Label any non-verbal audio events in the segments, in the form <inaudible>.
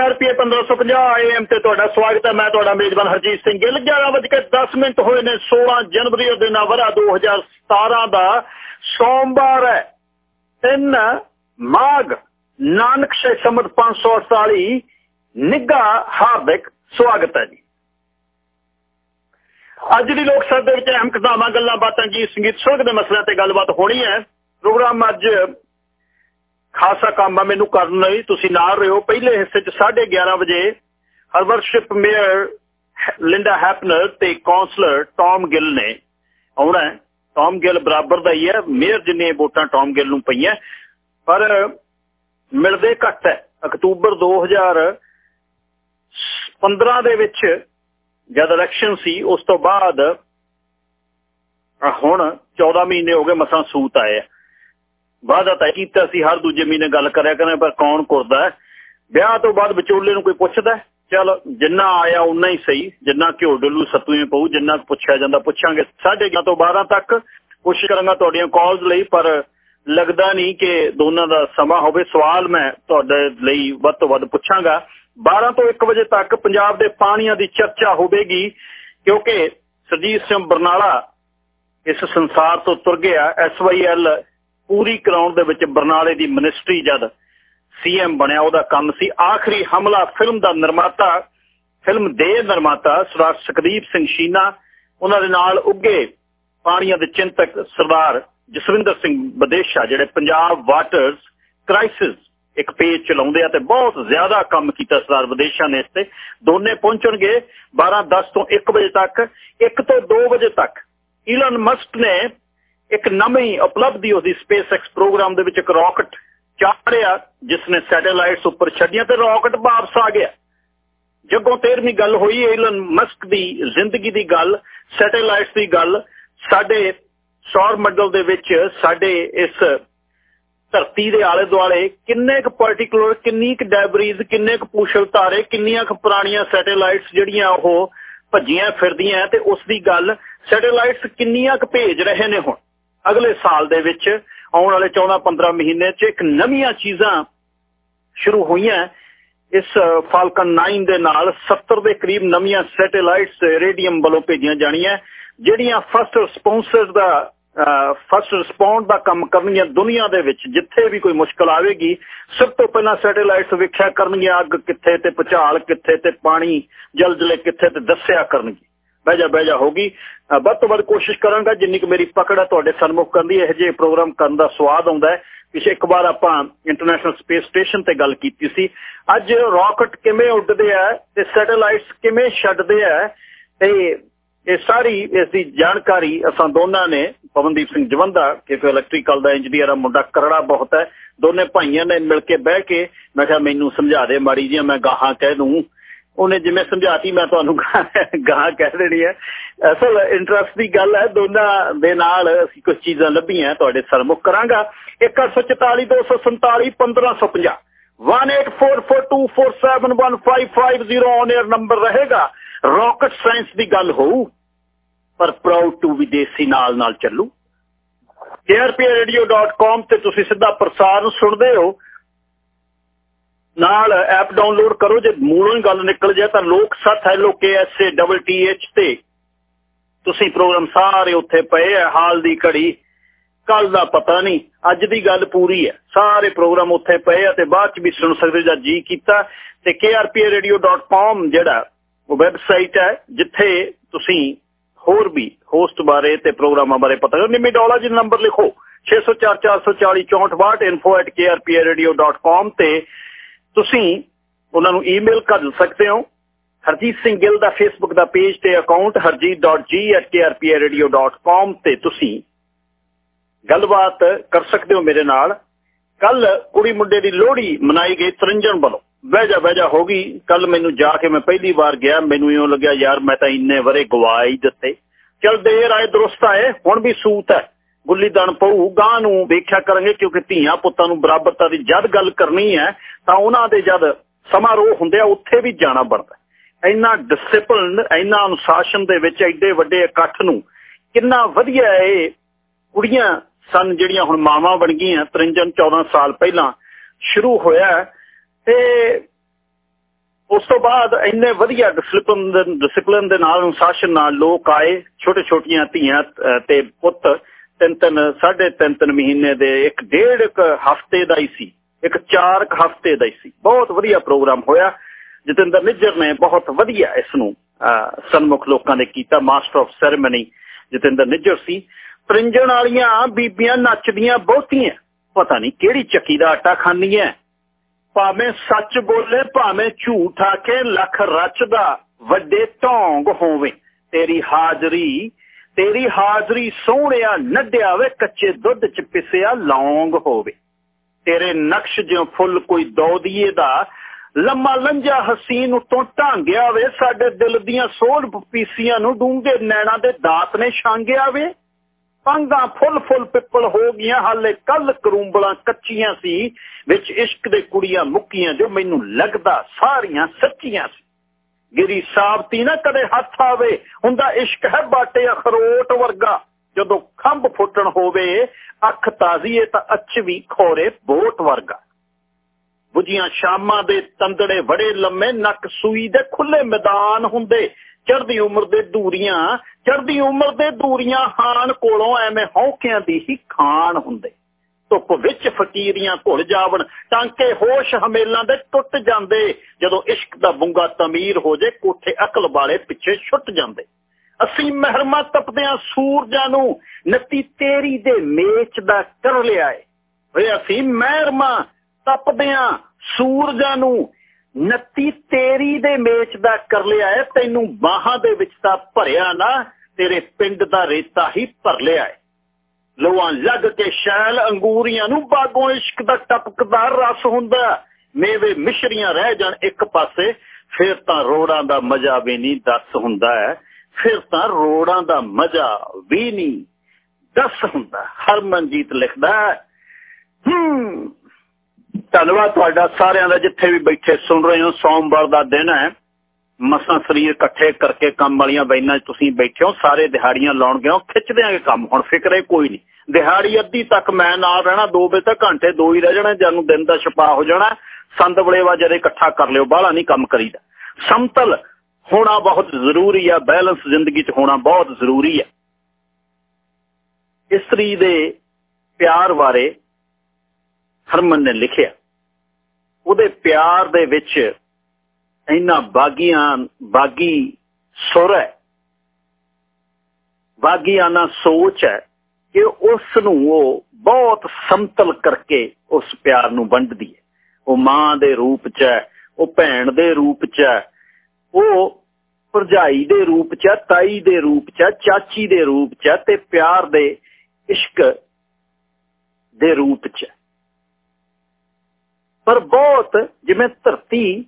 KRPA 1550 AM ਤੇ ਤੁਹਾਡਾ ਸਵਾਗਤ ਹੈ। ਮੈਂ ਤੁਹਾਡਾ ਮੇਜ਼ਬਾਨ ਹਰਜੀਤ ਸਿੰਘ ਗਿੱਲ। 11:10 ਮਿੰਟ ਹੋਏ ਨੇ 16 ਜਨਵਰੀ ਦੇ ਦਿਨ 2017 ਦਾ ਸੋਮਵਾਰ ਹੈ। 3 ਮਾਘ, ਨਾਨਕ ਸੇ ਸਮਤ 548 ਨਿੱਘਾ ਹਾਰਦਿਕ ਸਵਾਗਤ ਹੈ ਜੀ। ਅੱਜ ਦੀ ਲੋਕ ਸਭਾ ਦੇ ਵਿੱਚ ਅਹਿਮ ਕਦਮਾਂ ਗੱਲਾਂ ਬਾਤਾਂ ਜੀ ਸੰਗੀਤ, ਸੁਰਗ ਦੇ ਮਸਲਿਆਂ ਤੇ ਗੱਲਬਾਤ ਹੋਣੀ ਹੈ। ਪ੍ਰੋਗਰਾਮ ਅੱਜ ਖਾਸਾ ਕੰਮ ਆ, ਮੈਨੂੰ ਕਰਨ ਲਈ। ਤੁਸੀਂ ਨਾਲ ਰਹੋ। ਪਹਿਲੇ ਹਿੱਸੇ 'ਚ 11:30 ਵਜੇ her worship mayor Linda Hepner ਤੇ ਕਾਉਂਸਲਰ ਟੌਮ ਗਿਲ ਨੇ ਆਉਣਾ ਹੈ। ਗਿਲ ਬਰਾਬਰ ਦਾ ਹੀ ਹੈ। ਮੇਅਰ ਜਿੰਨੇ ਵੋਟਾਂ ਟੌਮ ਗਿਲ ਨੂੰ ਪਈਆਂ। ਪਰ ਮਿਲਦੇ ਘੱਟ ਹੈ। ਅਕਤੂਬਰ 2015 ਦੇ ਵਿੱਚ ਜਦ ਇਲੈਕਸ਼ਨ ਸੀ, ਉਸ ਤੋਂ ਬਾਅਦ ਹੁਣ 14 ਮਹੀਨੇ ਹੋ ਗਏ ਮਸਾਂ ਸੂਤ ਆਏ ਆ। ਵਾਅਦਾ ਤਾਂ ਕੀਤਾ ਸੀ, ਹਰ ਦੂਜੇ ਮਹੀਨੇ ਗੱਲ ਕਰਿਆ ਕਰਾਂ ਪਰ ਕੌਣ ਕਰਦਾ ਵਿਆਹ ਤੋਂ ਬਾਅਦ ਵਿਚੋਲੇ ਨੂੰ ਕੋਈ ਪੁੱਛਦਾ ਚਲ, ਜਿੰਨਾ ਆਇਆ ਉਨਾ ਹੀ ਸਹੀ, ਜਿੰਨਾ ਘਿਓ ਡੁੱਲੂ ਸਤੂਏ ਪਊ, ਜਿੰਨਾ ਪੁੱਛਿਆ ਜਾਂਦਾ ਪੁੱਛਾਂਗੇ। 11:30 ਤੋਂ 12 ਤੱਕ ਕੋਸ਼ਿਸ਼ ਕਰਾਂਗਾ ਤੁਹਾਡੀਆਂ ਕਾਲਸ ਲਈ, ਪਰ ਲੱਗਦਾ ਨਹੀਂ ਕਿ ਦੋਨਾਂ ਦਾ ਸਮਾਂ ਹੋਵੇ। ਸਵਾਲ ਮੈਂ ਤੁਹਾਡੇ ਲਈ ਵੱਧ ਤੋਂ ਵੱਧ ਪੁੱਛਾਂਗਾ। 12 ਤੋਂ 1 ਵਜੇ ਤੱਕ ਪੰਜਾਬ ਦੇ ਪਾਣੀਆਂ ਦੀ ਚਰਚਾ ਹੋਵੇਗੀ, ਕਿਉਂਕਿ ਸਰਜੀਤ ਸਿੰਘ ਬਰਨਾਲਾ ਇਸ ਸੰਸਾਰ ਤੋਂ ਤੁਰ ਗਿਆ। ਐਸਵਾਈਐਲ ਪੂਰੀ ਕਰਾਉਣ ਦੇ ਵਿੱਚ ਬਰਨਾਲੇ ਦੀ ਮਿਨਿਸਟਰੀ ਜਦ ਸੀਐਮ ਬਣਿਆ, ਉਹਦਾ ਕੰਮ ਸੀ। ਆਖਰੀ ਹਮਲਾ ਫਿਲਮ ਦਾ ਨਿਰਮਾਤਾ, ਫਿਲਮ ਦੇ ਨਿਰਮਾਤਾ ਸਰਦਾਰ ਸੁਖਦੀਪ ਸਿੰਘ ਸ਼ੀਨਾ, ਉਹਨਾਂ ਦੇ ਨਾਲ ਉੱਗੇ ਪਾਣੀਆਂ ਦੇ ਚਿੰਤਕ ਸਰਦਾਰ ਜਸਵਿੰਦਰ ਸਿੰਘ ਵਿਦੇਸ਼ਾ ਜਿਹੜੇ ਪੰਜਾਬ ਵਾਟਰਸ ਕ੍ਰਾਈਸਿਸ ਇੱਕ ਪੇਜ ਚਲਾਉਂਦੇ ਆ ਤੇ ਬਹੁਤ ਜ਼ਿਆਦਾ ਕੰਮ ਕੀਤਾ ਸਰਦਾਰ ਵਿਦੇਸ਼ਾ ਨੇ ਇਸ ਤੇ। ਦੋਨੇ ਪਹੁੰਚਣਗੇ 12:10 ਤੋਂ 1 ਵਜੇ ਤੱਕ 1 ਤੋਂ 2 ਵਜੇ ਤੱਕ। ਈਲਨ ਮਸਕ ਨੇ ਇੱਕ ਨਵੀਂ ਉਪਲਬਧੀ ਉਹਦੀ ਸਪੇਸਐਕਸ ਪ੍ਰੋਗਰਾਮ ਦੇ ਵਿੱਚ ਇੱਕ ਰਾਕਟ ਚਾੜਿਆ ਜਿਸ ਨੇ ਸੈਟੇਲਾਈਟਸ ਉੱਪਰ ਛੱਡੀਆਂ ਤੇ ਰਾਕਟ ਵਾਪਸ ਆ ਗਿਆ। ਜਦੋਂ 13ਵੀਂ ਗੱਲ ਹੋਈ ਈਲਨ ਮਸਕ ਦੀ ਜ਼ਿੰਦਗੀ ਦੀ ਗੱਲ, ਸੈਟੇਲਾਈਟਸ ਦੀ ਗੱਲ, ਸਾਡੇ ਸੌਰ ਮੰਡਲ ਦੇ ਵਿੱਚ ਸਾਡੇ ਇਸ ਧਰਤੀ ਦੇ ਆਲੇ ਦੁਆਲੇ ਕਿੰਨੇ ਕੁ ਪਾਰਟਿਕੂਲਰ ਕਿੰਨੀ ਕੁ ਡੈਬਰੀਜ਼ ਕਿੰਨੇ ਕੁ ਪੂਸ਼ਲ ਤਾਰੇ ਕਿੰਨੀਆਂ ਕੁ ਪੁਰਾਣੀਆਂ ਸੈਟੇਲਾਈਟਸ ਜਿਹੜੀਆਂ ਉਹ ਭੱਜੀਆਂ ਫਿਰਦੀਆਂ ਤੇ ਉਸ ਦੀ ਗੱਲ, ਸੈਟੇਲਾਈਟਸ ਕਿੰਨੀਆਂ ਕੁ ਭੇਜ ਰਹੇ ਨੇ ਹੁਣ। ਅਗਲੇ ਸਾਲ ਦੇ ਵਿੱਚ ਆਉਣ ਵਾਲੇ 14-15 ਮਹੀਨੇ 'ਚ ਇੱਕ ਨਵੀਆਂ ਚੀਜ਼ਾਂ ਸ਼ੁਰੂ ਹੋਈਆਂ। ਇਸ ਫਾਲਕਨ 9 ਦੇ ਨਾਲ 70 ਦੇ ਕਰੀਬ ਨਵੀਆਂ ਸੈਟੇਲਾਈਟਸ ਰੇਡੀਅਮ ਵੱਲੋਂ ਭੇਜੀਆਂ ਜਾਣੀਆਂ। ਜਿਹੜੀਆਂ ਫਸਟ ਰਿਸਪੌਂਸਸ ਦਾ ਫਸਟ ਰਿਸਪੌਂਡ ਦਾ ਕੰਮ ਕਰਨਗੀਆਂ ਦੁਨੀਆ ਦੇ ਵਿੱਚ, ਜਿੱਥੇ ਵੀ ਕੋਈ ਮੁਸ਼ਕਲ ਆਵੇਗੀ, ਸਭ ਤੋਂ ਪਹਿਲਾਂ ਸੈਟੇਲਾਈਟਸ ਵਿਖਿਆ ਕਰਨਗੀਆਂ, ਅੱਗ ਕਿੱਥੇ ਤੇ ਪਚਾਲ ਕਿੱਥੇ ਤੇ ਪਾਣੀ, ਜਲਜਲੇ ਕਿੱਥੇ ਤੇ ਦੱਸਿਆ ਕਰਨਗੀ ਬਹਿਜਾ ਬਹਿਜਾ ਹੋਗੀ ਵੱਧ ਤੋਂ ਵੱਧ ਕੋਸ਼ਿਸ਼ ਕਰਾਂਗਾ, ਜਿੰਨੀ ਕਿ ਮੇਰੀ ਪਕੜ ਹੈ ਤੁਹਾਡੇ ਸਨਮੁਖ ਕਰਨ ਦੀ, ਇਹ ਜਿਹੇ ਪ੍ਰੋਗਰਾਮ ਕਰਨ ਦਾ ਸਵਾਦ ਆਉਂਦਾ ਹੈ। ਪਿਛੇ ਇੱਕ ਵਾਰ ਆਪਾਂ ਇੰਟਰਨੈਸ਼ਨਲ ਸਪੇਸ ਸਟੇਸ਼ਨ ਤੇ ਗੱਲ ਕੀਤੀ ਸੀ। ਅੱਜ ਰਾਕਟ ਕਿਵੇਂ ਉੱਡਦੇ ਆ ਤੇ ਸੈਟੇਲਾਈਟਸ ਕਿਵੇਂ ਛੱਡਦੇ ਆ, ਤੇ ਇਹ ਸਾਰੀ ਇਸ ਦੀ ਜਾਣਕਾਰੀ ਅਸਾਂ ਦੋਨਾਂ ਨੇ, ਪਵਨਦੀਪ ਸਿੰਘ ਜਵੰਦਾ ਕਿ ਇਲੈਕਟ੍ਰੀਕਲ ਦਾ ਇੰਜੀਨੀਅਰ ਆ, ਮੁੰਡਾ ਕਰੜਾ ਬਹੁਤ ਹੈ। ਦੋਨੇ ਭਾਈਆਂ ਨੇ ਮਿਲ ਕੇ ਬਹਿ ਕੇ, ਮੈਂ ਕਿਹਾ ਮੈਨੂੰ ਸਮਝਾ ਦੇ ਮਾੜੀ ਜੀ ਮੈਂ ਗਾਹਾਂ ਕਹਿ ਦੂੰ। ਉਹਨੇ ਜਿਵੇਂ ਸਮਝਾਤੀ, ਮੈਂ ਤੁਹਾਨੂੰ ਗਾਹ ਕਹਿ ਦੇਣੀ ਹੈ। ਅਸਲ ਇੰਟਰਸਟ ਦੀ ਗੱਲ ਹੈ, ਦੋਨਾਂ ਦੇ ਨਾਲ ਅਸੀਂ ਕੁਝ ਚੀਜ਼ਾਂ ਲੱਭੀਆਂ, ਤੁਹਾਡੇ ਸਰਮੁਖ ਕਰਾਂਗਾ। 144247 1550 184424715550 ਔਨ 에ਅਰ ਨੰਬਰ ਰਹੇਗਾ। ਰਾਕਟ ਸਾਇੰਸ ਦੀ ਗੱਲ ਹੋਊ, ਪਰ ਪ੍ਰਾਊਡ ਟੂ ਵਿਦੇਸੀ ਨਾਲ ਨਾਲ ਚੱਲੂ। Krpradio.com ਤੇ ਤੁਸੀਂ ਸਿੱਧਾ ਪ੍ਰਸਾਰ ਸੁਣਦੇ ਹੋ। ਨਾਲ ਐਪ ਡਾਊਨਲੋਡ ਕਰੋ, ਜੇ ਮੂਲੋਂ ਹੀ ਗੱਲ ਨਿਕਲ ਜਾਏ ਤਾਂ ਲੋਕ ਸੱਤ ਹੈ, ਲੋਕੇ S, A, double T, H ਤੇ। ਤੁਸੀਂ ਪ੍ਰੋਗਰਾਮ ਸਾਰੇ ਉੱਥੇ ਪਏ ਆ, ਹਾਲ ਦੀ ਘੜੀ। ਕੱਲ ਦਾ ਪਤਾ ਨਹੀਂ, ਅੱਜ ਦੀ ਗੱਲ ਪੂਰੀ ਹੈ। ਸਾਰੇ ਪ੍ਰੋਗਰਾਮ ਉੱਥੇ ਪਏ ਆ ਤੇ ਬਾਅਦ ਚ ਵੀ ਸੁਣ ਸਕਦੇ ਜਾਂ ਜੀ ਕੀਤਾ। ਤੇ krpradio.com ਜਿਹੜਾ ਉਹ ਵੈਬਸਾਈਟ ਹੈ, ਜਿੱਥੇ ਤੁਸੀਂ ਹੋਰ ਵੀ ਹੋਸਟ ਬਾਰੇ ਤੇ ਪ੍ਰੋਗਰਾਮਾਂ ਬਾਰੇ ਪਤਾ ਕਰੋ। ਨਿਮੀ ਡਾਲਰ ਜੀ ਨੰਬਰ ਲਿਖੋ। 6044406462 info@krpradio.com ਤੇ ਤੁਸੀਂ ਉਹਨਾਂ ਨੂੰ ਈਮੇਲ ਕਰ ਸਕਦੇ ਹੋ। ਹਰਜੀਤ ਸਿੰਘ ਗਿੱਲ ਦਾ ਫੇਸਬੁੱਕ ਦਾ ਪੇਜ ਤੇ ਅਕਾਊਂਟ harjeet.g@krpradio.com ਤੇ ਤੁਸੀਂ ਗੱਲਬਾਤ ਕਰ ਸਕਦੇ ਹੋ ਮੇਰੇ ਨਾਲ। ਕੱਲ ਕੁੜੀ ਮੁੰਡੇ ਦੀ ਲੋਹੜੀ ਮਨਾਈ ਗਈ ਤਰੰਜਨ ਵੱਲੋਂ। ਵਹਿਜਾ ਵਹਿਜਾ ਹੋ ਗਈ। ਕੱਲ ਮੈਨੂੰ ਜਾ ਕੇ ਮੈਂ ਪਹਿਲੀ ਵਾਰ ਗਿਆ, ਮੈਨੂੰ ਇਉਂ ਲੱਗਿਆ, ਯਾਰ ਮੈਂ ਤਾਂ ਇੰਨੇ ਵਰੇ ਗਵਾਈ ਦਿੱਤੇ। ਚਲ ਦੇਰ ਆਏ, ਦਰੁਸਤ ਆਏ, ਹੁਣ ਵੀ ਸੂਤ ਹੈ। ਗੁੱਲੀ ਦਣ ਪਊ, ਗਾਂ ਨੂੰ ਵੇਖਿਆ ਕਰਾਂਗੇ ਕਿਉਂਕਿ ਧੀਆਂ ਪੁੱਤਾਂ ਨੂੰ ਬਰਾਬਰਤਾ ਦੀ ਜਦ ਗੱਲ ਕਰਨੀ ਹੈ, ਤਾਂ ਉਹਨਾਂ ਦੇ ਜਦ ਸਮਾਰੋਹ ਹੁੰਦੇ ਆ, ਉੱਥੇ ਵੀ ਜਾਣਾ ਬਣਦਾ ਇੰਨਾ ਡਿਸਪਲਿਨ ਇੰਨਾ ਅਨੁਸ਼ਾਸਨ ਦੇ ਵਿੱਚ ਐਡੇ ਵੱਡੇ ਇਕੱਠ ਨੂੰ ਕਿੰਨਾ ਵਧੀਆ ਇਹ ਕੁੜੀਆਂ ਸਨ ਜਿਹੜੀਆਂ ਹੁਣ ਮਾਵਾਂ ਬਣ ਗਈਆਂ 53 14 ਸਾਲ ਪਹਿਲਾਂ ਸ਼ੁਰੂ ਹੋਇਆ ਤੇ ਉਸ ਤੋਂ ਬਾਅਦ ਇੰਨੇ ਵਧੀਆ ਡਿਸਪਲਿਨ ਡਿਸਪਲਿਨ ਦੇ ਨਾਲ, ਅਨੁਸ਼ਾਸਨ ਨਾਲ ਲੋਕ ਆਏ ਛੋਟੇ ਛੋਟੀਆਂ ਧੀਆਂ ਤੇ ਪੁੱਤ ਤਿੰਨ ਤਿੰਨ, ਸਾਢੇ ਤਿੰਨ ਤਿੰਨ ਮਹੀਨੇ ਦੇ, ਇੱਕ ਡੇਢ ਇੱਕ ਹਫ਼ਤੇ ਦਾ ਹੀ ਸੀ। ਇੱਕ ਚਾਰ ਕ ਹਫ਼ਤੇ ਦਾ ਹੀ ਸੀ। ਬਹੁਤ ਵਧੀਆ ਪ੍ਰੋਗਰਾਮ ਹੋਇਆ। ਜਤਿੰਦਰ ਨਿੱਜਰ ਨੇ ਬਹੁਤ ਵਧੀਆ ਇਸ ਨੂੰ ਸਨਮੁਖ ਲੋਕਾਂ ਨੇ ਕੀਤਾ। Master of ceremony Jatinder Nijjar ਸੀ। ਤਰਿੰਜਣ ਵਾਲੀਆਂ ਬੀਬੀਆਂ ਨੱਚਦੀਆਂ ਬਹੁਤੀਆਂ। ਪਤਾ ਨਹੀਂ ਕਿਹੜੀ ਚੱਕੀ ਦਾ ਆਟਾ ਖਾਂਦੀਆਂ ਭਾਵੇਂ ਸੱਚ ਬੋਲੇ, ਭਾਵੇਂ ਝੂਠ ਆ ਕੇ ਲੱਖ ਰਚਦਾ ਵੱਡੇ ਢੋਂਗ ਹੋਵੇ। ਤੇਰੀ ਹਾਜ਼ਰੀ ਤੇਰੀ ਹਾਜ਼ਰੀ ਸੋਹਣਿਆ ਨੱਡਿਆ ਵੇ, ਕੱਚੇ ਦੁੱਧ ਚ ਪਿਸਿਆ ਲੌਂਗ ਹੋਵੇ। ਤੇਰੇ ਨਕਸ਼ ਜਿਉ ਫੁੱਲ ਕੋਈ ਦੌਦੀਏ ਦਾ, ਲੰਮਾ ਲੰਜਾ ਹਸੀਨ ਉਤੋਂ ਢਾਂਗਿਆ ਵੇ, ਸਾਡੇ ਦਿਲ ਦੀਆਂ ਸੋੜ ਪੀਸੀਆਂ ਨੂੰ ਡੂੰਘੇ ਨੈਣਾ ਦੇ ਦਾਤ ਨੇ ਛਾਂਗਿਆ ਵੇ। ਪੰਗਾ ਫੁੱਲ ਫੁੱਲ ਪਿੱਪਲ ਹੋ ਗਈਆਂ, ਹਾਲੇ ਕੱਲ ਕਰੂੰਬਲਾਂ ਕੱਚੀਆਂ ਸੀ, ਵਿੱਚ ਇਸ਼ਕ ਦੇ ਕੁੜੀਆਂ ਮੁੱਕੀਆਂ ਜੋ ਮੈਨੂੰ ਲੱਗਦਾ ਸਾਰੀਆਂ ਸੱਚੀਆਂ ਸੀ ਗਿਰੀ ਸਾਬਤੀ ਨਾ ਕਦੇ ਹੱਥ ਆਵੇ, ਹੁੰਦਾ ਇਸ਼ਕ ਹੈ ਬਾਟੇ ਅਖਰੋਟ ਵਰਗਾ। ਜਦੋਂ ਖੰਭ ਫੁੱਟਣ ਹੋਵੇ, ਅੱਖ ਤਾਜ਼ੀਏ ਤਾਂ ਅੱਛ ਵੀ ਖੋਰੇ ਬੋਟ ਵਰਗਾ। ਬੁਝੀਆਂ ਸ਼ਾਮਾਂ ਦੇ ਤੰਦੜੇ ਬੜੇ ਲੰਮੇ, ਨੱਕ ਸੂਈ ਦੇ ਖੁੱਲੇ ਮੈਦਾਨ ਹੁੰਦੇ। ਚੜ੍ਹਦੀ ਉਮਰ ਦੇ ਦੂਰੀਆਂ, ਚੜ੍ਹਦੀ ਉਮਰ ਦੇ ਦੂਰੀਆਂ ਹਾਨ ਕੋਲੋਂ ਐਵੇਂ ਹੌਕਿਆਂ ਦੀ ਹੀ ਖਾਨ ਹੁੰਦੇ। ਧੁੱਪ ਵਿੱਚ ਫਕੀਰੀਆਂ ਘੁਲ ਜਾਵਣ, ਟਾਂਕੇ ਹੋਸ਼ ਹਮੇਲਾਂ ਦੇ ਟੁੱਟ ਜਾਂਦੇ। ਜਦੋਂ ਇਸ਼ਕ ਦਾ ਬੁੰਗਾ ਤਮੀਰ ਹੋ ਜੇ, ਕੋਠੇ ਅਕਲ ਵਾਲੇ ਪਿੱਛੇ ਛੁੱਟ ਜਾਂਦੇ। ਅਸੀਂ ਮਹਿਰਮਾ ਤਪਦਿਆਂ ਸੂਰਜਾਂ ਨੂੰ, ਨਤੀ ਤੇਰੀ ਦੇ ਮੇਚ ਦਾ ਕਰ ਲਿਆ ਏ। ਓਏ ਅਸੀਂ ਮਹਿਰਮਾ ਤਪਦਿਆਂ ਸੂਰਜਾਂ ਨੂੰ, ਨਤੀ ਤੇਰੀ ਦੇ ਮੇਚ ਦਾ ਕਰ ਲਿਆ ਏ। ਤੈਨੂੰ ਬਾਹਾਂ ਦੇ ਵਿੱਚ ਤਾਂ ਭਰਿਆ ਨਾ, ਤੇਰੇ ਪਿੰਡ ਦਾ ਰੇਤਾ ਹੀ ਭਰ ਲਿਆ ਏ। ਲੋਆਂ ਲੱਗ ਕੇ ਸ਼ੈਲ, ਅੰਗੂਰੀਆਂ ਨੂੰ ਬਾਗੋਂ ਇਸ਼ਕ ਦਾ ਟਪਕਦਾ ਰਸ ਹੁੰਦਾ। ਮੇਵੇ ਮਿਸ਼ਰੀਆਂ ਰਹਿ ਜਾਣ ਇੱਕ ਪਾਸੇ, ਫਿਰ ਤਾਂ ਰੋੜਾਂ ਦਾ ਮਜ਼ਾ ਵੀ ਨਹੀਂ ਦੱਸ ਹੁੰਦਾ ਹੈ। ਫਿਰ ਤਾਂ ਰੋੜਾਂ ਦਾ ਮਜ਼ਾ ਵੀ ਨਹੀਂ ਦੱਸ ਹੁੰਦਾ। ਹਰਮਨਜੀਤ ਲਿਖਦਾ ਹੂੰ। ਧੰਨਵਾਦ ਤੁਹਾਡਾ ਸਾਰਿਆਂ ਦਾ ਜਿੱਥੇ ਵੀ ਬੈਠੇ ਸੁਣ ਰਹੇ ਹੋ। ਸੋਮਵਾਰ ਦਾ ਦਿਨ ਹੈ। ਮਸਾਂ ਸਰੀਰ ਇਕੱਠੇ ਕਰਕੇ ਕੰਮ ਵਾਲੀਆਂ ਬੈਨਾਂ 'ਚ ਤੁਸੀਂ ਬੈਠੇ ਹੋ, ਸਾਰੇ ਦਿਹਾੜੀਆਂ ਲਾਉਣ ਗਏ ਹੋ, ਖਿੱਚ ਦਿਆਂਗੇ ਕੰਮ, ਹੁਣ ਫਿਕਰੇ ਕੋਈ ਨਹੀਂ। ਦਿਹਾੜੀ ਅੱਧੀ ਤੱਕ ਮੈਂ ਨਾਲ ਰਹਿਣਾ 2 ਵਜੇ ਤੱਕ ਘੰਟੇ ਦੋ ਹੀ ਰਹਿ ਜਾਣਾ ਜਾਨੂੰ ਦਿਨ ਦਾ ਛਪਾ ਹੋ ਜਾਣਾ, ਸੰਦ ਵਲੇਵਾ ਜਦੇ ਇਕੱਠਾ ਕਰ ਲਿਓ, ਬਾਹਲਾ ਨਹੀਂ ਕੰਮ ਕਰੀਦਾ। ਸਮਤਲ ਹੋਣਾ ਬਹੁਤ ਜ਼ਰੂਰੀ ਆ, ਬੈਲੈਂਸ ਜ਼ਿੰਦਗੀ 'ਚ ਹੋਣਾ ਬਹੁਤ ਜ਼ਰੂਰੀ ਆ। ਇਸਤਰੀ ਦੇ ਪਿਆਰ ਬਾਰੇ ਹਰਮਨ ਨੇ ਲਿਖਿਆ। ਉਹਦੇ ਪਿਆਰ ਦੇ ਵਿੱਚ ਇੰਨਾ ਬਾਗੀਆਂ, ਬਾਗੀ ਸੁਰ ਹੈ। ਬਾਗੀਆਨਾ ਸੋਚ ਹੈ ਕਿ ਉਸ ਨੂੰ ਉਹ ਬਹੁਤ ਸਮਤਲ ਕਰਕੇ ਉਸ ਪਿਆਰ ਨੂੰ ਵੰਡਦੀ ਹੈ। ਉਹ ਮਾਂ ਦੇ ਰੂਪ 'ਚ ਹੈ, ਉਹ ਭੈਣ ਦੇ ਰੂਪ 'ਚ ਹੈ, ਉਹ ਭਰਜਾਈ ਦੇ ਰੂਪ 'ਚ ਤਾਈ ਦੇ ਰੂਪ 'ਚ ਚਾਚੀ ਦੇ ਰੂਪ 'ਚ ਤੇ ਪਿਆਰ ਦੇ ਇਸ਼ਕ ਦੇ ਰੂਪ 'ਚ ਪਰ ਬਹੁਤ ਜਿਵੇਂ ਧਰਤੀ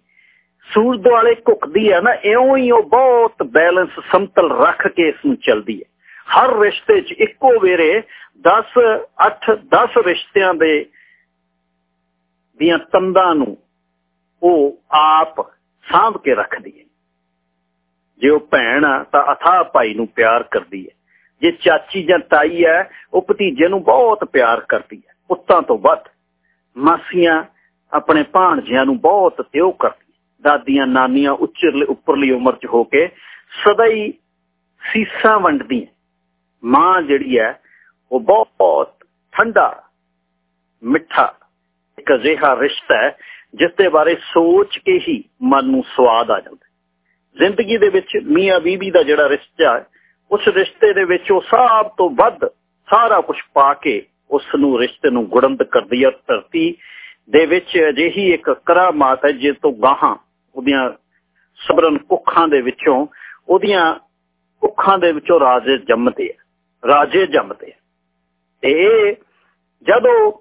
ਸੂਰਜ ਦੁਆਲੇ ਘੁੱਕਦੀ ਹੈ ਨਾ, ਇਉਂ ਹੀ ਉਹ ਬਹੁਤ ਬੈਲੈਂਸ ਸਮਤਲ ਰੱਖ ਕੇ ਇਸ ਨੂੰ ਚੱਲਦੀ ਹੈ। ਹਰ ਰਿਸ਼ਤੇ 'ਚ ਇੱਕੋ ਵੇਰੇ 10 8 10 ਰਿਸ਼ਤਿਆਂ ਦੇ ਦੀਆਂ ਤੰਦਾਂ ਨੂੰ ਉਹ ਆਪ ਸਾਂਭ ਕੇ ਰੱਖਦੀ ਹੈ। ਜੇ ਉਹ ਭੈਣ ਆ, ਤਾਂ ਅਥਾ ਭਾਈ ਨੂੰ ਪਿਆਰ ਕਰਦੀ ਹੈ। ਜੇ ਚਾਚੀ ਜਾਂ ਤਾਈ ਹੈ, ਉਹ ਭਤੀਜੇ ਨੂੰ ਬਹੁਤ ਪਿਆਰ ਕਰਦੀ ਹੈ। ਪੁੱਤਾਂ ਤੋਂ ਵੱਧ ਮਾਸੀਆਂ ਆਪਣੇ ਭਾਣਜਿਆਂ ਨੂੰ ਬਹੁਤ ਤਿਉ ਕਰਦੀ ਦਾਦੀਆਂ ਨਾਨੀਆਂ ਉੱਚਰਲੇ ਉੱਪਰਲੀ ਉਮਰ 'ਚ ਹੋ ਕੇ ਸਦਾ ਹੀ ਸੀਸਾਂ ਵੰਡਦੀਆਂ। ਮਾਂ ਜਿਹੜੀ ਹੈ, ਉਹ ਬਹੁਤ ਠੰਡਾ, ਮਿੱਠਾ ਇੱਕ ਅਜਿਹਾ ਰਿਸ਼ਤਾ ਹੈ, ਜਿਸ ਦੇ ਬਾਰੇ ਸੋਚ ਕੇ ਹੀ ਮਨ ਨੂੰ ਸਵਾਦ ਆ ਜਾਂਦਾ ਜ਼ਿੰਦਗੀ ਦੇ ਵਿੱਚ ਮੀਆਂ ਬੀਬੀ ਦਾ ਜਿਹੜਾ ਰਿਸ਼ਤਾ ਹੈ, ਉਸ ਰਿਸ਼ਤੇ ਦੇ ਵਿੱਚ ਉਹ ਸਭ ਤੋਂ ਵੱਧ ਸਾਰਾ ਕੁਝ ਪਾ ਕੇ ਉਸ ਨੂੰ ਰਿਸ਼ਤੇ ਨੂੰ ਗੁੜੰਦ ਕਰਦੀ ਹੈ ਧਰਤੀ ਦੇ ਵਿੱਚ ਅਜਿਹੀ ਇੱਕ ਕਰਾਮਾਤ ਹੈ, ਜਿਸ ਤੋਂ ਗਾਹਾਂ ਉਹਦੀਆਂ ਸਬਰਨ ਕੁੱਖਾਂ ਦੇ ਵਿੱਚੋਂ, ਉਹਦੀਆਂ ਕੁੱਖਾਂ ਦੇ ਵਿੱਚੋਂ ਰਾਜੇ ਜੰਮਦੇ ਆ, ਰਾਜੇ ਜੰਮਦੇ ਆ। ਤੇ ਜਦੋਂ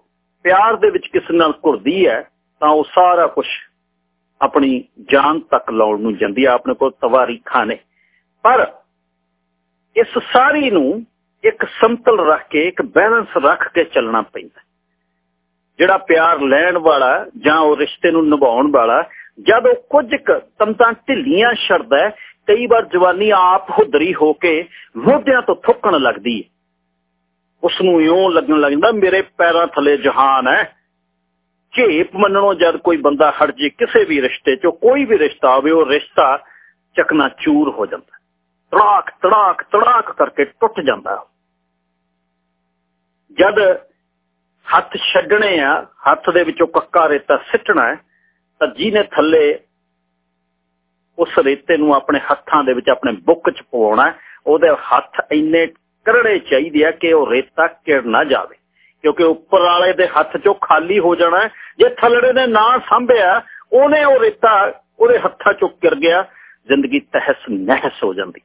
ਪਿਆਰ ਦੇ ਵਿੱਚ ਕਿਸ ਨਾਲ ਘੁਰਦੀ ਹੈ, ਤਾਂ ਉਹ ਸਾਰਾ ਕੁਝ ਆਪਣੀ ਜਾਨ ਤੱਕ ਲਾਉਣ ਨੂੰ ਜਾਂਦੀ ਆ, ਆਪਣੇ ਕੋਲ ਤਵਾਰੀਖਾਂ ਨੇ ਪਰ ਇਸ ਸਾਰੀ ਨੂੰ ਇੱਕ ਸੰਤਲ ਰੱਖ ਕੇ, ਇੱਕ ਬੈਲੈਂਸ ਰੱਖ ਕੇ ਚੱਲਣਾ ਪੈਂਦਾ। ਜਿਹੜਾ ਪਿਆਰ ਲੈਣ ਵਾਲਾ ਜਾਂ ਉਹ ਰਿਸ਼ਤੇ ਨੂੰ ਨਿਭਾਉਣ ਵਾਲਾ ਜਦ ਉਹ ਕੁਝ ਤੰਤਾਂ ਢਿੱਲੀਆਂ ਛੱਡਦਾ ਕਈ ਵਾਰ ਜਵਾਨੀ ਆਪ ਹੁਦਰੀ ਹੋ ਕੇ ਮੋਢਿਆਂ ਤੋਂ ਥੁੱਕਣ ਲੱਗਦੀ ਹੈ। ਉਸ ਨੂੰ ਇਉਂ ਲੱਗਣ ਲੱਗਦਾ ਮੇਰੇ ਪੈਰਾਂ ਥੱਲੇ ਜਹਾਨ ਹੈ। ਝੇਪ ਮੰਨਣੋਂ ਜਦ ਕੋਈ ਬੰਦਾ ਹਟ ਜੇ ਕਿਸੇ ਵੀ ਰਿਸ਼ਤੇ 'ਚੋਂ ਕੋਈ ਵੀ ਰਿਸ਼ਤਾ ਹੋਵੇ ਉਹ ਰਿਸ਼ਤਾ ਚਕਨਾ ਚੂਰ ਹੋ ਜਾਂਦਾ। ਤੜਾਕ ਤੜਾਕ ਤੜਾਕ ਕਰਕੇ ਟੁੱਟ ਜਾਂਦਾ। ਜਦ ਹੱਥ ਛੱਡਣੇ ਆ, ਹੱਥ ਦੇ ਵਿੱਚੋਂ ਕੱਕਾ ਰੇਤਾ ਸਿੱਟਣਾ ਹੈ ਤਾਂ ਜਿਹਨੇ ਥੱਲੇ ਉਸ ਰੇਤੇ ਨੂੰ ਆਪਣੇ ਹੱਥਾਂ ਦੇ ਵਿੱਚ ਆਪਣੇ ਬੁੱਕ 'ਚ ਪਵਾਉਣਾ ਉਹਦੇ ਹੱਥ ਇੰਨੇ ਕਰੜੇ ਚਾਹੀਦੇ ਆ ਕਿ ਉਹ ਰੇਤਾ ਕਿੜ ਨਾ ਜਾਵੇ। ਕਿਉਂਕਿ ਉੱਪਰ ਵਾਲੇ ਦੇ ਹੱਥ 'ਚੋਂ ਖਾਲੀ ਹੋ ਜਾਣਾ ਜੇ ਥੱਲੜੇ ਨੇ ਨਾ ਸੰਭਿਆ, ਉਹਨੇ ਉਹ ਰੇਤਾ ਉਹਦੇ ਹੱਥਾਂ 'ਚੋਂ ਕਿਰ ਗਿਆ, ਜ਼ਿੰਦਗੀ ਤਹਿਸ ਨਹਿਸ ਹੋ ਜਾਂਦੀ।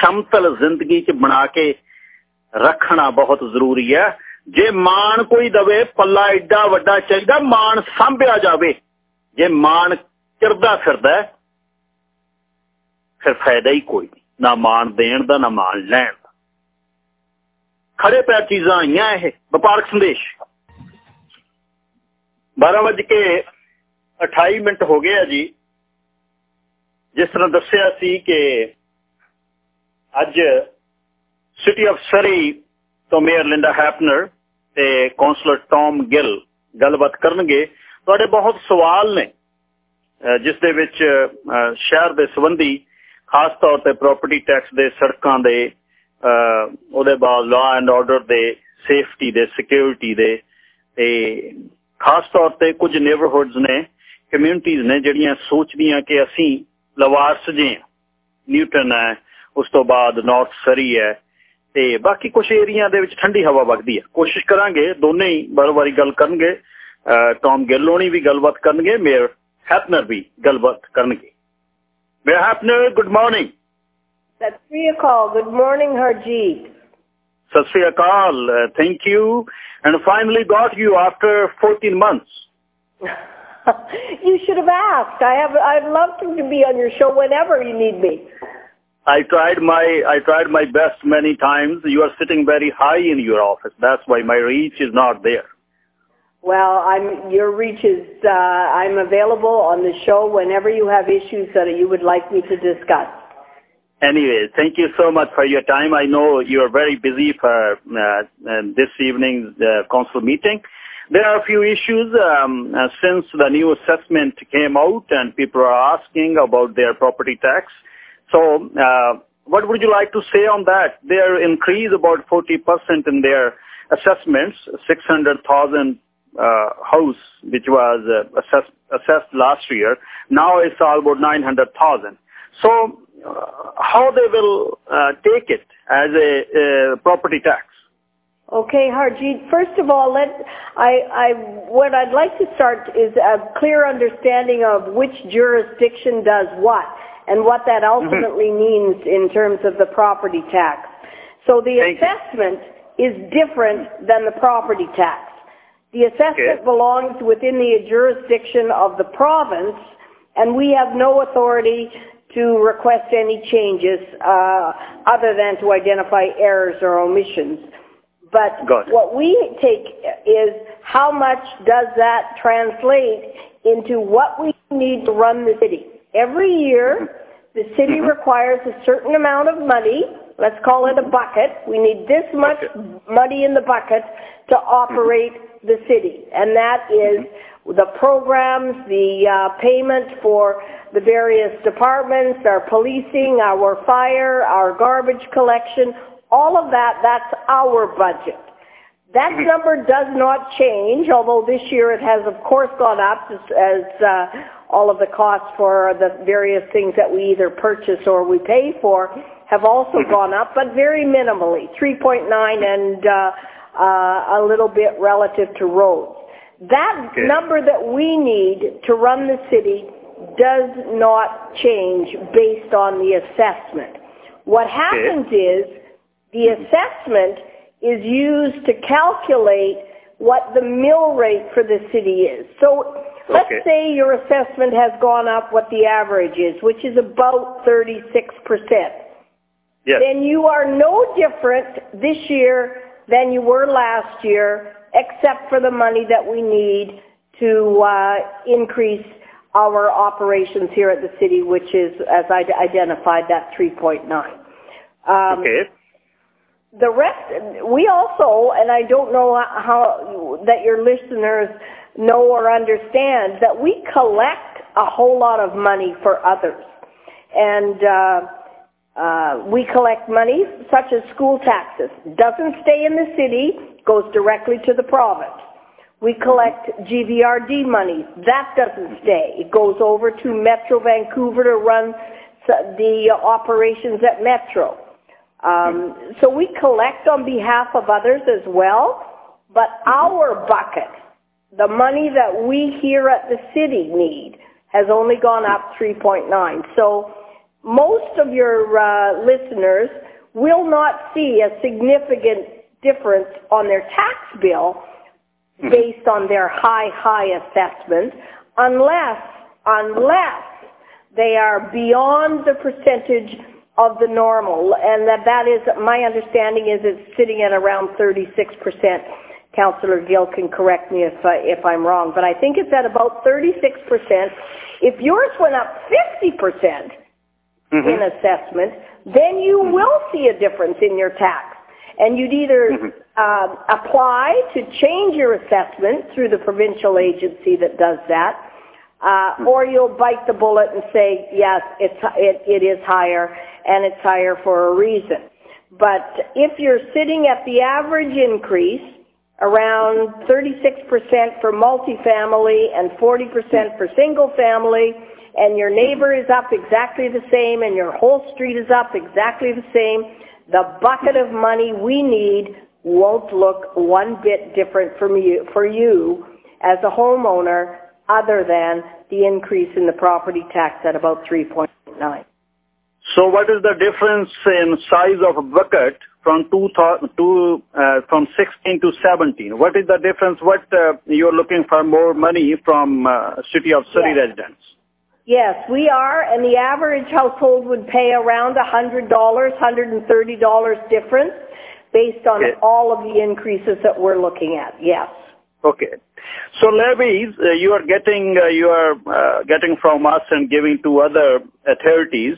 ਸਮਤਲ ਜ਼ਿੰਦਗੀ 'ਚ ਬਣਾ ਕੇ ਰੱਖਣਾ ਬਹੁਤ ਜ਼ਰੂਰੀ ਹੈ। ਜੇ ਮਾਣ ਕੋਈ ਦਵੇ, ਪੱਲਾ ਐਡਾ ਵੱਡਾ ਚਾਹੀਦਾ, ਮਾਣ ਸੰਭਿਆ ਜਾਵੇ। ਜੇ ਮਾਣ ਚਿਰਦਾ ਫਿਰਦਾ ਫਿਰ ਫਾਇਦਾ ਹੀ ਕੋਈ ਨਹੀਂ। ਨਾ ਮਾਣ ਦੇਣ ਦਾ, ਨਾ ਮਾਣ ਲੈਣ ਦਾ। ਖੜੇ ਪੈਰ ਚੀਜ਼ਾਂ ਆਈਆਂ ਇਹ, ਵਪਾਰਕ ਸੰਦੇਸ਼। 12 ਵਜੇ ਕੇ 28 ਮਿੰਟ ਹੋ ਗਏ ਆ ਜੀ। ਜਿਸ ਤਰ੍ਹਾਂ ਦੱਸਿਆ ਸੀ ਕਿ ਅੱਜ ਸਿਟੀ ਆਫ ਸਰੀ ਤੋਂ ਮੇਅਰ ਲਿੰਡਾ ਹੈਪਨਰ ਤੇ ਕਾਉਂਸਲਰ ਟੌਮ ਗਿਲ ਗੱਲਬਾਤ ਕਰਨਗੇ। ਤੁਹਾਡੇ ਬਹੁਤ ਸਵਾਲ ਨੇ ਜਿਸ ਦੇ ਵਿੱਚ ਸ਼ਹਿਰ ਦੇ ਸੰਬੰਧੀ, ਖਾਸ ਤੌਰ ਤੇ ਪ੍ਰਾਪਰਟੀ ਟੈਕਸ ਦੇ ਸੜਕਾਂ ਦੇ ਉਹਦੇ ਬਾਅਦ ਲਾ ਐਂਡ ਆਰਡਰ ਦੇ ਸੇਫਟੀ ਦੇ ਸਿਕਿਉਰਿਟੀ ਦੇ, ਤੇ ਖਾਸ ਤੌਰ ਤੇ ਕੁਝ ਨੇਬਰਹੁੱਡਸ ਨੇ ਕਮਿਊਨਿਟੀਆਂ ਨੇ ਜਿਹੜੀਆਂ ਸੋਚਦੀਆਂ ਕਿ ਅਸੀਂ ਲਵਾਰਸ ਜੇ ਨਿਊਟਨ ਹੈ, ਉਸ ਤੋਂ ਬਾਅਦ ਨਾਰਥ ਸਰੀ ਹੈ ਤੇ ਬਾਕੀ ਕੁਝ ਏਰੀਆ ਦੇ ਵਿੱਚ ਠੰਡੀ ਹਵਾ ਵਗਦੀ ਹੈ ਕੋਸ਼ਿਸ਼ ਕਰਾਂਗੇ ਦੋਨੇ ਹੀ ਬਾਰ-ਬਾਰੀ ਗੱਲ ਕਰਨਗੇ ਟੌਮ ਗਿੱਲੋਣੀ ਵੀ ਗੱਲਬਾਤ ਕਰਨਗੇ ਮੇਅਰ ਹੈਪਨਰ ਵੀ ਗੱਲਬਾਤ ਕਰਨਗੇ ਮੇਅਰ ਹੈਪਨਰ ਗੁੱਡ ਮਾਰਨਿੰਗ ਸਤਿ ਸ੍ਰੀ ਅਕਾਲ ਗੁੱਡ ਮਾਰਨਿੰਗ ਹਰਜੀਤ ਸਤਿ ਸ੍ਰੀ ਅਕਾਲ thank you and finally got you after 14 months you should have asked. I have. I'd love to be on your show whenever you need me. I tried my I tried my best many times. You are sitting very high in your office. That's why my reach is not there. Well, I'm your reach is. Uh, I'm available on the show whenever you have issues that you would like me to discuss. Anyway, thank you so much for your time. I know you are very busy for uh, this evening's uh, council meeting. There are a few issues um, uh, since the new assessment came out and people are asking about their property tax. So, uh, what would you like to say on that? They are increased about 40% in their assessments, 600,000 uh, house, which was uh, assessed, assessed last year. Now it's all about 900,000. So, how they will take it as a, a property tax? Okay, Harjeet. First of all, let I, I what I'd like to start is a clear understanding of which jurisdiction does what and what that ultimately mm-hmm. means in terms of the property tax. So the Thank assessment you. is different than the property tax. The assessment okay. belongs within the jurisdiction of the province, and we have no authority to request any changes uh, other than to identify errors or omissions. But what we take is how much does that translate into what we need to run the city. Every year, the city mm-hmm. requires a certain amount of money. Let's call it a bucket. We need this much money in the bucket to operate the city. And that is the programs, the uh, payment for the various departments, our policing, our fire, our garbage collection, all of that, that's our budget. That number does not change, although this year it has of course gone up as, as uh, all of the costs for the various things that we either purchase or we pay for have also gone up, but very minimally, 3.9 and uh, uh, a little bit relative to roads. That Okay. number that we need to run the city does not change based on the assessment. What happens is the assessment is used to calculate what the mill rate for the city is. So let's Okay. say your assessment has gone up what the average is, which is about 36%. Yes. Then you are no different this year than you were last year, except for the money that we need to uh, increase our operations here at the city, which is, as I identified, that 3.9. Um, Okay. the rest, we also, and I don't know how that your listeners know or understand, that we collect a whole lot of money for others. And uh, uh, we collect money such as school taxes. Doesn't stay in the city, goes directly to the province. We collect GVRD money. That doesn't stay. It goes over to Metro Vancouver to run the operations at Metro. Um, so we collect on behalf of others as well, but our bucket, the money that we here at the city need, has only gone up 3.9. So most of your uh, listeners will not see a significant difference on their tax bill based on their high, high assessment unless, unless they are beyond the percentage of the normal. And that, that is, my understanding is it's sitting at around 36%. Councillor Gill can correct me if, I, if I'm wrong, but I think it's at about 36%. If yours went up 50% mm-hmm. in assessment, then you mm-hmm. will see a difference in your tax. And you'd either mm-hmm. uh, apply to change your assessment through the provincial agency that does that, uh, mm-hmm. or you'll bite the bullet and say, yes, it's, it, it is higher, and it's higher for a reason. But if you're sitting at the average increase, around 36% for multifamily and 40% for single family, and your neighbor is up exactly the same, and your whole street is up exactly the same, the bucket of money we need won't look one bit different from you, for you as a homeowner other than the increase in the property tax at about 3.9. So what is the difference in size of bucket from two, two uh, from 16 to 17? What is the difference? What uh, you're looking for more money from uh, city of Surrey yes. residents? Yes, we are, and the average household would pay around $100, $130 difference based on okay. all of the increases that we're looking at. Yes. Okay. So levies uh, you are getting uh, you are uh, getting from us and giving to other authorities.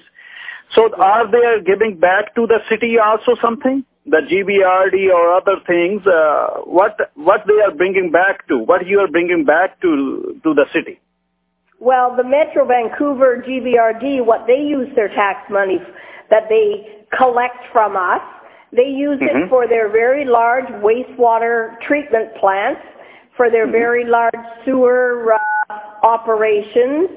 So are they giving back to the city also something? The GBRD or other things? Uh, what what they are bringing back to? What you are bringing back to to the city? Well, the Metro Vancouver GBRD, what they use their tax money that they collect from us, they use mm-hmm. it for their very large wastewater treatment plants, for their mm-hmm. very large sewer uh, operations,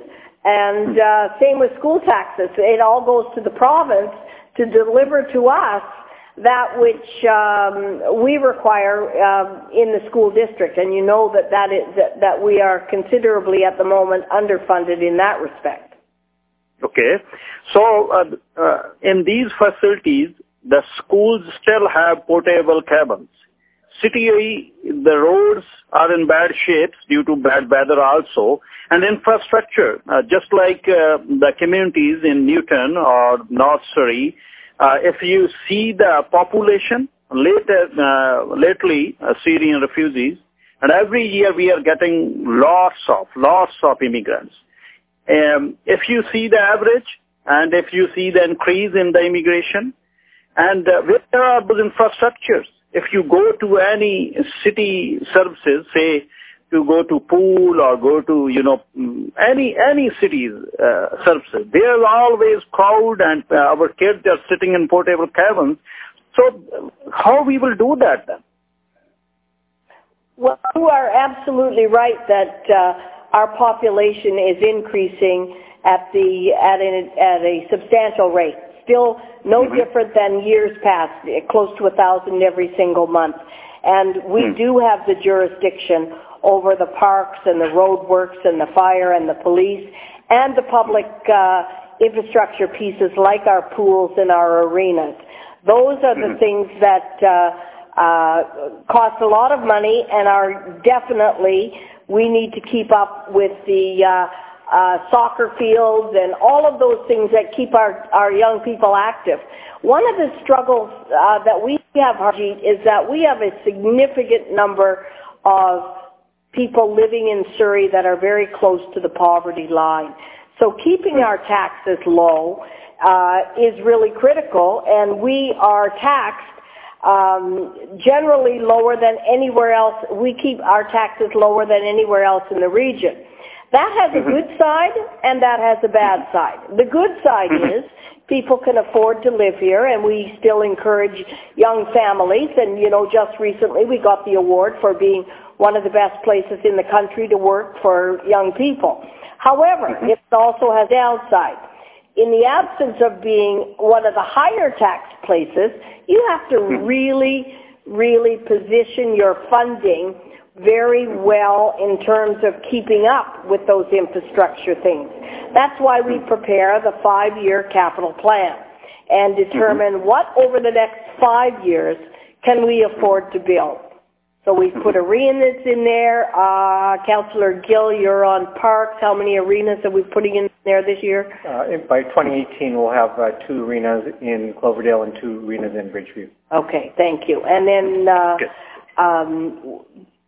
and uh, same with school taxes. It all goes to the province to deliver to us that which um, we require um, in the school district, and you know that that, is, that that we are considerably at the moment underfunded in that respect. Okay, so uh, uh, in these facilities, the schools still have portable cabins. City, the roads are in bad shapes due to bad weather also, and infrastructure, uh, just like uh, the communities in Newton or North Surrey, uh, if you see the population later, uh, lately, uh, Syrian refugees, and every year we are getting lots of, lots of immigrants. Um, if you see the average, and if you see the increase in the immigration, and uh, where are those infrastructures? If you go to any city services, say to go to pool or go to, you know, any, any cities uh, services. They are always crowd and uh, our kids are sitting in portable cabins. So how we will do that then? Well, you are absolutely right that uh, our population is increasing at the at a, at a substantial rate. Still no mm-hmm. different than years past, close to a thousand every single month. And we mm. do have the jurisdiction over the parks and the roadworks and the fire and the police and the public uh, infrastructure pieces like our pools and our arenas. Those are the mm-hmm. things that uh, uh, cost a lot of money and are definitely we need to keep up with the uh, uh, soccer fields and all of those things that keep our, our young people active. One of the struggles uh, that we have, Harjeet, is that we have a significant number of people living in Surrey that are very close to the poverty line. So keeping our taxes low uh, is really critical, and we are taxed um, generally lower than anywhere else. We keep our taxes lower than anywhere else in the region. That has a good side and that has a bad side. The good side is people can afford to live here and we still encourage young families and you know just recently we got the award for being one of the best places in the country to work for young people. However, mm-hmm. it also has downside. In the absence of being one of the higher tax places, you have to mm-hmm. really, really position your funding very well in terms of keeping up with those infrastructure things. That's why we prepare the five-year capital plan and determine mm-hmm. what over the next five years can we afford to build. So we've put arenas in there. Uh, Councillor Gill, you're on parks. How many arenas are we putting in there this year? Uh, by 2018, we'll have uh, two arenas in Cloverdale and two arenas in Bridgeview. Okay, thank you. And then uh, um,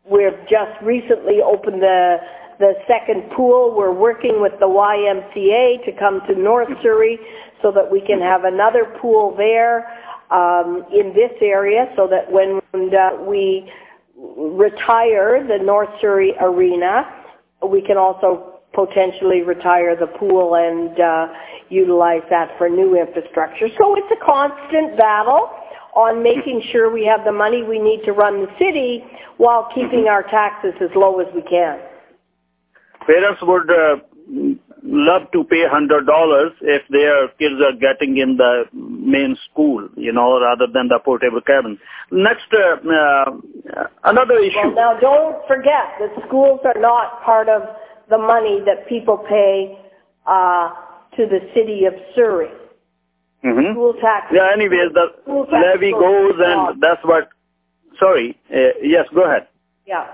we've just recently opened the the second pool. We're working with the YMCA to come to North Surrey so that we can have another pool there um, in this area so that when uh, we retire the North Surrey Arena, we can also potentially retire the pool and uh, utilize that for new infrastructure. So it's a constant battle on making sure we have the money we need to run the city while keeping our taxes as low as we can. Parents would uh, love to pay hundred dollars if their kids are getting in the main school, you know, rather than the portable cabin. Next, uh, uh, another issue. Well, now don't forget that schools are not part of the money that people pay uh, to the city of Surrey. Mm-hmm. School tax. Yeah. Anyways, the levy goes, and that's what. Sorry. Uh, yes. Go ahead. Yeah.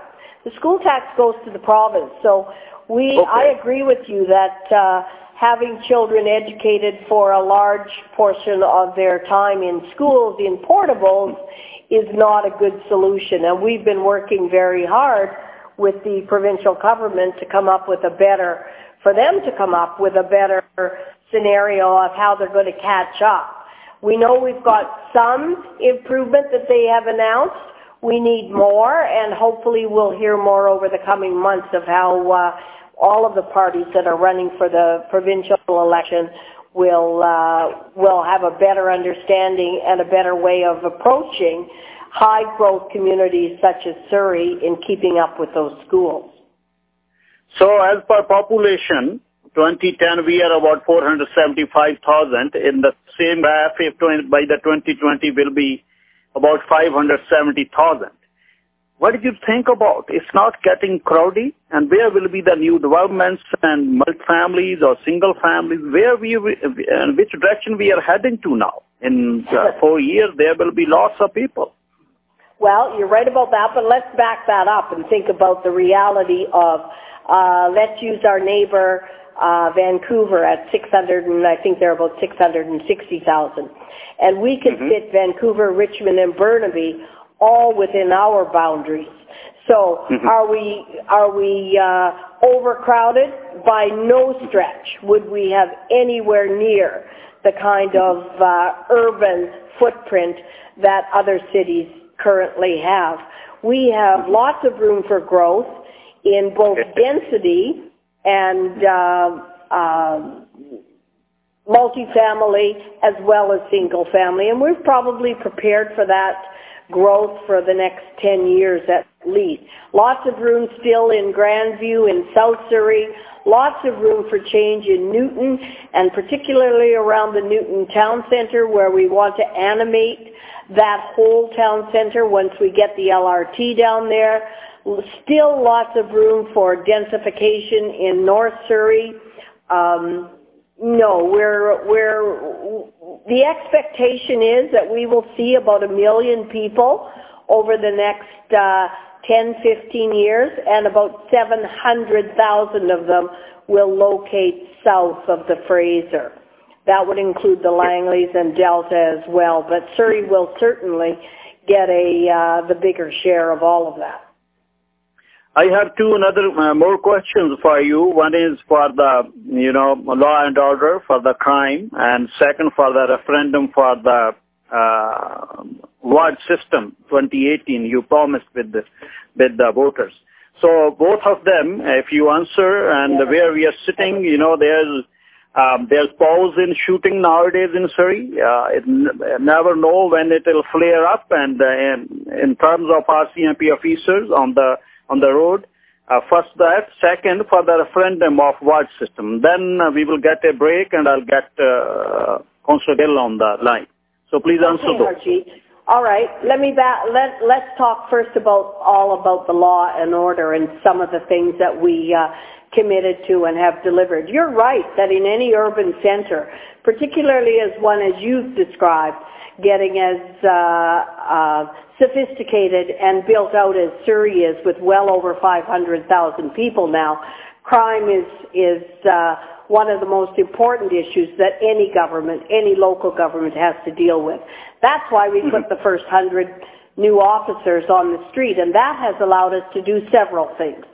The school tax goes to the province, so we, okay. I agree with you that uh, having children educated for a large portion of their time in schools in portables is not a good solution. And we've been working very hard with the provincial government to come up with a better, for them to come up with a better scenario of how they're going to catch up. We know we've got some improvement that they have announced, we need more, and hopefully we'll hear more over the coming months of how uh, all of the parties that are running for the provincial election will uh, will have a better understanding and a better way of approaching high growth communities such as Surrey in keeping up with those schools. So as per population, 2010 we are about 475,000. In the same graph, by the 2020 will be about 570,000. What do you think about? It's not getting crowded, and where will be the new developments and multi-families or single families? Where we, and which direction we are heading to now? In uh, four years, there will be lots of people. Well, you're right about that, but let's back that up and think about the reality of, uh, let's use our neighbor uh, Vancouver at 600, and I think they're about 660,000 and we can mm-hmm. fit Vancouver, Richmond, and Burnaby all within our boundaries. So mm-hmm. are we are we uh, overcrowded? By no stretch would we have anywhere near the kind of uh, urban footprint that other cities currently have. We have mm-hmm. lots of room for growth in both density and uh, uh, multifamily as well as single family. And we're probably prepared for that growth for the next 10 years at least. Lots of room still in Grandview, in South Surrey, lots of room for change in Newton, and particularly around the Newton Town Centre where we want to animate that whole town centre once we get the LRT down there. Still lots of room for densification in North Surrey. Um, no, we're we're the expectation is that we will see about a million people over the next uh, 10, 15 years, and about 700,000 of them will locate south of the Fraser. That would include the Langleys and Delta as well, but Surrey will certainly get a uh, the bigger share of all of that. I have two another uh, more questions for you. One is for the, you know, law and order for the crime, and second for the referendum for the uh, ward system 2018 you promised with the, with the voters. So both of them, if you answer and yeah. where we are sitting, you know, there's um, there's pause in shooting nowadays in Surrey. Uh, it n- never know when it will flare up. And uh, in, in terms of RCMP officers on the on the road, uh, first that, second for the referendum of ward system. Then uh, we will get a break, and I'll get uh, Gill on the line. So please answer okay, those. All right, let me back, let let's talk first about all about the law and order and some of the things that we uh, committed to and have delivered. You're right that in any urban center, particularly as one as you've described, getting as uh, uh, sophisticated and built out as Surrey is with well over 500,000 people now, crime is is uh, one of the most important issues that any government, any local government has to deal with. That's why we put the first hundred new officers on the street, and that has allowed us to do several things.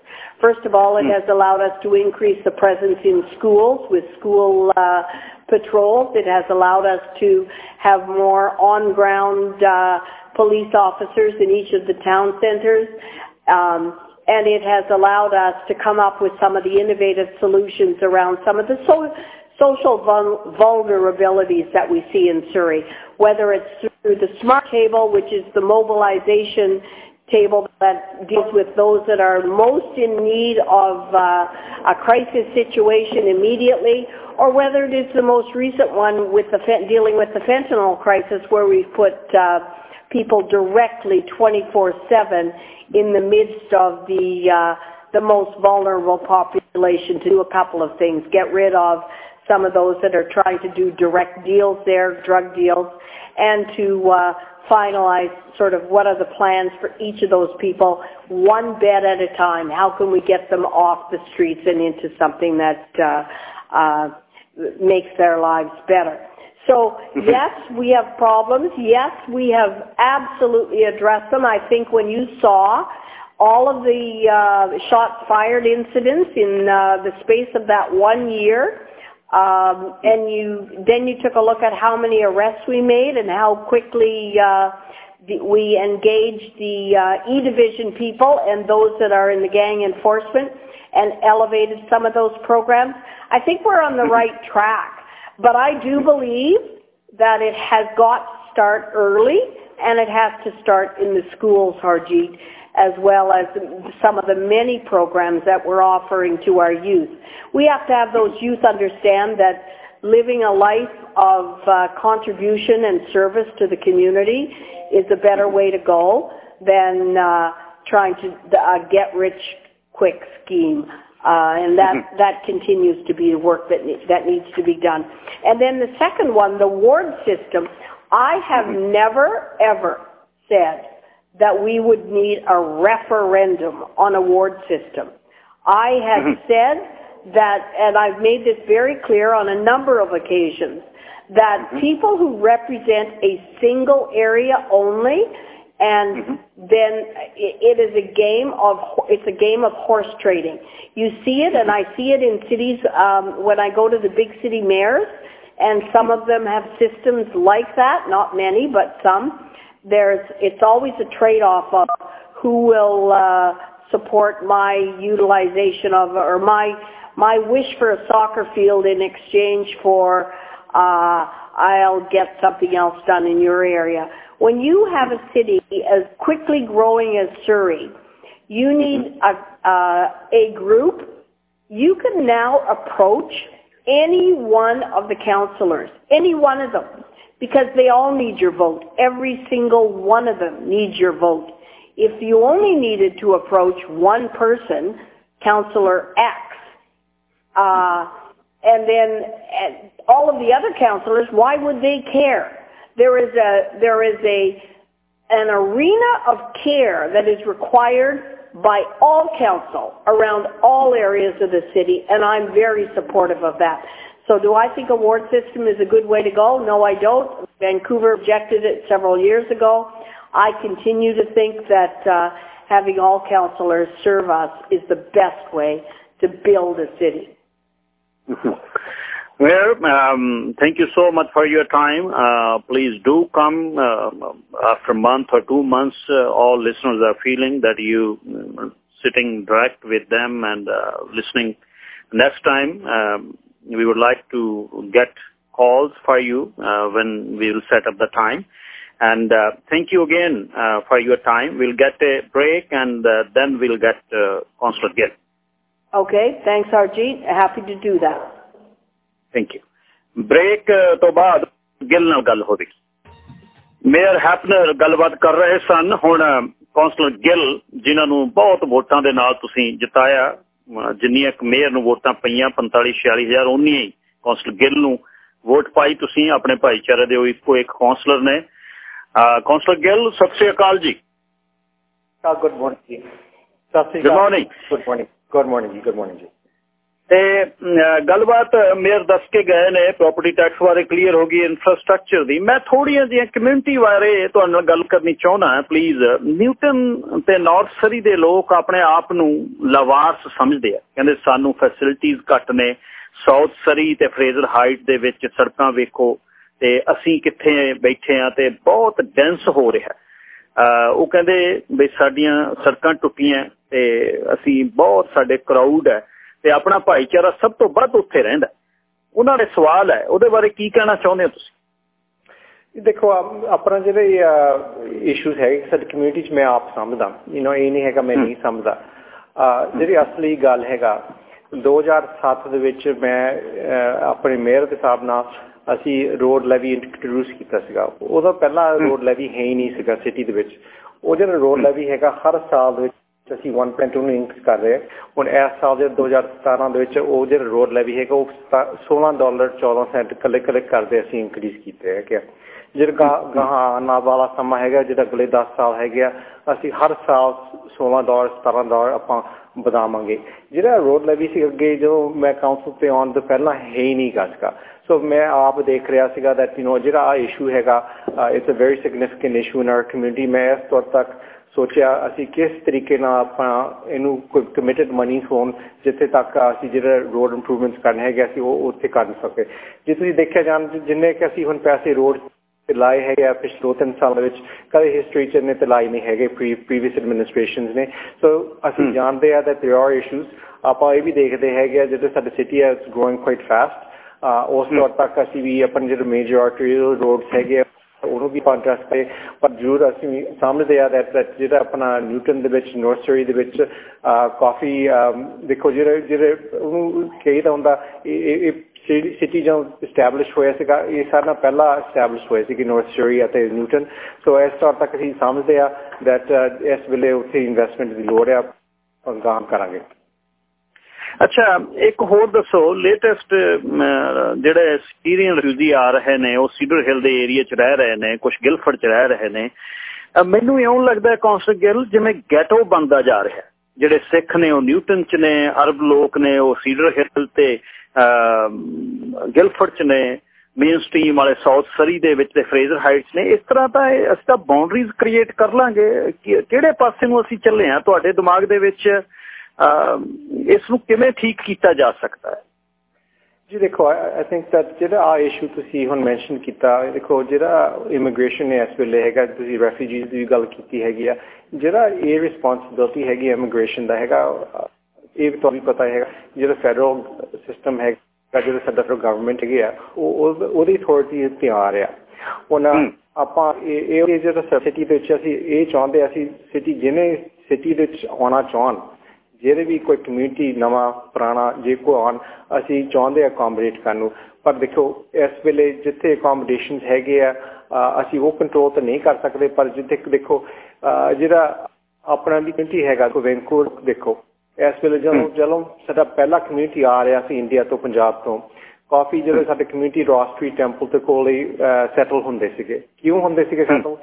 First of all, it hmm. has allowed us to increase the presence in schools with school uh, patrols. It has allowed us to have more on-ground uh, police officers in each of the town centers. Um, and it has allowed us to come up with some of the innovative solutions around some of the so, social vul- vulnerabilities that we see in Surrey, whether it's through the smart table, which is the mobilization table that deals with those that are most in need of uh, a crisis situation immediately, or whether it is the most recent one with the dealing with the fentanyl crisis, where we've put uh, people directly 24/7 in the midst of the uh, the most vulnerable population to do a couple of things: get rid of some of those that are trying to do direct deals there, drug deals, and to uh, finalize sort of what are the plans for each of those people, one bed at a time. How can we get them off the streets and into something that uh, uh, makes their lives better? So mm-hmm. yes, we have problems. Yes, we have absolutely addressed them. I think when you saw all of the uh, shots fired incidents in uh, the space of that one year, um, and you then you took a look at how many arrests we made and how quickly uh, the, we engaged the uh, E division people and those that are in the gang enforcement and elevated some of those programs. I think we're on the mm-hmm. right track, but I do believe that it has got to start early and it has to start in the schools, Harjeet as well as some of the many programs that we're offering to our youth. We have to have those youth understand that living a life of uh, contribution and service to the community is a better way to go than uh, trying to uh, get rich quick scheme. Uh, and that, mm-hmm. that continues to be the work that, ne- that needs to be done. And then the second one, the ward system, I have mm-hmm. never ever said that we would need a referendum on a ward system. I have mm-hmm. said that, and I've made this very clear on a number of occasions, that mm-hmm. people who represent a single area only, and mm-hmm. then it is a game of it's a game of horse trading. You see it, and I see it in cities um, when I go to the big city mayors, and some of them have systems like that. Not many, but some there's it's always a trade-off of who will uh, support my utilization of or my my wish for a soccer field in exchange for uh, I'll get something else done in your area. When you have a city as quickly growing as Surrey, you need a, uh, a group. You can now approach any one of the councillors, any one of them, because they all need your vote. Every single one of them needs your vote. If you only needed to approach one person, Councillor X, uh, and then and all of the other councillors, why would they care? There is a there is a an arena of care that is required by all council around all areas of the city, and I'm very supportive of that. So do I think a ward system is a good way to go? No, I don't. Vancouver objected it several years ago. I continue to think that uh, having all councillors serve us is the best way to build a city. <laughs> Well, um, thank you so much for your time. Uh, please do come uh, after a month or two months. Uh, all listeners are feeling that you uh, sitting direct with them and uh, listening. Next time, um, we would like to get calls for you uh, when we will set up the time. And uh, thank you again uh, for your time. We'll get a break and uh, then we'll get uh, Consular Gill. Okay, thanks, Arjit. Happy to do that. Thank you break ਤੋਂ ਬਾਅਦ ਗਿੱਲ ਨਾਲ ਗੱਲ ਹੋਵੇਗੀ mayor Heppner ਗੱਲਬਾਤ ਕਰ ਰਹੇ ਸਨ ਹੁਣ councillor Gill ਜਿਨ੍ਹਾਂ ਨੂੰ ਬਹੁਤ ਵੋਟਾਂ ਦੇ ਨਾਲ ਤੁਸੀਂ ਜਿਤਾਇਆ ਜਿੰਨੀਆਂ ਇੱਕ ਮੇਅਰ ਨੂੰ ਵੋਟਾਂ ਪਈਆਂ 45 46000 ਉਨੀਆਂ ਹੀ ਕੌਂਸਲਰ ਗਿੱਲ ਨੂੰ ਵੋਟ ਪਾਈ ਤੁਸੀਂ ਆਪਣੇ ਭਾਈਚਾਰੇ ਦੇ ਇੱਕੋ ਇੱਕ ਕੌਂਸਲਰ ਨੇ। ਕੌਂਸਲਰ ਗਿੱਲ ਸਤਿ ਸ੍ਰੀ ਅਕਾਲ ਜੀ। ਗੁੱਡ ਮਾਰਨਿੰਗ ਸਤਿ ਸ੍ਰੀ ਅਕਾਲ। Good morning good morning good morning ਜੀ ਗੁੱਡ ਮਾਰਨਿੰਗ ਜੀ। ਤੇ ਗੱਲਬਾਤ ਮੇਅਰ ਦੱਸ ਕੇ ਗਏ ਨੇ ਪ੍ਰਾਪਰਟੀ ਟੈਕਸ ਬਾਰੇ ਕਲੀਅਰ ਹੋ ਗਈ ਇਨਫਰਾਸਟ੍ਰਕਚਰ ਦੀ। ਮੈਂ ਥੋੜੀਆਂ ਜਿਹੀਆਂ ਕਮਿਊਨਿਟੀ ਬਾਰੇ ਤੁਹਾਡੇ ਨਾਲ ਗੱਲ ਕਰਨੀ ਚਾਹੁੰਦਾ ਪਲੀਜ਼ ਨਿਊਟਨ ਤੇ ਨਾਰਥ ਸਰੀ ਦੇ ਲੋਕ ਆਪਣੇ ਆਪ ਨੂੰ ਲਵਾਰਸ ਸਮਝਦੇ ਆ। ਕਹਿੰਦੇ ਸਾਨੂੰ ਫੈਸਿਲਿਟੀਆਂ ਘੱਟ ਨੇ। ਸਾਊਥ ਸਰੀ ਤੇ ਫਰੇਜ਼ਰ ਹਾਈਟ ਦੇ ਵਿੱਚ ਸੜਕਾਂ ਵੇਖੋ, ਤੇ ਅਸੀਂ ਕਿੱਥੇ ਬੈਠੇ ਆ ਤੇ ਬਹੁਤ ਡੈਂਸ ਹੋ ਰਿਹਾ। ਉਹ ਕਹਿੰਦੇ ਵੀ ਸਾਡੀਆਂ ਸੜਕਾਂ ਟੁੱਟੀਆਂ ਤੇ ਅਸੀਂ ਬਹੁਤ ਸਾਡੇ ਕਰਾਊਡ ਹੈ। ਤੇ ਆਪਣਾ ਭਾਈਚਾਰਾ ਸਭ ਤੋਂ ਵੱਧ ਉੱਥੇ ਰਹਿੰਦਾ ਉਹਨਾਂ ਦੇ ਸਵਾਲ ਹੈ ਉਹਦੇ ਬਾਰੇ ਕੀ ਕਹਿਣਾ ਚਾਹੁੰਦੇ ਹੋ ਤੁਸੀਂ? ਦੇਖੋ ਆਪਣਾ ਜਿਹੜੇ ਇਸ਼ੂਸ ਹੈ ਸਾਡੀ ਕਮਿਊਨਿਟੀ 'ਚ ਮੈਂ ਆਪ ਸਮਝਦਾ। ਯੂ نو ਇਹ ਨਹੀਂ ਹੈਗਾ ਮੈਂ ਨਹੀਂ ਸਮਝਦਾ। ਜਿਹੜੀ ਅਸਲੀ ਗੱਲ ਹੈਗਾ 2007 ਦੇ ਵਿੱਚ ਮੈਂ ਆਪਣੇ ਮੇਅਰ ਦੇ ਹਿਸਾਬ ਨਾਲ ਅਸੀਂ ਰੋਡ ਲੈਵੀ ਇੰਟਰੋਡਿਊਸ ਕੀਤਾ ਸੀਗਾ। ਉਹਦਾ ਪਹਿਲਾ ਰੋਡ ਲੈਵੀ ਹੈ ਹੀ ਨਹੀਂ ਸੀਗਾ ਸਿਟੀ ਦੇ ਵਿੱਚ। ਉਹ ਜਿਹੜਾ ਰੋਡ ਲੈਵੀ ਹੈਗਾ ਹਰ ਸਾਲ ਦੇ ਵਿੱਚ ਅਸੀਂ 1.2 ਨੂੰ ਕਰ ਰਹੇ ਹੁਣ ਇਸ ਸਾਲ ਦੇ 2017 ਦੇ ਵਿੱਚ ਉਹ ਜਿਹੜਾ ਰੋਡ ਲੈਵੀ ਹੈਗਾ, ਉਹ 16 ਡਾਲਰ 14 ਸੈਂਟ ਕੱਲੇ ਕੱਲੇ ਕਰਦੇ ਅਸੀਂ ਇੰਕਰੀਜ਼ ਕੀਤੇ ਹੈ ਕਿ ਜਿਹੜਾ ਗਾਹਾਂ ਵਾਲਾ ਸਮਾਂ ਹੈਗਾ, ਜਿਹੜਾ ਅਗਲੇ 10 ਸਾਲ ਹੈਗੇ ਆ, ਅਸੀਂ ਹਰ ਸਾਲ 16 ਡਾਲਰ 17 ਡਾਲਰ ਆਪਾਂ ਵਧਾਵਾਂਗੇ। ਜਿਹੜਾ ਰੋਡ ਲੈਵੀ ਸੀ ਅੱਗੇ, ਜਦੋਂ ਮੈਂ ਕਾਉਂਸਲ ਤੇ ਆਉਣ ਤੋਂ ਪਹਿਲਾਂ ਹੈ ਹੀ ਨਹੀਂ ਗੱਜਕਾ ਸੋ ਮੈਂ ਆਪ ਦੇਖ ਰਿਹਾ ਸੀਗਾ ਦੈਟ ਯੂ نو ਜਿਹੜਾ ਇਸ਼ੂ ਹੈਗਾ it's a very significant issue in our community ਮੈਂ ਇਸ ਤੌਰ ਤੱਕ ਸੋਚਿਆ ਅਸੀਂ ਕਿਸ ਤਰੀਕੇ ਨਾਲ ਆਪਾਂ ਇਹਨੂੰ ਕੋਈ ਕਮਿਟਡ ਮਨੀ ਹੋਣ ਜਿੱਥੇ ਤੱਕ ਅਸੀਂ ਜਿਹੜਾ ਰੋਡ ਇੰਪਰੂਵਮੈਂਟਸ ਕਰਨੇ ਹੈਗੇ ਅਸੀਂ ਉਹ ਉੱਥੇ ਕਰ ਸਕੇ ਜੇ ਤੁਸੀਂ ਦੇਖਿਆ ਜਾਣ ਜਿੰਨੇ ਕਿ ਅਸੀਂ ਹੁਣ ਪੈਸੇ ਰੋਡ ਤੇ ਲਾਏ ਹੈਗੇ ਆ ਪਿਛਲੇ ਦੋ ਤਿੰਨ ਸਾਲਾਂ ਵਿੱਚ ਕਦੇ ਹਿਸਟਰੀ ਚ ਨੇ ਤੇ ਲਾਏ ਨਹੀਂ ਹੈਗੇ ਪ੍ਰੀਵੀਅਸ ਐਡਮਿਨਿਸਟ੍ਰੇਸ਼ਨਸ ਨੇ ਸੋ ਅਸੀਂ ਜਾਣਦੇ ਆ ਦੈਟ देयर ਆਰ ਇਸ਼ੂਸ ਆਪਾਂ ਇਹ ਵੀ ਦੇਖਦੇ ਹੈਗੇ ਆ ਜਿਹੜੇ ਸਾਡੇ ਸਿਟੀ ਹੈ ਇਟਸ ਗਰੋਇੰਗ ਕੁਆਇਟ ਫਾਸਟ ਉਸ ਤੌਰ ਤੱਕ ਅਸੀਂ ਵੀ ਆਪਣੇ ਜਿਹੜੇ ਮੇਜਰ ਆਰਟਰੀਅਲ ਰੋਡਸ ਹੈਗੇ ਉਹਨੂੰ ਵੀ ਕੰਟਰਸਟ ਕਰੇ ਪਰ ਜ਼ਰੂਰ ਅਸੀਂ ਸਮਝਦੇ ਆ ਦੈਟ ਜਿਹੜਾ ਆਪਣਾ ਨਿਊਟਨ ਦੇ ਵਿੱਚ ਨਰਸਰੀ ਦੇ ਵਿੱਚ ਕਾਫੀ ਦੇਖੋ ਜਿਹੜੇ ਜਿਹੜੇ ਉਹਨੂੰ ਕਹੀਦਾ ਹੁੰਦਾ, ਇਹ ਸਿਟੀ ਜਦੋਂ ਸਟੈਬਲਿਸ਼ ਹੋਇਆ ਸੀਗਾ, ਇਹ ਸਾਰਾ ਪਹਿਲਾਂ ਸਟੈਬਲਿਸ਼ ਹੋਇਆ ਸੀ ਕਿ ਨਰਸਰੀ ਅਤੇ ਨਿਊਟਨ ਸੋ ਇਸ ਤੌਰ ਤੱਕ ਅਸੀਂ ਸਮਝਦੇ ਆ ਦੈਟ ਇਸ ਵੇਲੇ ਉੱਥੇ ਇਨਵੈਸਟਮੈਂਟ ਦੀ ਲੋੜ ਆ ਕੰਮ ਕਰਾਂਗੇ। ਅੱਛਾ, ਇੱਕ ਹੋਰ ਦੱਸੋ ਲੇਟੈਸਟ ਜਿਹੜੇ ਸੀਰੀਅਨ ਰਿਫਿਊਜੀ ਆ ਰਹੇ ਨੇ, ਉਹ ਸੀਡਰ ਹਿਲ ਦੇ ਏਰੀਆ 'ਚ ਰਹਿ ਰਹੇ ਨੇ ਕੁਝ ਗਿਲਫਰਡ 'ਚ ਰਹਿ ਰਹੇ ਨੇ ਮੈਨੂੰ ਇਉਂ ਲੱਗਦਾ ਕੌਂਸਲ ਗਿਲ, ਜਿਵੇਂ ਗੈਟੋ ਬਣਦਾ ਜਾ ਰਿਹਾ ਜਿਹੜੇ ਸਿੱਖ ਨੇ, ਉਹ ਨਿਊਟਨ 'ਚ ਨੇ, ਅਰਬ ਲੋਕ ਨੇ, ਉਹ ਸੀਡਰ ਹਿਲ ਤੇ ਗਿਲਫੜ 'ਚ ਨੇ ਮੇਨ ਸਟ੍ਰੀਮ ਵਾਲੇ ਸਾਊਥ ਸਰੀ ਦੇ ਵਿੱਚ ਤੇ ਫਰੇਜ਼ਰ ਹਾਈਟਸ ਨੇ, ਇਸ ਤਰ੍ਹਾਂ ਤਾਂ ਅਸੀਂ ਤਾਂ ਬਾਉਂਡਰੀਜ਼ ਕ੍ਰੀਏਟ ਕਰ ਲਾਂਗੇ। ਕਿਹੜੇ ਪਾਸੇ ਨੂੰ ਅਸੀਂ ਚੱਲੇ ਆ ਤੁਹਾਡੇ ਦਿਮਾਗ ਦੇ ਵਿੱਚ ਇਸ ਨੂੰ ਕਿਵੇਂ ਠੀਕ ਕੀਤਾ ਜਾ ਸਕਦਾ ਹੈ? ਜੀ ਦੇਖੋ ਆਈ ਥਿੰਕ ਦੈਟ ਜਿਹੜਾ ਆ ਇਸ਼ੂ ਤੁਸੀਂ ਹੁਣ ਮੈਂਸ਼ਨ ਕੀਤਾ ਦੇਖੋ ਜਿਹੜਾ ਇਮੀਗ੍ਰੇਸ਼ਨ ਇਸ ਵੇਲੇ ਹੈਗਾ ਤੁਸੀਂ ਰੈਫਿਊਜੀਜ਼ ਦੀ ਗੱਲ ਕੀਤੀ ਹੈਗੀ ਆ ਜਿਹੜਾ ਇਹ ਰਿਸਪੌਂਸਿਬਿਲਟੀ ਹੈਗੀ ਇਮੀਗ੍ਰੇਸ਼ਨ ਦਾ ਹੈਗਾ ਇਹ ਵੀ ਤੁਹਾਨੂੰ ਪਤਾ ਹੈਗਾ ਜਿਹੜਾ ਫੈਡਰਲ ਸਿਸਟਮ ਹੈ ਜਿਹੜਾ ਸਾਡਾ ਗਵਰਨਮੈਂਟ ਹੈਗੀ ਆ ਉਹ ਉਹਦੀ ਅਥਾਰਟੀ ਤੇ ਆ। ਰਿਹਾ ਉਹਨਾਂ ਆਪਾਂ ਇਹ ਇਹ ਜਿਹੜਾ ਸਿਟੀ ਦੇ ਵਿੱਚ ਅਸੀਂ ਇਹ ਚਾਹੁੰਦੇ ਅਸੀਂ ਸਿਟੀ ਜਿਹਨੇ ਸਿਟੀ ਦੇ ਵਿੱਚ ਆਉਣਾ ਚਾਹਣ ਜਿਹੜੇ ਵੀ ਕੋਈ ਕਮਿਊਨਿਟੀ ਨਵਾਂ ਪੁਰਾਣਾ ਜੇ ਕੋ ਆਉਣ ਅਸੀਂ ਚਾਹੁੰਦੇ ਆ ਅਕੋਮੋਡੇਟ ਕਰਨ ਨੂੰ। ਪਰ ਦੇਖੋ ਇਸ ਵੇਲੇ ਜਿੱਥੇ ਅਕੋਮੋਡੇਸ਼ਨਸ ਹੈਗੇ ਆ ਅਸੀਂ ਉਹ ਕੰਟਰੋਲ ਤਾਂ ਨਹੀਂ ਕਰ ਸਕਦੇ ਪਰ ਜਿੱਥੇ ਦੇਖੋ ਜਿਹੜਾ ਆਪਣਾ ਵੀ ਕਮਿਊਨਿਟੀ ਹੈਗਾ ਕੋ ਵੈਂਕੂਵਰ ਦੇਖੋ ਇਸ ਵੇਲੇ ਜਦੋਂ ਚਲੋ ਸਾਡਾ ਪਹਿਲਾ ਕਮਿਊਨਿਟੀ ਆ ਰਿਹਾ ਸੀ ਇੰਡੀਆ ਤੋਂ ਪੰਜਾਬ ਤੋਂ ਕਾਫੀ ਜਿਹੜੇ ਸਾਡੇ ਕਮਿਊਨਿਟੀ ਰੋਸਟਰੀ ਟੈਂਪਲ ਤੇ ਕੋਲ ਹੀ ਸੈਟਲ ਹੁੰਦੇ ਸੀਗੇ। ਕਿਉਂ ਹੁੰਦੇ ਸੀਗੇ ਸੈਟਲ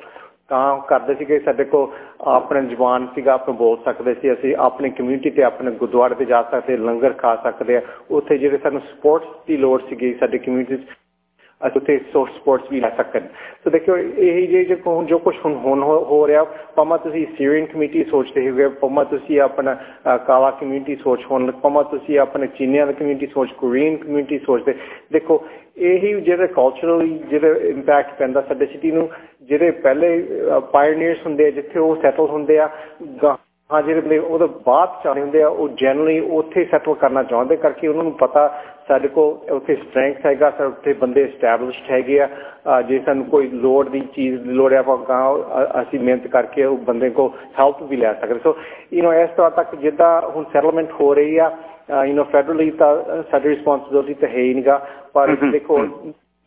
ਤਾਂ ਕਰਦੇ ਸੀਗੇ, ਸਾਡੇ ਕੋਲ ਆਪਣਾ ਜ਼ੁਬਾਨ ਸੀਗਾ, ਆਪਾਂ ਬੋਲ ਸਕਦੇ ਸੀ, ਅਸੀਂ ਆਪਣੀ ਕਮਿਊਨਿਟੀ ਤੇ ਆਪਣੇ ਗੁਰਦੁਆਰੇ ਤੇ ਜਾ ਸਕਦੇ, ਲੰਗਰ ਖਾ ਸਕਦੇ ਆ। ਉੱਥੇ ਜਿਹੜੇ ਸਾਨੂੰ ਸਪੋਰਟਸ ਦੀ ਲੋੜ ਸੀਗੀ, ਸਾਡੇ ਕਮਿਊਨਿਟੀ ਅਸੀਂ ਉੱਥੇ ਸਪੋਰਟਸ ਵੀ ਲੈ ਸਕਣ। ਸੋ ਦੇਖੋ ਇਹ ਜੇ ਜੋ ਕੁਝ ਹੁਣ ਹੋ ਰਿਹਾ ਪਮਾ ਤੁਸੀਂ ਸੀਰੀਅਨ ਕਮੇਟੀ ਸੋਚਦੇ ਹੋਗੇ ਪਮਾ ਤੁਸੀਂ ਆਪਣਾ ਕਾਲਾ ਕਮਿਊਨਿਟੀ ਸੋਚ ਹੁਣ ਪਮਾ ਤੁਸੀਂ ਆਪਣੇ ਚੀਨੀਆਂ ਦੀ ਕਮਿਊਨਿਟੀ ਸੋਚ ਕੋਰੀਅਨ ਕਮਿਊਨਿਟੀ ਸੋਚਦੇ। ਦੇਖੋ, ਇਹੀ ਜਿਹੜੇ ਕਲਚਰਲੀ ਜਿਹੜੇ ਇੰਪੈਕਟ ਪੈਂਦਾ, ਸਾਡੇ ਸਿਟੀ ਨੂੰ ਜਿਹੜੇ ਪਹਿਲੇ ਪਾਇਨੀਅਰਸ ਹੁੰਦੇ ਜਿੱਥੇ ਉਹ ਸੈਟਲ ਹੁੰਦੇ ਆ ਹਾਂ ਜਿਹੜੇ ਉਹਦੇ ਬਾਅਦ ਚਾਹੇ ਹੁੰਦੇ ਆ ਉਹ ਜਨਰਲੀ ਉੱਥੇ ਸੈਟਲ ਕਰਨਾ ਚਾਹੁੰਦੇ ਕਰਕੇ ਉਹਨਾਂ ਨੂੰ ਪਤਾ ਸਾਡੇ ਕੋਲ ਉੱਥੇ ਸਟਰੈਂਥ ਹੈਗਾ ਸਰ ਉੱਥੇ ਬੰਦੇ ਐਸਟੈਬਲਿਸ਼ਡ ਹੈਗੇ ਆ ਜੇ ਸਾਨੂੰ ਕੋਈ ਲੋੜ ਦੀ ਚੀਜ਼ ਦੀ ਲੋੜ ਹੈ ਆਪਾਂ ਅਸੀਂ ਮਿਹਨਤ ਕਰਕੇ ਉਹ ਬੰਦੇ ਕੋ ਹੈਲਪ ਵੀ ਲੈ ਸਕਦੇ ਸੋ ਯੂ نو ਇਸ ਤਰ੍ਹਾਂ ਤੱਕ ਜਿੱਦਾਂ ਹੁਣ ਸੈਟਲਮੈਂਟ ਹੋ ਰਹੀ ਆ ਯੂ نو ਫੈਡਰਲੀ ਤਾਂ ਸਾਡੀ ਰਿਸਪੌਂਸਿਬਿਲਟੀ ਤਾਂ ਹੈ ਹੀ ਨਹੀਂਗਾ ਪਰ ਦੇਖੋ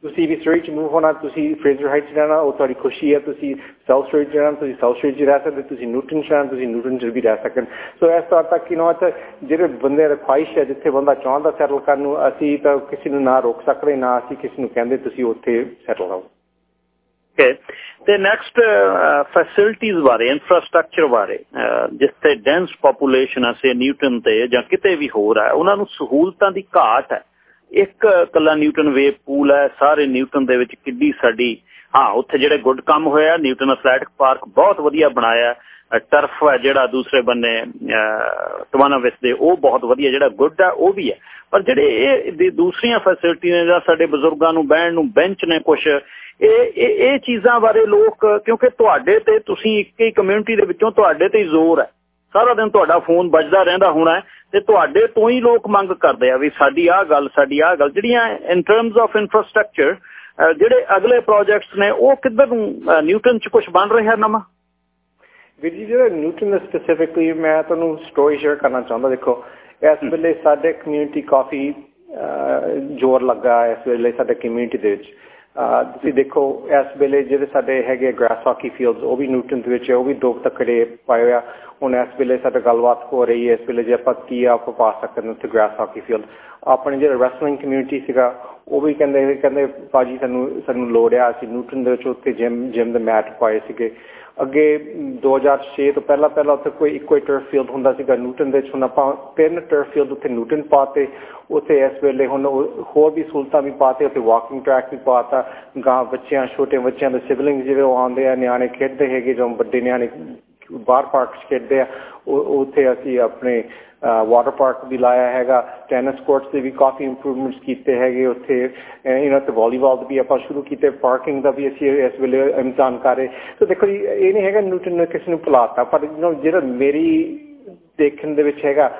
ਤੁਸੀਂ ਵੀ ਸਟੋਰੀ ਚ ਮੂਵ ਹੋਣਾ, ਤੁਸੀਂ ਫਰੇਜ਼ਰ ਹਾਈਟਸ ਰਹਿਣਾ, ਉਹ ਤੁਹਾਡੀ ਖੁਸ਼ੀ ਹੈ, ਤੁਸੀਂ ਸਾਊਥ ਸਟੋਰੀ ਰਹਿਣਾ, ਤੁਸੀਂ ਸਾਊਥ ਸਟੋਰੀ ਚ ਰਹਿ ਸਕਦੇ, ਤੁਸੀਂ ਨਿਊਟਨ ਚ ਰਹਿਣਾ, ਤੁਸੀਂ ਨਿਊਟਨ ਚ ਵੀ ਰਹਿ ਸਕਣ। ਸੋ ਇਸ ਤਰ੍ਹਾਂ ਤੱਕ ਕਿ ਨੋ ਜਿਹੜੇ ਬੰਦੇ ਦਾ ਖੁਆਇਸ਼ ਹੈ, ਜਿੱਥੇ ਬੰਦਾ ਚਾਹੁੰਦਾ ਸੈਟਲ ਕਰਨ ਨੂੰ, ਅਸੀਂ ਤਾਂ ਕਿਸੇ ਨੂੰ ਨਾ ਰੋਕ ਸਕਦੇ, ਨਾ ਅਸੀਂ ਕਿਸੇ ਨੂੰ ਕਹਿੰਦੇ, ਤੁਸੀਂ ਉੱਥੇ ਸੈਟਲ ਹੋ ਓਕੇ ਤੇ ਨੈਕਸਟ ਫੈਸਿਲਿਟੀਆਂ ਬਾਰੇ ਇਨਫਰਾਸਟ੍ਰਕਚਰ ਬਾਰੇ ਜਿੱਥੇ ਡੈਂਸ ਪੋਪੂਲੇਸ਼ਨ ਹੈ ਸੇ ਨਿਊਟਨ ਤੇ ਜਾਂ ਕਿਤੇ ਵੀ ਹੋਰ ਹੈ ਉਹਨਾਂ ਨੂੰ ਸਹੂਲਤਾਂ ਦੀ ਘਾਟ ਹੈ। ਇੱਕ ਕੱਲਾ ਨਿਊਟਨ ਵੇਵ ਪੂਲ ਹੈ, ਸਾਰੇ ਨਿਊਟਨ ਦੇ ਵਿੱਚ ਕਿੱਡੀ ਸਾਡੀ, ਹਾਂ, ਉੱਥੇ ਜਿਹੜੇ ਗੁੱਡ ਕੰਮ ਹੋਇਆ ਨਿਊਟਨ ਐਥਲੈਟਿਕ ਪਾਰਕ ਬਹੁਤ ਵਧੀਆ ਬਣਾਇਆ ਟਰਫ ਹੈ ਜਿਹੜਾ ਦੂਸਰੇ ਬੰਨੇ ਟਵਾਨਾ ਦੇ, ਉਹ ਬਹੁਤ ਵਧੀਆ ਜਿਹੜਾ ਗੁੱਡ ਹੈ, ਉਹ ਵੀ ਹੈ। ਪਰ ਜਿਹੜੇ ਇਹ ਦੂਸਰੀਆਂ ਫੈਸਿਲਿਟੀ ਨੇ ਜਾਂ ਸਾਡੇ ਬਜ਼ੁਰਗਾਂ ਨੂੰ ਬਹਿਣ ਨੂੰ ਬੈਂਚ ਨੇ ਕੁਝ ਇਹ ਇਹ ਚੀਜ਼ਾਂ ਬਾਰੇ ਲੋਕ, ਕਿਉਂਕਿ ਤੁਹਾਡੇ ਤੇ ਤੁਸੀਂ ਇੱਕ ਹੀ ਕਮਿਊਨਿਟੀ ਦੇ ਵਿੱਚੋਂ ਤੁਹਾਡੇ ਤੇ ਹੀ ਜ਼ੋਰ ਹੈ। ਸਾਰਾ ਦਿਨ ਤੁਹਾਡਾ ਫੋਨ ਵੱਜਦਾ ਰਹਿੰਦਾ ਹੋਣਾ ਤੇ ਤੁਹਾਡੇ ਤੋਂ ਹੀ ਲੋਕ ਮੰਗ ਕਰਦੇ ਆ ਵੀ ਸਾਡੀ ਆਹ ਗੱਲ ਸਾਡੀ ਆਹ ਗੱਲ ਜਿਹੜੀਆਂ ਇਨ ਟਰਮਸ ਆਫ ਇਨਫਰਾਸਟ੍ਰਕਚਰ ਜਿਹੜੇ ਅਗਲੇ ਪ੍ਰੋਜੈਕਟਸ ਨੇ ਉਹ ਕਿੱਧਰ ਨੂੰ ਨਿਊਟਨ ਚ ਕੁਝ ਬਣ ਰਿਹਾ ਨਵਾਂ? ਵੀਰ ਜੀ ਜਿਹੜਾ ਨਿਊਟਨ ਸਪੈਸੀਫਿਕਲੀ ਮੈਂ ਤੁਹਾਨੂੰ ਸਟੋਰੀ ਸ਼ੇਅਰ ਕਰਨਾ ਚਾਹੁੰਦਾ ਦੇਖੋ ਇਸ ਵੇਲੇ ਸਾਡੇ ਕਮਿਊਨਿਟੀ ਕਾਫੀ ਜ਼ੋਰ ਲੱਗਾ ਇਸ ਵੇਲੇ ਸਾਡੇ ਕਮਿਊਨਿਟੀ ਦੇ ਵਿੱਚ। ਤੁਸੀਂ ਦੇਖੋ, ਇਸ ਵੇਲੇ ਜਿਹੜੇ ਸਾਡੇ ਹੈਗੇ ਗ੍ਰਾਸ ਹਾਕੀ ਫੀਲਡਸ ਉਹ ਵੀ ਨਿਊਟਨ ਦੇ ਵਿੱਚ ਉਹ ਵੀ ਦੋ ਤੱਕੜੇ ਪਾਏ ਹੋਇਆ ਹੁਣ ਇਸ ਵੇਲੇ ਸਾਡਾ ਗੱਲਬਾਤ ਹੋ ਰਹੀ ਹੈ, ਇਸ ਵੇਲੇ ਜੇ ਆਪਾਂ ਕੀ ਆਪ ਪਾ ਸਕਦੇ ਹਾਂ ਉੱਥੇ ਗ੍ਰਾਸ ਹਾਕੀ ਫੀਲਡ ਆਪਣੇ ਜਿਹੜਾ ਰੈਸਲਿੰਗ ਕਮਿਊਨਿਟੀ ਸੀਗਾ, ਉਹ ਵੀ ਕਹਿੰਦੇ ਕਹਿੰਦੇ ਬਾਜੀ ਸਾਨੂੰ ਸਾਨੂੰ ਲੋੜ ਆ, ਅਸੀਂ ਨਿਊਟਨ ਦੇ ਵਿੱਚ ਉੱਥੇ ਜਿਮ ਜਿਮ ਦੇ ਮੈਟ ਪਾਏ ਸੀਗੇ। ਅੱਗੇ 2006 ਤੋਂ ਪਹਿਲਾਂ ਪਹਿਲਾਂ ਉੱਥੇ ਕੋਈ ਇੱਕੋ ਹੀ ਟਰਫ ਫੀਲਡ ਹੁੰਦਾ ਸੀਗਾ ਨਿਊਟਨ ਦੇ ਵਿੱਚ ਹੁਣ ਆਪਾਂ ਤਿੰਨ ਟਰਫ ਫੀਲਡ ਉੱਥੇ ਨਿਊਟਨ ਪਾਤੇ ਉੱਥੇ ਇਸ ਵੇਲੇ ਹੁਣ ਹੋਰ ਵੀ ਸਹੂਲਤਾਂ ਵੀ ਪਾਤੇ ਉੱਥੇ ਵਾਕਿੰਗ ਟਰੈਕ ਵੀ ਪਾਤਾ ਗਾਂ ਬੱਚਿਆਂ, ਛੋਟੇ ਬੱਚਿਆਂ ਦੇ ਸਿਬਲਿੰਗ ਜਿਹੜੇ ਆਉਂਦੇ ਆ, ਨਿਆਣੇ ਖੇਡਦੇ ਹੈਗੇ ਜਾਂ ਵੱਡੇ ਨਿਆਣੇ ਬਾਹਰ ਪਾਰਕਸ ਖੇਡਦੇ ਆ ਉੱਥੇ ਅਸੀਂ ਆਪਣੇ ਵਾਟਰ ਪਾਰਕ ਵੀ ਲਾਇਆ ਹੈਗਾ ਟੈਨਿਸ ਕੋਰਟਸ ਦੇ ਵੀ ਕਾਫੀ ਇੰਪਰੂਵਮੈਂਟਸ ਕੀਤੇ ਹੈਗੇ ਉੱਥੇ। ਇਹਨਾਂ ਤੇ ਵਾਲੀਬਾਲ ਵੀ ਆਪਾਂ ਸ਼ੁਰੂ ਕੀਤੇ ਪਾਰਕਿੰਗ ਦਾ ਵੀ ਅਸੀਂ ਇਸ ਵੇਲੇ ਇਮਤਿਹਾਨ ਕਰ ਰਹੇ। ਸੋ ਦੇਖੋ ਜੀ, ਇਹ ਨਹੀਂ ਹੈਗਾ ਨਿਊਟਨ ਕਿਸੇ ਨੂੰ ਭੁਲਾਤਾ, ਪਰ ਜਿਹੜਾ ਮੇਰੀ ਦੇਖਣ ਦੇ ਵਿੱਚ ਹੈਗਾ।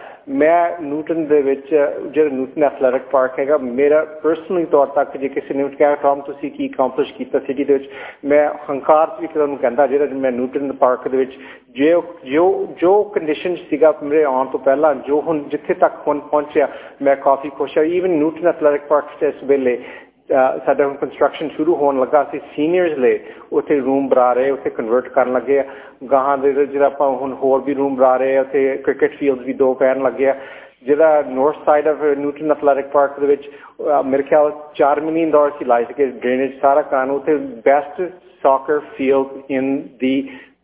ਮੈਂ ਨਿਊਟਨ ਦੇ ਵਿੱਚ, ਜਿਹੜਾ ਨਿਊਟਨ ਐਥਲੈਟਿਕ ਪਾਰਕ ਹੈਗਾ, ਮੇਰਾ ਪਰਸਨਲੀ ਤੌਰ ਤੱਕ ਜੇ ਕਿਸੇ ਨੇ ਕਿਹਾ ਟੌਮ ਤੁਸੀਂ ਕੀ ਅਕੰਪਲਿਸ਼ ਕੀਤਾ ਸਿਟੀ ਦੇ ਵਿੱਚ ਮੈਂ ਹੰਕਾਰ ਵੀ ਤੁਹਾਨੂੰ ਕਹਿੰਦਾ, ਜਿਹੜਾ ਮੈਂ ਨਿਊਟਨ ਪਾਰਕ ਦੇ ਵਿੱਚ ਜੋ ਜੋ ਜੋ ਕੰਡੀਸ਼ਨ ਸੀਗਾ ਮੇਰੇ ਆਉਣ ਤੋਂ ਪਹਿਲਾਂ, ਜੋ ਹੁਣ ਜਿੱਥੇ ਤੱਕ ਹੁਣ ਪਹੁੰਚਿਆ, ਮੈਂ ਕਾਫੀ ਖੁਸ਼ ਹਾਂ। ਈਵਨ ਨਿਊਟਨ ਐਥਲੈਟਿਕ ਪਾਰਕ ਇਸ ਵੇਲੇ ਸਾਡਾ ਹੁਣ ਕੰਸਟਰਕਸ਼ਨ ਸ਼ੁਰੂ ਹੋਣ ਲੱਗਾ ਅਸੀਂ ਸੀਨੀਅਰਸ ਲਈ। ਉੱਥੇ ਰੂਮ ਬਣਾ ਰਹੇ, ਉੱਥੇ ਕਨਵਰਟ ਕਰਨ ਲੱਗੇ ਆ। ਗਾਹਾਂ ਦੇ ਜਿਹੜਾ ਆਪਾਂ ਹੁਣ ਹੋਰ ਵੀ ਰੂਮ ਬਣਾ ਰਹੇ ਆ, ਉੱਥੇ ਕ੍ਰਿਕਟ ਫੀਲਡਸ ਵੀ ਦੋ ਪੈਣ ਲੱਗੇ ਆ। ਜਿਹੜਾ north side of Newton athletic park ਦੇ ਵਿੱਚ ਮੇਰੇ ਖਿਆਲ 4 ਮਿਲੀਅਨ ਡਾਲਰ ਸੀ ਲਾਈ ਸੀ ਡਰੇਨੇਜ ਸਾਰਾ ਕਾਨ ਉੱਥੇ best soccer field in the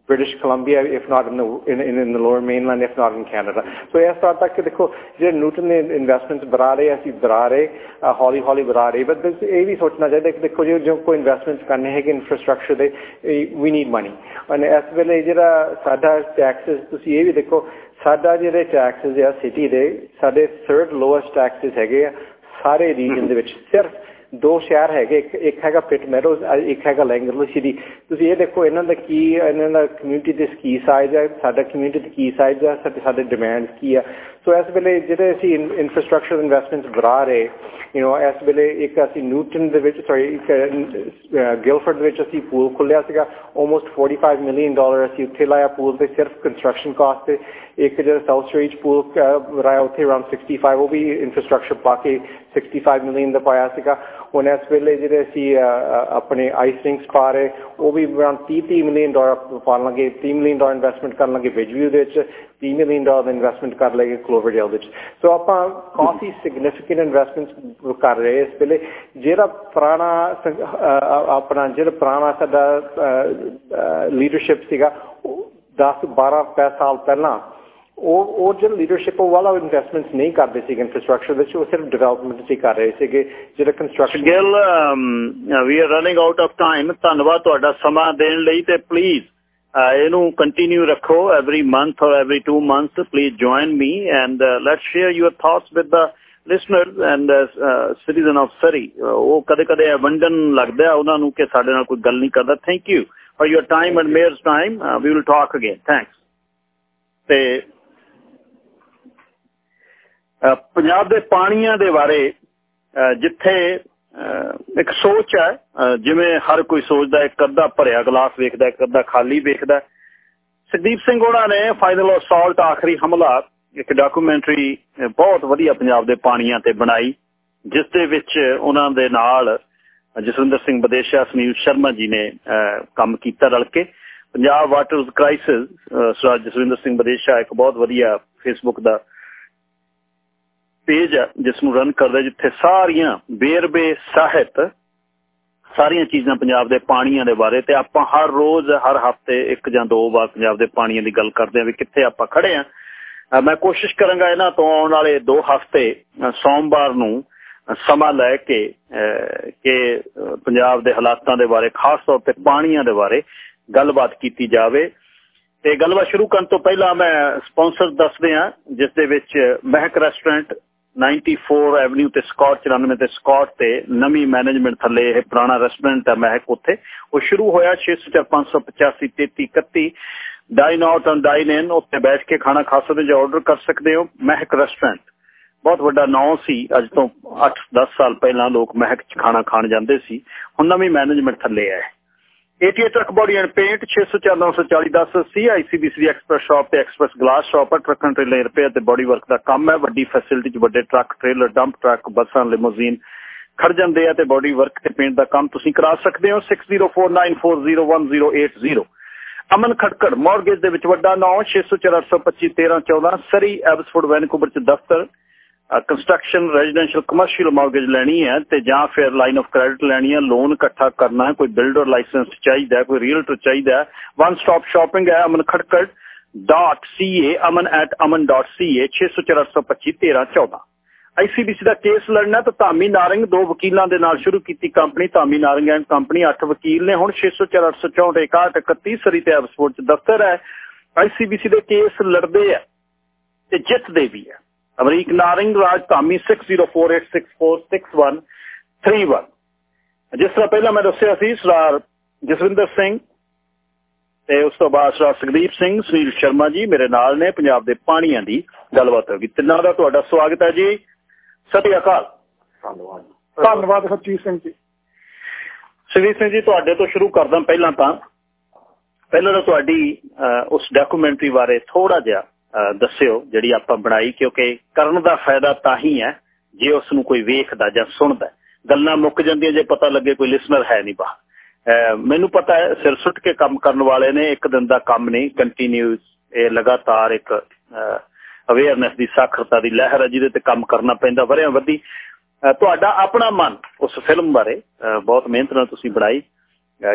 British Columbia, if not in the in, in, the lower mainland, if not in Canada. So ਇਸ ਤਰ੍ਹਾਂ ਤੱਕ ਦੇਖੋ ਜਿਹੜੇ ਨਿਊਟਨ ਦੇ ਇਨਵੈਸਟਮੈਂਟਸ ਬਣਾ ਰਹੇ ਅਸੀਂ ਬਣਾ ਰਹੇ ਹੌਲੀ ਹੌਲੀ ਬਣਾ ਰਹੇ ਬਟ ਇਹ ਵੀ ਸੋਚਣਾ ਚਾਹੀਦਾ ਕਿ ਦੇਖੋ ਜੇ ਜੋ ਕੋਈ ਇਨਵੈਸਟਮੈਂਟਸ ਕਰਨੇ ਹੈਗੇ ਇਨਫਰਾਸਟ੍ਰਕਚਰ ਦੇ ਵੀ ਨੀਡ ਮਨੀ and ਇਸ ਵੇਲੇ ਜਿਹੜਾ ਸਾਡਾ ਟੈਕਸਸ ਤੁਸੀਂ ਇਹ ਵੀ ਦੇਖੋ ਸਾਡਾ ਜਿਹੜੇ ਟੈਕਸਸ ਆ ਸਿਟੀ ਦੇ ਸਾਡੇ ਥਰਡ ਲੋਐਸਟ ਟੈਕਸਸ ਹੈਗੇ ਆ ਸਾਰੇ ਰੀਜਨ ਦੇ ਵਿੱਚ ਸਿਰਫ ਦੋ ਸ਼ਹਿਰ ਹੈਗੇ, ਇੱਕ ਹੈਗਾ ਪਿਟ ਮੈਰੋਜ਼ ਇੱਕ ਹੈਗਾ ਲੈਂਗਰਲੋ ਸਿਟੀ। ਤੁਸੀਂ ਇਹ ਦੇਖੋ, ਇਹਨਾਂ ਦਾ ਕੀ, ਇਹਨਾਂ ਦਾ ਕਮਿਊਨਿਟੀ ਦੇ ਕੀ ਸਾਈਜ਼ ਹੈ ਸਾਡਾ ਕਮਿਊਨਿਟੀ ਦੇ ਕੀ ਸਾਈਜ਼ ਹੈ ਸਾਡੇ ਸਾਡੇ ਡਿਮਾਂਡ ਕੀ ਆ। ਸੋ ਇਸ ਵੇਲੇ ਜਿਹੜੇ ਅਸੀਂ ਇਨਫਰਾਸਟ੍ਰਕਚਰ ਇਨਵੈਸਟਮੈਂਟਸ ਬਣਾ ਰਹੇ ਯੂ نو ਇਸ ਵੇਲੇ ਇੱਕ ਅਸੀਂ ਨਿਊਟਨ ਦੇ ਵਿੱਚ ਸੌਰੀ ਇੱਕ ਗਿਲਫਰਡ ਦੇ ਵਿੱਚ ਅਸੀਂ ਪੂਲ ਖੋਲਿਆ ਸੀਗਾ। ਆਲਮੋਸਟ 45 ਮਿਲੀਅਨ ਡਾਲਰ ਅਸੀਂ ਉੱਥੇ ਲਾਇਆ ਪੂਲ ਤੇ, ਸਿਰਫ ਕੰਸਟਰਕਸ਼ਨ ਕਾਸਟ ਤੇ। ਇੱਕ ਜਿਹੜਾ ਸਾਊਥ ਸਟ੍ਰੀਟ ਪੂਲ ਰਾਇਆ ਉੱਥੇ ਅਰਾਊਂਡ 65 ਉਹ ਵੀ ਇਨਫਰਾਸਟ੍ਰਕਚਰ ਪਾ ਕੇ 65 ਮਿਲੀਅਨ ਦਾ ਪਾਇਆ ਸੀਗਾ। ਹੁਣ ਇਸ ਵੇਲੇ ਜਿਹੜੇ ਅਸੀਂ ਆਪਣੇ ਆਈਸ ਰਿੰਕਸ ਪਾ ਰਹੇ, ਉਹ ਵੀ ਅਰਾਊਂਡ 30 ਮਿਲੀਅਨ ਡਾਲਰ ਪਾ ਲਾਂਗੇ 30 ਮਿਲੀਅਨ ਡਾਲਰ ਇਨਵੈਸਟਮੈਂਟ ਕਰਨ ਲੱਗੇ ਵਿਜਵਿਊ ਦੇ ਵਿੱਚ 30 ਮਿਲੀਅਨ ਡਾਲਰ ਇਨਵੈਸਟਮੈਂਟ ਕਰ ਲਗੇ ਕਲੋਵਰਡੇਲ ਵਿੱਚ। ਸੋ ਆਪਾਂ ਕਾਫੀ ਸਿਗਨੀਫੀਕੈਂਟ ਇਨਵੈਸਟਮੈਂਟਸ ਕਰ ਰਹੇ ਇਸ ਵੇਲੇ। ਜਿਹੜਾ ਪੁਰਾਣਾ ਆਪਣਾ ਜਿਹੜਾ ਪੁਰਾਣਾ ਸਾਡਾ ਲੀਡਰਸ਼ਿਪ ਸੀਗਾ 10 12 ਸਾਲ ਪਹਿਲਾਂ ਉਹ ਓਰੀਜਨਲ ਲੀਡਰਸ਼ਿਪ ਉਹ ਵਾਲਾ ਇਨਵੈਸਟਮੈਂਟਸ ਨਹੀਂ ਕਰਦੇ ਸੀ ਇਨਫਰਾਸਟ੍ਰਕਚਰ ਵਿੱਚ ਉਹ ਸਿਰਫ ਡਿਵੈਲਪਮੈਂਟ ਸੀ ਕਰ ਰਹੇ ਸੀਗੇ ਜਿਹੜਾ construction Gill we are running out of time ਧੰਨਵਾਦ ਤੁਹਾਡਾ ਸਮਾਂ ਦੇਣ ਲਈ ਤੇ ਪਲੀਜ਼ ਇਹਨੂੰ ਕੰਟੀਨਿਊ ਰੱਖੋ every month or every 2 months please join me and let's share your thoughts with the listeners and citizen of Surrey ਉਹ ਕਦੇ ਕਦੇ ਅਬੰਡਨ ਲੱਗਦਾ ਉਹਨਾਂ ਨੂੰ ਕਿ ਸਾਡੇ ਨਾਲ ਕੋਈ ਗੱਲ ਨਹੀਂ ਕਰਦਾ। Thank you for your time and mayor's time we will talk again thanks ਤੇ ਪੰਜਾਬ ਦੇ ਪਾਣੀਆਂ ਦੇ ਬਾਰੇ ਜਿੱਥੇ ਇੱਕ ਸੋਚ ਹੈ ਜਿਵੇਂ ਹਰ ਕੋਈ ਸੋਚਦਾ, ਇੱਕ ਅੱਧਾ ਭਰਿਆ ਗਲਾਸ ਵੇਖਦਾ, ਇੱਕ ਅੱਧਾ ਖਾਲੀ ਵੇਖਦਾ। ਸੁਦੀਪ ਸਿੰਘ ਉਹਨਾਂ ਨੇ ਫਾਈਨਲ ਅਸਾਲਟ ਆਖਰੀ ਹਮਲਾ, ਇੱਕ ਡਾਕੂਮੈਂਟਰੀ ਬਹੁਤ ਵਧੀਆ ਪੰਜਾਬ ਦੇ ਪਾਣੀਆਂ ਤੇ ਬਣਾਈ, ਜਿਸ ਦੇ ਵਿੱਚ ਉਹਨਾਂ ਦੇ ਨਾਲ ਜਸਵਿੰਦਰ ਸਿੰਘ ਬਦੇਸ਼ਾ ਸੁਨੀਲ ਸ਼ਰਮਾ ਜੀ ਨੇ ਕੰਮ ਕੀਤਾ ਰਲ ਕੇ। Punjab water crisis sir Jaswinder Singh Badesha ਇੱਕ ਬਹੁਤ ਵਧੀਆ ਫੇਸਬੁੱਕ ਦਾ ਪੇਜ ਹੈ ਜਿਸ ਨੂੰ ਰਨ ਕਰਦਾ ਜਿੱਥੇ ਸਾਰੀਆਂ ਬੇਰਬੇ ਸਾਹਿਤ, ਸਾਰੀਆਂ ਚੀਜ਼ਾਂ ਪੰਜਾਬ ਦੇ ਪਾਣੀਆਂ ਦੇ ਬਾਰੇ, ਤੇ ਆਪਾਂ ਹਰ ਰੋਜ਼, ਹਰ ਹਫ਼ਤੇ ਇੱਕ ਜਾਂ ਦੋ ਵਾਰ ਪੰਜਾਬ ਦੇ ਪਾਣੀਆਂ ਦੀ ਗੱਲ ਕਰਦੇ ਆ ਵੀ ਕਿੱਥੇ ਆਪਾਂ ਖੜੇ ਆ ਮੈਂ ਕੋਸ਼ਿਸ਼ ਕਰਾਂਗਾ ਇਹਨਾਂ ਤੋਂ ਆਉਣ ਵਾਲੇ 2 ਹਫ਼ਤੇ ਸੋਮਵਾਰ ਨੂੰ ਸਮਾਂ ਲੈ ਕੇ ਕਿ ਪੰਜਾਬ ਦੇ ਹਾਲਾਤਾਂ ਦੇ ਬਾਰੇ, ਖਾਸ ਤੌਰ ਤੇ ਪਾਣੀਆਂ ਦੇ ਬਾਰੇ ਗੱਲਬਾਤ ਕੀਤੀ ਜਾਵੇ। ਤੇ ਗੱਲਬਾਤ ਸ਼ੁਰੂ ਕਰਨ ਤੋਂ ਪਹਿਲਾਂ ਮੈਂ ਸਪਾਂਸਰ ਦੱਸਦੇ ਆ ਜਿਸ ਦੇ ਵਿੱਚ ਮਹਿਕ ਰੈਸਟੋਰੈਂਟ 94 ਐਵਨਿਊ ਤੇ ਸਕਾਟ 94 ਤੇ ਸਕਾਟ ਤੇ ਨਵੀਂ ਮੈਨੇਜਮੈਂਟ ਥੱਲੇ ਇਹ ਪੁਰਾਣਾ ਰੈਸਟੋਰੈਂਟ ਹੈ ਮਹਿਕ ਉੱਥੇ। ਉਹ ਸ਼ੁਰੂ ਹੋਇਆ 604585 3331 dine out and dine in ਉੱਥੇ ਬੈਠ ਕੇ ਖਾਣਾ ਖਾ ਸਕਦੇ ਜਾਂ ਆਰਡਰ ਕਰ ਸਕਦੇ ਹੋ। ਮਹਿਕ ਰੈਸਟੋਰੈਂਟ ਬਹੁਤ ਵੱਡਾ ਨਾਮ ਸੀ, ਅੱਜ ਤੋਂ 8-10 ਸਾਲ ਪਹਿਲਾਂ ਲੋਕ ਮਹਿਕ ਚ ਖਾਣਾ ਖਾਣ ਜਾਂਦੇ ਸੀ। ਹੁਣ ਨਵੀਂ ਮੈਨੇਜਮੈਂਟ ਥੱਲੇ ਹੈ। 88 truck body and paint 6049401080 ICBC ਦੀ ਐਕਸਪ੍ਰੈਸ ਸ਼ਾਪ ਤੇ ਐਕਸਪ੍ਰੈਸ ਗਲਾਸ ਸ਼ਾਪ ਹੈ ਟਰੱਕ ਐਂਡ ਟ੍ਰੇਲਰ ਰਿਪੇਅਰ ਤੇ ਬੋਡੀ ਵਰਕ ਦਾ ਕੰਮ ਹੈ ਵੱਡੀ ਫੈਸਿਲਿਟੀ ਚ ਵੱਡੇ ਟਰੱਕ ਟ੍ਰੇਲਰ ਡੰਪ ਟਰੱਕ ਬੱਸਾਂ ਲਿਮੋਜ਼ੀਨ ਖੜ ਜਾਂਦੇ ਆ ਤੇ ਬੋਡੀ ਵਰਕ ਤੇ ਪੇਂਟ ਦਾ ਕੰਮ ਤੁਸੀਂ ਕਰਾ ਸਕਦੇ ਹੋ। 6049401080 ਅਮਨ ਖਟਕੜ ਮਾਰਗੇਜ ਦੇ ਵਿੱਚ ਵੱਡਾ ਨਾਮ 6048251314 ਸਰੀ, ਐਬਸਫੋਰਡ, ਵੈਨਕੂਵਰ ਚ ਦਫ਼ਤਰ। ਕੰਸਟਰਕਸ਼ਨ ਰੈਜ਼ੀਡੈਂਸ਼ੀਅਲ ਕਮਰਸ਼ੀਅਲ ਮਾਰਗੇਜ ਲੈਣੀ ਹੈ ਤੇ ਜਾਂ ਫਿਰ ਲਾਈਨ ਆਫ ਕ੍ਰੈਡਿਟ ਲੈਣੀ ਹੈ ਲੋਨ ਇਕੱਠਾ ਕਰਨਾ ਹੈ, ਕੋਈ ਬਿਲਡਰ ਲਾਇਸੈਂਸ ਚਾਹੀਦਾ ਕੋਈ ਰੀਅਲਟਰ ਚਾਹੀਦਾ ਵਨ ਸਟਾਪ ਸ਼ਾਪਿੰਗ ਹੈ Aman Khatkar .ca aman@aman.ca 6048251314 ICBC ਦਾ ਕੇਸ ਲੜਨਾ ਤਾਂ ਧਾਮੀ ਨਾਰੰਗ ਦੋ ਵਕੀਲਾਂ ਦੇ ਨਾਲ ਸ਼ੁਰੂ ਕੀਤੀ company, Dhami Narang and company 8 ਵਕੀਲ ਨੇ। ਹੁਣ 604864 ਸਰੀ ਤੇ ਐਬਸਪੋਰਟ ਚ ਦਫ਼ਤਰ ਹੈ। ICBC ਦੇ ਕੇਸ ਲੜਦੇ ਆ ਤੇ ਜਿੱਤਦੇ ਵੀ ਆ। ਅਮਰੀਕ ਨਾਰੰਗ ਰਾਜ ਧਾਮੀ 6048646131 ਜਿਸ ਤਰ੍ਹਾਂ ਪਹਿਲਾਂ ਮੈਂ ਦੱਸਿਆ ਸੀ ਸਰਦਾਰ ਜਸਵਿੰਦਰ ਸਿੰਘ ਤੇ ਉਸ ਤੋਂ ਬਾਅਦ ਸਰਦਾਰ ਸੁਖਦੀਪ ਸਿੰਘ ਸੁਨੀਲ ਸ਼ਰਮਾ ਜੀ ਮੇਰੇ ਨਾਲ ਨੇ ਪੰਜਾਬ ਦੇ ਪਾਣੀਆਂ ਦੀ ਗੱਲਬਾਤ ਹੋਗੀ ਤਿੰਨਾਂ ਦਾ ਤੁਹਾਡਾ ਸਵਾਗਤ ਹੈ ਜੀ। ਸਤਿ ਅਕਾਲ। ਧੰਨਵਾਦ ਧੰਨਵਾਦ ਸਿੰਘ ਜੀ। ਸੁਖਦੀਪ ਸਿੰਘ ਜੀ ਤੁਹਾਡੇ ਤੋਂ ਸ਼ੁਰੂ ਕਰਦਾ ਪਹਿਲਾਂ ਤਾਂ। ਪਹਿਲਾਂ ਤਾਂ ਤੁਹਾਡੀ ਉਸ ਡਾਕੂਮੈਂਟਰੀ ਬਾਰੇ ਥੋੜਾ ਜਿਹਾ ਦੱਸਿਓ, ਜਿਹੜੀ ਆਪਾਂ ਬਣਾਈ, ਕਿਉਂਕਿ ਕਰਨ ਦਾ ਫਾਇਦਾ ਤਾਂ ਹੀ ਹੈ, ਜੇ ਉਸ ਨੂੰ ਕੋਈ ਵੇਖਦਾ ਜਾਂ ਸੁਣਦਾ ਗੱਲਾਂ ਮੁੱਕ ਜਾਂਦੀਆਂ, ਜੇ ਪਤਾ ਲੱਗੇ ਕੋਈ ਲਿਸਨਰ ਹੈ ਨਹੀਂ ਬਾਹਰ। ਮੈਨੂੰ ਪਤਾ ਹੈ, ਸਿਰ ਸੁੱਟ ਕੇ ਕੰਮ ਕਰਨ ਵਾਲੇ ਨੇ, ਇੱਕ ਦਿਨ ਦਾ ਕੰਮ ਨਹੀਂ ਕੰਟੀਨਿਊਸ ਇਹ ਲਗਾਤਾਰ ਇੱਕ ਅਵੇਅਰਨੈਸ ਦੀ ਸਾਖਰਤਾ ਦੀ ਲਹਿਰ ਹੈ, ਜਿਹਦੇ ਤੇ ਕੰਮ ਕਰਨਾ ਪੈਂਦਾ, ਵਰਿਆਂ ਵਧੀ। ਤੁਹਾਡਾ ਆਪਣਾ ਮਨ ਉਸ ਫਿਲਮ ਬਾਰੇ ਬਹੁਤ ਮਿਹਨਤ ਨਾਲ ਤੁਸੀਂ ਬਣਾਈ।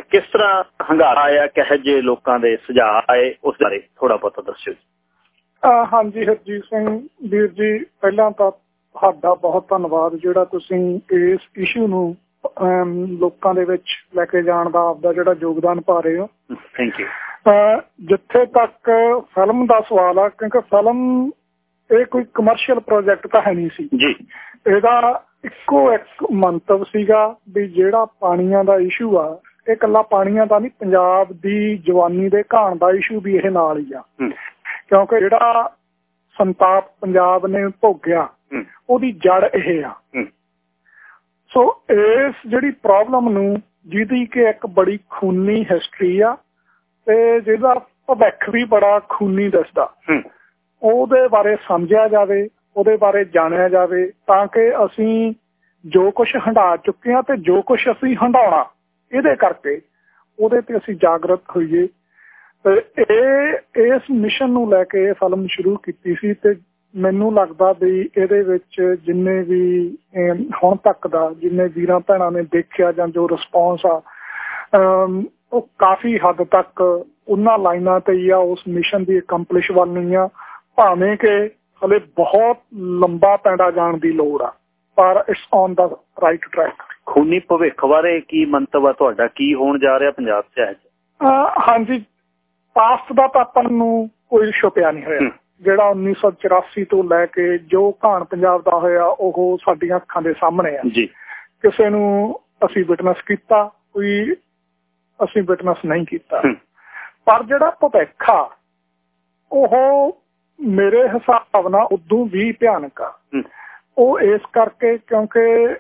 ਕਿਸ ਤਰ੍ਹਾਂ ਹੰਗਾਰਾ ਆਇਆ, ਕਹੇ ਜੇ ਲੋਕਾਂ ਦੇ ਸੁਝਾਅ ਆਏ, ਉਸ ਬਾਰੇ ਥੋੜਾ ਬਹੁਤਾ ਦੱਸਿਓ ਹਾਂਜੀ ਹਰਜੀਤ ਸਿੰਘ ਵੀਰ ਜੀ ਪਹਿਲਾਂ ਤਾਂ ਤੁਹਾਡਾ ਬਹੁਤ ਧੰਨਵਾਦ ਜਿਹੜਾ ਤੁਸੀਂ ਇਸ ਇਸ਼ੂ ਨੂੰ ਲੋਕਾਂ ਦੇ ਵਿੱਚ ਲੈ ਕੇ ਜਾਣ ਦਾ ਆਪਦਾ ਜਿਹੜਾ ਯੋਗਦਾਨ ਪਾ ਰਹੇ ਹੋ। ਥੈਂਕ ਯੂ ਜਿੱਥੇ ਤੱਕ ਫਿਲਮ ਦਾ ਸਵਾਲ ਆ ਕਿਉਂਕਿ ਫਿਲਮ ਇਹ ਕੋਈ ਕਮਰਸ਼ੀਅਲ ਪ੍ਰੋਜੈਕਟ ਤਾਂ ਹੈ ਨਹੀਂ ਸੀ। ਜੀ। ਇਹਦਾ ਇੱਕੋ ਇੱਕ ਮੰਤਵ ਸੀਗਾ ਵੀ ਜਿਹੜਾ ਪਾਣੀਆਂ ਦਾ ਇਸ਼ੂ ਆ ਇਹ ਕੱਲਾ ਪਾਣੀਆਂ ਦਾ ਨਹੀਂ ਪੰਜਾਬ ਦੀ ਜਵਾਨੀ ਦੇ ਘਾਣ ਦਾ ਇਸ਼ੂ ਵੀ ਇਹ ਨਾਲ ਹੀ ਆ। ਕਿਉਂਕਿ ਜਿਹੜਾ ਸੰਤਾਪ ਪੰਜਾਬ ਨੇ ਭੋਗਿਆ ਉਹਦੀ ਜੜ ਇਹ ਆ। ਸੋ ਇਸ ਜਿਹੜੀ ਪ੍ਰੋਬਲਮ ਨੂੰ ਜਿਹਦੀ ਕਿ ਇੱਕ ਬੜੀ ਖੂਨੀ ਹਿਸਟਰੀ ਆ ਤੇ ਜਿਹਦਾ ਭਵਿੱਖ ਵੀ ਬੜਾ ਖੂਨੀ ਦੱਸਦਾ। ਉਹਦੇ ਬਾਰੇ ਸਮਝਿਆ ਜਾਵੇ ਉਹਦੇ ਬਾਰੇ ਜਾਣਿਆ ਜਾਵੇ ਤਾਂ ਕਿ ਅਸੀਂ ਜੋ ਕੁਝ ਹੰਡਾ ਚੁੱਕੇ ਆ ਤੇ ਜੋ ਕੁਝ ਅਸੀਂ ਹੰਡਾਉਣਾ ਇਹਦੇ ਕਰਕੇ ਉਹਦੇ ਤੇ ਅਸੀਂ ਜਾਗਰਤ ਹੋਈਏ। ਇਹ ਇਸ ਮਿਸ਼ਨ ਨੂੰ ਲੈ ਕੇ ਇਹ ਫਿਲਮ ਸ਼ੁਰੂ ਕੀਤੀ ਸੀ ਤੇ ਮੈਨੂੰ ਲੱਗਦਾ ਵੀ ਇਹਦੇ ਵਿੱਚ ਜਿੰਨੇ ਵੀ ਹੁਣ ਤੱਕ ਦਾ ਜਿੰਨੇ ਵੀਰਾਂ ਭੈਣਾਂ ਨੇ ਦੇਖਿਆ ਜਾਂ ਜੋ ਰਿਸਪੌਂਸ ਆ ਉਹ ਕਾਫੀ ਹੱਦ ਤੱਕ ਉਹਨਾਂ ਲਾਈਨਾਂ ਤੇ ਹੀ ਆ ਉਸ ਮਿਸ਼ਨ ਦੀ ਅਕੰਪਲਿਸ਼ ਵੱਲ ਨਹੀਂ ਆ ਭਾਵੇਂ ਕਿ ਹਲੇ ਬਹੁਤ ਲੰਬਾ ਪੈਂਡਾ ਜਾਣ ਦੀ ਲੋੜ ਆ ਪਰ it's on the right track ਖੂਨੀ ਭਵਿੱਖ ਬਾਰੇ ਕੀ ਮੰਤਵ ਆ ਤੁਹਾਡਾ? ਕੀ ਹੋਣ ਜਾ ਰਿਹਾ ਪੰਜਾਬ 'ਚ ਹਾਂਜੀ ਪਾਸਟ ਦਾ ਤਾਂ ਆਪਾਂ ਨੂੰ ਕੋਈ ਛੁਪਿਆ ਨਹੀਂ ਹੋਇਆ। ਜਿਹੜਾ 1984 ਤੋਂ ਲੈ ਕੇ ਜੋ ਕਹਾਣ ਪੰਜਾਬ ਦਾ ਹੋਇਆ ਉਹ ਸਾਡੀਆਂ ਅੱਖਾਂ ਦੇ ਸਾਹਮਣੇ ਆ। ਜੀ। ਕਿਸੇ ਨੂੰ ਅਸੀਂ ਵਿਟਨੈਸ ਕੀਤਾ ਕੋਈ ਅਸੀਂ ਵਿਟਨੈਸ ਨਹੀਂ ਕੀਤਾ। ਪਰ ਜਿਹੜਾ ਭਵਿੱਖ ਆ ਉਹ ਮੇਰੇ ਹਿਸਾਬ ਨਾਲ ਉਦੋਂ ਵੀ ਭਿਆਨਕ ਆ। ਉਹ ਇਸ ਕਰਕੇ ਕਿਉਂਕਿ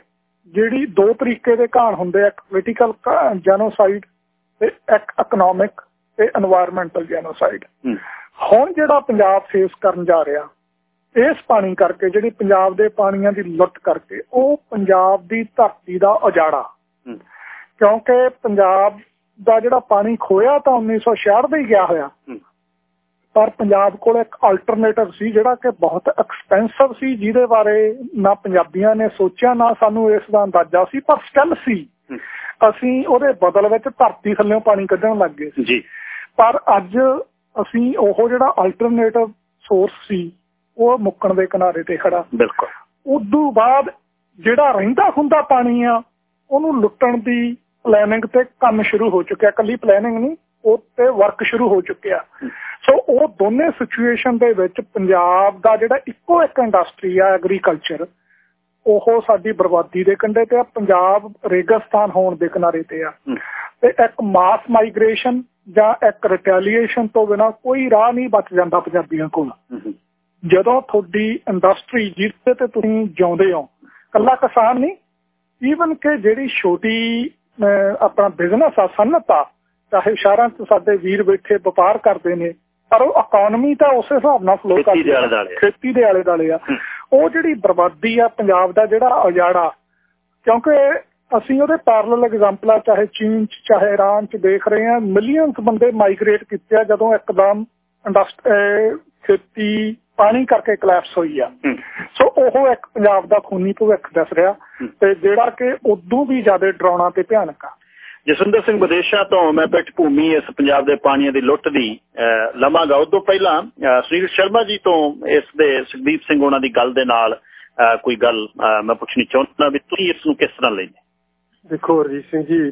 ਜਿਹੜੀ ਦੋ ਤਰੀਕੇ ਦੇ ਕਹਾਣ ਹੁੰਦੇ ਆ ਇੱਕ ਪੋਲੀਟੀਕਲ ਜੈਨੋਸਾਈਡ ਤੇ ਇੱਕ ਇਕਨੋਮਿਕ ਤੇ এনवायरमेंटਲ ਜੈਨੋਸਾਈਡ ਹੁਣ ਜਿਹੜਾ ਪੰਜਾਬ ਫੇਸ ਕਰਨ ਜਾ ਰਿਹਾ ਇਸ ਪਾਣੀ ਕਰਕੇ ਜਿਹੜੀ ਪੰਜਾਬ ਦੇ ਪਾਣੀਆਂ ਦੀ ਲੁੱਟ ਕਰਕੇ ਉਹ ਪੰਜਾਬ ਦੀ ਧਰਤੀ ਦਾ ਉਜਾੜਾ। ਕਿਉਂਕਿ ਪੰਜਾਬ ਦਾ ਜਿਹੜਾ ਪਾਣੀ ਖੋਇਆ ਤਾਂ 1966 ਦਾ ਹੀ ਗਿਆ ਹੋਇਆ। ਪਰ ਪੰਜਾਬ ਕੋਲ ਇੱਕ ਅਲਟਰਨੇਟਿਵ ਸੀ ਜਿਹੜਾ ਕਿ ਬਹੁਤ ਐਕਸਪੈਂਸਿਵ ਸੀ ਜਿਹਦੇ ਬਾਰੇ ਨਾ ਪੰਜਾਬੀਆਂ ਨੇ ਸੋਚਿਆ ਨਾ ਸਾਨੂੰ ਇਸ ਦਾ ਅੰਦਾਜ਼ਾ ਸੀ ਪਰ ਸਟਿਲ ਸੀ। ਅਸੀਂ ਉਹਦੇ ਬਦਲ ਵਿੱਚ ਧਰਤੀ ਥੱਲੇੋਂ ਪਾਣੀ ਕੱਢਣ ਲੱਗ ਗਏ ਸੀ। ਜੀ। ਪਰ ਅੱਜ ਅਸੀਂ ਉਹ ਜਿਹੜਾ ਅਲਟਰਨੇਟਿਵ ਸੋਰਸ ਸੀ ਉਹ ਮੁੱਕਣ ਦੇ ਕਿਨਾਰੇ ਤੇ ਖੜਾ। ਬਿਲਕੁਲ। ਉਦੋਂ ਬਾਅਦ ਜਿਹੜਾ ਰਹਿੰਦਾ ਹੁੰਦਾ ਪਾਣੀ ਆ ਉਹਨੂੰ ਲੁੱਟਣ ਦੀ ਪਲੈਨਿੰਗ ਤੇ ਕੰਮ ਸ਼ੁਰੂ ਹੋ ਚੁੱਕਿਆ। ਕੱਲੀ ਪਲੈਨਿੰਗ ਨਹੀਂ ਉਹ ਤੇ ਵਰਕ ਸ਼ੁਰੂ ਹੋ ਚੁੱਕਿਆ। ਸੋ ਉਹ ਦੋਨੇ ਸਿਚੁਏਸ਼ਨ ਦੇ ਵਿੱਚ ਪੰਜਾਬ ਦਾ ਜਿਹੜਾ ਇੱਕੋ ਇੱਕ ਇੰਡਸਟਰੀ ਆ ਐਗਰੀਕਲਚਰ ਉਹ ਸਾਡੀ ਬਰਬਾਦੀ ਦੇ ਕੰਢੇ ਤੇ ਆ। ਪੰਜਾਬ ਰੇਗਿਸਤਾਨ ਹੋਣ ਦੇ ਕਿਨਾਰੇ ਤੇ ਆ। ਤੇ ਇੱਕ ਮਾਸ ਮਾਈਗ੍ਰੇਸ਼ਨ ਜਾਂ ਇੱਕ ਰਿਟੈਲੀਏਸ਼ਨ ਤੋਂ ਬਿਨਾ ਕੋਈ ਰਾਹ ਨਹੀਂ ਬਚ ਜਾਂਦਾ ਪੰਜਾਬੀਆਂ ਕੋਲ। ਜਦੋਂ ਤੁਹਾਡੀ ਇੰਡਸਟਰੀ ਜਿਹਦੇ ਤੇ ਤੁਸੀਂ ਜਿਉਂਦੇ ਹੋ ਕੱਲਾ ਕਿਸਾਨ ਨਹੀਂ ਈਵਨ ਕਿ ਜਿਹੜੀ ਛੋਟੀ ਆਪਣਾ ਬਿਜ਼ਨਸ ਆ ਸਨਅਤ ਆ ਚਾਹੇ ਸ਼ਹਿਰਾਂ 'ਚ ਸਾਡੇ ਵੀਰ ਬੈਠੇ ਵਪਾਰ ਕਰਦੇ ਨੇ ਪਰ ਉਹ ਇਕਨੋਮੀ ਤਾਂ ਉਸੇ ਹਿਸਾਬ ਨਾਲ ਫਲੋ ਕਰਦੀ ਹੈ ਖੇਤੀ ਦੇ ਆਲੇ ਦਾਲੇ ਆ ਉਹ ਜਿਹੜੀ ਬਰਬਾਦੀ ਆ ਪੰਜਾਬ ਦਾ ਜਿਹੜਾ ਉਜਾੜਾ ਕਿਉਂਕਿ ਅਸੀਂ ਉਹਦੇ ਪੈਰਲਲ ਐਗਜ਼ਾਮਪਲਾਂ ਚਾਹੇ ਚੀਨ ਚ ਚਾਹੇ ਇਰਾਨ ਚ ਦੇਖ ਰਹੇ ਹਾਂ ਮਿਲੀਅਨਸ ਬੰਦੇ ਮਾਈਗ੍ਰੇਟ ਕੀਤੇ ਆ ਜਦੋਂ ਇੱਕਦਮ ਖੇਤੀ ਪਾਣੀ ਕਰਕੇ ਕਲੈਪਸ ਹੋਈ ਆ। ਸੋ ਉਹ ਇੱਕ ਪੰਜਾਬ ਦਾ ਖੂਨੀ ਭਵਿੱਖ ਦੱਸ ਰਿਹਾ ਤੇ ਜਿਹੜਾ ਕਿ ਉਦੋਂ ਵੀ ਜ਼ਿਆਦਾ ਡਰਾਉਣਾ ਤੇ ਭਿਆਨਕ ਆ। ਜਸਵਿੰਦਰ ਸਿੰਘ ਵਿਦੇਸ਼ਾਂ ਤੋਂ ਮੈਂ ਪਿੱਠ ਭੂਮੀ ਇਸ ਪੰਜਾਬ ਦੇ ਪਾਣੀਆਂ ਦੀ ਲੁੱਟ ਦੀ ਲਵਾਂਗਾ। ਉਦੋਂ ਪਹਿਲਾਂ ਸੁਨੀਲ ਸ਼ਰਮਾ ਜੀ ਤੋਂ ਇਸ ਦੇ ਸੁਖਦੀਪ ਸਿੰਘ ਉਹਨਾਂ ਦੀ ਗੱਲ ਦੇ ਨਾਲ ਕੋਈ ਗੱਲ ਮੈਂ ਪੁੱਛਣੀ ਚਾਹੁੰਦਾ ਵੀ ਤੁਸੀਂ ਇਸ ਨੂੰ ਕਿਸ ਤਰ੍ਹਾਂ ਲੈਂਦੇ? ਦੇਖੋ ਰਜੀਤ ਸਿੰਘ ਜੀ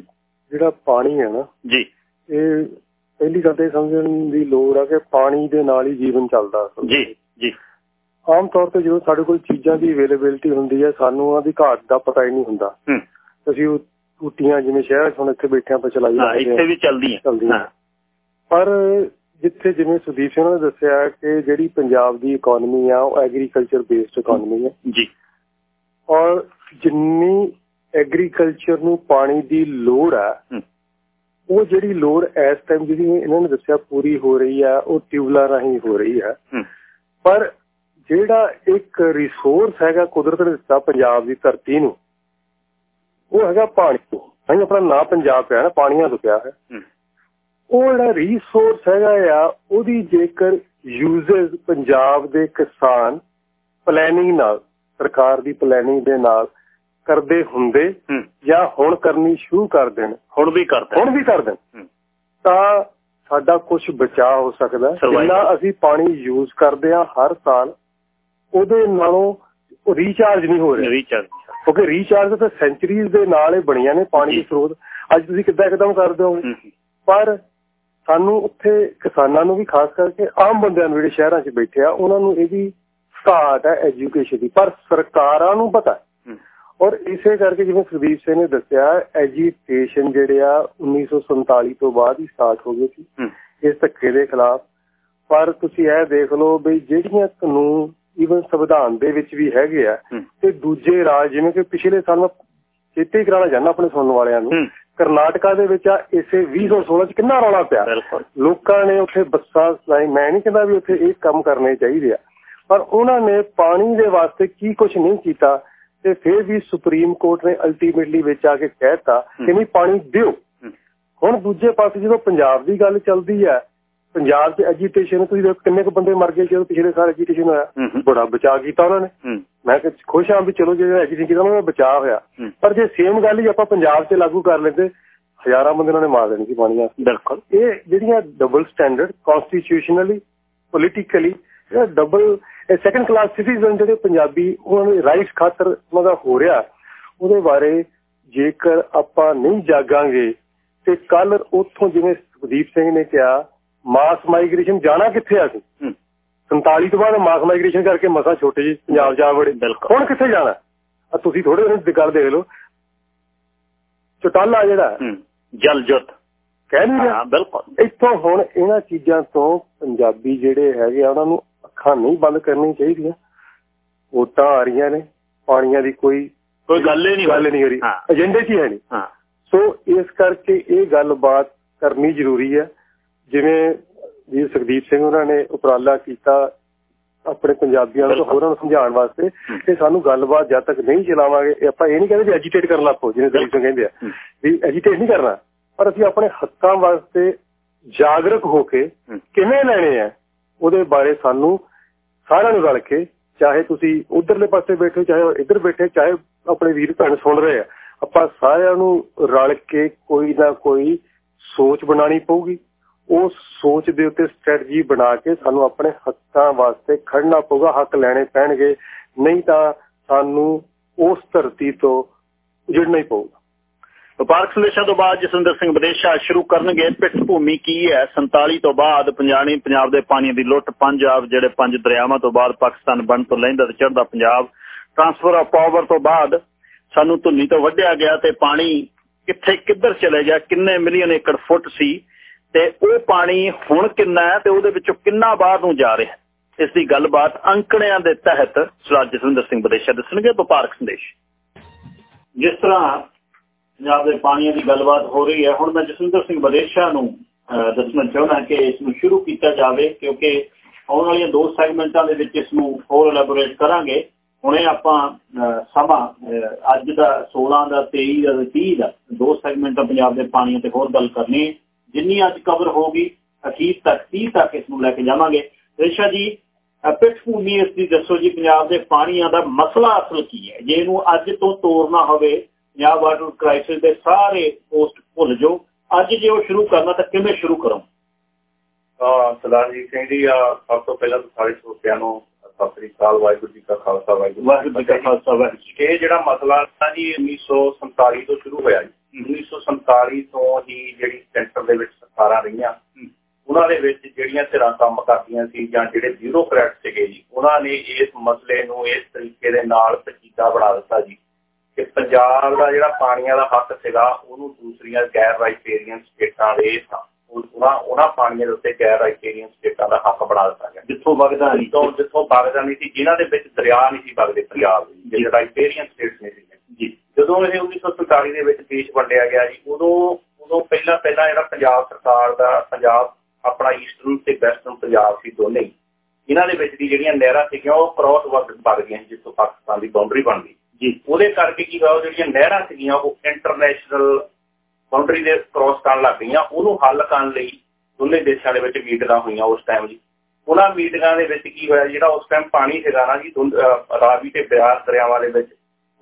ਜਿਹੜਾ ਪਾਣੀ ਹੈ ਨਾ ਜੀ। ਇਹ ਪਹਿਲੀ ਗੱਲ ਤੇ ਸਮਝਣ ਦੀ ਲੋੜ ਆ ਕਿ ਪਾਣੀ ਦੇ ਨਾਲ ਹੀ ਜੀਵਨ ਚੱਲਦਾ। ਜੀ ਜੀ। ਆਮ ਤੌਰ ਤੇ ਜਦੋਂ ਸਾਡੇ ਕੋਲ ਚੀਜ਼ਾਂ ਦੀ ਅਵੇਲੇਬਿਲਟੀ ਹੁੰਦੀ ਹੈ ਸਾਨੂੰ ਉਹਨਾਂ ਦੀ ਘਾਟ ਦਾ ਪਤਾ ਹੀ ਨਹੀਂ ਹੁੰਦਾ। ਅਸੀਂ ਉਹ ਟੂਟੀਆਂ ਜਿਵੇਂ ਸ਼ਹਿਰ ਹੁਣ ਇੱਥੇ ਬੈਠੇ ਆਪਾਂ ਚਲਾਈ ਜਾਂਦੇ ਇੱਥੇ ਵੀ ਚੱਲਦੀਆਂ। ਚੱਲਦੀਆਂ। ਪਰ ਜਿੱਥੇ ਜਿਵੇਂ ਸੁਦੀਪ ਸਿੰਘ ਨੇ ਦੱਸਿਆ ਕਿ ਜਿਹੜੀ ਪੰਜਾਬ ਦੀ ਇਕਨੋਮੀ ਆ ਉਹ ਐਗਰੀਕਲਚਰ ਬੇਸਡ ਇਕਨੋਮੀ ਹੈ ਜੀ। ਔਰ ਜਿੰਨੀ ਐਗਰੀਕਲਚਰ ਨੂੰ ਪਾਣੀ ਦੀ ਲੋੜ ਆ ਉਹ ਜਿਹੜੀ ਲੋੜ ਇਸ ਟਾਈਮ ਜਿਹੜੀ ਇਹਨਾਂ ਨੇ ਦੱਸਿਆ ਪੂਰੀ ਹੋ ਰਹੀ ਆ ਉਹ ਟਿਊਬਲਾਂ ਰਾਹੀਂ ਹੋ ਰਹੀ ਆ। ਪਰ ਜਿਹੜਾ ਇੱਕ ਰਿਸੋਰਸ ਹੈਗਾ ਕੁਦਰਤ ਨੇ ਦਿੱਤਾ ਪੰਜਾਬ ਦੀ ਧਰਤੀ ਨੂੰ ਉਹ ਹੈਗਾ ਪਾਣੀ ਅਸੀਂ ਆਪਣਾ ਨਾਂ ਪੰਜਾਬ ਪਿਆ ਨਾ ਪਾਣੀਆਂ ਤੋਂ ਪਿਆ ਹੈ। ਉਹ ਜਿਹੜਾ ਰਿਸੋਰਸ ਹੈਗਾ ਆ ਉਹਦੀ ਜੇਕਰ ਯੂਜ਼ਰਸ ਪੰਜਾਬ ਦੇ ਕਿਸਾਨ ਪਲੈਨਿੰਗ ਨਾਲ ਸਰਕਾਰ ਦੀ ਪਲੈਨਿੰਗ ਦੇ ਨਾਲ ਕਰਦੇ ਹੁੰਦੇ ਜਾਂ ਹੁਣ ਕਰਨੀ ਸ਼ੁਰੂ ਕਰ ਦੇਣ। ਹੁਣ ਵੀ ਕਰਦੇ ਹੁਣ ਵੀ ਕਰ ਦੇਣ। ਤਾਂ ਸਾਡਾ ਕੁਝ ਬਚਾਅ ਹੋ ਸਕਦਾ। ਜਿੰਨਾ ਅਸੀਂ ਪਾਣੀ ਯੂਜ਼ ਕਰਦੇ ਆ ਹਰ ਸਾਲ ਉਹਦੇ ਨਾਲੋਂ ਰੀਚਾਰਜ ਨਹੀਂ ਹੋ ਰਿਹਾ। ਰੀਚਾਰਜ ਕਿਉਂਕਿ ਰੀਚਾਰਜ ਤਾਂ ਸੈਂਚਰੀਜ਼ ਦੇ ਨਾਲ ਹੀ ਬਣੀਆਂ ਨੇ ਪਾਣੀ ਦੇ ਸਰੋਤ। ਅੱਜ ਤੁਸੀਂ ਕਿੱਦਾਂ ਇੱਕਦਮ ਕਰਦੇ ਹੋ? ਪਰ ਸਾਨੂੰ ਉੱਥੇ ਕਿਸਾਨਾਂ ਨੂੰ ਵੀ ਖਾਸ ਕਰਕੇ ਆਮ ਬੰਦਿਆਂ ਨੂੰ ਜਿਹੜੇ ਸ਼ਹਿਰਾਂ 'ਚ ਬੈਠੇ ਆ ਉਹਨਾਂ ਨੂੰ ਇਹਦੀ ਘਾਟ ਹੈ ਐਜੂਕੇਸ਼ਨ ਦੀ। ਪਰ ਸਰਕਾਰਾਂ ਨੂੰ ਪਤਾ ਔਰ ਇਸੇ ਕਰਕੇ ਜਿਵੇਂ ਸੁਦੀਪ ਸਿੰਘ ਨੇ ਦੱਸਿਆ ਐਜੀਟੇਸ਼ਨ ਜਿਹੜੇ ਆ 1947 ਤੋਂ ਬਾਅਦ ਹੀ ਸਟਾਰਟ ਹੋ ਗਏ ਸੀ। ਇਸ ਧੱਕੇ ਦੇ ਖਿਲਾਫ। ਪਰ ਤੁਸੀਂ ਇਹ ਦੇਖ ਲਓ ਵੀ ਜਿਹੜੀਆਂ ਕਾਨੂੰਨ ਈਵਨ ਸੰਵਿਧਾਨ ਦੇ ਵਿੱਚ ਵੀ ਹੈਗੇ ਆ ਤੇ ਦੂਜੇ ਰਾਜ ਜਿਵੇਂ ਕਿ ਪਿਛਲੇ ਸਾਲ ਮੈਂ ਚੇਤੇ ਕਰਾਉਣਾ ਚਾਹੁੰਦਾ ਆਪਣੇ ਸੁਣਨ ਵਾਲਿਆਂ ਨੂੰ। ਕਰਨਾਟਕਾ ਦੇ ਵਿੱਚ ਆ ਇਸੇ 2016 ਚ ਕਿੰਨਾ ਰੌਲਾ ਪਿਆ? ਲੋਕਾਂ ਨੇ ਉੱਥੇ ਬੱਸਾਂ ਲਾਈ ਮੈਂ ਨਹੀਂ ਕਹਿੰਦਾ ਵੀ ਉੱਥੇ ਇਹ ਕੰਮ ਕਰਨੇ ਚਾਹੀਦੇ ਆ। ਪਰ ਉਹਨਾਂ ਨੇ ਪਾਣੀ ਦੇ ਵਾਸਤੇ ਕੀ ਕੁਝ ਨਹੀਂ ਕੀਤਾ। ਤੇ ਫਿਰ ਵੀ ਸੁਪਰੀਮ ਕੋਰਟ ਨੇ ਅਲਟੀਮੇਟਲੀ ਵਿੱਚ ਆ ਕੇ ਕਹਿਤਾ ਕਿ ਨਹੀਂ ਪਾਣੀ ਦਿਓ। ਹੁਣ ਦੂਜੇ ਪਾਸੇ ਜਦੋਂ ਪੰਜਾਬ ਦੀ ਗੱਲ ਚੱਲਦੀ ਹੈ ਪੰਜਾਬ 'ਚ ਐਜੀਟੇਸ਼ਨ ਤੁਸੀਂ ਦੇਖੋ ਕਿੰਨੇ ਕੁ ਬੰਦੇ ਮਰ ਗਏ ਜਦੋਂ ਪਿਛਲੇ ਸਾਲ ਐਜੀਟੇਸ਼ਨ ਹੋਇਆ। ਬੜਾ ਬਚਾਅ ਕੀਤਾ ਉਹਨਾਂ ਨੇ। ਮੈਂ ਕਿ ਖੁਸ਼ ਹਾਂ ਵੀ ਚਲੋ ਜੇ ਐਜੀਟੇਸ਼ਨ ਕੀਤਾ ਉਹਨਾਂ ਦਾ ਬਚਾਅ ਹੋਇਆ। ਪਰ ਜੇ ਸੇਮ ਗੱਲ ਹੀ ਆਪਾਂ ਪੰਜਾਬ 'ਚ ਲਾਗੂ ਕਰ ਲੈਂਦੇ ਹਜ਼ਾਰਾਂ ਬੰਦੇ ਉਹਨਾਂ ਨੇ ਮਾਰ ਦੇਣੀ ਸੀ ਪਾਣੀ ਬਿਲਕੁਲ। ਇਹ ਜਿਹੜੀਆਂ double standard constitutionally politically double second class citizen ਜਿਹੜੇ ਪੰਜਾਬੀ ਉਹਨਾਂ ਦੇ ਰਾਈਟਸ ਖਾਤਰ ਉਹਨਾਂ ਦਾ ਹੋ ਰਿਹਾ। ਉਹਦੇ ਬਾਰੇ ਜੇਕਰ ਆਪਾਂ ਨਹੀਂ ਜਾਗਾਂਗੇ ਤੇ ਕੱਲ ਉੱਥੋਂ ਜਿਵੇਂ ਸੁਦੀਪ ਸਿੰਘ ਨੇ ਕਿਹਾ ਮਾਸ ਮਾਈਗ੍ਰੇਸ਼ਨ ਜਾਣਾ ਕਿੱਥੇ ਆ ਸੀ 47 ਤੋਂ ਬਾਅਦ ਮਾਸ ਮਾਈਗ੍ਰੇਸ਼ਨ ਕਰਕੇ ਮਸਾ ਛੋਟੇ ਜਿਹੇ ਪੰਜਾਬ ਜਾ ਵੜੇ। ਹੁਣ ਕਿੱਥੇ ਜਾਣਾ? ਆ ਤੁਸੀਂ ਥੋੜੇ ਦਿਨ ਦੀ ਗੱਲ ਦੇਖ ਲਓ। ਚਟਾਲਾ ਜਿਹੜਾ ਜਲ ਜੁੱਤ। ਕਹਿ ਨਹੀਂ ਰਿਹਾ। ਬਿਲਕੁਲ। ਇੱਥੋਂ ਹੁਣ ਇਹਨਾਂ ਚੀਜ਼ਾਂ ਤੋਂ ਪੰਜਾਬੀ ਜਿਹੜੇ ਹੈਗੇ ਆ ਉਹਨਾਂ ਨੂੰ ਅੱਖਾਂ ਨਹੀਂ ਬੰਦ ਕਰਨੀਆਂ ਚਾਹੀਦੀਆਂ। ਵੋਟਾਂ ਆ ਰਹੀਆਂ ਨੇ ਪਾਣੀਆਂ ਦੀ ਕੋਈ ਕੋਈ ਗੱਲ ਹੀ ਨਹੀਂ ਗੱਲ ਨਹੀਂ ਹੋ ਰਹੀ। ਏਜੰਡੇ 'ਚ ਹੀ ਹੈ ਨਹੀਂ ਹਾਂ। ਸੋ ਇਸ ਕਰਕੇ ਇਹ ਗੱਲਬਾਤ ਕਰਨੀ ਜ਼ਰੂਰੀ ਹੈ। ਜਿਵੇਂ ਜੀ ਸੁਖਦੀਪ ਸਿੰਘ ਉਹਨਾਂ ਨੇ ਉਪਰਾਲਾ ਕੀਤਾ ਆਪਣੇ ਪੰਜਾਬੀਆਂ ਨੂੰ ਹੋਰਾਂ ਨੂੰ ਸਮਝਾਉਣ ਵਾਸਤੇ ਕਿ ਸਾਨੂੰ ਗੱਲਬਾਤ ਜਦ ਤੱਕ ਨਹੀਂ ਚਲਾਵਾਂਗੇ ਆਪਾਂ ਇਹ ਨਹੀਂ ਕਹਿੰਦੇ ਵੀ ਐਜੀਟੇਟ ਕਰਨ ਲੱਪੋ ਜਿਵੇਂ ਦਲੀਪ ਸਿੰਘ ਕਹਿੰਦੇ ਆ। ਵੀ ਐਜੀਟੇਟ ਨਹੀਂ ਕਰਨਾ। ਪਰ ਅਸੀਂ ਆਪਣੇ ਹੱਕਾਂ ਵਾਸਤੇ ਜਾਗਰੂਕ ਹੋ ਕੇ ਕਿਵੇਂ ਲੈਣੇ ਆ? ਉਹਦੇ ਬਾਰੇ ਸਾਨੂੰ ਸਾਰਿਆਂ ਨੂੰ ਰਲ ਕੇ, ਚਾਹੇ ਤੁਸੀਂ ਉਧਰਲੇ ਪਾਸੇ ਬੈਠੇ ਚਾਹੇ ਇੱਧਰ ਬੈਠੇ ਚਾਹੇ ਆਪਣੇ ਵੀਰ ਭੈਣ ਸੁਣ ਰਹੇ ਆ, ਆਪਾਂ ਸਾਰਿਆਂ ਨੂੰ ਰਲ ਕੇ ਕੋਈ ਨਾ ਕੋਈ ਸੋਚ ਬਣਾਣੀ ਪਊਗੀ। ਉਸ ਸੋਚ ਦੇ ਉੱਤੇ ਸਟ੍ਰੈਟਜੀ ਬਣਾ ਕੇ ਸਾਨੂੰ ਆਪਣੇ ਹੱਕਾਂ ਵਾਸਤੇ ਖੜਨਾ ਪਊਗਾ, ਹੱਕ ਲੈਣੇ ਪੈਣਗੇ। ਨਹੀਂ ਤਾਂ ਸਾਨੂੰ ਉਸ ਧਰਤੀ ਤੋਂ ਉਜੜਨਾ ਹੀ ਪਊਗਾ। ਵਪਾਰਕ ਸੰਦੇਸ਼ਾਂ ਤੋਂ ਬਾਅਦ ਜਸਵਿੰਦਰ ਸਿੰਘ ਵਿਦੇਸ਼ਾ ਸ਼ੁਰੂ ਕਰਨਗੇ। ਪਿੱਠ ਭੂਮੀ ਕੀ ਹੈ? 47 ਤੋਂ ਬਾਅਦ ਪੰਜਾਬੀ ਪੰਜਾਬ ਦੇ ਪਾਣੀ ਦੀ ਲੁੱਟ, ਪੰਜਾਬ ਜਿਹੜੇ ਪੰਜ ਦਰਿਆਵਾਂ ਤੋਂ ਬਾਅਦ ਪਾਕਿਸਤਾਨ ਬਣ ਤੋਂ ਲੈਂਦਾ ਤੇ ਚੜਦਾ ਪੰਜਾਬ। ਟ੍ਰਾਂਸਫਰ ਆਫ ਪਾਵਰ ਤੋਂ ਬਾਅਦ ਸਾਨੂੰ ਧੁੰਨੀ ਤੋਂ ਵੱਢਿਆ ਗਿਆ ਤੇ ਪਾਣੀ ਕਿੱਥੇ, ਕਿੱਧਰ ਚਲੇ ਗਿਆ? ਕਿੰਨੇ ਮਿਲੀਅਨ ਏਕੜ ਫੁੱਟ ਸੀ? ਤੇ ਉਹ ਪਾਣੀ ਹੁਣ ਕਿੰਨਾ ਹੈ ਤੇ ਉਹਦੇ ਵਿੱਚੋਂ ਕਿੰਨਾ ਬਾਹਰ ਨੂੰ ਜਾ ਰਿਹਾ ਇਸ ਦੀ ਗੱਲਬਾਤ ਅੰਕੜਿਆਂ ਦੇ ਤਹਿਤ ਸਰਦਾਰ ਜਸਵਿੰਦਰ ਸਿੰਘ ਵਿਦੇਸ਼ਾ ਦੱਸਣਗੇ। ਵਪਾਰਕ ਸੰਦੇਸ਼। ਜਿਸ ਤਰ੍ਹਾਂ ਪੰਜਾਬ ਦੇ ਪਾਣੀਆਂ ਦੀ ਗੱਲਬਾਤ ਹੋ ਰਹੀ ਹੈ। ਹੁਣ ਮੈਂ ਜਸਵਿੰਦਰ ਸਿੰਘ ਵਿਦੇਸ਼ਾ ਨੂੰ ਦੱਸਣਾ ਚਾਹੁੰਦਾ ਕਿ ਇਸ ਨੂੰ ਸ਼ੁਰੂ ਕੀਤਾ ਜਾਵੇ, ਕਿਉਂਕਿ ਆਉਣ ਵਾਲੀਆਂ ਦੋ ਸੈਗਮੈਂਟਾਂ ਦੇ ਵਿੱਚ ਇਸ ਨੂੰ ਹੋਰ ਐਲੈਬੋਰੇਟ ਕਰਾਂਗੇ। ਹੁਣੇ ਆਪਾਂ ਸਮਾਂ ਅੱਜ ਦਾ 16 ਦਾ 23 ਦਾ 30 ਦਾ ਦੋ ਸੈਗਮੈਂਟਾਂ ਪੰਜਾਬ ਦੇ ਪਾਣੀਆਂ ਤੇ ਹੋਰ ਗੱਲ ਕਰਨੀ ਜਿੰਨੀ ਅੱਜ ਕਵਰ ਹੋਗੀ ਅਖੀਰ ਤੱਕ 30 ਤੱਕ ਇਸ ਨੂੰ ਲੈ ਕੇ ਜਾਵਾਂਗੇ। ਰੇਸ਼ਾ ਜੀ ਪਿੱਠ ਭੂਮੀ ਇਸ ਦੀ ਦੱਸੋ ਜੀ, ਪੰਜਾਬ ਦੇ ਪਾਣੀਆਂ ਦਾ ਮਸਲਾ ਅਸਲ ਕੀ ਹੈ? ਜੇ ਇਹਨੂੰ ਅੱਜ ਤੋਂ ਤੋੜਨਾ ਹੋਵੇ ਜਾਂ ਵਾਟਰ ਕ੍ਰਾਈਸਿਸ ਦੇ ਸਾਰੇ ਪੋਸਟ ਭੁੱਲ ਜਾਓ। ਅੱਜ ਜੇ ਉਹ ਸ਼ੁਰੂ ਕਰਨਾ ਤਾਂ ਕਿਵੇਂ ਸ਼ੁਰੂ ਕਰਾਂ? ਹਾਂ ਸਰਦਾਰ ਜੀ ਕਹਿੰਦੀ ਆ ਸਭ ਤੋਂ ਪਹਿਲਾਂ ਤਾਂ ਸਾਰੇ ਸਰੋਤਿਆਂ ਨੂੰ ਸਤਿ ਸ੍ਰੀ ਅਕਾਲ ਵਾਹਿਗੁਰੂ ਜੀ ਕਾ ਖਾਲਸਾ ਵਾਹਿਗੁਰੂ ਜੀ ਕਾ ਖਾਲਸਾ ਵਾਹਿਗੁਰੂ ਇਹ ਜਿਹੜਾ ਮਸਲਾ ਹੈ ਜੀ 1947 ਤੋਂ ਸ਼ੁਰੂ ਹੋਇਆ ਜੀ। 1947 ਤੋਂ ਹੀ ਜਿਹੜੀ ਸੈਂਟਰ ਦੇ ਵਿੱਚ ਸਰਕਾਰਾਂ ਰਹੀਆਂ। ਉਹਨਾਂ ਦੇ ਵਿੱਚ ਜਿਹੜੀਆਂ ਧਿਰਾਂ ਕੰਮ ਕਰਦੀਆਂ ਸੀ ਜਾਂ ਜਿਹੜੇ ਬਿਊਰੋਕਰੈਟ ਸੀਗੇ ਜੀ ਉਹਨਾਂ ਨੇ ਇਸ ਮਸਲੇ ਨੂੰ ਇਸ ਤਰੀਕੇ ਦੇ ਨਾਲ ਪਚੀਦਾ ਬਣਾ ਦਿੱਤਾ ਜੀ। ਕਿ ਪੰਜਾਬ ਦਾ ਜਿਹੜਾ ਪਾਣੀਆਂ ਦਾ ਹੱਕ ਸੀਗਾ ਉਹਨੂੰ ਦੂਸਰੀਆਂ ਗੈਰ ਰਾਈਟੇਰੀਅਨ ਸਟੇਟਾਂ ਦੇ ਉਹਨਾਂ ਉਹਨਾਂ ਪਾਣੀਆਂ ਦੇ ਉੱਤੇ ਗੈਰ ਰਾਈਟੇਰੀਅਨ ਸਟੇਟਾਂ ਦਾ ਹੱਕ ਬਣਾ ਦਿੱਤਾ ਗਿਆ। ਜਿੱਥੋਂ ਵਗਦਾ ਨਹੀਂ। ਜਿੱਥੋਂ ਜਿੱਥੋਂ ਵਗਦਾ ਨਹੀਂ ਸੀ ਜਿਨ੍ਹਾਂ ਦੇ ਵਿੱਚ ਦਰਿਆ ਨਹੀਂ ਸੀ ਵਗਦੇ ਪੰਜਾਬ ਦੇ ਜਿਹੜੇ ਰਾਈਟੇਰੀਅਨ ਸਟੇਟਸ ਨੇ ਸੀ ਜੀ। ਜਦੋਂ ਇਹ 1947 ਦੇ ਵਿੱਚ ਦੇਸ਼ ਵੰਡਿਆ ਗਿਆ ਜੀ ਉਦੋਂ ਉਦੋਂ ਪਹਿਲਾਂ ਪਹਿਲਾਂ ਜਿਹੜਾ ਪੰਜਾਬ ਸਰਕਾਰ ਦਾ ਪੰਜਾਬ ਆਪਣਾ ਈਸਟਰਨ ਤੇ ਵੈਸਟਰਨ ਪੰਜਾਬ ਸੀ ਦੋਨੇ ਇਹਨਾਂ ਦੇ ਵਿੱਚ ਦੀ ਜਿਹੜੀਆਂ ਨਹਿਰਾਂ ਸੀਗੀਆਂ ਉਹ ਕ੍ਰਾਸ ਵਰਡ ਬਣ ਗਈਆਂ ਜਿੱਥੋਂ ਪਾਕਿਸਤਾਨ ਦੀ ਬਾਉਂਡਰੀ ਬਣ ਗਈ। ਜੀ, ਉਹਦੇ ਕਰਕੇ ਕੀ ਹੋਇਆ ਜਿਹੜੀਆਂ ਨਹਿਰਾਂ ਸੀਗੀਆਂ, ਉਹ ਇੰਟਰਨੈਸ਼ਨਲ ਬਾਉਂਡਰੀ ਦੇ ਕ੍ਰਾਸ ਕਰਨ ਲੱਗ ਗਈਆਂ। ਉਹਨੂੰ ਹੱਲ ਕਰਨ ਲਈ ਦੋਨੇ ਦੇਸ਼ਾਂ ਦੇ ਵਿੱਚ ਮੀਟਿੰਗਾਂ ਹੋਈਆਂ ਉਸ ਟਾਈਮ ਜੀ। ਉਹਨਾਂ ਮੀਟਿੰਗਾਂ ਦੇ ਵਿੱਚ ਕੀ ਹੋਇਆ, ਜਿਹੜਾ ਉਸ ਟਾਈਮ ਪਾਣੀ ਸੀਗਾ ਨਾ ਜੀ ਰਾਵੀ ਤੇ ਬਿਆਸ ਦਰਿਆਵਾਂ ਦੇ ਵਿੱਚ,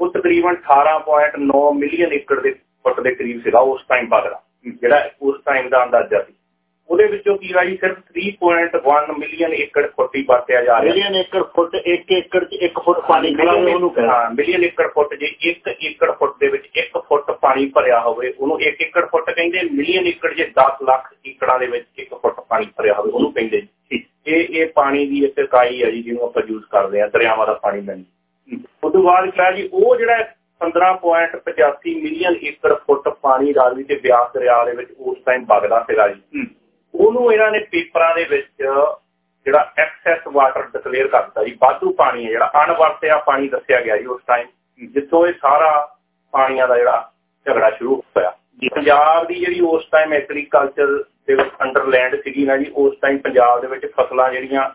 ਉਹ ਤਕਰੀਬਨ 18.9 ਮਿਲੀਅਨ ਏਕੜ ਦੇ ਫੁੱਟ ਦੇ ਕਰੀਬ ਸੀਗਾ ਉਸ ਟਾਈਮ ਵਗਦਾ ਜਿਹੜਾ ਉਸ ਟਾਈਮ ਦਾ ਅੰਦਾਜ਼ਾ ਸੀ। ਉਹਦੇ ਵਿੱਚੋਂ ਕੀ ਜੀ ਸਿਰਫ 3.1 ਮਿਲੀਅਨ ਏਕੜ ਫੁੱਟ ਹੀ ਵਰਤਿਆ ਜਾ ਰਿਹਾ। ਮਿਲੀਅਨ ਏਕੜ ਫੁੱਟ 1 ਏਕੜ 'ਚ 1 ਫੁੱਟ ਪਾਣੀ ਖੜਾ ਉਹਨੂੰ ਕਹਿੰਦੇ ਹਾਂ ਮਿਲੀਅਨ ਏਕੜ ਫੁੱਟ ਜੇ 1 ਏਕੜ ਫੁੱਟ ਦੇ ਵਿੱਚ 1 ਫੁੱਟ ਪਾਣੀ ਭਰਿਆ ਹੋਵੇ ਉਹਨੂੰ 1 ਏਕੜ ਫੁੱਟ ਕਹਿੰਦੇ ਮਿਲੀਅਨ ਏਕੜ ਜੇ 10 ਲੱਖ ਏਕੜਾਂ ਦੇ ਵਿੱਚ 1 ਫੁੱਟ ਪਾਣੀ ਭਰਿਆ ਹੋਵੇ ਉਹਨੂੰ ਕਹਿੰਦੇ। ਇਹ ਇਹ ਪਾਣੀ ਦੀ ਇੱਕ ਇਕਾਈ ਹੈ ਜੀ ਜਿਹਨੂੰ ਆਪਾਂ ਯੂਜ਼ ਕਰਦੇ ਆ ਦਰਿਆਵਾਂ ਦਾ ਪਾਣੀ ਲੈਣੀ। ਉਸ ਤੋਂ ਬਾਅਦ ਕਿਹਾ ਜੀ ਉਹ ਜਿਹੜਾ 15.85 ਮਿਲੀਅਨ ਏਕੜ ਫੁੱਟ ਪਾਣੀ ਰਾਵੀ ਤੇ ਬਿਆਸ ਦਰਿਆ ਦੇ ਵਿੱਚ ਉਸ ਟਾਈਮ ਵਗਦਾ ਸੀਗਾ ਜੀ। ਉਹਨੂੰ ਇਹਨਾਂ ਨੇ ਪੇਪਰਾਂ ਦੇ ਵਿੱਚ ਜਿਹੜਾ ਐਕਸੈਸ ਵਾਟਰ ਡਿਕਲੇਅਰ ਕਰਤਾ ਜੀ ਵਾਧੂ ਪਾਣੀ ਹੈ ਜਿਹੜਾ ਅਣਵਰਤਿਆ ਪਾਣੀ ਦੱਸਿਆ ਗਿਆ ਜੀ ਉਸ ਟਾਈਮ ਜਿੱਥੋਂ ਇਹ ਸਾਰਾ ਪਾਣੀਆਂ ਦਾ ਜਿਹੜਾ ਝਗੜਾ ਸ਼ੁਰੂ ਹੋਇਆ। ਪੰਜਾਬ ਦੀ ਜਿਹੜੀ ਉਸ ਟਾਈਮ ਐਗਰੀਕਲਚਰ ਦੇ ਵਿੱਚ ਅੰਡਰਲੈਂਡ ਸੀਗੀ ਨਾ ਜੀ ਉਸ ਟਾਈਮ ਪੰਜਾਬ ਦੇ ਵਿੱਚ ਫਸਲਾਂ ਜਿਹੜੀਆਂ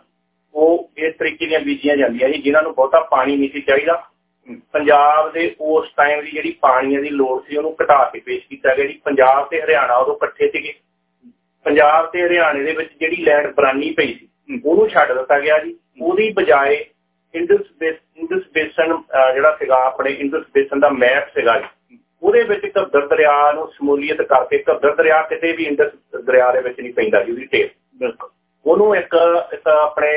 ਉਹ ਇਸ ਤਰੀਕੇ ਦੀਆਂ ਬੀਜੀਆਂ ਜਾਂਦੀਆਂ ਜੀ ਜਿਨ੍ਹਾਂ ਨੂੰ ਬਹੁਤਾ ਪਾਣੀ ਨਹੀਂ ਸੀ ਚਾਹੀਦਾ। ਪੰਜਾਬ ਦੇ ਉਸ ਟਾਈਮ ਦੀ ਜਿਹੜੀ ਪਾਣੀਆਂ ਦੀ ਲੋੜ ਸੀ ਉਹਨੂੰ ਘਟਾ ਕੇ ਪੇਸ਼ ਕੀਤਾ ਗਿਆ ਜੀ। ਪੰਜਾਬ ਤੇ ਹਰਿਆਣਾ ਉਦੋਂ ਇਕੱਠੇ ਸੀਗੇ। ਪੰਜਾਬ ਤੇ ਹਰਿਆਣੇ ਦੇ ਵਿੱਚ ਜਿਹੜੀ ਲੈਂਡ ਬਰਾਨੀ ਪਈ ਸੀ ਉਹਨੂੰ ਛੱਡ ਦਿੱਤਾ ਗਿਆ ਜੀ। ਉਹਦੀ ਬਜਾਏ ਇੰਡਸ ਇੰਡਸ ਬੇਸਨ ਜਿਹੜਾ ਸੀਗਾ ਆਪਣੇ ਇੰਡਸ ਬੇਸਨ ਦਾ ਮੈਪ ਸੀਗਾ ਜੀ। ਉਹਦੇ ਵਿੱਚ ਘੱਗਰ ਦਰਿਆ ਨੂੰ ਸ਼ਮੂਲੀਅਤ ਕਰਕੇ ਘੱਗਰ ਦਰਿਆ ਕਿਤੇ ਵੀ ਇੰਡਸ ਦਰਿਆ ਦੇ ਵਿੱਚ ਨਹੀਂ ਪੈਂਦਾ ਜੀ ਉਹਦੀ ਟੇਪ ਬਿਲਕੁਲ। ਉਹਨੂੰ ਇੱਕ ਆਪਣੇ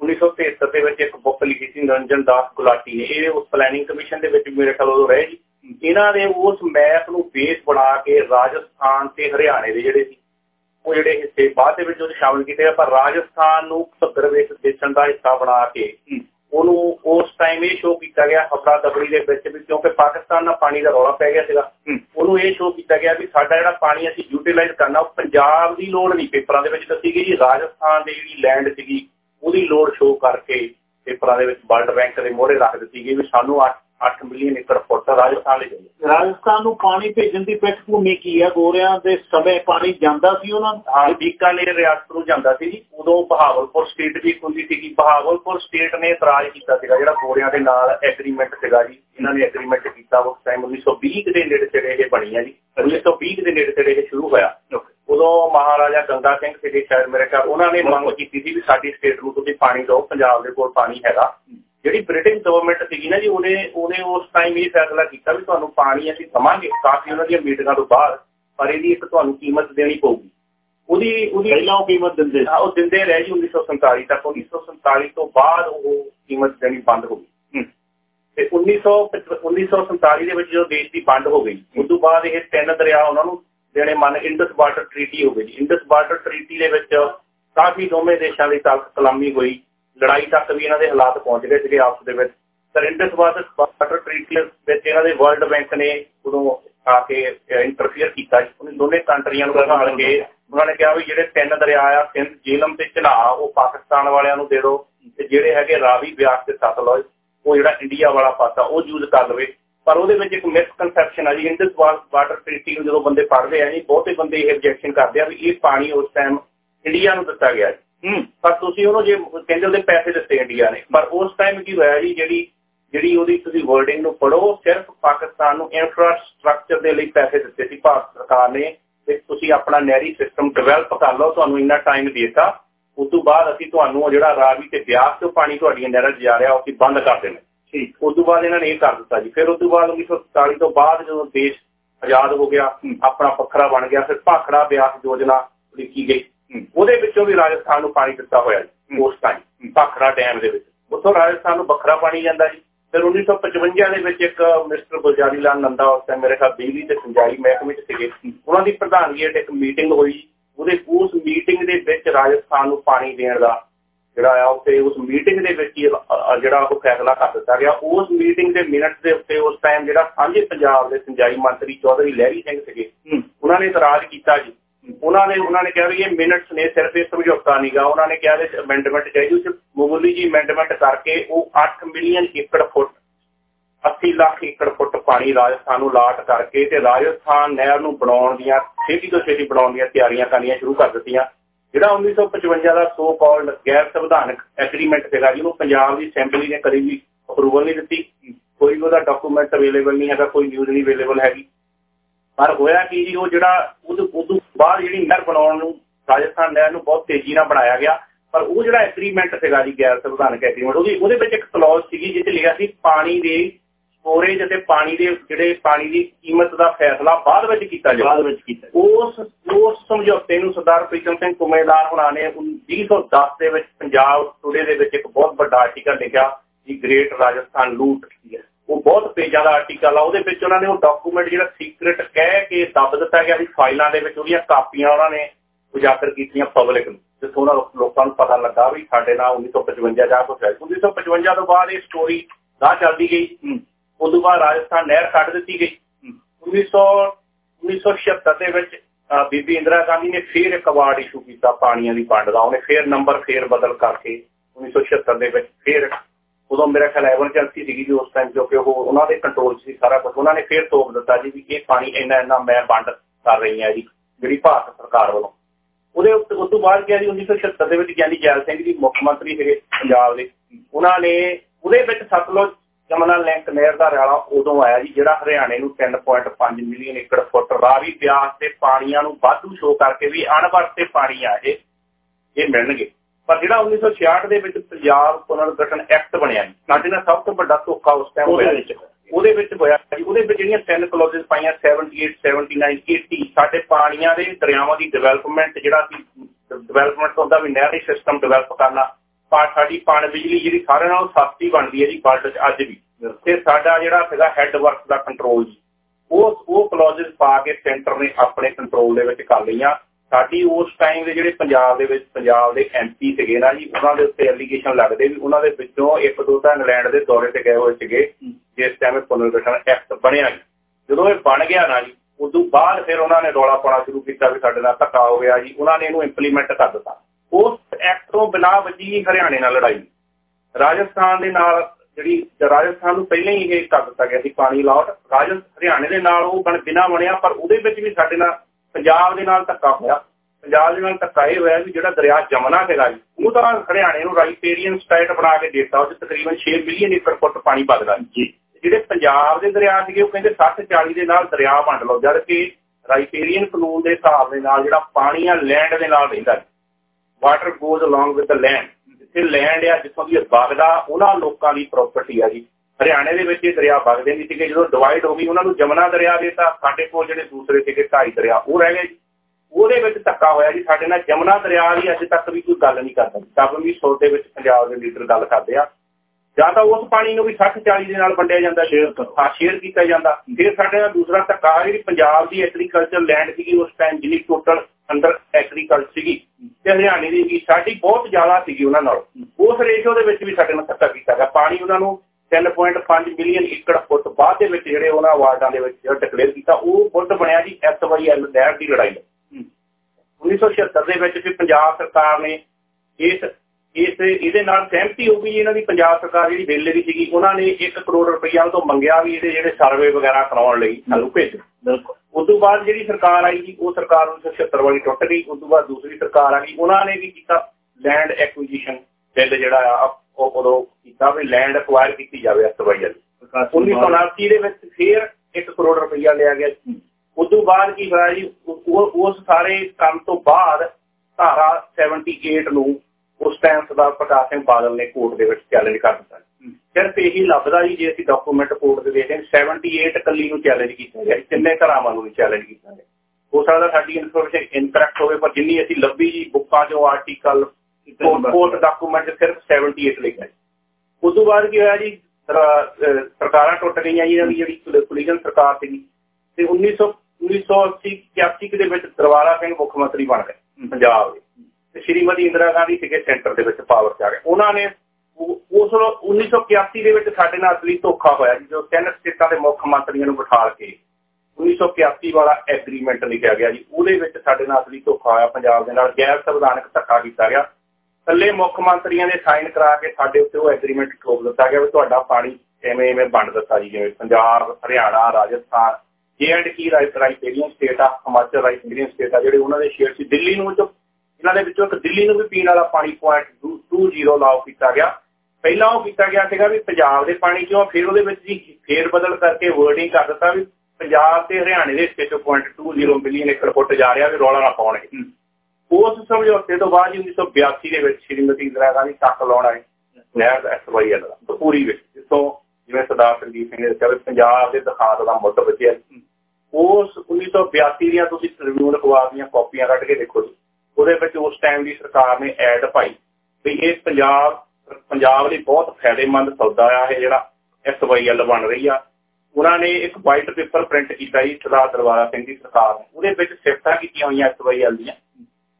1973 ਦੇ ਵਿੱਚ ਇੱਕ ਬੁੱਕ ਲਿਖੀ ਸੀ ਨਿਰੰਜਨ ਦਾਸ ਗੁਲਾਟੀ ਨੇ। ਇਹ ਉਸ ਪਲੈਨਿੰਗ ਕਮਿਸ਼ਨ ਦੇ ਵਿੱਚ ਮੇਰੇ ਖਿਆਲ ਉਦੋਂ ਰਹੇ ਜੀ। ਇਹਨਾਂ ਨੇ ਉਸ ਮੈਪ ਨੂੰ ਬੇਸ ਬਣਾ ਕੇ ਰਾਜਸਥਾਨ ਤੇ ਹਰਿਆਣੇ ਦੇ ਜਿਹੜੇ ਸੀ ਉਹ ਜਿਹੜੇ ਹਿੱਸੇ ਬਾਅਦ ਦੇ ਵਿੱਚ ਉਹ ਸ਼ਾਮਲ ਕੀਤੇ ਆ ਪਰ ਰਾਜਸਥਾਨ ਨੂੰ ਭੱਦਰ ਵਿੱਚ ਦੇਸ਼ਣ ਦਾ ਹਿੱਸਾ ਬਣਾ ਕੇ ਉਹਨੂੰ ਉਸ ਟਾਈਮ ਇਹ ਸ਼ੋਅ ਕੀਤਾ ਗਿਆ ਹਫੜਾ ਦਬੜੀ ਦੇ ਵਿੱਚ ਵੀ ਕਿਉਂਕਿ ਪਾਕਿਸਤਾਨ ਨਾਲ ਪਾਣੀ ਦਾ ਰੌਲਾ ਪੈ ਗਿਆ ਸੀਗਾ। ਉਹਨੂੰ ਇਹ ਸ਼ੋਅ ਕੀਤਾ ਗਿਆ ਵੀ ਸਾਡਾ ਜਿਹੜਾ ਪਾਣੀ ਅਸੀਂ ਯੂਟਿਲਾਈਜ਼ ਕਰਨਾ ਉਹ ਪੰਜਾਬ ਦੀ ਲੋੜ ਨਹੀਂ। ਪੇਪਰਾਂ ਦੇ ਵਿੱਚ ਦੱਸੀ ਗਈ ਜੀ ਰਾਜਸਥਾਨ ਦੀ ਜਿਹੜੀ ਲੈਂਡ ਸੀਗੀ ਉਹਦੀ ਲੋੜ ਸ਼ੋਅ ਕਰਕੇ ਪੇਪਰਾਂ ਦੇ ਵਿੱਚ ਵਰਲਡ ਬੈਂਕ ਦੇ ਮੋਹਰੇ ਰੱਖ ਦਿੱਤੀ ਗਈ ਵੀ ਸਾਨੂੰ 8 8 ਮਿਲੀਅਨ ਏਕੜ ਫੁੱਟ ਰਾਜਸਥਾਨ ਲਈ ਚਾਹੀਦਾ ਰਾਜਸਥਾਨ ਨੂੰ ਪਾਣੀ ਭੇਜਣ ਦੀ ਪਿੱਠ ਭੂਮੀ ਕੀ ਹੈ ਗੋਰਿਆਂ ਦੇ ਸਮੇਂ ਪਾਣੀ ਜਾਂਦਾ ਸੀ ਉਹਨਾਂ ਹਾਂ ਬੀਕਾਨੇਰ ਰਿਆਸਤ ਨੂੰ ਜਾਂਦਾ ਸੀ ਜੀ। ਉਦੋਂ ਬਹਾਵਲਪੁਰ ਸਟੇਟ ਵੀ ਹੁੰਦੀ ਸੀਗੀ। ਬਹਾਵਲਪੁਰ ਸਟੇਟ ਨੇ ਇਤਰਾਜ਼ ਕੀਤਾ ਸੀਗਾ ਜਿਹੜਾ ਗੋਰਿਆਂ ਦੇ ਨਾਲ ਐਗਰੀਮੈਂਟ ਸੀਗਾ ਜੀ। ਇਹਨਾਂ ਨੇ ਐਗਰੀਮੈਂਟ ਕੀਤਾ ਉਸ ਟਾਈਮ 1920 ਦੇ ਨੇੜੇ ਤੇੜੇ ਇਹ ਬਣੀ ਆ ਜੀ। 1920 ਦੇ ਨੇੜੇ ਤੇੜੇ ਇਹ ਸ਼ੁਰੂ ਹੋਇਆ। ਉਦੋਂ ਮਹਾਰਾਜਾ ਗੰਗਾ ਸਿੰਘ ਸੀਗੇ ਸ਼ਾਇਦ ਮੇਰੇ ਖਿਆਲ ਉਹਨਾਂ ਨੇ ਮੰਗ ਕੀਤੀ ਸੀ ਵੀ ਸਾਡੀ ਸਟੇਟ ਨੂੰ ਤੁਸੀਂ ਪਾਣੀ ਦਿਓ ਪੰਜਾਬ ਦੇ ਕੋਲ ਪਾਣੀ ਹੈਗਾ। ਜਿਹੜੀ ਬ੍ਰਿਟਿਸ਼ ਗਵਰਨਮੈਂਟ ਸੀਗੀ ਨਾ ਜੀ ਉਹਨੇ ਉਹਨੇ ਉਸ ਟਾਈਮ ਇਹ ਫੈਸਲਾ ਕੀਤਾ ਵੀ ਤੁਹਾਨੂੰ ਪਾਣੀ ਅਸੀਂ ਦਵਾਂਗੇ ਕਾਫੀ ਉਹਨਾਂ ਦੀਆਂ ਮੀਟਿੰਗਾਂ ਤੋਂ ਬਾਅਦ ਪਰ ਇਹਦੀ ਇੱਕ ਤੁਹਾਨੂੰ ਕੀਮਤ ਦੇਣੀ ਪਊਗੀ। ਉਹਦੀ ਉਹਦੀ ਪਹਿਲਾਂ ਉਹ ਕੀਮਤ ਦਿੰਦੇ ਹਾਂ ਉਹ ਦਿੰਦੇ ਰਹੇ ਜੀ 1947 ਤੱਕ। 1947 ਤੋਂ ਬਾਅਦ ਉਹ ਕੀਮਤ ਦੇਣੀ ਬੰਦ ਹੋ ਗਈ। ਤੇ 1900 1947 ਦੇ ਵਿੱਚ ਜਦੋਂ ਦੇਸ਼ ਦੀ ਵੰਡ ਹੋ ਗਈ ਉਸ ਤੋਂ ਬਾਅਦ ਇਹ ਤਿੰਨ ਦਰਿਆ ਉਹਨਾਂ ਨੂੰ ਦੇਣੇ ਮੰਨ ਇੰਡਸ ਵਾਟਰ ਟ੍ਰੀਟੀ ਹੋ ਗਈ ਇੰਡਸ ਵਾਟਰ ਟ੍ਰੀਟੀ ਦੇ ਵਿੱਚ ਕਾਫੀ ਦੋਵੇਂ ਦੇਸ਼ਾਂ ਦੀ ਤਲਕ ਕਲਾਮੀ ਹੋਈ। ਲੜਾਈ ਤੱਕ ਵੀ ਇਹਨਾਂ ਦੇ ਹਾਲਾਤ ਪਹੁੰਚ ਗਏ ਸੀਗੇ ਆਪਸ ਦੇ ਵਿੱਚ। ਪਰ ਇੰਡਸ ਵਾਟਰ ਟ੍ਰੀਟੀ ਵਿੱਚ ਇਹਨਾਂ ਦੇ ਵਰਲਡ ਬੈਂਕ ਨੇ ਉਦੋਂ ਆ ਕੇ ਇੰਟਰਫੀਅਰ ਕੀਤਾ ਜੀ। ਦੋਨੇ ਕੰਟਰੀਆਂ ਨੂੰ ਘਾਲ ਕੇ ਉਹਨਾਂ ਨੇ ਕਿਹਾ ਵੀ ਜਿਹੜੇ ਤਿੰਨ ਦਰਿਆ ਆ ਸਿੰਧ ਜੇਲਮ ਤੇ ਚਨਾ ਉਹ ਪਾਕਿਸਤਾਨ ਵਾਲਿਆਂ ਨੂੰ ਦੇ ਦਿਓ। ਤੇ ਜਿਹੜੇ ਹੈਗੇ ਰਾਵੀ ਬਿਆਸ ਤੇ ਸਤਲੁਜ ਉਹ ਜਿਹੜਾ ਇੰਡੀਆ ਵਾਲਾ ਪਾਸਾ, ਉਹ ਯੂਜ਼ ਕਰ ਲਵੇ। ਪਰ ਉਹਦੇ ਵਿੱਚ ਇੱਕ ਮਿਸਕਨਸੈਪਸ਼ਨ ਆ ਜੀ ਇੰਡਸ ਵਾਟਰ ਟ੍ਰੀਟੀ ਨੂੰ ਜਦੋਂ ਬੰਦੇ ਪੜ੍ਹਦੇ ਆ ਜੀ, ਬਹੁਤੇ ਬੰਦੇ ਇਹ ਆਬਜੈਕਸ਼ਨ ਕਰਦੇ ਆ ਵੀ ਇਹ ਪਾਣੀ ਉਸ ਟਾਈਮ ਇੰਡੀਆ ਨੂੰ ਦਿੱਤਾ ਗਿਆ ਜੀ। ਪਰ ਤੁਸੀਂ ਉਹਨੂੰ ਜੇ ਕਹਿੰਦੇ ਉਹਦੇ ਪੈਸੇ ਦਿੱਤੇ ਇੰਡੀਆ ਨੇ ਪਰ ਉਸ ਟਾਈਮ ਕੀ ਹੋਇਆ ਜੀ ਜਿਹੜੀ ਜਿਹੜੀ ਉਹਦੀ ਤੁਸੀਂ ਵਰਡਿੰਗ ਨੂੰ ਪੜੋ ਸਿਰਫ ਪਾਕਿਸਤਾਨ ਨੂੰ ਇਨਫਰਾਸਟ੍ਰਕਚਰ ਦੇ ਲਈ ਪੈਸੇ ਦਿੱਤੇ ਸੀ ਭਾਰਤ ਸਰਕਾਰ ਨੇ ਤੇ ਤੁਸੀਂ ਆਪਣਾ ਨਹਿਰੀ ਸਿਸਟਮ ਡਿਵੈਲਪ ਕਰ ਲਓ ਤੁਹਾਨੂੰ ਇੰਨਾ ਟਾਈਮ ਦੇਤਾ ਉਸ ਤੋਂ ਬਾਅਦ ਅਸੀਂ ਤੁਹਾਨੂੰ ਜਿਹੜਾ ਰਾਵੀ ਤੇ ਬਿਆਸ ਤੋਂ ਪਾਣੀ ਤੁਹਾਡੀਆਂ ਨਹਿਰਾਂ 'ਚ ਜਾ ਰਿਹਾ ਉਹ ਅਸੀਂ ਬੰਦ ਕਰ ਦੇਣਾ। ਠੀਕ। ਉਸ ਤੋਂ ਬਾਅਦ ਇਹਨਾਂ ਨੇ ਇਹ ਕਰ ਦਿੱਤਾ ਜੀ। ਫਿਰ ਉਸ ਤੋਂ ਬਾਅਦ 1947 ਤੋਂ ਬਾਅਦ ਜਦੋਂ ਦੇਸ਼ ਆਜ਼ਾਦ ਹੋ ਗਿਆ ਆਪਣਾ ਵੱਖਰਾ ਬਣ ਗਿਆ ਫਿਰ ਭਾਖੜਾ ਬਿਆਸ ਯੋਜਨਾ ਲਿਖੀ ਗਈ। ਉਹਦੇ ਵਿੱਚੋਂ ਵੀ ਰਾਜਸਥਾਨ ਨੂੰ ਪਾਣੀ ਦਿੱਤਾ ਹੋਇਆ ਜੀ ਉਸ ਟਾਈਮ ਭਾਖੜਾ ਡੈਮ ਦੇ ਵਿੱਚ। ਉੱਥੋਂ ਰਾਜਸਥਾਨ ਨੂੰ ਵੱਖਰਾ ਪਾਣੀ ਜਾਂਦਾ ਜੀ। ਫਿਰ 1955 ਦੇ ਵਿੱਚ ਇੱਕ ਮਿਸਟਰ ਗੁਲਜਾਰੀ ਲਾਲ ਨੰਦਾ ਉਸ ਟਾਈਮ ਮੇਰੇ ਖਿਆਲ ਬਿਜਲੀ ਤੇ ਸਿੰਜਾਈ ਮਹਿਕਮੇ ਵਿੱਚ ਸੀਗੇ। ਉਹਨਾਂ ਦੀ ਪ੍ਰਧਾਨਗੀ ਹੇਠ ਇੱਕ ਮੀਟਿੰਗ ਹੋਈ। ਉਹਦੇ ਉਸ ਮੀਟਿੰਗ ਦੇ ਵਿੱਚ ਰਾਜਸਥਾਨ ਨੂੰ ਪਾਣੀ ਦੇਣ ਦਾ ਜਿਹੜਾ ਆ ਉੱਤੇ ਉਸ ਮੀਟਿੰਗ ਦੇ ਵਿੱਚ ਜਿਹੜਾ ਉਹ ਫੈਸਲਾ ਕਰ ਦਿੱਤਾ ਗਿਆ। ਉਸ ਮੀਟਿੰਗ ਦੇ ਮਿੰਟਸ ਦੇ ਉੱਤੇ ਉਸ ਟਾਈਮ ਜਿਹੜਾ ਸਾਂਝੇ ਪੰਜਾਬ ਦੇ ਸਿੰਜਾਈ ਮੰਤਰੀ ਚੌਧਰੀ ਲਹਿਰੀ ਸਿੰਘ ਸੀਗੇ ਉਹਨਾਂ ਨੇ ਇਤਰਾਜ਼ ਕੀਤਾ ਜੀ ਉਹਨਾਂ ਨੇ ਉਹਨਾਂ ਨੇ ਕਿਹਾ ਵੀ ਇਹ ਮਿੰਟਸ ਨੇ, ਸਿਰਫ ਇਹ ਸਮਝੌਤਾ ਨਹੀਂਗਾ ਉਹਨਾਂ ਨੇ ਕਿਹਾ ਇਹ ਅਮੈਂਡਮੈਂਟ ਚਾਹੀਦੀ ਉਸ ਮਾਮੂਲੀ ਜੀ ਅਮੈਂਡਮੈਂਟ ਕਰਕੇ ਉਹ 8 ਮਿਲੀਅਨ ਏਕੜ ਫੁੱਟ 80 ਲੱਖ ਏਕੜ ਫੁੱਟ ਪਾਣੀ ਰਾਜਸਥਾਨ ਨੂੰ ਲਾਟ ਕਰਕੇ ਤੇ ਰਾਜਸਥਾਨ ਨਹਿਰ ਨੂੰ ਬਣਾਉਣ ਦੀਆਂ, ਛੇਤੀ ਤੋਂ ਛੇਤੀ ਬਣਾਉਣ ਦੀਆਂ ਤਿਆਰੀਆਂ ਕਰਨੀਆਂ ਸ਼ੁਰੂ ਕਰ ਦਿੱਤੀਆਂ। ਜਿਹੜਾ 1955 ਦਾ ਸੋ ਕਾਲਡ ਗੈਰ ਸੰਵਿਧਾਨਕ ਐਗਰੀਮੈਂਟ ਸੀਗਾ ਜਿਹਨੂੰ ਪੰਜਾਬ ਦੀ ਅਸੈਂਬਲੀ ਨੇ ਕਦੀ ਵੀ ਅਪਰੂਵਲ ਨਹੀਂ ਦਿੱਤੀ। ਕੋਈ ਉਹਦਾ ਡਾਕੂਮੈਂਟ ਅਵੇਲੇਬਲ ਨਹੀਂ ਹੈਗਾ, ਕੋਈ ਨਿਊਜ਼ ਨਹੀਂ ਅਵੇਲੇਬਲ ਹੈਗੀ। ਪਰ ਹੋਇਆ ਕੀ ਜੀ ਉਹ ਜਿਹੜਾ ਉਦੋਂ ਬਾਅਦ ਜਿਹੜੀ ਨਹਿਰ ਬਣਾਉਣ ਨੂੰ ਰਾਜਸਥਾਨ ਨਹਿਰ ਨੂੰ ਬਹੁਤ ਤੇਜ਼ੀ ਨਾਲ ਬਣਾਇਆ ਗਿਆ। ਪਰ ਉਹ ਜਿਹੜਾ ਐਗਰੀਮੈਂਟ ਸੀਗਾ ਜੀ ਗੈਰ ਸੰਵਿਧਾਨਕ ਐਗਰੀਮੈਂਟ ਉਹਦੀ ਉਹਦੇ ਵਿੱਚ ਇੱਕ ਕਲੌਜ਼ ਸੀਗੀ ਜਿੱਥੇ ਲਿਖਿਆ ਸੀ ਪਾਣੀ ਦੇ ਸਟੋਰੇਜ ਅਤੇ ਪਾਣੀ ਦੇ ਜਿਹੜੇ ਪਾਣੀ ਦੀ ਕੀਮਤ ਦਾ ਫੈਸਲਾ ਬਾਅਦ ਵਿੱਚ ਕੀਤਾ ਜਾਵੇ ਬਾਅਦ ਵਿੱਚ ਕੀਤਾ ਉਸ ਉਸ ਸਮਝੌਤੇ ਨੂੰ ਸਰਦਾਰ ਪ੍ਰੀਤਮ ਸਿੰਘ ਕੁਮੇਦਾਰ ਹੁਣਾਂ ਨੇ 1910 ਦੇ ਵਿੱਚ ਪੰਜਾਬ ਟੁਡੇ ਦੇ ਵਿੱਚ ਇੱਕ ਬਹੁਤ ਵੱਡਾ ਆਰਟੀਕਲ ਲਿਖਿਆ ਜੀ ਗ੍ਰੇਟ ਰਾਜਸਥਾਨ ਲੂਟ ਉਹ ਬਹੁਤ ਪੇਜਾਂ ਦਾ ਆਰਟੀਕਲ ਆ ਉਹਦੇ ਵਿੱਚ ਉਹਨਾਂ ਨੇ ਉਹ ਡਾਕੂਮੈਂਟ ਜਿਹੜਾ ਸੀਕ੍ਰੀਟ ਕਹਿ ਕੇ ਦੱਬ ਦਿੱਤਾ ਗਿਆ ਸੀ ਫਾਈਲਾਂ ਦੇ ਵਿੱਚ ਉਹਦੀਆਂ ਕਾਪੀਆਂ ਉਹਨਾਂ ਨੇ ਉਜਾਗਰ ਕੀਤੀਆਂ ਪਬਲਿਕ ਨੂੰ। ਜਿੱਥੋਂ ਉਹਨਾਂ ਲੋਕਾਂ ਨੂੰ ਪਤਾ ਲੱਗਾ ਵੀ ਸਾਡੇ ਨਾਲ 1955 ਜਾ ਕੁਝ ਹੈ। 1955 ਤੋਂ ਬਾਅਦ ਇਹ ਸਟੋਰੀ ਗਾਹ ਚੱਲਦੀ ਗਈ। ਉਸ ਤੋਂ ਬਾਅਦ ਰਾਜਸਥਾਨ ਨਹਿਰ ਕੱਢ ਦਿੱਤੀ ਗਈ। 1900 1976 ਦੇ ਵਿੱਚ ਬੀਬੀ ਇੰਦਰਾ ਗਾਂਧੀ ਨੇ ਫੇਰ ਇੱਕ ਅਵਾਰਡ ਇਸ਼ੂ ਕੀਤਾ ਪਾਣੀਆਂ ਦੀ ਵੰਡ ਦਾ। ਉਹਨੇ ਫੇਰ ਨੰਬਰ ਫੇਰ ਬਦਲ ਕਰਕੇ 1976 ਦੇ ਵਿੱਚ ਫੇਰ ਉਦੋਂ ਮੇਰਾ ਖਿਆਲ ਐਮਰਜੈਂਸੀ ਸੀਗੀ ਜੀ ਉਸ ਟਾਈਮ ਕਿਉਂਕਿ ਉਹ ਉਹਨਾਂ ਦੇ ਕੰਟਰੋਲ ਸੀ ਸਾਰਾ ਕੁਝ ਉਹਨਾਂ ਨੇ ਫੇਰ ਤੋਪ ਦਿੱਤਾ ਜੀ ਵੀ ਇਹ ਪਾਣੀ ਇੰਨਾ ਇੰਨਾ ਮੈਂ ਵੰਡ ਕਰ ਰਹੀ ਹਾਂ ਜੀ, ਜਿਹੜੀ ਭਾਰਤ ਸਰਕਾਰ ਵੱਲੋਂ। ਉਹਦੇ ਉਸ ਤੋਂ ਬਾਅਦ ਕਿਹਾ ਜੀ 1976 ਦੇ ਵਿੱਚ ਗਿਆਨੀ ਜੈਲ ਸਿੰਘ ਜੀ, ਮੁੱਖ ਮੰਤਰੀ ਸੀਗੇ ਪੰਜਾਬ ਦੇ। ਉਹਨਾਂ ਨੇ ਉਹਦੇ ਵਿੱਚ ਸਤਲੁਜ ਜਮਨਾ ਲਿੰਕ ਨਹਿਰ ਦਾ ਰਿਆਲਾ ਉਦੋਂ ਆਇਆ ਜੀ, ਜਿਹੜਾ ਹਰਿਆਣੇ ਨੂੰ 3.5 ਮਿਲੀਅਨ ਏਕੜ ਫੁੱਟ ਰਾਵੀ ਬਿਆਸ ਤੇ ਪਾਣੀਆਂ ਨੂੰ ਵਾਧੂ ਸ਼ੋ ਕਰਕੇ ਵੀ ਅਣਵਰਤੇ ਪਾਣੀ ਆ ਇਹ ਇਹ ਮਿਲਣਗੇ। ਪਰ ਜਿਹੜਾ 1966 ਦੇ ਵਿੱਚ ਪੰਜਾਬ ਪੁਨਰ ਗਠਨ ਐਕਟ ਬਣਿਆ ਸਾਡੇ ਨਾਲ ਸਭ ਤੋਂ ਵੱਡਾ ਧੋਖਾ ਉਸ ਟਾਈਮ ਹੋਇਆ ਵਿੱਚ। ਉਹਦੇ ਵਿੱਚ ਹੋਇਆ ਜੀ ਉਹਦੇ ਵਿੱਚ ਜਿਹੜੀਆਂ ਤਿੰਨ ਕਲੌਜ਼ਸ ਪਾਈਆਂ 78 79 80 ਸਾਡੇ ਪਾਣੀਆਂ ਦੇ ਦਰਿਆਵਾਂ ਦੀ ਡਿਵੈਲਪਮੈਂਟ ਜਿਹੜਾ ਸੀ ਡਿਵੈਲਪਮੈਂਟ ਹੁੰਦਾ ਵੀ ਨਹਿਰੀ ਸਿਸਟਮ ਡਿਵੈਲਪ ਕਰਨਾ ਸਾਡੀ ਪਾਣ ਬਿਜਲੀ ਜਿਹੜੀ ਸਾਰਿਆਂ ਨਾਲੋਂ ਸਸਤੀ ਬਣਦੀ ਹੈ ਜੀ ਵਰਲਡ 'ਚ ਅੱਜ ਵੀ। ਤੇ ਸਾਡਾ ਜਿਹੜਾ ਸੀਗਾ ਹੈੱਡ ਵਰਕ ਦਾ ਕੰਟਰੋਲ ਜੀ ਉਹ ਉਹ ਕਲੌਜ਼ਸ ਪਾ ਕੇ ਸੈਂਟਰ ਨੇ ਆਪਣੇ ਕੰਟਰੋਲ ਦੇ ਵਿੱਚ ਕਰ ਲਈਆਂ। ਸਾਡੀ ਉਸ ਟਾਈਮ ਦੇ ਜਿਹੜੇ ਪੰਜਾਬ ਦੇ ਵਿੱਚ ਪੰਜਾਬ ਦੇ ਐਮਪੀ ਸੀਗੇ ਨਾ ਜੀ ਉਹਨਾਂ ਦੇ ਉੱਤੇ ਐਲੀਗੇਸ਼ਨ ਲੱਗਦੇ ਵੀ ਉਹਨਾਂ ਦੇ ਵਿੱਚੋਂ ਇੱਕ ਦੋ ਤਾਂ ਇੰਗਲੈਂਡ ਦੇ ਦੌਰੇ ਤੇ ਗਏ ਹੋਏ ਸੀਗੇ ਜਿਸ ਟਾਈਮ ਪੁਨਰਗਠਨ ਐਕਟ ਬਣਿਆ ਜਦੋਂ ਇਹ ਬਣ ਗਿਆ ਨਾ ਜੀ ਉਦੋਂ ਬਾਅਦ ਫਿਰ ਉਹਨਾਂ ਨੇ ਰੌਲਾ ਪਾਉਣਾ ਸ਼ੁਰੂ ਕੀਤਾ ਵੀ ਸਾਡੇ ਨਾਲ ਧੱਕਾ ਹੋ ਗਿਆ ਜੀ ਉਹਨਾਂ ਨੇ ਇਹਨੂੰ ਇੰਪਲੀਮੈਂਟ ਕਰ ਦਿੱਤਾ। ਉਸ ਐਕਟ ਤੋਂ ਬਿਨਾਂ ਵਜੀ ਹਰਿਆਣੇ ਨਾਲ ਲੜਾਈ। ਰਾਜਸਥਾਨ ਦੇ ਨਾਲ ਜਿਹੜੀ ਰਾਜਸਥਾਨ ਨੂੰ ਪਹਿਲਾਂ ਹੀ ਇਹ ਕਰ ਦਿੱਤਾ ਗਿਆ ਸੀ ਪਾਣੀ ਲਾਟ। ਰਾਜ ਹਰਿਆਣੇ ਦੇ ਨਾਲ ਉਹ ਬਣ ਬਿਨਾ ਬਣਿਆ ਪਰ ਉਹਦੇ ਵਿੱਚ ਵੀ ਸਾਡੇ ਨਾਲ ਪੰਜਾਬ ਦੇ ਨਾਲ ਧੱਕਾ ਹੋਇਆ। ਪੰਜਾਬ ਦੇ ਨਾਲ ਧੱਕਾ ਇਹ ਹੋਇਆ ਵੀ ਜਿਹੜਾ ਦਰਿਆ ਜਮਨਾ ਹੈਗਾ ਜੀ ਉਹ ਤਾਂ ਹਰਿਆਣੇ ਨੂੰ ਰਾਈਪੇਰੀਅਨ ਸਟੇਟ ਬਣਾ ਕੇ ਦਿੱਤਾ ਉਹ ਤਕਰੀਬਨ 6 ਮਿਲੀਅਨ ਏਕੜ ਫੁੱਟ ਪਾਣੀ ਵਗਦਾ ਜੀ। ਜਿਹੜੇ ਪੰਜਾਬ ਦੇ ਦਰਿਆ ਸੀਗੇ ਉਹ ਕਹਿੰਦੇ 60 40 ਦੇ ਨਾਲ ਦਰਿਆ ਵੰਡ ਲਓ ਜਦ ਕਿ ਰਾਈਪੇਰੀਅਨ ਕਾਨੂੰਨ ਦੇ ਹਿਸਾਬ ਦੇ ਨਾਲ ਜਿਹੜਾ ਪਾਣੀ ਆ ਲੈਂਡ ਦੇ ਨਾਲ ਰਹਿੰਦਾ water goes along with the land ਜਿੱਥੇ ਲੈਂਡ ਆ ਜਿੱਥੋਂ ਦੀ ਵਗਦਾ ਉਹਨਾਂ ਲੋਕਾਂ ਦੀ ਪ੍ਰਾਪਰਟੀ ਆ ਜੀ। ਹਰਿਆਣੇ ਦੇ ਵਿੱਚ ਇਹ ਦਰਿਆ ਵਗਦੇ ਨਹੀਂ ਸੀਗੇ। ਜਦੋਂ ਡਿਵਾਈਡ ਹੋ ਗਈ ਉਹਨਾਂ ਨੂੰ ਜਮਨਾ ਦਰਿਆ ਦੇਤਾ ਸਾਡੇ ਕੋਲ ਜਿਹੜੇ ਦੂਸਰੇ ਸੀਗੇ ਢਾਈ ਦਰਿਆ ਉਹ ਰਹਿ ਗਏ ਉਹਦੇ ਵਿੱਚ ਧੱਕਾ ਹੋਇਆ ਜੀ। ਸਾਡੇ ਨਾਲ ਜਮਨਾ ਦਰਿਆ ਦੀ ਅੱਜ ਤੱਕ ਵੀ ਕੋਈ ਗੱਲ ਨਹੀਂ ਕਰਦਾ ਤਬ ਵੀ ਸੋਚ ਦੇ ਵਿੱਚ ਪੰਜਾਬ ਦੇ ਲੀਡਰ ਗੱਲ ਕਰਦੇ ਆ। ਜਾਂ ਤਾਂ ਉਸ ਪਾਣੀ ਨੂੰ ਵੀ 60 40 ਦੇ ਨਾਲ ਵੰਡਿਆ ਜਾਂਦਾ ਸ਼ੇਅਰ ਹਾਂ ਸ਼ੇਅਰ ਕੀਤਾ ਜਾਂਦਾ। ਫਿਰ ਸਾਡੇ ਨਾਲ ਦੂਸਰਾ ਧੱਕਾ ਜਿਹੜੀ ਪੰਜਾਬ ਦੀ ਐਗਰੀਕਲਚਰ ਲੈਂਡ ਸੀਗੀ ਉਸ ਟਾਈਮ ਜਿੰਨੀ ਟੋਟਲ ਅੰਡਰ ਐਗਰੀਕਲਚਰ ਸੀਗੀ ਤੇ ਹਰਿਆਣੇ ਦੀ ਵੀ ਸਾਡੀ ਬਹੁਤ ਜ਼ਿਆਦਾ ਸੀਗੀ ਉਹਨਾਂ ਨਾਲ। ਉਸ ਰੇਸ਼ੋ ਦੇ ਵਿੱਚ ਵੀ ਸਾਡੇ ਨਾਲ ਧੱਕਾ ਕੀਤਾ ਗਿਆ। ਪਾਣੀ ਉਹਨਾਂ ਨੂੰ 3.5 ਮਿਲੀਅਨ ਏਕੜ ਫੁੱਟ ਬਾਅਦ ਦੇ ਵਿੱਚ ਜਿਹੜੇ ਉਹਨਾਂ ਵਾਰਡਾਂ ਦੇ ਵਿੱਚ ਡਿਕਲੇਅਰ ਕੀਤਾ ਉਹ ਬੁੱਧ ਬਣਿਆ ਜੀ ਐਸਵਾਈਐਲ ਨਹਿਰ ਦੀ ਲੜਾਈ 1976 ਦੇ ਵਿੱਚ ਵੀ ਪੰਜਾਬ ਸਰਕਾਰ ਨੇ ਇਸ ਇਸ ਇਹਦੇ ਨਾਲ ਸਹਿਮਤੀ ਹੋ ਗਈ ਇਹਨਾਂ ਦੀ ਪੰਜਾਬ ਸਰਕਾਰ ਜਿਹੜੀ ਵੇਲੇ ਦੀ ਸੀਗੀ ਉਹਨਾਂ ਨੇ 1 ਕਰੋੜ ਰੁਪਈਆ ਤੋਂ ਮੰਗਿਆ ਵੀ ਇਹਦੇ ਜਿਹੜੇ ਸਰਵੇ ਵਗੈਰਾ ਕਰਾਉਣ ਲਈ ਸਾਨੂੰ ਭੇਜੋ ਬਿਲਕੁਲ। ਉਸ ਤੋਂ ਬਾਅਦ ਜਿਹੜੀ ਸਰਕਾਰ ਆਈ ਜੀ ਉਹ ਸਰਕਾਰ 1976 ਵਾਲੀ ਟੁੱਟ ਗਈ ਉਸ ਤੋਂ ਬਾਅਦ ਦੂਸਰੀ ਸਰਕਾਰ ਆ ਗਈ ਉਹਨਾਂ ਨੇ ਵੀ ਕੀਤਾ ਲੈਂਡ ਐਕੁਜੀਸ਼ਨ ਬਿੱਲ ਜਿਹੜਾ ਆ ਉਹ ਉਦੋਂ ਕੀਤਾ ਵੀ ਲੈਂਡ ਅਕਵਾਇਰ ਕੀਤੀ ਜਾਵੇ ਐਸਵਾਈਐਲ 1979 ਦੇ ਵਿੱਚ ਫਿਰ 1 ਕਰੋੜ ਰੁਪਈਆ ਲਿਆ ਗਿਆ ਉਸ ਤੋਂ ਬਾਅਦ ਕੀ ਹੋਇਆ ਜੀ ਉਸ ਸਾਰੇ ਕੰਮ ਤੋਂ ਬਾਅਦ ਧਾਰਾ 78 ਨੂੰ ਉਸ ਟਾਈਮ ਸਰਦਾਰ ਪ੍ਰਕਾਸ਼ ਸਿੰਘ ਬਾਦਲ ਨੇ ਕੋਰਟ ਦੇ ਵਿੱਚ ਚੈਲੰਜ ਕਰ ਦਿੱਤਾ। ਸਿਰਫ ਇਹੀ ਲੱਭਦਾ ਜੀ ਜੇ ਅਸੀਂ ਡਾਕੂਮੈਂਟ ਕੋਰਟ ਦੇ ਦੇਖਦੇ 78 ਕੱਲੀ ਨੂੰ ਚੈਲੰਜ ਕੀਤਾ ਗਿਆ ਤਿੰਨੇ ਧਰਾਵਾਂ ਨੂੰ ਚੈਲੰਜ ਕੀਤਾ ਗਿਆ। ਹੋ ਸਕਦਾ ਸਾਡੀ ਇਨਫੋਰਮੇਸ਼ਨ ਇਨਕਰੈਕਟ ਹੋਵੇ ਪਰ ਜਿੰਨੀ ਅਸੀਂ ਲੱਭੀ ਜੀ ਬੁੱਕਾਂ ਚੋਂ ਆਰਟੀਕਲ ਕੋਰਟ ਡਾਕੂਮੈਂਟ ਸਿਰਫ 78 ਲਿਖਿਆ ਉਸ ਤੋਂ ਬਾਅਦ ਕੀ ਹੋਇਆ ਜੀ ਸਰਕਾਰਾਂ ਟੁੱਟ ਗਈਆਂ ਜੀ ਜਿਹੜੀ ਕੋਲੀਜਨ ਸਰਕਾਰ ਸੀਗੀ। ਤੇ 1900 1980 81 ਦੇ ਵਿੱਚ ਦਰਬਾਰਾ ਸਿੰਘ ਮੁੱਖ ਮੰਤਰੀ ਬਣ ਗਏ ਪੰਜਾਬ ਦੇ। ਤੇ ਸ਼੍ਰੀਮਤੀ ਇੰਦਰਾ ਗਾਂਧੀ ਸੀਗੇ ਸੈਂਟਰ ਦੇ ਵਿੱਚ ਪਾਵਰ 'ਚ ਆ ਗਏ। ਉਹਨਾਂ ਨੇ ਉਸ 1981 ਦੇ ਵਿੱਚ ਸਾਡੇ ਨਾਲ ਅਸਲੀ ਧੋਖਾ ਹੋਇਆ ਜੀ ਜੋ ਤਿੰਨ ਸਟੇਟਾਂ ਦੇ ਮੁੱਖ ਮੰਤਰੀਆਂ ਨੂੰ ਬਿਠਾ ਕੇ 1981 ਵਾਲਾ ਐਗਰੀਮੈਂਟ ਲਿਖਿਆ ਗਿਆ ਜੀ। ਉਹਦੇ ਵਿੱਚ ਸਾਡੇ ਨਾਲ ਅਸਲੀ ਧੋਖਾ ਹੋਇਆ ਪੰਜਾਬ ਦੇ ਨਾਲ ਗੈਰ ਸੰਵਿਧਾਨਕ ਧੱਕਾ ਕੀਤਾ ਗਿਆ। ਥੱਲੇ ਮੁੱਖ ਮੰਤਰੀਆਂ ਨੇ ਸਾਈਨ ਕਰਾ ਕੇ ਸਾਡੇ ਉੱਤੇ ਉਹ ਐਗਰੀਮੈਂਟ ਠੋਕ ਦਿੱਤਾ ਗਿਆ ਵੀ ਤੁਹਾਡਾ ਪਾਣੀ ਐਵੇਂ ਐਵੇਂ ਵੰਡ ਦਿੱਤਾ ਜੀ, ਜਿਵੇਂ ਪੰਜਾਬ, ਹਰਿਆਣਾ, ਰਾਜਸਥਾਨ ਜੇ ਐਂਡ ਕੀ ਰਾਈਪੇਰੀਅਨ ਸਟੇਟ ਆ, ਹਿਮਾਚਲ ਰਾਈਪੇਰੀਅਨ ਸਟੇਟ ਆ, ਜਿਹੜੇ ਉਹਨਾਂ ਦੇ ਸ਼ੇਅਰ ਸੀ, ਦਿੱਲੀ ਨੂੰ ਜੋ ਇਹਨਾਂ ਦੇ ਵਿੱਚੋਂ ਇੱਕ ਦਿੱਲੀ ਨੂੰ ਵੀ ਪੀਣ ਵਾਲਾ ਪਾਣੀ ਪੁਆਇੰਟ 20 ਲਾਓ ਕੀਤਾ ਗਿਆ। ਪਹਿਲਾਂ ਉਹ ਕੀਤਾ ਗਿਆ ਸੀਗਾ ਵੀ ਪੰਜਾਬ ਦੇ ਪਾਣੀ ਚੋਂ ਫਿਰ ਉਹਦੇ ਵਿੱਚ ਜੀ ਫੇਰ ਬਦਲ ਕਰਕੇ ਵਰਡਿੰਗ ਕਰ ਦਿੱਤਾ ਵੀ ਪੰਜਾਬ ਤੇ ਹਰਿਆਣੇ ਦੇ ਹਿੱਸੇ ਚੋਂ ਪੁਆਇੰਟ 20 ਮਿਲੀਅਨ ਏਕੜ ਫੁੱਟ ਜਾ ਰਿਹਾ ਵੀ ਰੌਲਾ ਨਾ ਪਾਉਣਗੇ ਉਸ ਸਮਝੌਤੇ ਤੋਂ ਬਾਅਦ 1982 ਦੇ ਵਿੱਚ ਸ਼੍ਰੀਮਤੀ ਇੰਦਰਾ ਗਾਂਧੀ ਤੱਕ ਲਾਉਣ ਆਏ, ਨਹਿਰ ਦਾ ਐਸਵਾਈਐਲ ਦਾ ਪੂਰੀ ਵਿੱਚ, ਜਿੱਥੋਂ ਜਿਵੇਂ ਸਰਦਾਰ ਸੰਦੀਪ ਸਿੰਘ ਨੇ ਦੱਸਿਆ ਪੰਜਾਬ ਦੇ ਦਿਖਾਤ ਦਾ ਮੁੱਢ ਬਚਿਆ ਉਸ 1982 ਦੀਆਂ ਤੁਸੀਂ ਟ੍ਰਿਬਿਊਨ ਅਖਬਾਰ ਦੀਆਂ ਕਾਪੀਆਂ ਕੱਢ ਕੇ ਦੇਖੋ ਜੀ, ਉਹਦੇ ਵਿੱਚ ਉਸ ਟਾਈਮ ਦੀ ਸਰਕਾਰ ਨੇ ਐਡ ਪਾਈ ਵੀ ਇਹ ਪੰਜਾਬ ਪੰਜਾਬ ਲਈ ਬਹੁਤ ਫਾਇਦੇਮੰਦ ਸੌਦਾ ਆ, ਇਹ ਜਿਹੜਾ ਐਸਵਾਈਐਲ ਬਣ ਰਹੀ ਆ। ਉਹਨਾਂ ਨੇ ਇੱਕ ਵਾਈਟ ਪੇਪਰ ਪ੍ਰਿੰਟ ਕੀਤਾ ਜੀ, ਸਰਦਾਰ ਦਰਬਾਰਾ ਸਿੰਘ ਦੀ ਸਰਕਾਰ ਨੇ। ਉਹਦੇ ਵਿੱਚ ਸਿਫਤਾਂ ਕੀਤੀਆਂ ਹੋਈਆਂ ਐਸਵਾਈਐਲ ਦੀਆਂ।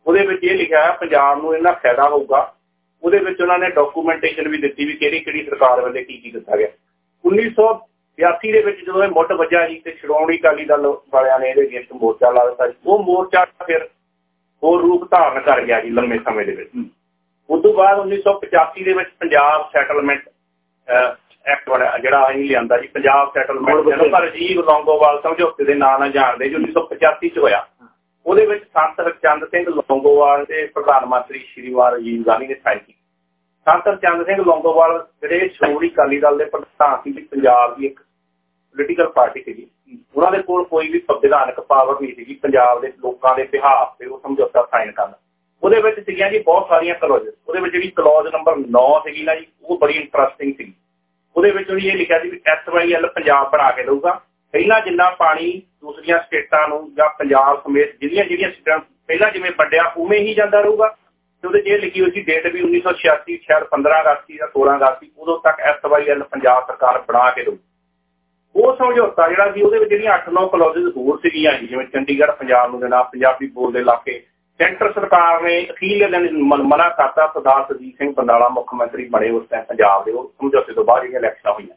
ਉਹਦੇ ਵਿੱਚ ਇਹ ਲਿਖਿਆ ਹੈ ਪੰਜਾਬ ਨੂੰ ਇਹਨਾਂ ਫਾਇਦਾ ਹੋਊਗਾ। ਉਹਦੇ ਵਿੱਚ ਉਹਨਾਂ ਨੇ ਡਾਕੂਮੈਂਟੇਸ਼ਨ ਵੀ ਦਿੱਤੀ ਵੀ ਕਿਹੜੀ ਕਿਹੜੀ ਸਰਕਾਰ ਵੱਲੋਂ ਕੀ ਕੀ ਦਿੱਤਾ ਗਿਆ। 1982 ਦੇ ਵਿੱਚ ਜਦੋਂ ਇਹ ਮੁੱਢ ਵੱਜਾ ਜੀ ਤੇ ਸ਼੍ਰੋਮਣੀ ਅਕਾਲੀ ਦਲ ਵਾਲਿਆਂ ਨੇ ਇਹਦੇ ਅਗੇਂਸਟ ਮੋਰਚਾ ਲਾ ਦਿੱਤਾ ਉਹ ਮੋਰਚਾ ਫਿਰ ਹੋਰ ਰੂਪ ਧਾਰਨ ਕਰ ਗਿਆ ਜੀ ਲੰਮੇ ਸਮੇਂ ਦੇ ਵਿੱਚ। ਉਸ ਤੋਂ ਬਾਅਦ 1985 ਦੇ ਵਿੱਚ ਪੰਜਾਬ ਸੈਟਲਮੈਂਟ ਐਕਟ ਜਿਹੜਾ ਅਸੀਂ ਲਿਆਂਦਾ ਜੀ ਪੰਜਾਬ ਸੈਟਲਮੈਂਟ ਜਿਹਨੂੰ ਪਰ ਰਾਜੀਵ ਲੌਂਗੋਵਾਲ ਸਮਝੌਤੇ ਦੇ ਨਾਂ ਨਾਲ ਜਾਣਦੇ ਜੀ 1985 ਚ ਹੋਇਆ। ਉਹਦੇ ਵਿੱਚ ਸੰਤ ਹਰਚੰਦ ਸਿੰਘ ਲੌਂਗੋਵਾਲ ਦੇ ਪ੍ਰਧਾਨ ਮੰਤਰੀ ਸ਼੍ਰੀ ਰਾਜੀਵ ਗਾਂਧੀ ਨੇ ਸਾਈਨ ਕੀਤੀ। ਸੰਤ ਹਰਚੰਦ ਸਿੰਘ ਲੌਂਗੋਵਾਲ ਜਿਹੜੇ ਸ਼੍ਰੋਮਣੀ ਅਕਾਲੀ ਦਲ ਦੇ ਪ੍ਰਧਾਨ ਸੀ ਪੰਜਾਬ ਦੀ ਇੱਕ ਪੋਲੀਟੀਕਲ ਪਾਰਟੀ ਸੀਗੀ। ਉਹਨਾਂ ਦੇ ਕੋਲ ਕੋਈ ਵੀ ਸੰਵਿਧਾਨਕ ਪਾਵਰ ਨਹੀਂ ਸੀਗੀ। ਪੰਜਾਬ ਦੇ ਲੋਕਾਂ ਦੇ ਇਤਿਹਾਸ ਤੇ ਉਹ ਸਮਝੌਤਾ ਸਾਈਨ ਕਰਨ। ਉਹਦੇ ਵਿੱਚ ਸੀਗੀਆਂ ਜੀ ਬਹੁਤ ਸਾਰੀਆਂ ਕਲੌਜ਼ ਉਹਦੇ ਵਿੱਚ ਜਿਹੜੀ ਕਲੌਜ਼ ਨੰਬਰ 9 ਸੀਗੀ ਨਾ ਜੀ, ਉਹ ਬੜੀ ਇੰਟਰਸਟਿੰਗ ਸੀ ਉਹਦੇ ਵਿੱਚ ਉਹਨੇ ਇਹ ਲਿਖਿਆ ਸੀ ਵੀ ਐਸਵਾਈਐਲ ਪੰਜਾਬ ਬਣਾ ਕੇ ਦਊਗਾ। ਪਹਿਲਾਂ ਜਿੰਨਾ ਪਾਣੀ ਦੂਸਰੀਆਂ ਸਟੇਟਾਂ ਨੂੰ ਜਾਂ ਪੰਜਾਬ ਸਮੇਤ ਜਿਹੜੀਆਂ ਜਿਹੜੀਆਂ ਸਟੇਟਾਂ ਪਹਿਲਾਂ ਜਿਵੇਂ ਵੱਡਿਆ ਉਵੇਂ ਹੀ ਜਾਂਦਾ ਰਹੂਗਾ। ਤੇ ਉਹਦੇ 'ਚ ਲਿਖੀ ਹੋਈ ਸੀ ਡੇਟ ਵੀ 1986 ਸ਼ਾਇਦ 15 ਅਗਸਤ ਜਾਂ 16 ਅਗਸਤ ਉਦੋਂ ਤੱਕ ਐਸਵਾਈਐਲ ਪੰਜਾਬ ਸਰਕਾਰ ਬਣਾ ਕੇ ਦਊ। ਉਹ ਸਮਝੌਤਾ ਜਿਹੜਾ ਸੀ, ਉਹਦੇ ਵਿੱਚ ਜਿਹੜੀਆਂ 8-9 ਕਲੌਜ਼ਸ ਹੋਰ ਸੀਗੀਆਂ ਜਿਵੇਂ ਚੰਡੀਗੜ੍ਹ ਪੰਜਾਬ ਨੂੰ ਦੇਣਾ, ਪੰਜਾਬੀ ਬੋਲਦੇ ਇਲਾਕੇ। ਸੈਂਟਰ ਸਰਕਾਰ ਨੇ ਅਖੀਰ ਮਨਾ ਕਰਤਾ, ਸਰਦਾਰ ਸਜੀਤ ਸਿੰਘ ਬੰਦਾਲਾ ਮੁੱਖ ਮੰਤਰੀ ਬਣੇ ਉਸ ਟਾਈਮ ਪੰਜਾਬ ਦੇ, ਉਹ ਸਮਝੌਤੇ ਤੋਂ ਬਾਅਦ ਜਿਹੜੀਆਂ ਇਲੈਕਸ਼ਨਾਂ ਹੋਈਆਂ।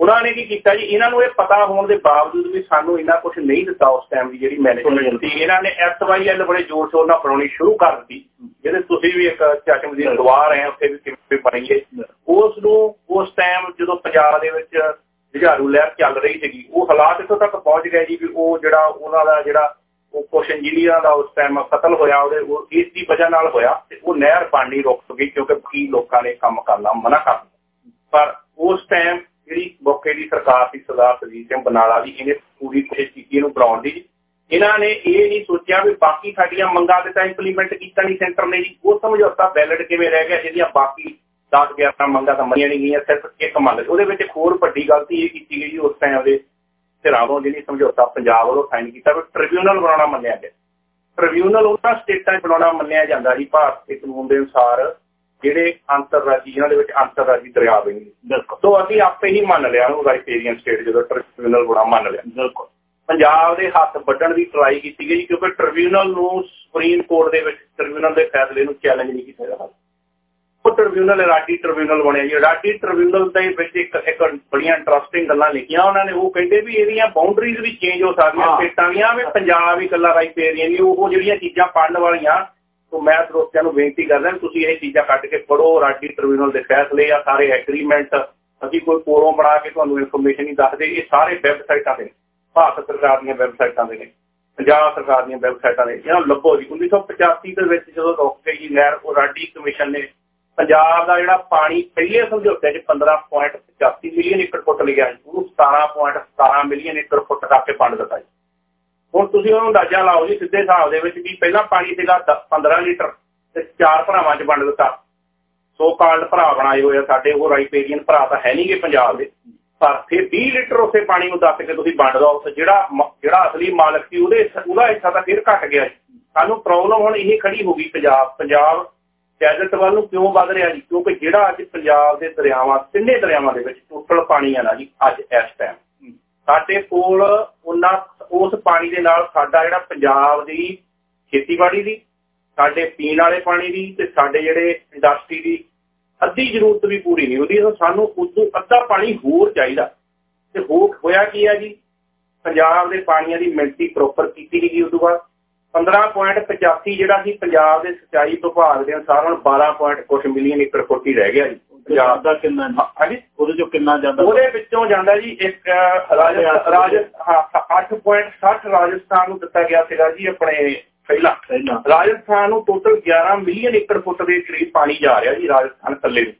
ਉਹਨਾਂ ਨੇ ਕੀ ਕੀਤਾ ਜੀ? ਇਹਨਾਂ ਨੂੰ ਇਹ ਪਤਾ ਹੋਣ ਦੇ ਬਾਵਜੂਦ ਵੀ ਸਾਨੂੰ ਇੰਨਾ ਕੁਝ ਨਹੀਂ ਦਿੱਤਾ ਉਸ ਟਾਈਮ ਦੀ ਜਿਹੜੀ ਮੈਨੇਜਮੈਂਟ ਸੀ ਇਹਨਾਂ ਨੇ ਐਸਵਾਈਐਲ ਬੜੇ ਜ਼ੋਰ ਸ਼ੋਰ ਨਾਲ ਬਣਾਉਣੀ ਸ਼ੁਰੂ ਕਰ ਦਿੱਤੀ। ਜਿਹਦੇ ਤੁਸੀਂ ਵੀ ਇੱਕ ਚਾਚਮ ਦੀ ਦੁਆ ਰਹੇ ਉੱਥੇ ਵੀ ਕਿਵੇਂ ਬਣੀਏ। ਉਸ ਨੂੰ ਉਸ ਟਾਈਮ ਜਦੋਂ ਪੰਜਾਬ ਦੇ ਵਿੱਚ ਜੁਝਾਰੂ ਲਹਿਰ ਚੱਲ ਰਹੀ ਸੀਗੀ ਉਹ ਹਾਲਾਤ ਇੱਥੋਂ ਤੱਕ ਪਹੁੰਚ ਗਏ ਜੀ ਵੀ ਉਹ ਜਿਹੜਾ ਉਹਨਾਂ ਦਾ ਜਿਹੜਾ ਉਹ ਕੁਛ ਇੰਜੀਨੀਅਰਾਂ ਦਾ ਉਸ ਟਾਈਮ ਕਤਲ ਹੋਇਆ ਉਹਦੇ ਉਹ ਇਸ ਦੀ ਵਜ੍ਹਾ ਨਾਲ ਹੋਇਆ ਤੇ ਉਹ ਨਹਿਰ ਪਾਣੀ ਰੁਕ ਗਈ ਕਿਉਂਕਿ ਕੀ ਲੋਕਾਂ ਨੇ ਕੰਮ ਕਰਨਾ ਮਨਾ ਕਰ ਦਿੱਤਾ। ਪਰ ਉਸ ਟਾਈਮ ਜਿਹੜੀ ਮੌਕੇ ਦੀ ਸਰਕਾਰ ਸੀ, ਸਰਦਾਰ ਸਰਜੀਤ ਸਿੰਘ ਬਨਾਲਾ ਦੀ ਇਹਨੇ ਪੂਰੀ ਕੋਸ਼ਿਸ਼ ਕੀਤੀ ਇਹਨੂੰ ਬਣਾਉਣ ਦੀ। ਇਹਨਾਂ ਨੇ ਇਹ ਨਹੀਂ ਸੋਚਿਆ ਵੀ ਬਾਕੀ ਸਾਡੀਆਂ ਮੰਗਾਂ ਤੇ ਤਾਂ ਇੰਪਲੀਮੈਂਟ ਕੀਤਾ ਨਹੀਂ ਸੈਂਟਰ ਨੇ ਜੀ। ਉਹ ਸਮਝੌਤਾ ਬੈਲਟ ਕਿਵੇਂ ਰਹਿ ਗਿਆ, ਜਿਹਦੀਆਂ ਬਾਕੀ 10 11 ਮੰਗਾਂ ਤਾਂ ਮੰਨੀਆਂ ਨਹੀਂ ਗਈਆਂ, ਸਿਰਫ ਇੱਕ ਮੰਗ ਉਹਦੇ ਵਿੱਚ ਹੋਰ ਵੱਡੀ ਗਲਤੀ ਇਹ ਕੀਤੀ ਗਈ ਉਸ ਟਾਈਮ ਦੇ ਧਿਰਾਂ ਜਿਹੜੀ ਸਮਝੌਤਾ ਪੰਜਾਬ ਵੱਲੋਂ ਸਾਈਨ ਕੀਤਾ ਵੀ ਟ੍ਰਿਬਿਊਨਲ ਬਣਾਉਣਾ ਮੰਨਿਆ ਗਿਆ। ਟ੍ਰਿਬਿਊਨਲ ਉਹਨਾਂ ਸਟੇਟਾਂ 'ਚ ਬਣਾਉਣਾ ਮੰਨਿਆ ਜਾਂਦਾ ਜੀ, ਭਾਰਤ ਦੇ ਕਾਨੂੰਨ ਦੇ ਅਨੁਸਾਰ। ਜਿਹੜੇ ਅੰਤਰਰਾਜੀ ਜਿਨ੍ਹਾਂ ਦੇ ਵਿੱਚ ਅੰਤਰਰਾਜੀ ਦਰਿਆ ਵਹਿੰਦੇ ਬਿਲਕੁਲ। ਤੋਂ ਅਸੀਂ ਆਪੇ ਹੀ ਮੰਨ ਲਿਆ ਉਹ ਰਾਈਪੇਰੀਅਨ ਸਟੇਟ ਜਦੋਂ ਟ੍ਰਿਬਿਊਨਲ ਬਣਾ ਮੰਨ ਲਿਆ। ਬਿਲਕੁਲ। ਪੰਜਾਬ ਦੇ ਹੱਥ ਵੱਢਣ ਦੀ ਟਰਾਈ ਕੀਤੀ ਗਈ ਕਿਉਂਕਿ ਟ੍ਰਿਬਿਊਨਲ ਨੂੰ ਸੁਪਰੀਮ ਕੋਰਟ ਦੇ ਵਿੱਚ ਟ੍ਰਿਬਿਊਨਲ ਦੇ ਫੈਸਲੇ ਨੂੰ ਚੈਲੰਜ ਨਹੀਂ ਕੀਤਾ ਜਾ ਸਕਦਾ ਉਹ ਟ੍ਰਿਬਿਊਨਲ ਰਾਡੀ ਟ੍ਰਿਬਿਊਨਲ ਬਣਿਆ ਜੀ। ਰਾਡੀ ਟ੍ਰਿਬਿਊਨਲ ਦੇ ਵਿੱਚ ਇੱਕ ਇੱਕ ਬੜੀਆਂ ਇੰਟਰਸਟਿੰਗ ਗੱਲਾਂ ਲਿਖੀਆਂ ਉਹਨਾਂ ਨੇ। ਉਹ ਕਹਿੰਦੇ ਵੀ ਇਹਦੀਆਂ ਬਾਉਂਡਰੀਜ਼ ਵੀ ਚੇਂਜ ਹੋ ਸਕਦੀਆਂ। ਸਟੇਟਾਂ ਦੀਆਂ ਵੀ ਪੰਜਾਬ ਹੀ ਇਕੱਲਾ ਰਾਈਪੇਰੀਅਨ ਨਹੀਂ ਉਹ ਜਿਹੜੀਆਂ ਚੀਜ਼ਾਂ ਪੜਨ ਵਾਲੀਆਂ ਤੋਂ ਮੈਂ ਦੋਸਤਾਂ ਨੂੰ ਬੇਨਤੀ ਕਰਦਾ ਤੁਸੀਂ ਇਹ ਚੀਜ਼ਾਂ ਕੱਢ ਕੇ ਪੜੋ ਰਾਡੀ ਟ੍ਰਿਬਿਊਨਲ ਦੇ ਫੈਸਲੇ ਆ, ਸਾਰੇ ਐਗਰੀਮੈਂਟ ਅਸੀਂ ਕੋਈ ਕੋਲੋਂ ਬਣਾ ਕੇ ਤੁਹਾਨੂੰ ਇਨਫੋਰਮੇਸ਼ਨ ਨਹੀਂ ਦੱਸਦੇ, ਇਹ ਸਾਰੇ ਵੈਬਸਾਈਟਾਂ ਤੇ ਭਾਰਤ ਸਰਕਾਰ ਦੀਆਂ ਵੈਬਸਾਈਟਾਂ ਦੇ ਨੇ, ਪੰਜਾਬ ਸਰਕਾਰ ਦੀਆਂ ਵੈਬਸਾਈਟਾਂ ਦੇ ਇਹਨਾਂ ਲੱਭੋ ਜੀ। 1985 ਦੇ ਵਿੱਚ ਜਦੋਂ ਰੁਕ ਗਈ ਨਹਿਰ ਉਹ ਰਾਡੀ ਕਮਿਸ਼ਨ ਨੇ ਪੰਜਾਬ ਦਾ ਜਿਹੜਾ ਪਾਣੀ ਪਹਿਲੇ ਸਮਝੌਤੇ 'ਚ 15.85 ਮਿਲੀਅਨ ਏਕੜ ਫੁੱਟ ਲਿਆ ਉਹਨੂੰ 17.17 ਮਿਲੀਅਨ ਏਕੜ ਫੁੱਟ ਕਰਕੇ ਵੰਡ ਦਿੱਤਾ ਜੀ। ਹੁਣ ਤੁਸੀਂ ਉਹਨੂੰ ਅੰਦਾਜ਼ਾ ਲਾਓ ਜੀ ਸਿੱਧੇ ਹਿਸਾਬ ਦੇ ਵਿੱਚ ਵੀ ਪਹਿਲਾਂ ਪਾਣੀ ਸੀਗਾ 15 ਲੀਟਰ ਤੇ ਚਾਰ ਭਰਾਵਾਂ 'ਚ ਵੰਡ ਦਿੱਤਾ। ਸੋ ਕਾਲਡ ਭਰਾ ਬਣਾਏ ਹੋਏ ਆ ਸਾਡੇ, ਉਹ ਰਾਈਪੇਰੀਅਨ ਭਰਾ ਤਾਂ ਹੈ ਨਹੀਂਗੇ ਪੰਜਾਬ ਦੇ। ਪਰ ਫਿਰ 20 ਲੀਟਰ ਉਸੇ ਪਾਣੀ ਨੂੰ ਦੱਸ ਕੇ ਤੁਸੀਂ ਵੰਡ ਦੋ ਤੇ ਜਿਹੜਾ ਜਿਹੜਾ ਅਸਲੀ ਮਾਲਕ ਸੀ ਉਹਦੇ ਉਹਦਾ ਹਿੱਸਾ ਤਾਂ ਫਿਰ ਘਟ ਗਿਆ ਸਾਨੂੰ ਪ੍ਰੋਬਲਮ ਹੁਣ ਇਹ ਖੜੀ ਹੋ ਗਈ ਪੰਜਾਬ ਪੰਜਾਬ ਡੈਜ਼ਰਟ ਵੱਲ ਨੂੰ ਕਿਉਂ ਵੱਧ ਰਿਹਾ ਜੀ? ਕਿਉਂਕਿ ਜਿਹੜਾ ਅੱਜ ਪੰਜਾਬ ਦੇ ਦਰਿਆਵਾਂ, ਤਿੰਨੇ ਦਰਿਆਵਾਂ ਦੇ ਵਿੱਚ ਟੋਟਲ ਪਾਣੀ ਆ ਨਾ ਜੀ, ਅੱਜ ਇਸ ਟਾਈਮ ਸਾਡੇ ਕੋਲ ਉਹਨਾਂ, ਉਸ ਪਾਣੀ ਦੇ ਨਾਲ ਸਾਡਾ ਜਿਹੜਾ ਪੰਜਾਬ ਦੀ ਖੇਤੀਬਾੜੀ ਦੀ, ਸਾਡੇ ਪੀਣ ਵਾਲੇ ਪਾਣੀ ਦੀ ਤੇ ਸਾਡੇ ਜਿਹੜੇ ਇੰਡਸਟਰੀ ਦੀ ਅੱਧੀ ਜ਼ਰੂਰਤ ਵੀ ਪੂਰੀ ਨਹੀਂ ਹੁੰਦੀ। ਸਾਨੂੰ ਉਦੋਂ ਅੱਧਾ ਪਾਣੀ ਹੋਰ ਚਾਹੀਦਾ। ਤੇ ਹੋਰ ਹੋਇਆ ਕੀ ਹੈ ਜੀ? ਪੰਜਾਬ ਦੇ ਪਾਣੀਆਂ ਦੀ ਮਿਣਤੀ ਪ੍ਰੋਪਰ ਕੀਤੀ ਨਹੀਂ ਗਈ ਉਦੋਂ ਬਾਅਦ। 15.85 ਜਿਹੜਾ ਸੀ ਪੰਜਾਬ ਦੇ ਸਿੰਚਾਈ ਵਿਭਾਗ ਦੇ ਅਨੁਸਾਰ ਹੁਣ 12. ਕੁਝ ਮਿਲੀਅਨ ਏਕੜ ਫੁੱਟ ਹੀ ਰਹਿ ਗਿਆ ਜੀ। ਪੰਜਾਬ ਦਾ ਕਿੰਨਾ ਹਾਂਜੀ? ਉਹਦੇ ਚੋਂ ਕਿੰਨਾ ਜਾਂਦਾ? ਉਹਦੇ ਵਿੱਚੋਂ ਜਾਂਦਾ ਜੀ ਇੱਕ ਰਾਜ ਰਾਜ 8.60 ਰਾਜਸਥਾਨ ਨੂੰ ਦਿੱਤਾ ਗਿਆ ਸੀਗਾ ਜੀ ਆਪਣੇ ਪਹਿਲਾਂ। ਪਹਿਲਾਂ। ਰਾਜਸਥਾਨ ਨੂੰ ਟੋਟਲ 11 ਮਿਲੀਅਨ ਏਕੜ ਫੁੱਟ ਦੇ ਕਰੀਬ ਪਾਣੀ ਜਾ ਰਿਹਾ ਜੀ ਰਾਜਸਥਾਨ ਥੱਲੇ ਨੂੰ।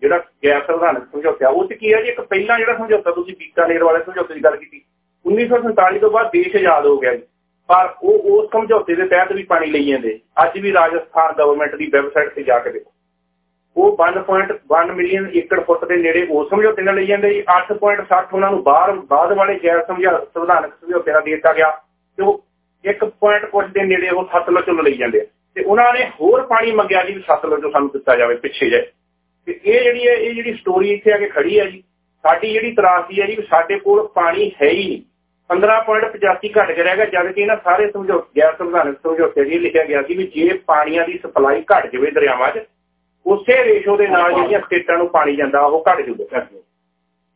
ਜਿਹੜਾ ਗੈਰ ਸੰਵਿਧਾਨਕ ਸਮਝੌਤਾ ਉਹ ਚ ਕੀ ਹੈ ਜੀ? ਇੱਕ ਪਹਿਲਾਂ ਜਿਹੜਾ ਸਮਝੌਤਾ ਤੁਸੀਂ ਬੀਕਾਨੇਰ ਵਾਲੇ ਸਮਝੌਤੇ ਦੀ ਗੱਲ ਕੀਤੀ। 1947 ਤੋਂ ਬਾਅਦ ਦੇਸ਼ ਆਜ਼ਾਦ ਹੋ ਗਿਆ ਜੀ। ਪਰ ਉਹ ਉਸ ਸਮਝੌਤੇ ਦੇ ਤਹਿਤ ਵੀ ਪਾਣੀ ਲਈ ਜਾਂਦੇ। ਅੱਜ ਵੀ ਰਾਜਸਥਾਨ ਗਵਰਨਮੈਂਟ ਦੀ ਵੈਬਸਾਈਟ ਤੇ ਜਾ ਕੇ ਦੇਖੋ। ਉਹ 1.1 ਮਿਲੀਅਨ ਏਕੜ ਫੁੱਟ ਦੇ ਨੇੜੇ ਉਹ ਸਮਝੌਤੇ ਨਾਲ ਲਈ ਜਾਂਦੇ ਜੀ? 8.60 ਉਹਨਾਂ ਨੂੰ ਬਾਹਰ, ਬਾਅਦ ਵਾਲੇ ਗੈਰ ਸੰਵਿਧਾਨਕ ਸਮਝੌਤੇ ਨਾਲ ਦਿੱਤਾ ਗਿਆ। ਤੇ ਉਹ 1 ਪੁਆਇੰਟ ਕੁਝ ਦੇ ਨੇੜੇ ਉਹ ਸਤਲੁਜ ਚੋਂ ਲਈ ਜਾਂਦੇ ਤੇ ਉਹਨਾਂ ਨੇ ਹੋਰ ਪਾਣੀ ਮੰਗਿਆ ਜੀ ਸਤਲੁਜ ਚੋਂ ਸਾਨੂੰ ਦਿੱਤਾ ਜਾਵੇ ਪਿੱਛੇ ਜੇ। ਤੇ ਇਹ ਜਿਹੜੀ ਹੈ, ਇਹ ਜਿਹੜੀ ਸਟੋਰੀ ਇੱਥੇ ਆ ਕੇ ਖੜੀ ਹੈ ਜੀ। ਸਾਡੀ ਜਿਹੜੀ ਤਰਾਸੀ ਹੈ ਜੀ ਸਾਡੇ ਕੋਲ ਪਾਣੀ ਹੈ ਹੀ ਨਹੀਂ। 15.85 ਘਟ ਕੇ ਰਹਿ ਗਿਆ, ਜਦ ਕਿ ਇਹਨਾਂ ਸਾਰੇ ਸਮਝੌਤੇ ਗੈਰ ਸੰਵਿਧਾਨਕ ਸਮਝੌਤੇ ਜੀ ਲਿਖਿਆ ਗਿਆ ਸੀ ਵੀ ਜੇ ਪਾਣੀਆਂ ਦੀ ਸਪਲਾਈ ਘਟ ਜਾਵੇ ਦਰਿਆਵਾਂ 'ਚ ਉਸੇ ਰੇਸ਼ੋ ਦੇ ਨਾਲ ਜਿਹੜੀਆਂ ਸਟੇਟਾਂ ਨੂੰ ਪਾਣੀ ਜਾਂਦਾ ਉਹ ਘਟ ਜੂਗਾ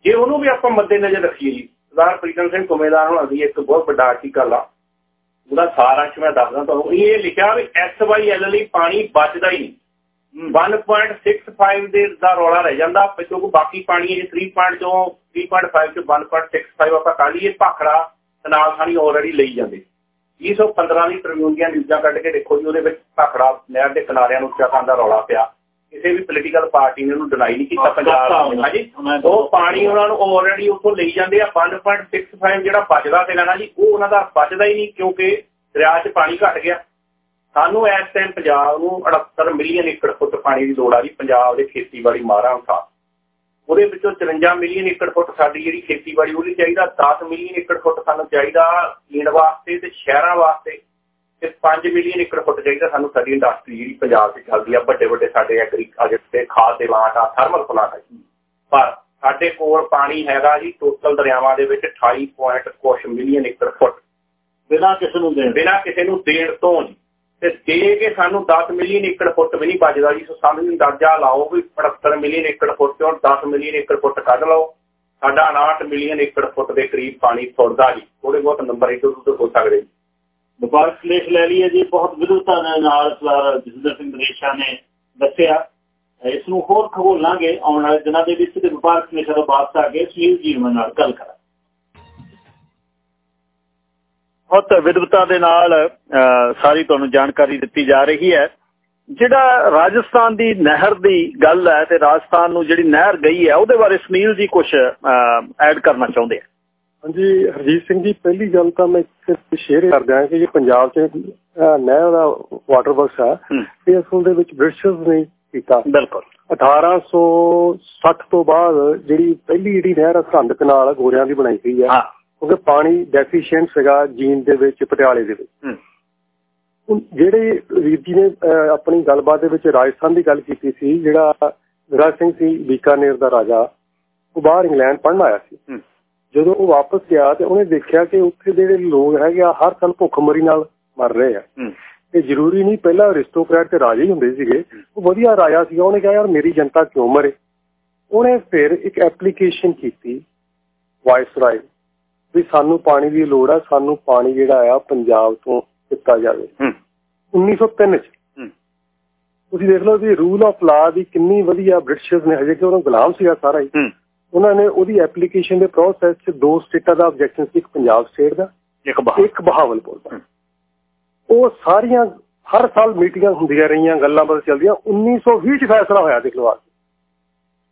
ਜੇ ਉਹਨੂੰ ਵੀ ਆਪਾਂ ਮੱਦੇ ਨਜ਼ਰ ਰੱਖੀਏ ਜੀ ਸਰਦਾਰ ਪ੍ਰੀਤਮ ਸਿੰਘ ਕੁਮੇਦਾਰ ਹੋਣਾ ਦੀ ਇੱਕ ਬਹੁਤ ਵੱਡਾ ਆਰਟੀਕਲ ਆ। ਉਹਦਾ ਸਾਰਾਂਸ਼ ਮੈਂ ਦੱਸਦਾ ਤੁਹਾਨੂੰ। ਇਹ ਲਿਖਿਆ ਵੀ ਐਸਵਾਈਐਲ ਲਈ ਪਾਣੀ ਬਚਦਾ ਹੀ ਨਹੀਂ। 1.65 ਦੇ ਦਾ ਰੌਲਾ ਰਹਿ ਜਾਂਦਾ ਕਿਉਂਕਿ ਬਾਕੀ ਪਾਣੀ ਇਹ 3 ਪੁਆਇੰਟ ਤੋਂ 3.5 ਤੋਂ 1.65 ਆਪਾਂ ਕਾ ਲਈਏ ਭਾਖੜਾ ਤਨਾਲ ਖਾਣੀ ਆਲਰੇਡੀ ਲਈ ਜਾਂਦੇ। 215 ਦੀ ਟ੍ਰਿਬਿਊਨ ਦੀਆਂ ਨਿਊਜ਼ਾਂ ਕੱਢ ਕੇ ਦੇਖੋ ਜੀ ਉਹਦੇ ਵਿੱਚ ਭਾਖੜਾ ਨਹਿਰ ਦੇ ਕਿਨਾਰਿਆਂ ਨੂੰ ਉੱਚਾ ਕਰਨ ਦਾ ਰੌਲਾ ਪਿਆ। ਕਿਸੇ ਵੀ ਪੋਲੀਟੀਕਲ ਪਾਰਟੀ ਨੇ ਉਹਨੂੰ ਡਿਨਾਈ ਨਹੀਂ ਕੀਤਾ ਪੰਜਾਬ ਹਾਂਜੀ? ਉਹ ਪਾਣੀ ਉਹਨਾਂ ਨੂੰ ਆਲਰੇਡੀ ਉੱਥੋਂ ਲਈ ਜਾਂਦੇ ਆ 1.65 ਜਿਹੜਾ ਬਚਦਾ ਸੀਗਾ ਨਾ ਜੀ ਉਹ ਉਹਨਾਂ ਦਾ ਬਚਦਾ ਹੀ ਨਹੀਂ ਕਿਉਂਕਿ ਦਰਿਆ 'ਚ ਪਾਣੀ ਘਟ ਗਿਆ। ਸਾਨੂੰ ਇਸ ਟਾਈਮ ਪੰਜਾਬ ਨੂੰ 78 ਮਿਲੀਅਨ ਏਕੜ ਫੁੱਟ ਪਾਣੀ ਦੀ ਲੋੜ ਆ ਜੀ ਪੰਜਾਬ ਦੇ ਖੇਤੀਬਾੜੀ ਮਾਰਾਂ ਅਨੁਸਾਰ। ਉਹਦੇ ਵਿੱਚੋਂ 53 ਮਿਲੀਅਨ ਏਕੜ ਫੁੱਟ ਸਾਡੀ ਜਿਹੜੀ ਖੇਤੀਬਾੜੀ ਉਹਦੀ ਚਾਹੀਦਾ 10 ਮਿਲੀਅਨ ਏਕੜ ਫੁੱਟ ਸਾਨੂੰ ਚਾਹੀਦਾ ਪੀਣ ਵਾਸਤੇ ਤੇ ਸ਼ਹਿਰਾਂ ਵਾਸਤੇ। ਤੇ 5 ਮਿਲੀਅਨ ਏਕੜ ਫੁੱਟ ਚਾਹੀਦਾ ਸਾਨੂੰ ਸਾਡੀ ਇੰਡਸਟਰੀ ਜਿਹੜੀ ਪੰਜਾਬ 'ਚ ਚੱਲਦੀ ਆ ਵੱਡੇ ਵੱਡੇ ਸਾਡੇ ਐਗਰੀ ਜਿਹੜੇ ਖਾਦ ਦੇ ਪਲਾਂਟ ਆ ਥਰਮਲ ਪਲਾਂਟ ਆ ਪਰ ਸਾਡੇ ਕੋਲ ਪਾਣੀ ਹੈਗਾ ਜੀ ਟੋਟਲ ਦਰਿਆਵਾਂ ਦੇ ਵਿੱਚ 28 ਪੁਆਇੰਟ ਕੁਛ ਮਿਲੀਅਨ ਏਕੜ ਫੁੱਟ। ਬਿਨਾਂ ਕਿਸੇ ਨੂੰ ਦੇਣ ਬਿਨਾਂ ਕਿਸੇ ਨੂੰ ਦੇਣ ਤੋਂ ਜੀ। ਤੇ ਦੇ ਕੇ ਸਾਨੂੰ 10 ਮਿਲੀਅਨ ਏਕੜ ਫੁੱਟ ਵੀ ਨਹੀਂ ਬਚਦਾ ਜੀ ਸੋ ਸਾਨੂੰ ਅੰਦਾਜ਼ਾ ਲਾਓ ਵੀ 75 ਮਿਲੀਅਨ ਏਕੜ ਫੁੱਟ ਚੋਂ 10 ਮਿਲੀਅਨ ਏਕੜ ਫੁੱਟ ਕੱਢ ਲਓ। ਸਾਡਾ 59 ਮਿਲੀਅਨ ਏਕੜ ਫੁੱਟ ਦੇ ਕਰੀਬ ਪਾਣੀ ਫੁੱਟਦਾ ਜੀ। ਥੋੜੇ ਬਹੁਤ ਨੰਬਰ ਇੱਧਰ ਉੱਧਰ ਹੋ ਸਕਦੇ ਜੀ। ਵਪਾਰਕ ਕਲੇਸ਼ ਲੈ ਲਈਏ ਜੀ। ਬਹੁਤ ਵਿਰੋਧਤਾ ਦੇ ਨਾਲ ਸਰ ਜਸਦਰ ਸਿੰਘ ਦਰੇਸ਼ਾ ਨੇ ਦੱਸਿਆ। ਇਸ ਨੂੰ ਹੋਰ ਖਗੋਲਾਂਗੇ ਆਉਣ ਵਾਲੇ ਦਿਨਾਂ ਦੇ ਵਿੱਚ ਤੇ ਵਪਾਰਕ ਕਲੇਸ਼ਾਂ ਤੋਂ ਬਾਅਦ ਆ ਕੇ ਸੁਨੀਲ ਜੀਵਨ ਨਾਲ ਗੱਲ ਕਰਾਂ ਬਹੁਤ ਵਿਦਵਤਾ ਦੇ ਨਾਲ ਸਾਰੀ ਤੁਹਾਨੂੰ ਜਾਣਕਾਰੀ ਦਿੱਤੀ ਜਾ ਰਹੀ ਹੈ। ਜਿਹੜਾ ਰਾਜਸਥਾਨ ਦੀ ਨਹਿਰ ਦੀ ਗੱਲ ਹੈ ਤੇ ਰਾਜਸਥਾਨ ਨੂੰ ਜਿਹੜੀ ਨਹਿਰ ਗਈ ਹੈ, ਉਹਦੇ ਬਾਰੇ ਸੁਨੀਲ ਜੀ ਕੁਝ ਐਡ ਕਰਨਾ ਚਾਹੁੰਦੇ ਆ। ਹਾਂਜੀ ਹਰਜੀਤ ਸਿੰਘ ਜੀ ਪਹਿਲੀ ਗੱਲ ਤਾਂ ਮੈਂ ਇੱਕ ਸ਼ੇਅਰ ਕਰ ਦਿਆਂ ਕਿ ਜੇ ਪੰਜਾਬ 'ਚ ਨਹਿਰ ਦਾ ਵਾਟਰ ਵਰਕਸ ਆ ਇਹ ਅਸਲ ਦੇ ਵਿੱਚ ਬ੍ਰਿਟਿਸ਼ਰਸ ਨੇ ਕੀਤਾ। ਬਿਲਕੁਲ। 1860 ਤੋਂ ਬਾਅਦ ਜਿਹੜੀ ਪਹਿਲੀ ਜਿਹੜੀ ਨਹਿਰ ਸਰਹੰਦ ਕਨਾਲ ਗੋਰਿਆਂ ਦੀ ਬਣਾਈ ਗਈ ਆ ਕਿਉਂਕਿ ਪਾਣੀ ਡੈਫੀਸ਼ੀਐਂਟ ਸੀਗਾ ਜੀਨ ਦੇ ਵਿੱਚ ਪਟਿਆਲੇ ਦੇ ਵਿੱਚ। ਜਿਹੜੇ ਵੀਰ ਜੀ ਨੇ ਆਪਣੀ ਗੱਲਬਾਤ ਦੇ ਵਿੱਚ ਰਾਜਸਥਾਨ ਦੀ ਗੱਲ ਕੀਤੀ ਸੀ ਜਿਹੜਾ ਵਿਰਾਜ ਸਿੰਘ ਸੀ ਬੀਕਾਨੇਰ ਦਾ ਰਾਜਾ ਉਹ ਬਾਹਰ ਇੰਗਲੈਂਡ ਪੜਨ ਆਇਆ ਸੀ। ਜਦੋਂ ਉਹ ਵਾਪਸ ਗਿਆ ਤੇ ਉਹਨੇ ਦੇਖਿਆ ਕਿ ਉੱਥੇ ਜਿਹੜੇ ਲੋਕ ਹੈਗੇ ਆ ਹਰ ਸਾਲ ਭੁੱਖਮਰੀ ਨਾਲ ਮਰ ਰਹੇ ਆ। ਤੇ ਜ਼ਰੂਰੀ ਨਹੀਂ ਪਹਿਲਾਂ ਅਰਿਸਟੋਕ੍ਰੈਟ ਤੇ ਰਾਜੇ ਹੀ ਹੁੰਦੇ ਸੀਗੇ। ਉਹ ਵਧੀਆ ਰਾਜਾ ਸੀਗਾ। ਉਹਨੇ ਕਿਹਾ ਯਾਰ ਮੇਰੀ ਜਨਤਾ ਕਿਉਂ ਮਰੇ? ਉਹਨੇ ਫਿਰ ਇੱਕ ਐਪਲੀਕੇਸ਼ਨ ਕੀਤੀ ਵਾਇਸਰਾਏ ਵੀ ਸਾਨੂੰ ਪਾਣੀ ਦੀ ਲੋੜ ਆ ਸਾਨੂੰ ਪਾਣੀ ਜਿਹੜਾ ਆ ਪੰਜਾਬ ਤੋਂ ਦਿੱਤਾ ਜਾਵੇ। 1903 ਚ। ਤੁਸੀਂ ਦੇਖ ਲਓ ਵੀ ਰੂਲ ਆਫ ਲਾ ਦੀ ਕਿੰਨੀ ਵਧੀਆ ਬ੍ਰਿਟਿਸ਼ਰਸ ਨੇ ਹਜੇ ਕਿ ਉਹਨਾਂ ਗੁਲਾਮ ਸੀਗਾ ਸਾਰਾ ਹੀ। ਉਹਨਾਂ ਨੇ ਉਹਦੀ ਐਪਲੀਕੇਸ਼ਨ ਦੇ ਪ੍ਰੋਸੈਸ 'ਚ ਦੋ ਸਟੇਟਾਂ ਦਾ ਆਬਜੈਕਸ਼ਨ ਸੀ ਇੱਕ ਪੰਜਾਬ ਸਟੇਟ ਦਾ ਇੱਕ ਬਹਾਵਲਪੁਰ ਦਾ। ਉਹ ਸਾਰੀਆਂ ਹਰ ਸਾਲ ਮੀਟਿੰਗਾਂ ਹੁੰਦੀਆਂ ਰਹੀਆਂ ਗੱਲਾਂ ਬਾਤਾਂ ਚੱਲਦੀਆਂ। 1920 ਚ ਫੈਸਲਾ ਹੋਇਆ ਦੇਖ ਲਓ ਆ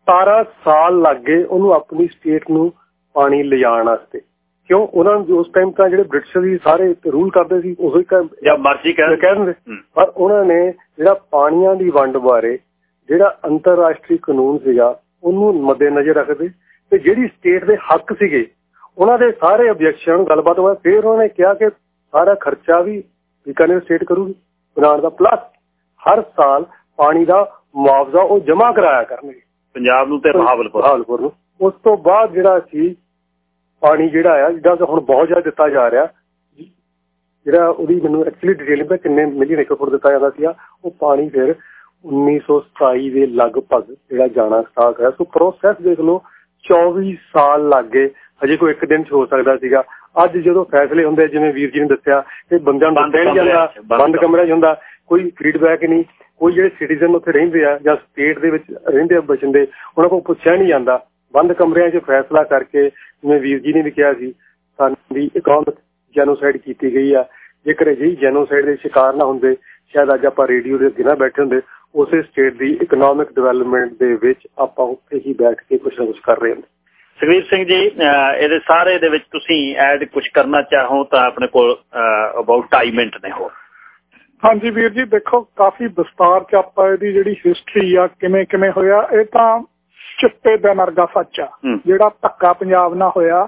17 ਸਾਲ ਲੱਗੇ ਉਹਨੂੰ ਆਪਣੀ ਸਟੇਟ ਨੂੰ ਪਾਣੀ ਲਿਜਾਣ ਵਾਸਤੇ। ਕਿਉਂ? ਉਹਨਾਂ ਨੂੰ ਉਸ ਟਾਈਮ ਤਾਂ ਜਿਹੜੇ ਬ੍ਰਿਟਿਸ਼ ਸੀ ਸਾਰੇ ਰੂਲ ਕਰਦੇ ਸੀ ਉਹੀ ਜਾਂ ਮਰਜ਼ੀ ਕਹਿ ਦਿੰਦੇ। ਪਰ ਉਹਨਾਂ ਨੇ ਜਿਹੜਾ ਪਾਣੀਆਂ ਦੀ ਵੰਡ ਬਾਰੇ ਜਿਹੜਾ ਅੰਤਰਰਾਸ਼ਟਰੀ ਕਾਨੂੰਨ ਸੀਗਾ ਉਹਨੂੰ ਮੱਦੇ ਨਜ਼ਰ ਰੱਖਦੇ ਤੇ ਜਿਹੜੀ ਸਟੇਟ ਦੇ ਹੱਕ ਸੀਗੇ ਉਹਨਾਂ ਦੇ ਸਾਰੇ ਆਬਜੈਕਸ਼ਨ ਗੱਲਬਾਤ ਹੋਇਆ ਫਿਰ ਉਹਨਾਂ ਨੇ ਕਿਹਾ ਕਿ ਸਾਰਾ ਖਰਚਾ ਵੀ ਬੀਕਾਨੇਰ ਸਟੇਟ ਕਰੂਗੀ ਬਣਾਉਣ ਦਾ। ਪਲੱਸ ਹਰ ਸਾਲ ਪਾਣੀ ਦਾ ਮੁਆਵਜ਼ਾ ਉਹ ਜਮ੍ਹਾਂ ਕਰਾਇਆ ਕਰਨਗੇ। ਪੰਜਾਬ ਨੂੰ ਤੇ ਬਹਾਵਲਪੁਰ ਬਹਾਵਲਪੁਰ ਨੂੰ। ਉਸ ਤੋਂ ਬਾਅਦ ਜਿਹੜਾ ਸੀ ਪਾਣੀ ਜਿਹੜਾ ਆ ਜਿਹੜਾ ਹੁਣ ਬਹੁਤ ਜ਼ਿਆਦਾ ਦਿੱਤਾ ਜਾ ਰਿਹਾ ਜਿਹੜਾ ਉਹਦੀ ਮੈਨੂੰ ਐਕਚੁਅਲੀ ਡਿਟੇਲ ਵਿੱਚ ਕਿੰਨੇ ਮਿਲੀਅਨ ਏਕੜ ਫੁੱਟ ਦਿੱਤਾ ਜਾਂਦਾ ਸੀ ਉਹ ਪਾਣੀ ਫਿਰ 1927 ਦੇ ਲਗਭਗ ਜਿਹੜਾ ਜਾਣਾ ਸਟਾਰਟ ਹੋਇਆ। ਸੋ ਪ੍ਰੋਸੈਸ ਦੇਖ ਲਓ 24 ਸਾਲ ਲੱਗੇ। ਹਜੇ ਕੋਈ ਇੱਕ ਦਿਨ ਚ ਹੋ ਸਕਦਾ ਸੀਗਾ। ਅੱਜ ਜਦੋਂ ਫੈਸਲੇ ਹੁੰਦੇ ਜਿਵੇਂ ਵੀਰ ਜੀ ਨੇ ਦੱਸਿਆ ਕਿ ਬੰਦਿਆਂ ਨੂੰ ਨਹੀਂ ਜਾਂਦਾ ਬੰਦ ਕਮਰੇ ਹੁੰਦਾ ਕੋਈ ਫੀਡਬੈਕ ਨਹੀਂ। ਕੋਈ ਜਿਹੜੇ ਸਿਟੀਜ਼ਨ ਉੱਥੇ ਰਹਿੰਦੇ ਆ ਜਾਂ ਸਟੇਟ ਦੇ ਵਿੱਚ ਰਹਿੰਦੇ ਆ ਬਚਿੰਦੇ ਉਹਨਾਂ ਕੋਲ ਪੁੱਛਿਆ ਨਹੀਂ ਜਾਂਦਾ। ਬੰਦ ਕਮਰਿਆਂ 'ਚ ਫੈਸਲਾ ਕਰਕੇ ਜਿਵੇਂ ਵੀਰ ਜੀ ਨੇ ਵੀ ਕਿਹਾ ਸੀ ਸਾਡੀ ਇਕਨੋਮਿਕ ਜੈਨੋਸਾਈਡ ਕੀਤੀ ਗਈ ਆ। ਜੇਕਰ ਅਜਿਹੀ ਜੈਨੋਸਾਈਡ ਦੇ ਸ਼ਿਕਾਰ ਨਾ ਹੁੰਦੇ ਸ਼ਾਇਦ ਅੱਜ ਆਪਾਂ ਰੇਡੀਓ ਦੇ ਅੱਗੇ ਨਾ ਬੈਠੇ ਹੁੰਦੇ ਉਸੇ ਸਟੇਟ ਦੀ ਇਕਨੋਮਿਕ ਡਿਵੈਲਪਮੈਂਟ ਦੇ ਵਿੱਚ ਆਪਾਂ ਉੱਥੇ ਹੀ ਬੈਠ ਕੇ ਕੁਝ ਨਾ ਕੁਝ ਕਰ ਰਹੇ ਹੁੰਦੇ ਸੁਖਵੀਰ ਸਿੰਘ ਜੀ ਇਹਦੇ ਸਾਰੇ ਦੇ ਵਿੱਚ ਤੁਸੀਂ ਐਡ ਕੁਝ ਕਰਨਾ ਚਾਹੋ ਤਾਂ ਆਪਣੇ ਕੋਲ ਅਬਾਊਟ 2 ਮਿੰਟ ਨੇ ਹੋਰ। ਹਾਂਜੀ ਵੀਰ ਜੀ ਦੇਖੋ ਕਾਫੀ ਵਿਸਤਾਰ ਚ ਆਪਾਂ ਇਹਦੀ ਜਿਹੜੀ ਹਿਸਟਰੀ ਆ ਕਿਵੇਂ ਕਿਵੇਂ ਹੋਇਆ ਇਹ ਤਾਂ ਚਿੱਟੇ ਦਾ ਨਰਗਾ ਸੱਚ ਆ। ਜਿਹੜਾ ਧੱਕਾ ਪੰਜਾਬ ਨਾਲ ਹੋਇਆ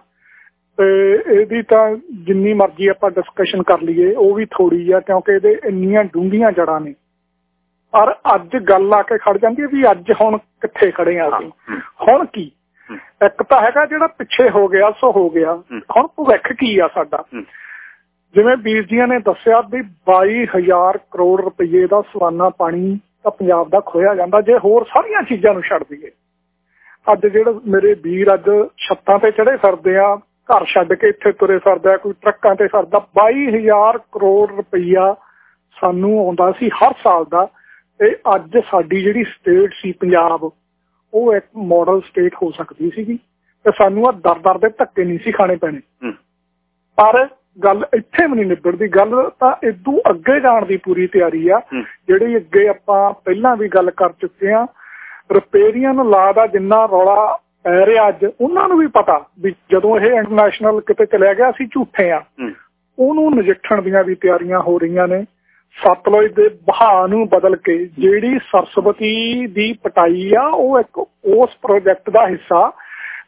ਤੇ ਇਹਦੀ ਤਾਂ ਜਿੰਨੀ ਮਰਜ਼ੀ ਆਪਾਂ ਡਿਸਕਸ਼ਨ ਕਰ ਲਈਏ ਉਹ ਵੀ ਥੋੜੀ ਆ ਕਿਉਂਕਿ ਇਹਦੇ ਇੰਨੀਆਂ ਡੂੰਘੀਆਂ ਜੜਾਂ ਨੇ। ਪਰ ਅੱਜ ਗੱਲ ਆ ਕੇ ਖੜ ਜਾਂਦੀ ਹੈ ਵੀ ਅੱਜ ਹੁਣ ਕਿੱਥੇ ਖੜੇ ਆ ਅਸੀਂ? ਹੁਣ ਕੀ? ਇੱਕ ਤਾਂ ਹੈਗਾ ਜਿਹੜਾ ਪਿੱਛੇ ਹੋ ਗਿਆ ਸੋ ਹੋ ਗਿਆ। ਹੁਣ ਭਵਿੱਖ ਕੀ ਆ ਸਾਡਾ? ਜਿਵੇਂ ਵੀਰ ਜੀਆਂ ਨੇ ਦੱਸਿਆ ਵੀ 22000 ਕਰੋੜ ਰੁਪਏ ਦਾ ਸਲਾਨਾ ਪਾਣੀ ਤਾਂ ਪੰਜਾਬ ਦਾ ਖੋਇਆ ਜਾਂਦਾ ਜੇ ਹੋਰ ਸਾਰੀਆਂ ਚੀਜ਼ਾਂ ਨੂੰ ਛੱਡ ਦਈਏ। ਅੱਜ ਜਿਹੜੇ ਮੇਰੇ ਵੀਰ ਅੱਜ ਛੱਤਾਂ ਤੇ ਚੜੇ ਫਿਰਦੇ ਆ ਘਰ ਛੱਡ ਕੇ ਇੱਥੇ ਤੁਰੇ ਫਿਰਦਾ ਕੋਈ ਟਰੱਕਾਂ ਤੇ ਫਿਰਦਾ 22000 ਕਰੋੜ ਰੁਪਈਆ ਸਾਨੂੰ ਆਉਂਦਾ ਸੀ ਹਰ ਸਾਲ ਦਾ। ਤੇ ਅੱਜ ਸਾਡੀ ਜਿਹੜੀ ਸਟੇਟ ਸੀ ਪੰਜਾਬ ਉਹ ਇੱਕ ਮਾਡਲ ਸਟੇਟ ਹੋ ਸਕਦੀ ਸੀਗੀ ਤੇ ਸਾਨੂੰ ਆ ਦਰ-ਦਰ ਦੇ ਧੱਕੇ ਨਹੀਂ ਸੀ ਖਾਣੇ ਪੈਣੇ। ਪਰ ਗੱਲ ਇੱਥੇ ਵੀ ਨਹੀਂ ਨਿਬੜਦੀ। ਗੱਲ ਤਾਂ ਇਦੋਂ ਅੱਗੇ ਜਾਣ ਦੀ ਪੂਰੀ ਤਿਆਰੀ ਆ ਜਿਹੜੀ ਅੱਗੇ ਆਪਾਂ ਪਹਿਲਾਂ ਵੀ ਗੱਲ ਕਰ ਚੁੱਕੇ ਆ ਰਿਪੇਰੀਅਨ ਲਾ ਦਾ ਜਿੰਨਾ ਰੌਲਾ ਪੈ ਰਿਹਾ ਅੱਜ ਉਹਨਾਂ ਨੂੰ ਵੀ ਪਤਾ ਵੀ ਜਦੋਂ ਇਹ ਇੰਟਰਨੈਸ਼ਨਲ ਕਿਤੇ ਚਲਿਆ ਗਿਆ ਅਸੀਂ ਝੂਠੇ ਆ। ਉਹਨੂੰ ਨਜਿੱਠਣ ਦੀਆਂ ਵੀ ਤਿਆਰੀਆਂ ਹੋ ਰਹੀਆਂ ਨੇ। ਸਤਲੁਜ ਦੇ ਬਹਾ ਨੂੰ ਬਦਲ ਕੇ ਜਿਹੜੀ ਸਰਸਵਤੀ ਦੀ ਪਟਾਈ ਆ ਉਹ ਇੱਕ ਉਸ ਪ੍ਰੋਜੈਕਟ ਦਾ ਹਿੱਸਾ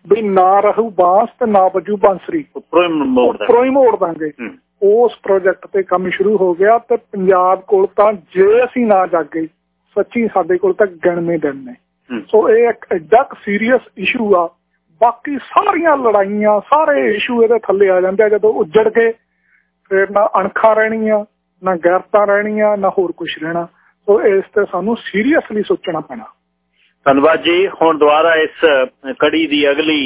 ਵੀ ਨਾ ਰਹੂ ਬਾਂਸ ਤੇ ਨਾ ਵਜੂ ਬਾਂਸਰੀ। ਉੱਪਰੋਂ ਹੀ ਮੋੜ ਦਾਂਗੇ ਉਸ ਪ੍ਰੋਜੈਕਟ ਤੇ ਕੰਮ ਸ਼ੁਰੂ ਹੋ ਗਿਆ ਤੇ ਪੰਜਾਬ ਕੋਲ ਤਾਂ ਜੇ ਅਸੀਂ ਨਾ ਜਾਗੇ ਸੱਚੀ ਸਾਡੇ ਕੋਲ ਤਾਂ ਗਿਣਵੇਂ ਦਿਨ ਨੇ। ਸੋ ਇਹ ਇੱਕ ਐਡਾ ਸੀਰੀਅਸ ਇਸ਼ੂ ਆ। ਬਾਕੀ ਸਾਰੀਆਂ ਲੜਾਈਆਂ ਸਾਰੇ ਇਸ਼ੂ ਇਹਦੇ ਥੱਲੇ ਆ ਜਾਂਦੇ ਆ। ਜਦੋਂ ਉੱਜੜ ਕੇ ਫਿਰ ਨਾ ਅਣਖਾਂ ਰਹਿਣੀਆਂ ਨਾ ਗੈਰਤਾਂ ਰਹਿਣੀਆਂ, ਨਾ ਹੋਰ ਕੁਝ ਰਹਿਣਾ। ਸੋ ਇਸ ਤੇ ਸਾਨੂੰ ਸੀਰੀਅਸਲੀ ਸੋਚਣਾ ਪੈਣਾ। ਧੰਨਵਾਦ ਜੀ। ਹੁਣ ਦੁਬਾਰਾ ਇਸ ਕੜੀ ਦੀ ਅਗਲੀ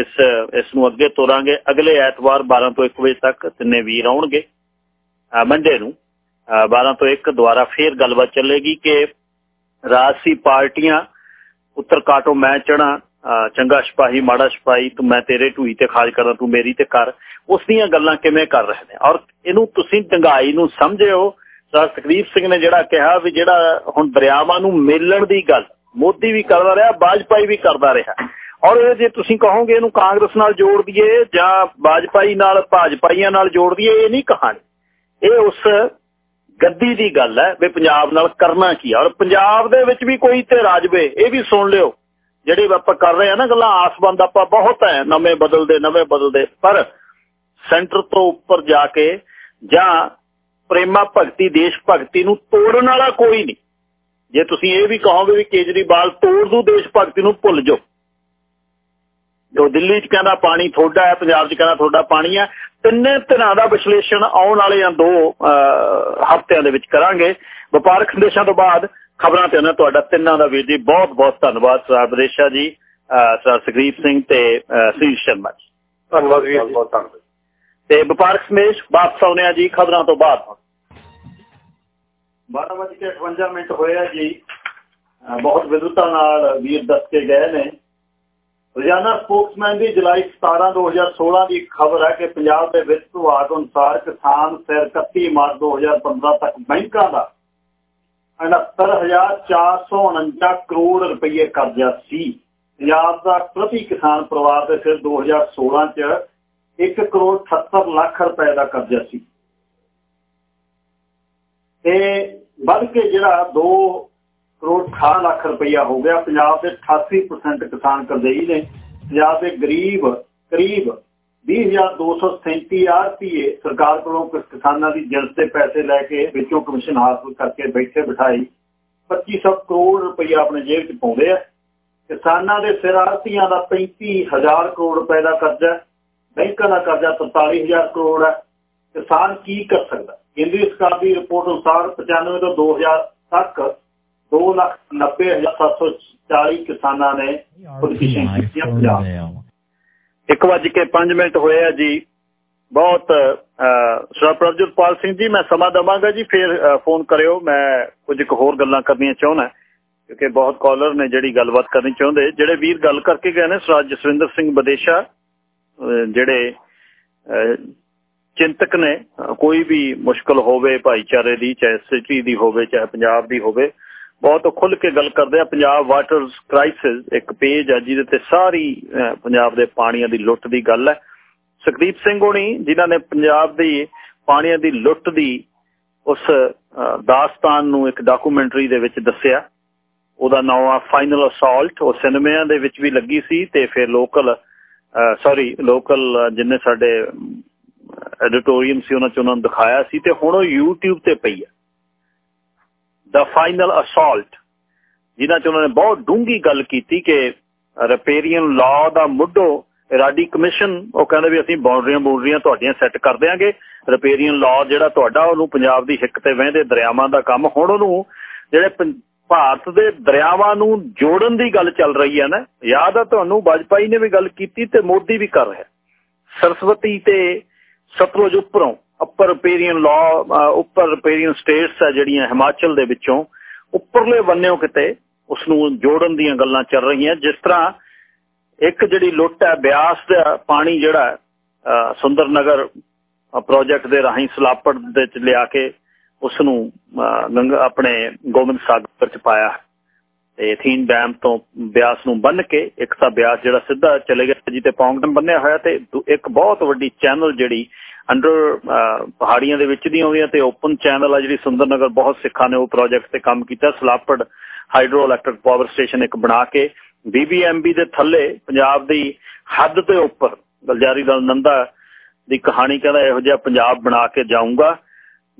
ਇਸ ਇਸ ਨੂੰ ਅੱਗੇ ਤੋਰਾਂਗੇ। ਅਗਲੇ ਐਤਵਾਰ 12 ਤੋਂ 1 ਵਜੇ ਤੱਕ ਤਿੰਨੇ ਵੀਰ ਆਉਣਗੇ ਮੰਡੇ ਨੂੰ। 12 ਤੋਂ 1 ਦੁਬਾਰਾ ਫੇਰ ਗੱਲਬਾਤ ਚੱਲੇਗੀ ਕਿ ਰਾਜਸੀ ਪਾਰਟੀਆਂ ਉੱਤਰ ਕਾਟੋ ਮੈਂ ਚੜਾ ਚੰਗਾ ਸਿਪਾਹੀ, ਮਾੜਾ ਸਿਪਾਹੀ, ਤੂੰ ਮੈਂ ਤੇਰੇ ਢੂਈ ਤੇ ਖਾਜ ਕਰਾਂ ਤੂੰ ਮੇਰੀ ਤੇ ਕਰ। ਉਸ ਦੀਆਂ ਗੱਲਾਂ ਕਿਵੇਂ ਕਰ ਰਹੇ ਨੇ? ਔਰ ਇਹਨੂੰ ਤੁਸੀਂ ਡੰਗਾਈ ਨੂੰ ਸਮਝਿਓ, ਸਰ ਤਕਰੀਬ ਸਿੰਘ ਨੇ ਜਿਹੜਾ ਕਿਹਾ ਵੀ ਜਿਹੜਾ ਹੁਣ ਦਰਿਆਵਾਂ ਨੂੰ ਮੇਲਣ ਦੀ ਗੱਲ, ਮੋਦੀ ਵੀ ਕਰਦਾ ਰਿਹਾ, ਬਾਜਪਾਈ ਵੀ ਕਰਦਾ ਰਿਹਾ। ਔਰ ਇਹ ਜੇ ਤੁਸੀਂ ਕਹੋਗੇ ਇਹਨੂੰ ਕਾਂਗਰਸ ਨਾਲ ਜੋੜ ਦਈਏ ਜਾਂ ਬਾਜਪਾਈ ਨਾਲ, ਭਾਜਪਾਈਆਂ ਨਾਲ ਜੋੜ ਦਈਏ, ਇਹ ਨਹੀਂ ਕਹਾਣੀ। ਇਹ ਉਸ ਗੱਦੀ ਦੀ ਗੱਲ ਹੈ ਵੀ ਪੰਜਾਬ ਨਾਲ ਕਰਨਾ ਕੀ ਔਰ ਪੰਜਾਬ ਦੇ ਵਿੱਚ ਵੀ ਕੋਈ ਤੇ ਰਾਜਵੇ ਇਹ ਵੀ ਸੁਣ ਲਿਓ। ਜਿਹੜੇ ਆਪਾਂ ਕਰ ਰਹੇ ਆ ਨਾ ਗੱਲਾਂ ਆਸਬੰਦ ਆਪਾਂ ਬਹੁਤ ਹੈ, ਨਵੇਂ ਬਦਲਦੇ ਨਵੇਂ ਬਦਲਦੇ। ਪਰ ਸੈਂਟਰ ਤੋਂ ਉੱਪਰ ਜਾ ਕੇ ਜਾਂ ਪ੍ਰੇਮਾ ਭਗਤੀ ਦੇਸ਼ ਭਗਤੀ ਨੂੰ ਤੋੜਨ ਵਾਲਾ ਕੋਈ ਨਹੀਂ। ਜੇ ਤੁਸੀਂ ਇਹ ਵੀ ਕਹੋਗੇ ਵੀ ਕੇਜਰੀਵਾਲ ਤੋੜ ਦੂ ਦੇਸ਼ ਭਗਤੀ ਨੂੰ ਭੁੱਲ ਜਾਓ। ਜੋ ਦਿੱਲੀ 'ਚ ਕਹਿੰਦਾ ਪਾਣੀ ਥੋੜਾ ਹੈ ਪੰਜਾਬ 'ਚ ਕਹਿੰਦਾ ਥੋੜਾ ਪਾਣੀ ਹੈ ਤਿੰਨੇ ਤਰ੍ਹਾਂ ਦਾ ਵਿਸ਼ਲੇਸ਼ਣ ਆਉਣ ਵਾਲੇ ਜਾਂ ਦੋ ਹਫ਼ਤਿਆਂ ਦੇ ਵਿੱਚ ਕਰਾਂਗੇ। ਵਪਾਰਕ ਸੰਦੇਸ਼ਾਂ ਤੋਂ ਬਾਅਦ ਖਬਰਾਂ ਤੇ ਉਹਨਾਂ ਤੁਹਾਡਾ ਤਿੰਨਾਂ ਦਾ ਵੀਰ ਜੀ ਬਹੁਤ ਬਹੁਤ ਧੰਨਵਾਦ ਸਰ ਬਦੇਸ਼ਾ ਜੀ ਸਰ ਸੁਖਦੀਪ ਸਿੰਘ ਤੇ ਸ੍ਰੀ ਸ਼ਰਮਾ ਜੀ। ਧੰਨਵਾਦ ਵੀਰ ਜੀ। ਬਹੁਤ ਧੰਨਵਾਦ। ਤੇ ਵਪਾਰਕ ਸਮੇਸ਼ ਵਾਪਸ ਆਉਣੇ ਆ ਜੀ ਖਬਰਾਂ ਤੋਂ ਬਾਅਦ। 12:58 ਮਿੰਟ ਹੋਇਆ ਜੀ। ਬਹੁਤ ਵਿਦੁਤਾ ਨਾਲ ਵੀਰ ਦੱਸ ਕੇ ਗਏ ਨੇ। ਰੋਜ਼ਾਨਾ ਸਪੋਕਸਮੈਨ ਦੀ ਜੁਲਾਈ 17 2016 ਦੀ ਖਬਰ ਹੈ ਕਿ ਪੰਜਾਬ ਦੇ ਵਿੱਤ ਵਿਭਾਗ ਅਨੁਸਾਰ ਕਿਸਾਨ ਸਿਰ 31 ਮਾਰਚ 2015 ਤੱਕ ਬੈਂਕਾਂ ਦਾ 69449 ਕਰੋੜ ਰੁਪਏ ਕਰਜ਼ਾ ਸੀ। ਪੰਜਾਬ ਦਾ ਪ੍ਰਤੀ ਕਿਸਾਨ ਪਰਿਵਾਰ ਦੇ ਸਿਰ 2016 ਚ 1 ਕਰੋੜ 78 ਲੱਖ ਰੁਪਏ ਦਾ ਕਰਜ਼ਾ ਸੀ। ਤੇ ਵੱਧ ਕੇ ਜਿਹੜਾ 2 ਕਰੋੜ 18 ਲੱਖ ਰੁਪਇਆ ਹੋ ਗਿਆ, ਪੰਜਾਬ ਦੇ 88% ਕਿਸਾਨ ਕਰਜ਼ਈ ਨੇ। ਪੰਜਾਬ ਦੇ ਗਰੀਬ, ਕਰੀਬ 20237 ਆਰਪੀਏ ਸਰਕਾਰ ਕੋਲੋਂ ਕਿਸਾਨਾਂ ਦੀ ਜਿਲਸ ਦੇ ਪੈਸੇ ਲੈ ਕੇ ਵਿੱਚੋਂ ਕਮਿਸ਼ਨ ਹਾਸਲ ਕਰਕੇ ਬੈਠੇ ਬਿਠਾਈ 2500 ਕਰੋੜ ਰੁਪਇਆ ਆਪਣੇ ਜੇਬ 'ਚ ਪਾਉਂਦੇ ਆ। ਕਿਸਾਨਾਂ ਦੇ ਸਿਰ ਆਰਤੀਆਂ ਦਾ 35000 ਕਰੋੜ ਰੁਪਏ ਦਾ ਕਰਜ਼ਾ। ਬੈਂਕਾਂ ਦਾ ਕਰਜ਼ਾ 43000 ਕਰੋੜ ਹੈ। ਕਿਸਾਨ ਕੀ ਕਰ ਸਕਦਾ? ਕੇਂਦਰੀ ਸਰਕਾਰ ਦੀ ਰਿਪੋਰਟ ਅਨੁਸਾਰ 95 ਤੋਂ 2000 ਤੱਕ 290740 ਕਿਸਾਨਾਂ ਨੇ ਖੁਦਕੁਸ਼ੀ ਕੀਤੀ ਪੰਜਾਬ। ਇੱਕ ਵਜ ਕੇ 5 ਮਿੰਟ ਹੋਏ ਆ ਜੀ। ਬਹੁਤ ਸਰ ਪ੍ਰਭਜੋਤਪਾਲ ਸਿੰਘ ਜੀ ਮੈਂ ਸਮਾਂ ਦਵਾਂਗਾ ਜੀ ਫਿਰ ਫੋਨ ਕਰਿਓ। ਮੈਂ ਕੁਝ ਇੱਕ ਹੋਰ ਗੱਲਾਂ ਕਰਨੀਆਂ ਚਾਹੁੰਦਾ ਕਿਉਂਕਿ ਬਹੁਤ ਕਾਲਰ ਨੇ ਜਿਹੜੀ ਗੱਲਬਾਤ ਕਰਨੀ ਚਾਹੁੰਦੇ। ਜਿਹੜੇ ਵੀਰ ਗੱਲ ਕਰਕੇ ਗਏ ਨੇ ਸਰਾਜ ਜਸਵਿੰਦਰ ਸਿੰਘ ਬਦੇਸ਼ਾ ਜਿਹੜੇ ਚਿੰਤਕ ਨੇ ਕੋਈ ਵੀ ਮੁਸ਼ਕਲ ਹੋਵੇ, ਭਾਈਚਾਰੇ ਦੀ, ਚਾਹੇ ਸਿਟੀ ਦੀ ਹੋਵੇ, ਚਾਹੇ ਪੰਜਾਬ ਦੀ ਹੋਵੇ, ਬਹੁਤ ਖੁੱਲ ਕੇ ਗੱਲ ਕਰਦੇ ਆ, ਪੰਜਾਬ ਵਾਟਰ ਕ੍ਰਾਈਸਿਸ ਇੱਕ ਪੇਜ ਆ, ਜਿਹਦੇ ਤੇ ਸਾਰੀ ਪੰਜਾਬ ਦੇ ਪਾਣੀਆਂ ਦੀ ਲੁੱਟ ਦੀ ਗੱਲ ਹੈ। ਸੁਖਦੀਪ ਸਿੰਘ ਹੋਣੀ, ਜਿਨ੍ਹਾਂ ਨੇ ਪੰਜਾਬ ਦੀ ਪਾਣੀਆਂ ਦੀ ਲੁੱਟ ਦੀ ਉਸ ਦਾਸਤਾਨ ਨੂੰ ਇੱਕ ਡਾਕੂਮੈਂਟਰੀ ਦੇ ਵਿੱਚ ਦੱਸਿਆ। ਉਹਦਾ ਨਾਮ ਆ ਫਾਈਨਲ ਅਸਾਲਟ ਉਹ ਸਿਨੇਮਿਆਂ ਦੇ ਵਿੱਚ ਵੀ ਲੱਗੀ ਸੀ ਤੇ ਫਿਰ ਲੋਕਲ ਸੌਰੀ ਲੋਕਲ ਜਿੰਨੇ ਸਾਡੇ ਐਡੀਟੋਰੀਅਮ ਸੀ, ਉਹਨਾਂ ਚ ਉਹਨਾਂ ਨੂੰ ਦਿਖਾਇਆ ਸੀ ਤੇ ਹੁਣ ਉਹ YouTube ਤੇ ਪਈ ਆ। ਦਾ ਫਾਈਨਲ ਅਸਾਲਟ ਜਿਨ੍ਹਾਂ ਚ ਉਹਨਾਂ ਨੇ ਬਹੁਤ ਡੂੰਗੀ ਗੱਲ ਕੀਤੀ ਕਿ ਰਿਪੇਰੀਅਨ ਲਾਅ ਦਾ ਮੁੱਢੋ ਇਰਾਡੀ ਕਮਿਸ਼ਨ ਉਹ ਕਹਿੰਦੇ ਵੀ ਅਸੀਂ ਬਾਉਂਡਰੀਆਂ ਬਾਉਂਡਰੀਆਂ ਤੁਹਾਡੀਆਂ ਸੈੱਟ ਕਰ ਦੇਾਂਗੇ ਰਿਪੇਰੀਅਨ ਲਾਅ ਜਿਹੜਾ ਤੁਹਾਡਾ, ਉਹਨੂੰ ਪੰਜਾਬ ਦੀ ਹਿੱਕ ਤੇ ਵਹਿੰਦੇ ਦਰਿਆਵਾਂ ਦਾ ਕੰਮ। ਹੁਣ ਉਹਨੂੰ ਜਿਹੜੇ ਭਾਰਤ ਦੇ ਦਰਿਆਵਾਂ ਨੂੰ ਜੋੜਨ ਦੀ ਗੱਲ ਚੱਲ ਰਹੀ ਹੈ ਨਾ। ਯਾਦ ਆ ਤੁਹਾਨੂੰ, ਵਾਜਪਾਈ ਨੇ ਵੀ ਗੱਲ ਕੀਤੀ ਤੇ ਮੋਦੀ ਵੀ ਕਰ ਰਿਹਾ। ਸਰਸਵਤੀ ਤੇ ਸਤਲੁਜ ਉੱਪਰੋਂ ਅਪਰ ਰਿਪੇਰੀਅਨ ਲਾਅ ਉੱਪਰ ਰਿਪੇਰੀਅਨ ਸਟੇਟਸ ਆ ਜਿਹੜੀਆਂ ਹਿਮਾਚਲ ਦੇ ਵਿੱਚੋਂ, ਉੱਪਰਲੇ ਬੰਨਿਓ ਕਿਤੇ ਉਸ ਨੂੰ ਜੋੜਨ ਦੀਆਂ ਗੱਲਾਂ ਚੱਲ ਰਹੀਆਂ। ਜਿਸ ਤਰ੍ਹਾਂ ਇੱਕ ਜਿਹੜੀ ਲੁੱਟ ਹੈ, ਬਿਆਸ ਦਾ ਪਾਣੀ ਜਿਹੜਾ ਸੁੰਦਰ ਨਗਰ ਪ੍ਰੋਜੈਕਟ ਦੇ ਰਾਹੀਂ ਸਲਾਪੜ ਦੇ ਵਿੱਚ ਲਿਆ ਕੇ ਉਸ ਨੂੰ ਆਪਣੇ ਗੋਬਿੰਦ ਸਾਗਰ ਚ ਪਾਇਆ। ਤੇ ਥੀਨ ਡੈਮ ਤੋਂ ਬਿਆਸ ਨੂੰ ਬੰਨ ਕੇ ਇੱਕ ਤਾਂ ਬਿਆਸ ਜਿਹੜਾ ਸਿੱਧਾ ਚਲੇ ਗਿਆ ਜਿੱਤੇ ਪੌਂਗਡਮ ਬੰਨਿਆ ਹੋਇਆ ਤੇ ਇੱਕ ਬਹੁਤ ਵੱਡੀ ਚੈਨਲ ਜਿਹੜੀ ਅੰਡਰ ਪਹਾੜੀਆਂ ਦੇ ਵਿੱਚ ਦੀ ਆਉਂਦੀਆਂ ਤੇ ਓਪਨ ਚੈਨਲ ਆ ਜਿਹੜੀ ਸੁੰਦਰਨਗਰ ਬਹੁਤ ਸਿੱਖਾਂ ਨੇ ਉਹ ਪ੍ਰੋਜੈਕਟ ਤੇ ਕੰਮ ਕੀਤਾ। Salapar hydro electric power station ਇੱਕ ਬਣਾ ਕੇ ਬੀਬੀਐਮਬੀ ਦੇ ਥੱਲੇ ਪੰਜਾਬ ਦੀ ਹੱਦ ਤੇ ਉੱਪਰ ਗਲਜਾਰੀ ਦਲ ਨੰਦਾ ਦੀ ਕਹਾਣੀ ਕਹਿੰਦਾ ਇਹੋ ਜਿਹਾ ਪੰਜਾਬ ਬਣਾ ਕੇ ਜਾਊਂਗਾ।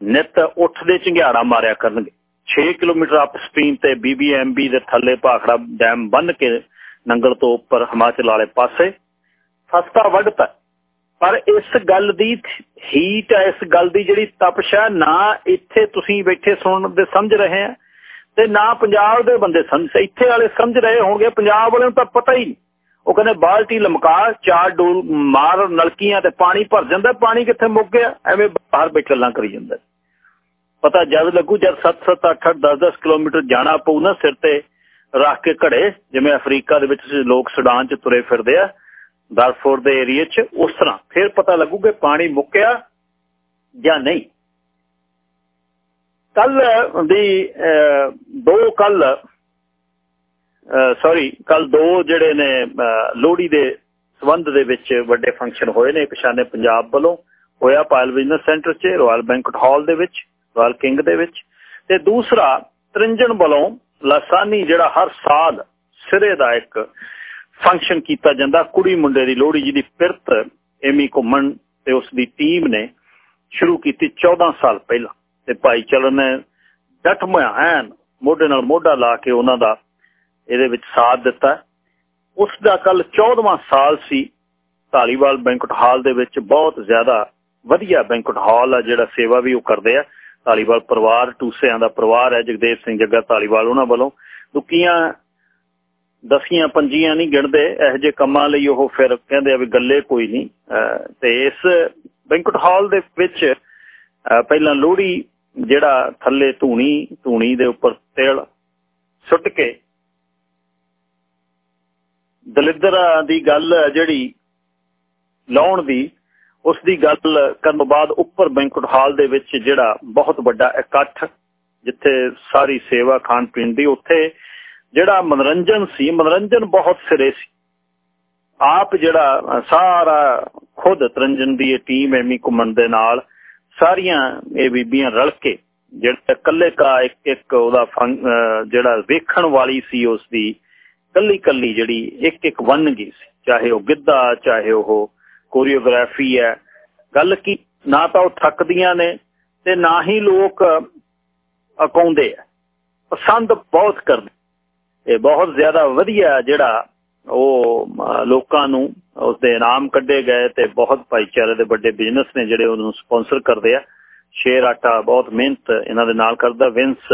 ਨਿਤ ਉੱਠਦੇ ਚੰਗਿਆੜਾ ਮਾਰਿਆ ਕਰਨਗੇ। 6 ਕਿਲੋਮੀਟਰ ਅਪ ਸਟ੍ਰੀਮ ਤੇ ਬੀਬੀਐਮਬੀ ਦੇ ਥੱਲੇ ਭਾਖੜਾ ਡੈਮ ਬੰਨ ਕੇ ਨੰਗਲ ਤੋਂ ਉੱਪਰ ਹਿਮਾਚਲ ਵਾਲੇ ਪਾਸੇ ਫਸਤਾ ਵੱਢਤਾ ਪਰ ਇਸ ਗੱਲ ਦੀ ਹੀਟ ਹੈ, ਇਸ ਗੱਲ ਦੀ ਜਿਹੜੀ ਤਪਸ਼ ਹੈ, ਨਾ ਇੱਥੇ ਤੁਸੀਂ ਬੈਠੇ ਸੁਣਨ ਦੇ ਸਮਝ ਰਹੇ ਆ ਤੇ ਨਾ ਪੰਜਾਬ ਦੇ ਬੰਦੇ ਸਮਝ ਇੱਥੇ ਵਾਲੇ ਸਮਝ ਰਹੇ ਹੋਣਗੇ, ਪੰਜਾਬ ਵਾਲਿਆਂ ਨੂੰ ਤਾਂ ਪਤਾ ਹੀ ਨਹੀਂ। ਉਹ ਕਹਿੰਦੇ ਬਾਲਟੀ ਲਮਕਾ, ਚਾਰ ਡੋਲ ਮਾਰ, ਨਲਕੀਆਂ ਤੇ ਪਾਣੀ ਭਰ ਜਾਂਦਾ, ਪਾਣੀ ਕਿੱਥੇ ਮੁੱਕ ਗਿਆ? ਐਵੇਂ ਬਾਹਰ ਬੈਠ ਕਰੀ ਜਾਂਦਾ। ਪਤਾ ਜਦ ਲੱਗੂ, ਜਦ 7 7 8 8 10 10 ਕਿਲੋਮੀਟਰ ਜਾਣਾ ਪਊ ਨਾ ਸਿਰ ਤੇ ਰੱਖ ਕੇ ਘੜੇ, ਜਿਵੇਂ ਅਫਰੀਕਾ ਦੇ ਵਿੱਚ ਲੋਕ ਸੁਡਾਨ 'ਚ ਤੁਰੇ ਫਿਰਦੇ ਆ, ਦਰਫੋਰ ਦੇ ਏਰੀਆ 'ਚ, ਉਸ ਤਰ੍ਹਾਂ। ਫਿਰ ਪਤਾ ਲੱਗੂ ਕਿ ਪਾਣੀ ਮੁੱਕਿਆ ਜਾਂ ਨਹੀਂ। ਕੱਲ ਦੀ ਦੋ ਕੱਲ ਸੌਰੀ ਕੱਲ ਦੋ ਜਿਹੜੇ ਨੇ ਲੋਹੜੀ ਦੇ ਸਬੰਧ ਦੇ ਵਿੱਚ ਵੱਡੇ ਫੰਕਸ਼ਨ ਹੋਏ ਨੇ। ਪਛਾਣੇ ਪੰਜਾਬ ਵੱਲੋਂ ਹੋਇਆ ਪਾਇਲ ਬਿਜ਼ਨਸ ਸੈਂਟਰ 'ਚ ਰਾਇਲ ਬੈਂਕਟ ਹਾਲ ਦੇ ਵਿੱਚ ਰਾਇਲ ਕਿੰਗ ਦੇ ਵਿੱਚ। ਤੇ ਦੂਸਰਾ, ਤ੍ਰਿੰਜਣ ਵੱਲੋਂ ਲਸਾਨੀ ਜਿਹੜਾ ਹਰ ਸਾਲ ਸਿਰੇ ਦਾ ਇੱਕ ਫੰਕਸ਼ਨ ਕੀਤਾ ਜਾਂਦਾ, ਕੁੜੀ ਮੁੰਡੇ ਦੀ ਲੋਹੜੀ, ਜਿਹਦੀ ਪਿਰਤ ਐਮੀ ਘੁੰਮਣ ਤੇ ਉਸ ਦੀ ਟੀਮ ਨੇ ਸ਼ੁਰੂ ਕੀਤੀ 14 ਸਾਲ ਪਹਿਲਾਂ। ਤੇ ਭਾਈ ਚਲਨ ਨੇ ਡਟਮਿਆ ਐਨ ਮੋਢੇ ਨਾਲ ਮੋਢਾ ਲਾ ਕੇ ਉਹਨਾਂ ਦਾ ਇਹਦੇ ਵਿੱਚ ਸਾਥ ਦਿੱਤਾ। ਉਸ ਦਾ ਕੱਲ 14ਵਾਂ ਸਾਲ ਸੀ। ਧਾਲੀਵਾਲ ਬੈਂਕਟ ਹਾਲ ਦੇ ਵਿੱਚ ਬਹੁਤ ਜ਼ਿਆਦਾ ਵਧੀਆ ਬੈਂਕਟ ਹਾਲ ਆ, ਜਿਹੜਾ ਸੇਵਾ ਵੀ ਉਹ ਕਰਦੇ ਆ। ਧਾਲੀਵਾਲ ਪਰਿਵਾਰ, ਟੂਸਿਆਂ ਦਾ ਪਰਿਵਾਰ ਹੈ, ਜਗਦੇਵ ਸਿੰਘ ਜੱਗਾ ਧਾਲੀਵਾਲ ਉਹਨਾਂ ਵੱਲੋਂ। ਦੁਕੀਆਂ ਦਸੀਆਂ, ਪੰਜੀਆਂ ਨਹੀਂ ਗਿਣਦੇ, ਇਹੋ ਜਿਹੇ ਕੰਮਾਂ ਲਈ ਉਹ ਫਿਰ ਕਹਿੰਦੇ ਆ ਵੀ ਗੱਲੇ ਕੋਈ ਨਹੀਂ। ਤੇ ਇਸ ਬੈਂਕਟ ਹਾਲ ਦੇ ਵਿੱਚ ਪਹਿਲਾਂ ਲੋਹੜੀ ਜਿਹੜਾ ਥੱਲੇ ਧੂਣੀ ਧੂਣੀ ਦੇ ਉੱਪਰ ਤੇਲ ਸੁੱਟ ਕੇ ਦਲਿੱਦਰਾਂ ਦੀ ਗੱਲ ਜਿਹੜੀ ਲਾਉਣ ਦੀ, ਉਸ ਦੀ ਗੱਲ ਕਰਨ ਤੋਂ ਬਾਅਦ ਉੱਪਰ ਬੈਂਕਟ ਹਾਲ ਦੇ ਵਿੱਚ ਜਿਹੜਾ ਬਹੁਤ ਵੱਡਾ ਇਕੱਠ, ਜਿੱਥੇ ਸਾਰੀ ਸੇਵਾ ਖਾਣ ਪੀਣ ਦੀ, ਉੱਥੇ ਜਿਹੜਾ ਮਨੋਰੰਜਨ ਸੀ, ਮਨੋਰੰਜਨ ਬਹੁਤ ਸਿਰੇ ਸੀ। ਆਪ ਜਿਹੜਾ ਸਾਰਾ ਖੁਦ ਤਰੰਜਨ ਦੀ ਇਹ ਟੀਮ ਐਮੀ ਘੁੰਮਣ ਦੇ ਨਾਲ ਸਾਰੀਆਂ ਇਹ ਬੀਬੀਆਂ ਰਲ ਕੇ ਜਿਹੜਾ ਇਕੱਲੇ ਕਾ ਇੱਕ ਇੱਕ ਉਹਦਾ ਜਿਹੜਾ ਵੇਖਣ ਵਾਲੀ ਸੀ ਉਸ ਦੀ ਕੱਲੀ ਕੱਲੀ ਜਿਹੜੀ ਇੱਕ ਇੱਕ ਵੰਨਗੀ ਸੀ, ਚਾਹੇ ਉਹ ਗਿੱਧਾ, ਚਾਹੇ ਉਹ ਕੋਰੀਓਗ੍ਰਾਫੀ ਹੈ, ਗੱਲ ਕੀ ਨਾ ਤਾਂ ਉਹ ਥੱਕਦੀਆਂ ਨੇ ਤੇ ਨਾ ਹੀ ਲੋਕ ਅਕਾਉਂਦੇ ਆ, ਪਸੰਦ ਬਹੁਤ ਕਰਦੇ ਇਹ ਬਹੁਤ ਜ਼ਿਆਦਾ ਵਧੀਆ ਜਿਹੜਾ ਉਹ ਲੋਕਾਂ ਨੂੰ ਉਸ ਦੇ ਇਨਾਮ ਕੱਢੇ ਗਏ ਤੇ ਬਹੁਤ ਭਾਈਚਾਰੇ ਦੇ ਵੱਡੇ ਬਿਜ਼ਨਸ ਨੇ ਜਿਹੜੇ ਉਹਨੂੰ ਸਪਾਂਸਰ ਕਰਦੇ ਆ। ਸ਼ੇਰ ਆਟਾ ਬਹੁਤ ਮਿਹਨਤ ਇਹਨਾਂ ਦੇ ਨਾਲ ਕਰਦਾ ਵਿੰਸ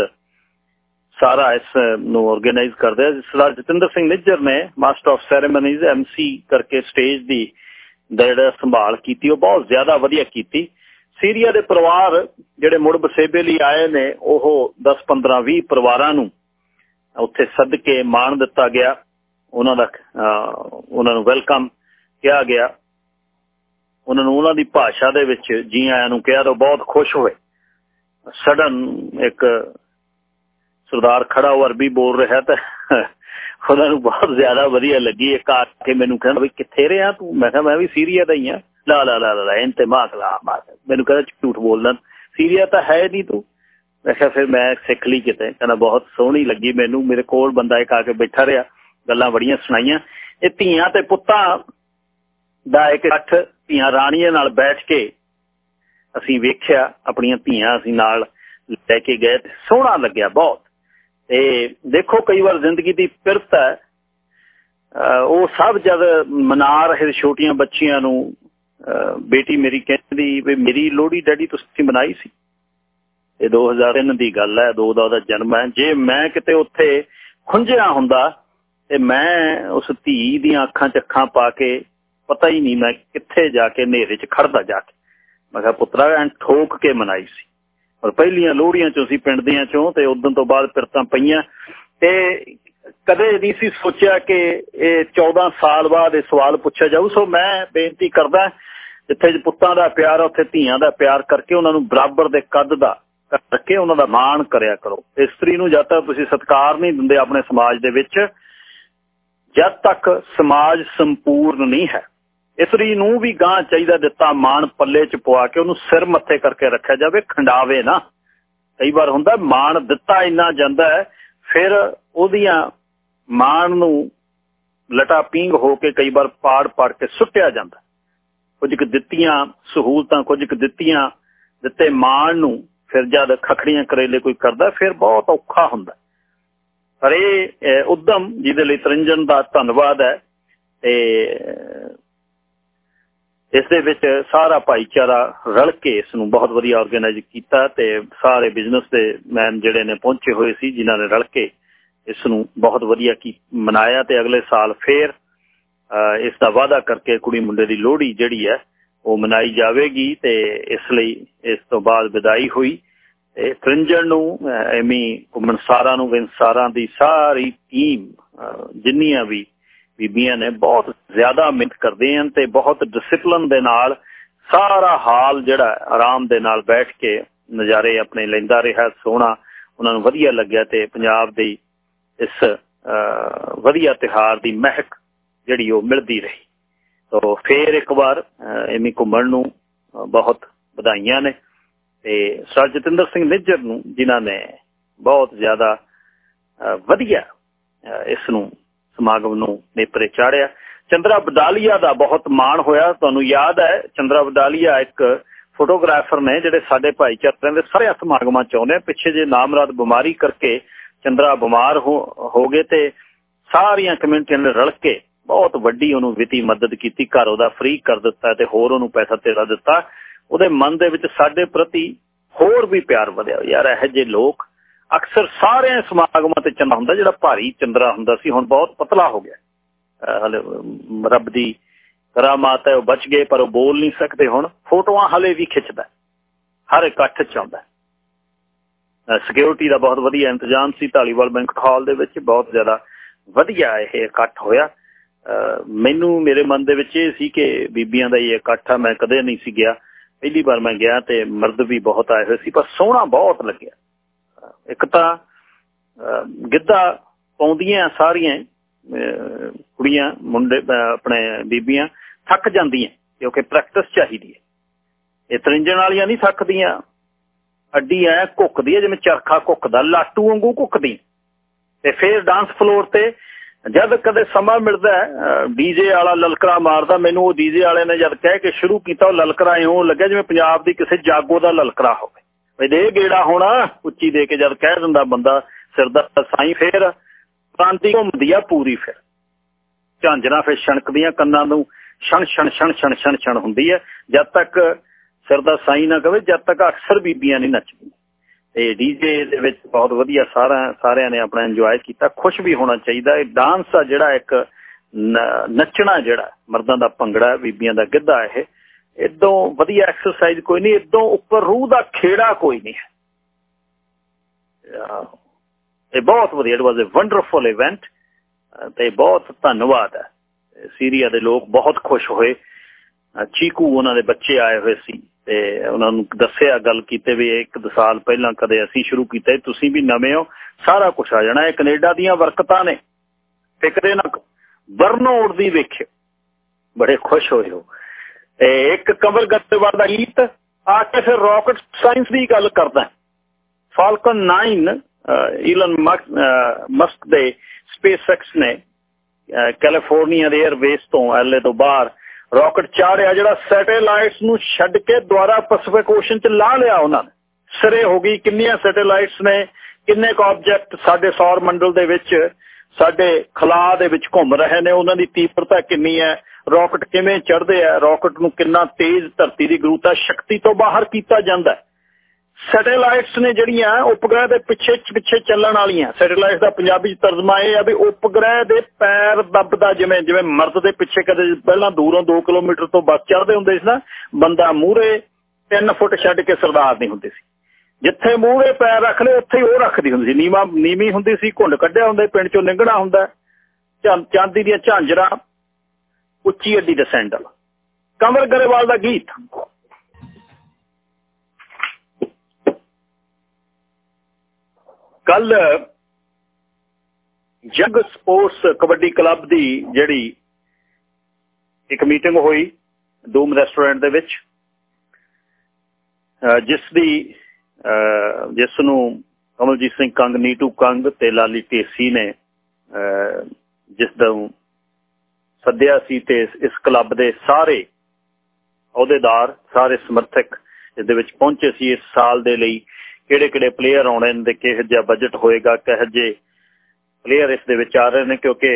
ਸਾਰਾ ਇਸ ਨੂੰ ਆਰਗੇਨਾਈਜ਼ ਕਰਦੇ ਆ। ਸਰਦਾਰ ਜਤਿੰਦਰ ਸਿੰਘ ਨਿੱਜਰ ਨੇ ਮਾਸਟਰ ਆਫ ਸੈਰੇਮਨੀਜ਼ ਐਮਸੀ ਕਰਕੇ ਸਟੇਜ ਦੀ ਜਿਹੜਾ ਸੰਭਾਲ ਕੀਤੀ, ਉਹ ਬਹੁਤ ਜ਼ਿਆਦਾ ਵਧੀਆ ਕੀਤੀ। ਸੀਰੀਆ ਦੇ ਪਰਿਵਾਰ ਜਿਹੜੇ ਮੁੜ ਬਸੇਬੇ ਲਈ ਆਏ ਨੇ, ਉਹ 10 15 20 ਪਰਿਵਾਰਾਂ ਨੂੰ ਉੱਥੇ ਸੱਦ ਕੇ ਮਾਣ ਦਿੱਤਾ ਗਿਆ। ਉਹਨਾਂ ਦਾ ਉਹਨਾਂ ਨੂੰ ਵੈਲਕਮ ਕਿਹਾ ਗਿਆ। ਉਹਨਾਂ ਨੂੰ ਉਹਨਾਂ ਦੀ ਭਾਸ਼ਾ ਦੇ ਵਿੱਚ ਜੀ ਆਇਆਂ ਨੂੰ ਕਿਹਾ ਤਾਂ ਬਹੁਤ ਖੁਸ਼ ਹੋਏ। ਸਡਨ ਇੱਕ ਸਰਦਾਰ ਖੜਾ ਹੋ, ਅਰਬੀ ਬੋਲ ਰਿਹਾ ਤਾਂ ਉਹਨਾਂ ਨੂੰ ਬਹੁਤ ਜ਼ਿਆਦਾ ਵਧੀਆ ਲੱਗੀ। ਇੱਕ ਆ ਕੇ ਮੈਨੂੰ ਕਹਿੰਦਾ ਵੀ ਕਿੱਥੇ ਰਿਹਾ ਤੂੰ? ਮੈਂ ਕਿਹਾ, ਮੈਂ ਵੀ ਸੀਰੀਆ ਦਾ ਹੀ ਆ। ਲਾ ਲਾ ਲਾ ਲਾ ਇੰਤੇ ਮਾਕਲਾ ਮੈਨੂੰ ਕਹਿੰਦਾ, ਝੂਠ ਬੋਲਦਾ। ਸੀਰੀਆ ਤਾਂ ਹੈ ਨਹੀਂ ਤੂੰ? ਮੈਂ ਕਿਹਾ, ਫਿਰ ਮੈਂ ਸਿੱਖ ਲਈ ਕਿਤੇ। ਕਹਿੰਦਾ, ਬਹੁਤ ਸੋਹਣੀ ਲੱਗੀ ਮੈਨੂੰ। ਮੇਰੇ ਕੋਲ ਬੰਦਾ ਇੱਕ ਆ ਕੇ ਬੈਠਾ ਰਿਹਾ। ਗੱਲਾਂ ਬੜੀਆਂ ਸੁਣਾਈਆਂ। ਇਹ ਧੀਆਂ ਤੇ ਪੁੱਤਾਂ ਦਾ ਇੱਕ ਇਕੱਠ ਧੀਆਂ ਰਾਣੀਆਂ ਨਾਲ ਬੈਠ ਕੇ ਅਸੀਂ ਵੇਖਿਆ, ਆਪਣੀਆਂ ਧੀਆਂ ਅਸੀਂ ਨਾਲ ਲੈ ਕੇ ਗਏ ਸੋਹਣਾ ਲੱਗਿਆ ਬਹੁਤ। ਤੇ ਦੇਖੋ ਕਈ ਵਾਰ ਜ਼ਿੰਦਗੀ ਦੀ ਪਿਰਤ ਹੈ ਉਹ ਸਭ ਜਦ ਮਨਾ ਰਹੇ ਛੋਟੀਆਂ ਬੱਚੀਆਂ ਨੂੰ ਬੇਟੀ ਮੇਰੀ ਕਹਿੰਦੀ ਵੀ ਮੇਰੀ ਲੋਹੜੀ ਡੈਡੀ ਤੁਸੀਂ ਮਨਾਈ ਸੀ। ਇਹ 2003 ਦੀ ਗੱਲ ਹੈ, ਦੋ ਦਾ ਉਹਦਾ ਜਨਮ ਹੈ। ਜੇ ਮੈਂ ਕਿਤੇ ਉੱਥੇ ਖੁੰਝਿਆ ਹੁੰਦਾ ਤੇ ਮੈਂ ਉਸ ਧੀ ਦੀਆਂ ਅੱਖਾਂ 'ਚ ਅੱਖਾਂ ਪਾ ਕੇ ਪਤਾ ਹੀ ਨਹੀਂ ਮੈਂ ਕਿੱਥੇ ਜਾ ਕੇ ਹਨੇਰੇ 'ਚ ਖੜਦਾ ਜਾ ਕੇ। ਮੈਂ ਕਿਹਾ ਪੁੱਤਰਾ, ਐਂ ਠੋਕ ਕੇ ਮਨਾਈ ਸੀ। ਔਰ ਪਹਿਲੀਆਂ ਲੋਹੜੀਆਂ 'ਚੋਂ ਸੀ ਪਿੰਡ ਦੀਆਂ 'ਚੋਂ ਤੇ ਉਦੋਂ ਤੋਂ ਬਾਅਦ ਫਿਰਤਾਂ ਪਈਆਂ। ਤੇ ਕਦੇ ਨਹੀਂ ਸੀ ਸੋਚਿਆ ਕਿ ਇਹ 14 ਸਾਲ ਬਾਅਦ ਇਹ ਸਵਾਲ ਪੁੱਛਿਆ ਜਾਊ। ਸੋ ਮੈਂ ਬੇਨਤੀ ਕਰਦਾ, ਜਿੱਥੇ ਪੁੱਤਾਂ ਦਾ ਪਿਆਰ ਉੱਥੇ ਧੀਆਂ ਦਾ ਪਿਆਰ ਕਰਕੇ ਉਹਨਾਂ ਨੂੰ ਬਰਾਬਰ ਦੇ ਕੱਦ ਦਾ ਕਰਕੇ ਉਹਨਾਂ ਦਾ ਮਾਣ ਕਰਿਆ ਕਰੋ। ਇਸਤਰੀ ਨੂੰ ਜਦ ਤੱਕ ਤੁਸੀਂ ਸਤਿਕਾਰ ਨਹੀਂ ਦਿੰਦੇ ਆਪਣੇ ਸਮਾਜ ਦੇ ਵਿੱਚ, ਜਦ ਤੱਕ ਸਮਾਜ ਸੰਪੂਰਨ ਨਹੀਂ ਹੈ। ਇਸਰੀ ਨੂੰ ਵੀ ਗਾਂ ਚਾਹੀਦਾ ਦਿੱਤਾ ਮਾਣ ਪੱਲੇ 'ਚ ਪਵਾ ਕੇ ਉਹਨੂੰ ਸਿਰ ਮੱਥੇ ਕਰਕੇ ਰੱਖਿਆ ਜਾਵੇ, ਖੰਡਾਵੇ ਨਾ। ਕਈ ਵਾਰ ਹੁੰਦਾ ਮਾਣ ਦਿੱਤਾ ਇੰਨਾ ਜਾਂਦਾ ਹੈ, ਫਿਰ ਉਹਦੀਆਂ ਮਾਣ ਨੂੰ ਲਟਾ ਪਿੰਗ ਹੋ ਕੇ ਕਈ ਵਾਰ ਪਾੜ ਪਾੜ ਕੇ ਸੁੱਟਿਆ ਜਾਂਦਾ। ਕੁਝ ਕੁ ਦਿੱਤੀਆਂ ਸਹੂਲਤਾਂ, ਕੁਝ ਕੁ ਦਿੱਤੀਆਂ, ਦਿੱਤੇ ਮਾਣ ਨੂੰ ਫਿਰ ਜਦ ਖਖੜੀਆਂ ਕਰੇਲੇ ਕੋਈ ਕਰਦਾ, ਫਿਰ ਬਹੁਤ ਔਖਾ ਹੁੰਦਾ। ਪਰ ਇਹ ਉਦਮ ਜਿਹਦੇ ਲਈ ਤਰੰਜਨ ਦਾ ਧੰਨਵਾਦ ਹੈ, ਤੇ ਇਸ ਦੇ ਵਿੱਚ ਸਾਰਾ ਭਾਈਚਾਰਾ ਰਲ ਕੇ ਇਸ ਨੂੰ ਬਹੁਤ ਵਧੀਆ ਆਰਗੇਨਾਈਜ਼ ਕੀਤਾ ਤੇ ਸਾਰੇ ਬਿਜ਼ਨਸ ਦੇ ਮੈਨ ਜਿਹੜੇ ਨੇ ਪਹੁੰਚੇ ਹੋਏ ਸੀ, ਜਿਨ੍ਹਾਂ ਨੇ ਰਲ ਕੇ ਇਸ ਨੂੰ ਬਹੁਤ ਵਧੀਆ ਕੀ ਮਨਾਇਆ ਤੇ ਅਗਲੇ ਸਾਲ ਫੇਰ ਇਸ ਦਾ ਵਾਅਦਾ ਕਰਕੇ ਕੁੜੀ ਮੁੰਡੇ ਦੀ ਲੋਹੜੀ ਜਿਹੜੀ ਹੈ, ਉਹ ਮਨਾਈ ਜਾਵੇਗੀ ਤੇ ਇਸ ਲਈ ਇਸ ਤੋਂ ਬਾਅਦ ਵਿਦਾਈ ਹੋਈ ਤੇ ਕ੍ਰਿੰਜਨ ਨੂੰ ਐਮੀ ਕੁਮਨਸਾਰਾ ਨੂੰ ਵਿੰਸਾਰਾਂ ਦੀ ਸਾਰੀ ਟੀਮ ਜਿੰਨੀਆਂ ਵੀ ਬੀਬੀਆਂ ਨੇ ਬਹੁਤ ਜ਼ਿਆਦਾ ਮਿਹਨਤ ਕਰਦੇ ਹਨ ਤੇ ਬਹੁਤ ਡਿਸਪਲਿਨ ਦੇ ਨਾਲ ਸਾਰਾ ਹਾਲ ਜਿਹੜਾ ਆਰਾਮ ਦੇ ਨਾਲ ਬੈਠ ਕੇ ਨਜ਼ਾਰੇ ਆਪਣੇ ਲੈਂਦਾ ਰਿਹਾ, ਸੋਹਣਾ ਉਹਨਾਂ ਨੂੰ ਵਧੀਆ ਲੱਗਿਆ ਤੇ ਪੰਜਾਬ ਦੀ ਇਸ ਵਧੀਆ ਤਿਹਾਰ ਦੀ ਮਹਿਕ ਜਿਹੜੀ ਉਹ ਮਿਲਦੀ ਰਹੀ। ਤੋ ਫੇਰ ਇੱਕ ਵਾਰ ਐਮੀ ਘੁੰਮਣ ਨੂੰ ਬਹੁਤ ਵਧਾਈਆਂ ਨੇ ਤੇ ਸਰ ਜਤਿੰਦਰ ਸਿੰਘ ਨਿੱਜਰ ਨੂੰ ਜਿਨ੍ਹਾਂ ਨੇ ਬਹੁਤ ਜ਼ਿਆਦਾ ਵਧੀਆ ਇਸ ਨੂੰ ਸਮਾਗਮ ਨੂੰ ਨੇਪਰੇ ਚਾੜਿਆ। ਚੰਦਰਾ ਬਡਾਲੀਆ ਦਾ ਬਹੁਤ ਮਾਣ ਹੋਇਆ, ਤੁਹਾਨੂੰ ਯਾਦ ਹੈ, ਚੰਦਰਾ ਬਡਾਲੀਆ ਇੱਕ ਫੋਟੋਗ੍ਰਾਫਰ ਨੇ ਜਿਹੜੇ ਸਾਡੇ ਭਾਈਚਾਰੇ ਦੇ ਸਾਰੇ ਸਮਾਗਮਾਂ ਚ ਆਉਂਦੇ ਪਿੱਛੇ ਜੇ ਨਾਮਰਾਦ ਬਿਮਾਰੀ ਕਰਕੇ ਚੰਦਰਾ ਬਿਮਾਰ ਹੋ ਗਏ ਤੇ ਸਾਰੀਆਂ ਕਮਿਊਨਿਟੀਆਂ ਨੇ ਰਲ ਕੇ ਬਹੁਤ ਵੱਡੀ ਉਹਨੂੰ ਵਿੱਤੀ ਮਦਦ ਕੀਤੀ, ਘਰ ਉਹਦਾ ਫ੍ਰੀ ਕਰ ਦਿੱਤਾ ਤੇ ਹੋਰ ਉਹਨੂੰ ਪੈਸਾ ਤੇਰਾ ਦਿੱਤਾ। ਉਹਦੇ ਮਨ ਦੇ ਵਿੱਚ ਸਾਡੇ ਪ੍ਰਤੀ ਹੋਰ ਵੀ ਪਿਆਰ ਵਧਿਆ। ਯਾਰ ਇਹ ਜੇ ਲੋਕ ਅਕਸਰ ਸਾਰੇ ਸਮਾਗਮਾਂ ਤੇ ਚੰਦਾ ਹੁੰਦਾ, ਜਿਹੜਾ ਭਾਰੀ ਚੰਦਰਾ ਹੁੰਦਾ ਸੀ, ਹੁਣ ਬਹੁਤ ਪਤਲਾ ਹੋ ਗਿਆ। ਹਲੇ ਰੱਬ ਦੀ ਕਰਾਮਾਤ ਹੈ, ਉਹ ਬਚ ਗਏ, ਪਰ ਉਹ ਬੋਲ ਨਹੀਂ ਸਕਦੇ ਹੁਣ। ਫੋਟੋਆਂ ਹਲੇ ਵੀ ਖਿੱਚਦਾ ਹਰ ਇਕੱਠ ਚ ਆਉਂਦਾ ਸਿਕਿਉਰਿਟੀ ਦਾ ਬਹੁਤ ਵਧੀਆ ਇੰਤਜ਼ਾਮ ਸੀ ਢਾਲੀਵਾਲ ਬੈਂਕ ਹਾਲ ਦੇ ਵਿੱਚ ਬਹੁਤ ਜ਼ਿਆਦਾ ਵਧੀਆ ਇਹ ਇਕੱਠ ਹੋਇਆ। ਮੈਨੂੰ, ਮੇਰੇ ਮਨ ਦੇ ਵਿੱਚ ਇਹ ਸੀ ਕਿ ਬੀਬੀਆਂ ਦਾ ਇਹ ਇਕੱਠ ਆ, ਮੈਂ ਕਦੇ ਨਹੀਂ ਸੀ ਗਿਆ। ਪਹਿਲੀ ਵਾਰ ਮੈਂ ਗਿਆ ਤੇ ਮਰਦ ਵੀ ਬਹੁਤ ਆਏ ਹੋਏ ਸੀ, ਪਰ ਸੋਹਣਾ ਬਹੁਤ ਲੱਗਿਆ। ਇੱਕ ਤਾਂ ਗਿੱਧਾ ਪਾਉਂਦੀਆਂ ਸਾਰੀਆਂ ਕੁੜੀਆਂ, ਮੁੰਡੇ ਆਪਣੇ ਬੀਬੀਆਂ ਥੱਕ ਜਾਂਦੀਆਂ, ਕਿਉਂਕਿ ਪ੍ਰੈਕਟਿਸ ਚਾਹੀਦੀ ਹੈ। ਇਹ ਤਰਿੰਜਣ ਵਾਲੀਆਂ ਨਹੀਂ ਥੱਕਦੀਆਂ। ਅੱਡੀ ਐ ਘੁੱਕਦੀ ਹੈ ਜਿਵੇਂ ਚਰਖਾ ਘੁੱਕਦਾ, ਲਾਟੂ ਵਾਂਗੂ ਘੁੱਕਦੀ। ਤੇ ਫਿਰ ਡਾਂਸ ਫਲੋਰ ਤੇ ਜਦ ਕਦੇ ਸਮਾਂ ਮਿਲਦਾ ਡੀਜੇ ਵਾਲਾ ਲਲਕਰਾ ਮਾਰਦਾ, ਮੈਨੂੰ ਉਹ ਡੀਜੇ ਵਾਲੇ ਨੇ ਜਦ ਕਹਿ ਕੇ ਸ਼ੁਰੂ ਕੀਤਾ, ਉਹ ਲਲਕਰਾ ਇਉਂ ਲੱਗਿਆ ਜਿਵੇਂ ਪੰਜਾਬ ਦੀ ਕਿਸੇ ਜਾਗੋ ਦਾ ਲਲਕਰਾ ਹੋਵੇ। ਵੀ ਗੇੜਾ ਹੋਣਾ, ਉੱਚੀ ਦੇ ਕੇ ਜਦ ਕਹਿ ਦਿੰਦਾ ਬੰਦਾ, ਸਿਰ ਦਾ ਸਾਈ ਫੇਰ, ਕ੍ਰਾਂਤੀ ਘੁੰਮਦੀ ਆ ਪੂਰੀ ਫਿਰ। ਝਾਂਜਰਾ ਫਿਰ ਛਣਕਦੀਆਂ ਕੰਨਾਂ ਨੂੰ, ਛਣ ਛਣ ਛਣ ਛਣ ਛਣ ਛਣ ਹੁੰਦੀ ਹੈ ਜਦ ਤੱਕ ਸਿਰ ਦਾ ਸਾਈ ਨਾ ਕਵੇ, ਜਦ ਤੱਕ ਅਕਸਰ ਬੀਬੀਆਂ ਨਹੀਂ ਨੱਚਦੀਆਂ। ਤੇ ਡੀਜੇ ਦੇ ਵਿੱਚ ਬਹੁਤ ਵਧੀਆ ਸਾਰਾ ਸਾਰਿਆਂ ਨੇ ਆਪਣਾ ਇੰਜੋਏ ਕੀਤਾ। ਖੁਸ਼ ਵੀ ਹੋਣਾ ਚਾਹੀਦਾ। ਇਹ ਡਾਂਸ ਆ ਜਿਹੜਾ ਇੱਕ ਨੱਚਣਾ ਜਿਹੜਾ, ਮਰਦਾਂ ਦਾ ਭੰਗੜਾ, ਬੀਬੀਆਂ ਦਾ ਗਿੱਧਾ ਇਹ। ਇਦੋਂ ਵਧੀਆ ਐਕਸਰਸਾਈਜ਼ ਕੋਈ ਨਹੀਂ, ਇਦੋਂ ਉੱਪਰ ਰੂਹ ਦਾ ਖੇੜਾ ਕੋਈ ਨਹੀਂ ਇਹ ਬਹੁਤ ਵਧੀਆ it was a wonderful event ਤੇ ਬਹੁਤ ਧੰਨਵਾਦ ਹੈ। ਸੀਰੀਆ ਦੇ ਲੋਕ ਬਹੁਤ ਖੁਸ਼ ਹੋਏ। ਚੀਕੂ ਉਹਨਾਂ ਦੇ ਬੱਚੇ ਆਏ ਹੋਏ ਸੀ, ਤੇ ਉਹਨਾਂ ਨੂੰ ਦੱਸਿਆ, ਗੱਲ ਕੀਤੇ ਵੀ ਇੱਕ ਸਾਲ ਪਹਿਲਾਂ ਕਦੇ ਅਸੀਂ ਸ਼ੁਰੂ ਕੀਤਾ ਤੁਸੀਂ ਵੀ ਨਵੇਂ ਹੋ, ਸਾਰਾ ਕੁਝ ਆ ਜਾਣਾ, ਇਹ ਕੈਨੇਡਾ ਦੀਆਂ ਵਰਕਤਾਂ ਨੇ। ਫਿਕਰੇ ਨਾ ਬਰਨੋਡ ਦੀ ਵੇਖਿਓ, ਬੜੇ ਖੁਸ਼ ਹੋਏ ਹੋ। ਇੱਕ ਕਮਲ ਗੱਤੇਵਾਲ ਦਾ ਗੀਤ ਆ ਕੇ ਫਿਰ ਰਾਕਟ ਸਾਇੰਸ ਦੀ ਗੱਲ ਕਰਦਾ ਫਾਲਕਨ 9 ਈਲਨ ਮਸਕ ਦੇ ਸਪੇਸਐਕਸ ਨੇ ਕੈਲੀਫੋਰਨੀਆ ਦੇ 에ਅਰਬੇਸ ਤੋਂ ਐਲਏ ਤੋਂ ਬਾਹਰ ਰਾਕਟ ਚਾੜਿਆ ਜਿਹੜਾ ਸੈਟੇਲਾਈਟਸ ਨੂੰ ਛੱਡ ਕੇ ਦੁਆਰਾ ਪੈਸੀਫਿਕ ਓਸ਼ਨ 'ਚ ਲਾ ਲਿਆ ਉਹਨਾਂ ਨੇ। ਸਿਰੇ ਹੋ ਗਈ ਕਿੰਨੀਆਂ ਸੈਟੇਲਾਈਟਸ ਨੇ, ਕਿੰਨੇ ਕੁ ਆਬਜੈਕਟ ਸਾਡੇ ਸੌਰ ਮੰਡਲ ਦੇ ਵਿੱਚ, ਸਾਡੇ ਖਲਾ ਦੇ ਵਿੱਚ ਘੁੰਮ ਰਹੇ ਨੇ, ਉਹਨਾਂ ਦੀ ਤੀਬਰਤਾ ਕਿੰਨੀ ਹੈ ਰਾਕਟ ਕਿਵੇਂ ਚੜਦੇ ਆ, ਰਾਕਟ ਨੂੰ ਕਿੰਨਾ ਤੇਜ਼ ਧਰਤੀ ਦੀ ਗੁਰੂਤਾ ਸ਼ਕਤੀ ਤੋਂ ਬਾਹਰ ਕੀਤਾ ਜਾਂਦਾ ਹੈ। ਸੈਟੇਲਾਈਟਸ ਨੇ ਜਿਹੜੀਆਂ ਉਪਗ੍ਰਹਿ ਦੇ ਪਿੱਛੇ ਪਿੱਛੇ ਚੱਲਣ ਵਾਲੀਆਂ ਸੈਟੇਲਾਈਟ ਦਾ ਪੰਜਾਬੀ ਚ ਤਰਜਮਾ ਇਹ ਆ ਵੀ ਉਪਗ੍ਰਹਿ ਦੇ ਪੈਰ ਦੱਬਦਾ ਜਿਵੇਂ ਜਿਵੇਂ ਮਰਦ ਦੇ ਪਿੱਛੇ ਕਦੇ ਪਹਿਲਾਂ ਦੂਰੋਂ 2 ਕਿਲੋਮੀਟਰ ਤੋਂ ਬੱਸ ਚੜਦੇ ਹੁੰਦੇ ਸੀ ਨਾ, ਬੰਦਾ ਮੂਹਰੇ 3 ਫੁੱਟ ਛੱਡ ਕੇ ਸਰਦਾਰ ਨਹੀਂ ਹੁੰਦੇ ਸੀ। ਜਿੱਥੇ ਮੂਹਰੇ ਪੈਰ ਰੱਖ ਲਏ, ਉੱਥੇ ਹੀ ਉਹ ਰੱਖਦੀ ਹੁੰਦੀ ਸੀ। ਨੀਵਾ, ਨੀਵੀਂ ਹੁੰਦੀ ਸੀ, ਘੁੰਡ ਕੱਢਿਆ ਹੁੰਦਾ ਪਿੰਡ ਚੋਂ ਨਿੰਗਣਾ ਹੁੰਦਾ ਚਾਂਦੀ ਦੀਆਂ ਝਾਂਜਰਾਂ ਉੱਚੀ ਅੱਡੀ ਦੇ ਸੈਂਡਲ। ਕਮਰ ਗਰੇਵਾਲ ਦਾ ਗੀਤ। ਕੱਲ ਜਗ ਸਪੋਰਟਸ ਕਬੱਡੀ ਕਲੱਬ ਦੀ ਜਿਹੜੀ ਇੱਕ ਮੀਟਿੰਗ ਹੋਈ ਡੂਮ ਰੈਸਟੋਰੈਂਟ ਦੇ ਵਿੱਚ ਜਿਸ ਦੀ ਜਿਸ ਨੂੰ ਕਮਲਜੀਤ ਸਿੰਘ ਕੰਗ, ਨੀਟੂ ਕੰਗ ਤੇ ਲਾਲੀ ਢੇਸੀ ਨੇ ਜਿਸ ਦਾ ਸੱਦਿਆ ਸੀ ਤੇ ਇਸ ਕਲੱਬ ਦੇ ਸਾਰੇ ਅਹੁਦੇਦਾਰ, ਸਾਰੇ ਸਮਰਥਕ ਇਸ ਦੇ ਵਿੱਚ ਪਹੁੰਚੇ ਸੀ। ਇਸ ਸਾਲ ਦੇ ਲਈ ਕਿਹੜੇ ਕਿਹੜੇ ਪਲੇਅਰ ਆਉਣੇ ਨੇ ਤੇ ਕਿਹੋ ਜਿਹਾ ਬਜਟ ਹੋਏਗਾ, ਕਿਹੋ ਜਿਹੇ ਪਲੇਅਰ ਇਸ ਦੇ ਵਿੱਚ ਆ ਰਹੇ ਨੇ, ਕਿਉਂਕਿ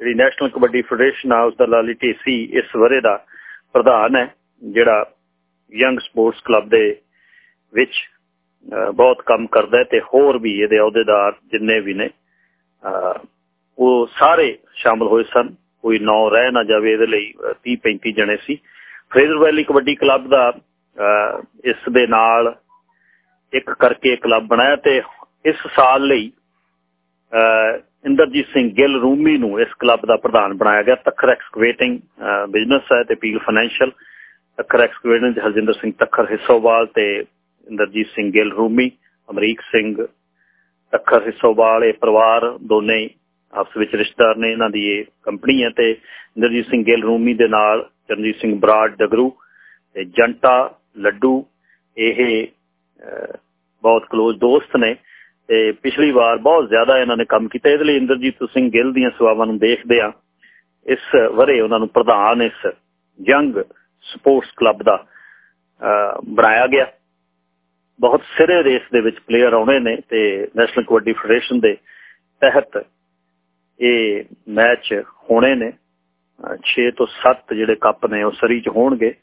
ਜਿਹੜੀ ਨੈਸ਼ਨਲ ਕਬੱਡੀ ਫੈਡਰੇਸ਼ਨ ਆ ਉਸ ਦਾ ਲਾਲੀ ਢੇਸੀ ਇਸ ਵਰੇ ਦਾ ਪ੍ਰਧਾਨ ਹੈ, ਜਿਹੜਾ ਯੰਗ ਸਪੋਰਟਸ ਕਲੱਬ ਦੇ ਵਿੱਚ ਬਹੁਤ ਕੰਮ ਕਰਦਾ ਹੈ ਤੇ ਹੋਰ ਵੀ ਇਹਦੇ ਅਹੁਦੇਦਾਰ ਜਿੰਨੇ ਵੀ ਨੇ ਉਹ ਸਾਰੇ ਸ਼ਾਮਲ ਹੋਏ ਸਨ। ਕੋਈ ਨੌ ਰਹਿ ਨਾ ਜਾਵੇ ਇਹਦੇ ਲਈ 30 35 ਜਣੇ ਸੀ। ਫਰੇਜ਼ਰ ਵੈਲੀ ਕਬੱਡੀ ਕਲੱਬ ਦਾ ਇਸ ਦੇ ਨਾਲ ਇੱਕ ਕਰਕੇ ਕਲੱਬ ਬਣਾਇਆ ਤੇ ਇਸ ਸਾਲ ਲਈ ਇੰਦਰਜੀਤ ਸਿੰਘ ਗਿੱਲ ਰੂਮੀ ਨੂੰ ਇਸ ਕਲੱਬ ਦਾ ਪ੍ਰਧਾਨ ਬਣਾਇਆ ਗਿਆ। ਤਖਰ ਐਕਸਕੇਵੇਟਿੰਗ ਬਿਜ਼ਨਸ ਹੈ ਤੇ ਪੀਲ ਫਾਈਨੈਂਸ਼ੀਅਲ। ਤਖਰ ਐਕਸਕੇਵੇਟਿੰਗ ਦੇ ਹਰਜਿੰਦਰ ਸਿੰਘ ਤਖਰ ਹਿੱਸੋਵਾਲ ਤੇ ਇੰਦਰਜੀਤ ਸਿੰਘ ਗਿੱਲ ਰੂਮੀ, ਅਮਰੀਕ ਸਿੰਘ ਤਖਰ ਹਿੱਸੋਵਾਲ, ਇਹ ਪਰਿਵਾਰ ਦੋਨੇ ਆਪਸ ਵਿੱਚ ਰਿਸ਼ਤੇਦਾਰ ਨੇ ਇਹਨਾਂ ਦੀ ਇਹ ਕੰਪਨੀ ਹੈ ਤੇ ਇੰਦਰਜੀਤ ਸਿੰਘ ਗਿੱਲ ਰੂਮੀ ਦੇ ਨਾਲ ਚਰਨਜੀਤ ਸਿੰਘ ਬਰਾੜ ਡਗਰੂ ਤੇ ਜੰਟਾ ਲੱਡੂ, ਇਹ ਬਹੁਤ ক্লোਜ਼ ਦੋਸਤ ਨੇ ਤੇ ਪਿਛਲੀ ਵਾਰ ਬਹੁਤ ਜ਼ਿਆਦਾ ਇਹਨਾਂ ਨੇ ਕੰਮ ਕੀਤਾ। ਇਹਦੇ ਲਈ ਇੰਦਰਜੀਤ ਸਿੰਘ ਗਿੱਲ ਦੀਆਂ ਸੇਵਾਵਾਂ ਨੂੰ ਦੇਖਦੇ ਆ ਇਸ ਵਰੇ ਉਹਨਾਂ ਨੂੰ ਪ੍ਰਧਾਨ ਇਸ ਯੰਗ ਸਪੋਰਟਸ ਕਲੱਬ ਦਾ ਬਣਾਇਆ ਗਿਆ। ਬਹੁਤ ਸਿਰੇ ਰੇਸ ਦੇ ਵਿੱਚ ਪਲੇਅਰ ਆਉਣੇ ਨੇ ਤੇ ਨੈਸ਼ਨਲ ਕਬੱਡੀ ਫੈਡਰੇਸ਼ਨ ਦੇ ਤਹਿਤ ਇਹ ਮੈਚ ਹੋਣੇ ਨੇ। 6 ਤੋਂ 7 ਜਿਹੜੇ ਕੱਪ ਨੇ, ਉਹ ਸਰੀ ਚ ਹੋਣਗੇ।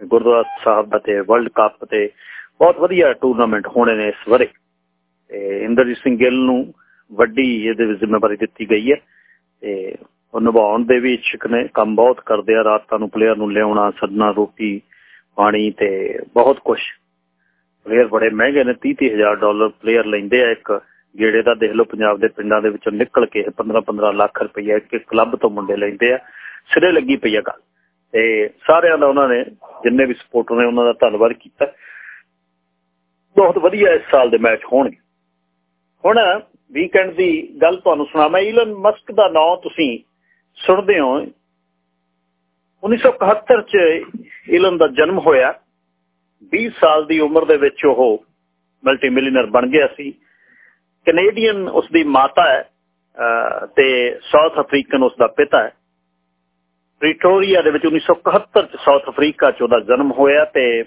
ਗੁਰਦੁਆਰਾ ਸਾਹਿਬ ਦਾ ਤੇ ਵਰਲਡ ਕੱਪ ਤੇ ਬਹੁਤ ਵਧੀਆ ਟੂਰਨਾਮੈਂਟ ਹੋਣੇ ਨੇ ਇਸ ਵਰੇ ਤੇ ਇੰਦਰਜੀਤ ਸਿੰਘ ਗਿੱਲ ਨੂੰ ਵੱਡੀ ਇਹਦੇ ਵਿੱਚ ਜ਼ਿੰਮੇਵਾਰੀ ਦਿੱਤੀ ਗਈ ਹੈ। ਤੇ ਉਹ ਨਿਭਾਉਣ ਦੇ ਵੀ ਇੱਛੁਕ ਨੇ, ਕੰਮ ਬਹੁਤ ਕਰਦੇ ਆ, ਰਾਤਾਂ ਨੂੰ ਪਲੇਅਰ ਨੂੰ ਲਿਆਉਣਾ ਸਦਨਾ ਰੋਟੀ, ਪਾਣੀ ਤੇ ਬਹੁਤ ਕੁਝ ਪਲੇਅਰ ਬੜੇ ਮਹਿੰਗੇ ਨੇ 30 ਹਜ਼ਾਰ ਡਾਲਰ ਪਲੇਅਰ ਲੈਂਦੇ ਆ ਇੱਕ ਗੇੜੇ ਦਾ ਦੇਖ ਲਓ, ਪੰਜਾਬ ਦੇ ਪਿੰਡਾਂ ਦੇ ਵਿੱਚੋਂ ਨਿਕਲ ਕੇ 15 15 ਲੱਖ ਰੁਪਈਆ ਇੱਕ ਕਲੱਬ ਤੋਂ ਮੁੰਡੇ ਲੈਂਦੇ ਆ। ਸਿਰੇ ਲੱਗੀ ਪਈ ਆ ਗੱਲ। ਤੇ ਸਾਰਿਆਂ ਦਾ ਉਹਨਾਂ ਨੇ, ਜਿੰਨੇ ਵੀ ਸਪੋਰਟਰ ਨੇ ਉਹਨਾਂ ਦਾ ਧੰਨਵਾਦ ਕੀਤਾ। ਬਹੁਤ ਵਧੀਆ ਇਸ ਸਾਲ ਦੇ ਮੈਚ ਹੋਣਗੇ। ਹੁਣ ਵੀਕਐਂਡ ਦੀ ਗੱਲ ਤੁਹਾਨੂੰ ਸੁਣਾਵਾਂ। ਇਲਨ ਮਸਕ ਦਾ ਨਾਮ ਤੁਸੀਂ ਸੁਣਦੇ ਹੋ। 1971 ਚ ਈਲਨ ਦਾ ਜਨਮ ਹੋਇਆ। 20 ਸਾਲ ਦੀ ਉਮਰ ਦੇ ਵਿੱਚ ਉਹ ਮਲਟੀ ਮਿਲੀਅਨਰ ਬਣ ਗਿਆ ਸੀ। ਕੈਨੇਡੀਅਨ ਉਸ ਦੀ ਮਾਤਾ ਹੈ ਤੇ ਸਾਊਥ ਅਫਰੀਕਨ ਉਸ ਦਾ ਪਿਤਾ ਹੈ। ਪ੍ਰੀਟੋਰੀਆ ਦੇ ਵਿੱਚ 1971 ਚ ਸਾਊਥ ਅਫਰੀਕਾ ਚ ਉਹਦਾ ਜਨਮ ਹੋਇਆ ਤੇ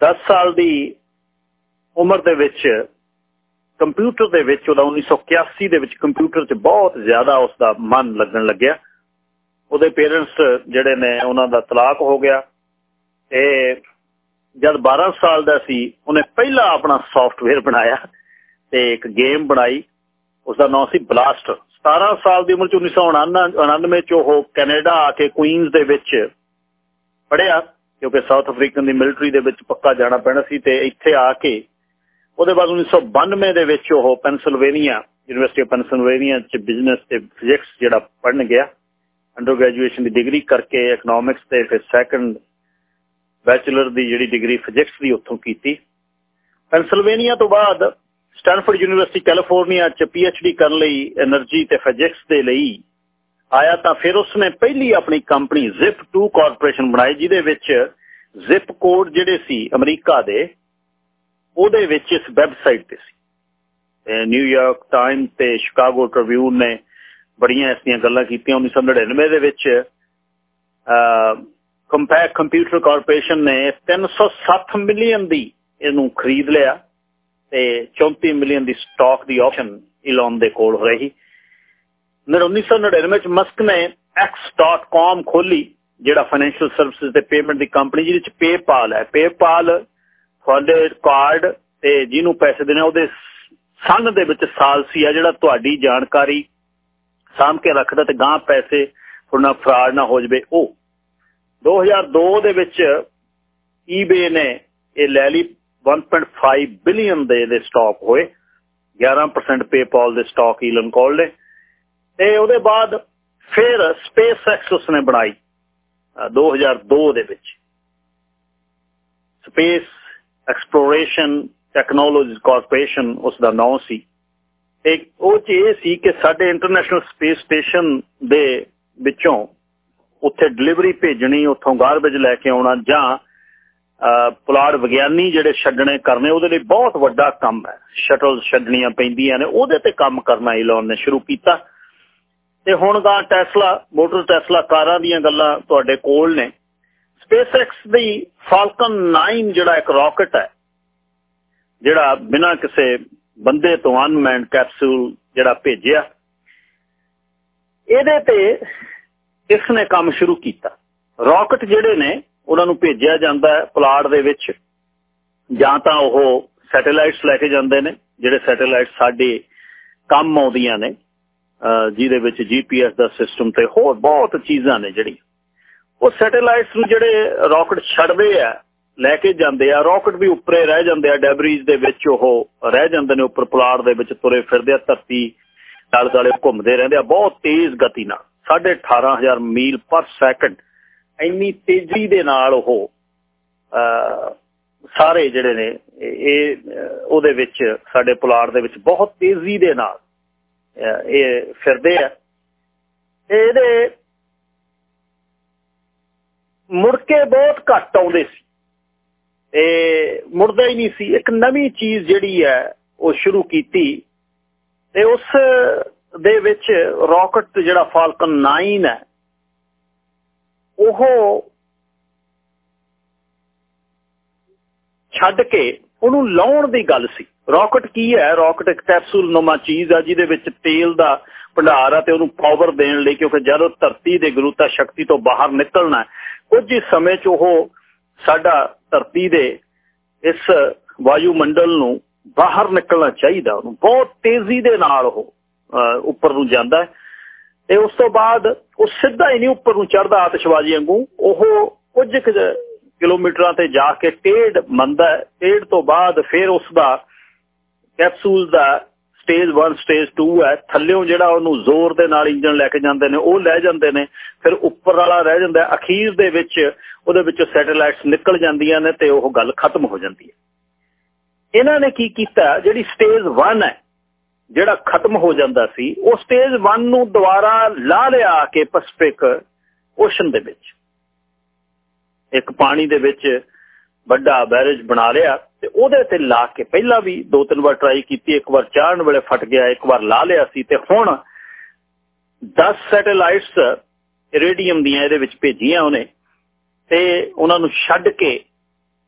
10 ਸਾਲ ਦੀ ਉਮਰ ਦੇ ਵਿੱਚ, ਕੰਪਿਊਟਰ ਦੇ ਵਿੱਚ ਉਹਦਾ 1981 ਦੇ ਵਿੱਚ ਕੰਪਿਊਟਰ 'ਚ ਬਹੁਤ ਜ਼ਿਆਦਾ ਉਸ ਦਾ ਮਨ ਲੱਗਣ ਲੱਗਿਆ। ਉਹਦੇ ਪੇਰੈਂਟਸ ਜਿਹੜੇ ਨੇ ਉਹਨਾਂ ਦਾ ਤਲਾਕ ਹੋ ਗਿਆ ਤੇ ਜਦ 12 ਸਾਲ ਦਾ ਸੀ, ਉਹਨੇ ਪਹਿਲਾ ਆਪਣਾ ਸੌਫਟਵੇਅਰ ਬਣਾਇਆ ਤੇ ਇੱਕ ਗੇਮ ਬਣਾਈ। ਉਸ ਦਾ ਨਾਮ ਸੀ ਬਲਾਸਟਰ 17 ਸਾਲ ਦੀ ਉਮਰ 'ਚ 1999 'ਚ ਉਹ ਕੈਨੇਡਾ ਆ ਕੇ ਕੁਈਨਸ ਦੇ ਵਿੱਚ ਪੜਿਆ ਕਿਉਂਕਿ ਸਾਊਥ ਅਫਰੀਕਨ ਦੀ ਮਿਲਟਰੀ ਦੇ ਵਿੱਚ ਪੱਕਾ ਜਾਣਾ ਪੈਣਾ ਸੀ ਤੇ ਇੱਥੇ ਆ ਕੇ ਉਹਦੇ ਬਾਅਦ 1992 ਦੇ ਵਿੱਚ ਉਹ ਪੈਨਸਿਲਵੇਨੀਆ ਯੂਨੀਵਰਸਿਟੀ ਆਫ ਪੈਨਸਿਲਵੇਨੀਆ ਚ ਬਿਜ਼ਨਸ ਤੇ ਫਿਜ਼ਿਕਸ ਜਿਹੜਾ ਪੜਨ ਗਿਆ। ਅੰਡਰ ਗ੍ਰੈਜੂਏਸ਼ਨ ਦੀ ਡਿਗਰੀ ਕਰਕੇ ਇਕਨੋਮਿਕਸ ਤੇ ਫਿਰ ਸੈਕੰਡ ਬੈਚਲਰ ਦੀ ਜਿਹੜੀ ਡਿਗਰੀ ਫਿਜ਼ਿਕਸ ਦੀ ਉੱਥੋਂ ਕੀਤੀ। ਪੈਨਸਲਵੇਨੀਆ ਤੋਂ ਬਾਅਦ ਸਟੈਨਫੋਰਡ ਯੂਨੀਵਰਸਿਟੀ ਕੈਲੀਫੋਰਨੀਆ ਚ ਪੀਐਚਡੀ ਕਰਨ ਲਈ એનર્ਜੀ ਤੇ ਫਿਜ਼ਿਕਸ ਦੇ ਲਈ ਆਇਆ ਤਾਂ ਫਿਰ ਉਸਨੇ ਪਹਿਲੀ ਆਪਣੀ ਕੰਪਨੀ ਜ਼ਿਪ 2 ਕਾਰਪੋਰੇਸ਼ਨ ਬਣਾਈ, ਜਿਹਦੇ ਵਿੱਚ ਜ਼ਿਪ ਕੋਡ ਜਿਹੜੇ ਸੀ ਅਮਰੀਕਾ ਦੇ, ਉਹਦੇ ਵਿੱਚ ਇਸ ਵੈਬਸਾਈਟ ਤੇ ਸੀ। ਨਿਊਯਾਰਕ ਟਾਈਮ ਤੇ ਸ਼ਿਕਾਗੋ ਟ੍ਰਿਬਿਊਨ ਨੇ ਬੜੀਆਂ ਇਸ ਦੀਆਂ ਗੱਲਾਂ ਕੀਤੀਆਂ 1999 ਦੇ ਵਿੱਚ ਕੰਪੈਕ ਕੰਪਿਊਟਰ ਕਾਰਪੋਰੇਸ਼ਨ ਨੇ 307 ਮਿਲੀਅਨ ਦੀ ਇਹਨੂੰ ਖਰੀਦ ਲਿਆ ਤੇ 34 ਮਿਲੀਅਨ ਦੀ ਸਟਾਕ ਦੀ ਆਪਸ਼ਨ ਇਲਨ ਦੇ ਕੋਲ ਰਹੀ। 1999 ਚ ਮਸਕ ਨੇ x.com ਖੋਲੀ ਜਿਹੜਾ ਫਾਈਨੈਂਸ਼ੀਅਲ ਸਰਵਿਸਿਜ਼ ਤੇ ਪੇਮੈਂਟ ਦੀ ਕੰਪਨੀ ਜਿਹਦੇ ਚ ਪੇਪਾਲ ਹੈ। ਪੇਪਾਲ ਤੁਹਾਡੇ ਕਾਰਡ ਤੇ ਜਿਹਨੂੰ ਪੈਸੇ ਦੇਣੇ, ਉਹਦੇ ਸੰਨ ਦੇ ਵਿੱਚ ਸਾਲਸੀ ਆ ਜਿਹੜਾ ਤੁਹਾਡੀ ਜਾਣਕਾਰੀ ਸਾਂਭ ਕੇ ਰੱਖਦਾ ਤੇ ਗਾਂ ਪੈਸੇ ਤੁਹਾਡਾ ਫਰਾਡ ਨਾ ਹੋ ਜਵੇ। ਉਹ 2002 ਦੇ ਵਿੱਚ ਈਬੇ ਨੇ ਇਹ ਲੈ ਲਈ। 1.5 ਬਿਲੀਅਨ ਦੇ ਦੇ ਸਟਾਕ ਹੋਏ। 11% ਪੇਪਾਲ ਦੇ ਸਟਾਕ ਈਲਨ ਕੋਲ ਨੇ। ਤੇ ਉਹਦੇ ਬਾਅਦ ਫਿਰ ਸਪੇਸ ਐਕਸ ਉਸਨੇ ਬਣਾਈ 2002 ਦੇ ਵਿੱਚ। ਸਪੇਸ ਐਕਸਪਲੋਰੇਸ਼ਨ ਟੈਕਨੋਲੋਜੀ ਕਾਰਪੋਰੇਸ਼ਨ ਉਸ ਦਾ ਨਾਮ ਸੀ। ਤੇ ਉਹ ਚ ਇਹ ਸੀ ਕਿ ਸਾਡੇ ਇੰਟਰਨੈਸ਼ਨਲ ਸਪੇਸ ਸਟੇਸ਼ਨ ਦੇ ਵਿੱਚੋਂ ਉੱਥੇ ਡਿਲੀਵਰੀ ਭੇਜਣੀ, ਉੱਥੋਂ ਗਾਰਬੇਜ ਲੈ ਕੇ ਆਉਣਾ ਜਾਂ ਪੁਲਾੜ ਵਿਗਿਆਨੀ ਜਿਹੜੇ ਛੱਡਣੇ ਕਰਨੇ, ਉਹਦੇ ਲਈ ਬਹੁਤ ਵੱਡਾ ਕੰਮ ਹੈ। ਸ਼ਟਲ ਛੱਡਣੀਆਂ ਪੈਂਦੀਆਂ ਨੇ, ਉਹਦੇ ਤੇ ਕੰਮ ਕਰਨਾ ਇਲਨ ਨੇ ਸ਼ੁਰੂ ਕੀਤਾ। ਤੇ ਹੁਣ ਦਾ ਟੈਸਲਾ ਮੋਟਰ ਟੈਸਲਾ ਕਾਰਾਂ ਦੀਆਂ ਗੱਲਾਂ ਤੁਹਾਡੇ ਕੋਲ ਨੇ। ਸਪੇਸਐਕਸ ਦੀ ਫਾਲਕਨ 9 ਜਿਹੜਾ ਇੱਕ ਰਾਕਟ ਹੈ, ਜਿਹੜਾ ਬਿਨਾਂ ਕਿਸੇ ਬੰਦੇ ਤੋਂ ਅਨਮੈਂਡ ਕੈਪਸੂਲ ਜਿਹੜਾ ਭੇਜਿਆ, ਇਹਦੇ ਤੇ ਇਸ ਨੇ ਕੰਮ ਸ਼ੁਰੂ ਕੀਤਾ। ਰਾਕਟ ਜਿਹੜੇ ਨੇ, ਉਹਨਾਂ ਨੂੰ ਭੇਜਿਆ ਜਾਂਦਾ ਹੈ ਪਲਾਟ ਦੇ ਵਿੱਚ। ਜਾਂ ਤਾਂ ਉਹ ਸੈਟੇਲਾਈਟਸ ਲੈ ਕੇ ਜਾਂਦੇ ਨੇ, ਜਿਹੜੇ ਸੈਟੇਲਾਈਟ ਸਾਡੇ ਕੰਮ ਆਉਂਦੀਆਂ ਨੇ ਜਿਹਦੇ ਵਿੱਚ ਜੀਪੀਐਸ ਦਾ ਸਿਸਟਮ ਤੇ ਹੋਰ ਬਹੁਤ ਚੀਜ਼ਾਂ ਨੇ ਜਿਹੜੀ ਉਹ ਸੈਟੇਲਾਈਟਸ ਨੂੰ ਜਿਹੜੇ ਰਾਕਟ ਛੱਡਦੇ ਆ, ਲੈ ਕੇ ਜਾਂਦੇ ਆ, ਰਾਕਟ ਵੀ ਉੱਪਰੇ ਰਹਿ ਜਾਂਦੇ ਆ, ਡੈਬਰੀਜ਼ ਦੇ ਵਿੱਚ ਉਹ ਰਹਿ ਜਾਂਦੇ ਨੇ, ਉੱਪਰ ਪਲਾਟ ਦੇ ਵਿੱਚ ਤੁਰੇ ਫਿਰਦੇ ਆ, ਧਰਤੀ ਨਾਲ ਦਾਲੇ ਘੁੰਮਦੇ ਰਹਿੰਦੇ ਆ, ਬਹੁਤ ਤੇਜ਼ ਗਤੀ ਨਾਲ। 18500 ਮੀਲ ਪਰ ਸੈਕਿੰਡ। ਇੰਨੀ ਤੇਜ਼ੀ ਦੇ ਨਾਲ ਉਹ ਸਾਰੇ ਜਿਹੜੇ ਨੇ, ਇਹ ਉਹਦੇ ਵਿੱਚ, ਸਾਡੇ ਪਲਾਟ ਦੇ ਵਿੱਚ ਬਹੁਤ ਤੇਜ਼ੀ ਦੇ ਨਾਲ ਇਹ ਫਿਰਦੇ ਆ। ਇਹਦੇ ਮੁੜ ਕੇ ਬਹੁਤ ਘੱਟ ਆਉਂਦੇ ਸੀ। ਇਹ ਮੁੜਦਾ ਹੀ ਨਹੀਂ ਸੀ। ਇੱਕ ਨਵੀਂ ਚੀਜ਼ ਜਿਹੜੀ ਹੈ, ਉਹ ਸ਼ੁਰੂ ਕੀਤੀ। ਤੇ ਉਸ ਦੇ ਵਿੱਚ ਰਾਕਟ ਜਿਹੜਾ ਫਾਲਕਨ 9 ਹੈ, ਉਹ ਛੱਡ ਕੇ ਉਹਨੂੰ ਲਾਉਣ ਦੀ ਗੱਲ ਸੀ। ਰਾਕਟ ਕੀ ਹੈ? ਰਾਕਟ ਇੱਕ ਕੈਪਸੂਲ ਨੁਮਾ ਚੀਜ਼ ਆ, ਜਿਹਦੇ ਵਿੱਚ ਤੇਲ ਦਾ ਭੰਡਾਰ ਆ ਤੇ ਉਹਨੂੰ ਪਾਵਰ ਦੇਣ ਲਈ ਕਿਉਂਕਿ ਜਦੋਂ ਧਰਤੀ ਦੇ ਗੁਰੂਤਾ ਸ਼ਕਤੀ ਤੋਂ ਬਾਹਰ ਨਿਕਲਣਾ ਕੁਝ ਹੀ ਸਮੇਂ 'ਚ ਉਹ ਸਾਡਾ ਧਰਤੀ ਦੇ ਇਸ ਵਾਯੂਮੰਡਲ ਨੂੰ ਬਾਹਰ ਨਿਕਲਣਾ ਚਾਹੀਦਾ, ਉਹਨੂੰ ਬਹੁਤ ਤੇਜ਼ੀ ਦੇ ਨਾਲ ਉਹ ਉੱਪਰ ਨੂੰ ਜਾਂਦਾ ਤੇ ਉਸ ਤੋਂ ਬਾਅਦ ਉਹ ਸਿੱਧਾ ਹੀ ਨਹੀਂ ਉੱਪਰ ਨੂੰ ਚੜਦਾ ਆਤਿਸ਼ਬਾਜ਼ੀ ਵਾਂਗੂ। ਉਹ ਕੁਝ ਕਿਲੋਮੀਟਰਾਂ ਤੇ ਜਾ ਕੇ ਟੇਡ ਮੰਦਾ ਟੇਡ ਤੋਂ ਬਾਅਦ ਫਿਰ ਉਸ ਦਾ ਕੈਪਸੂਲ ਦਾ ਸਟੇਜ 1 ਸਟੇਜ 2 ਹੈ। ਥੱਲੇੋਂ ਜਿਹੜਾ ਉਹਨੂੰ ਜ਼ੋਰ ਦੇ ਨਾਲ ਇੰਜਨ ਲੈ ਕੇ ਜਾਂਦੇ ਨੇ, ਉਹ ਲੈ ਜਾਂਦੇ ਨੇ। ਫਿਰ ਉੱਪਰ ਵਾਲਾ ਰਹਿ ਜਾਂਦਾ ਅਖੀਰ ਦੇ ਵਿੱਚ ਉਹਦੇ ਵਿੱਚੋਂ ਸੈਟੇਲਾਈਟਸ ਨਿਕਲ ਜਾਂਦੀਆਂ ਨੇ ਤੇ ਉਹ ਗੱਲ ਖਤਮ ਹੋ ਜਾਂਦੀ ਹੈ। ਇਹਨਾਂ ਨੇ ਕੀ ਕੀਤਾ? ਜਿਹੜੀ ਸਟੇਜ 1 ਹੈ ਜਿਹੜਾ ਖਤਮ ਹੋ ਜਾਂਦਾ ਸੀ, ਉਹ ਸਟੇਜ 1 ਨੂੰ ਦੁਬਾਰਾ ਲਾ ਲਿਆ ਕੇ ਪੈਸੀਫਿਕ ਓਸ਼ਨ ਦੇ ਵਿੱਚ। ਇੱਕ ਪਾਣੀ ਦੇ ਵਿੱਚ ਵੱਡਾ ਬੈਰੇਜ ਬਣਾ ਲਿਆ ਤੇ ਉਹਦੇ ਤੇ ਲਾ ਕੇ ਪਹਿਲਾਂ ਵੀ ਦੋ ਤਿੰਨ ਵਾਰ ਟਰਾਈ ਕੀਤੀ, ਇੱਕ ਵਾਰ ਚਾੜਨ ਵੇਲੇ ਫਟ ਗਿਆ, ਇੱਕ ਵਾਰ ਲਾ ਲਿਆ ਸੀ ਤੇ ਹੁਣ 10 ਸੈਟੇਲਾਈਟਸ ਇਰੀਡੀਅਮ ਦੀਆਂ ਇਹਦੇ ਵਿੱਚ ਭੇਜੀਆਂ ਉਹਨੇ ਤੇ ਉਹਨਾਂ ਨੂੰ ਛੱਡ ਕੇ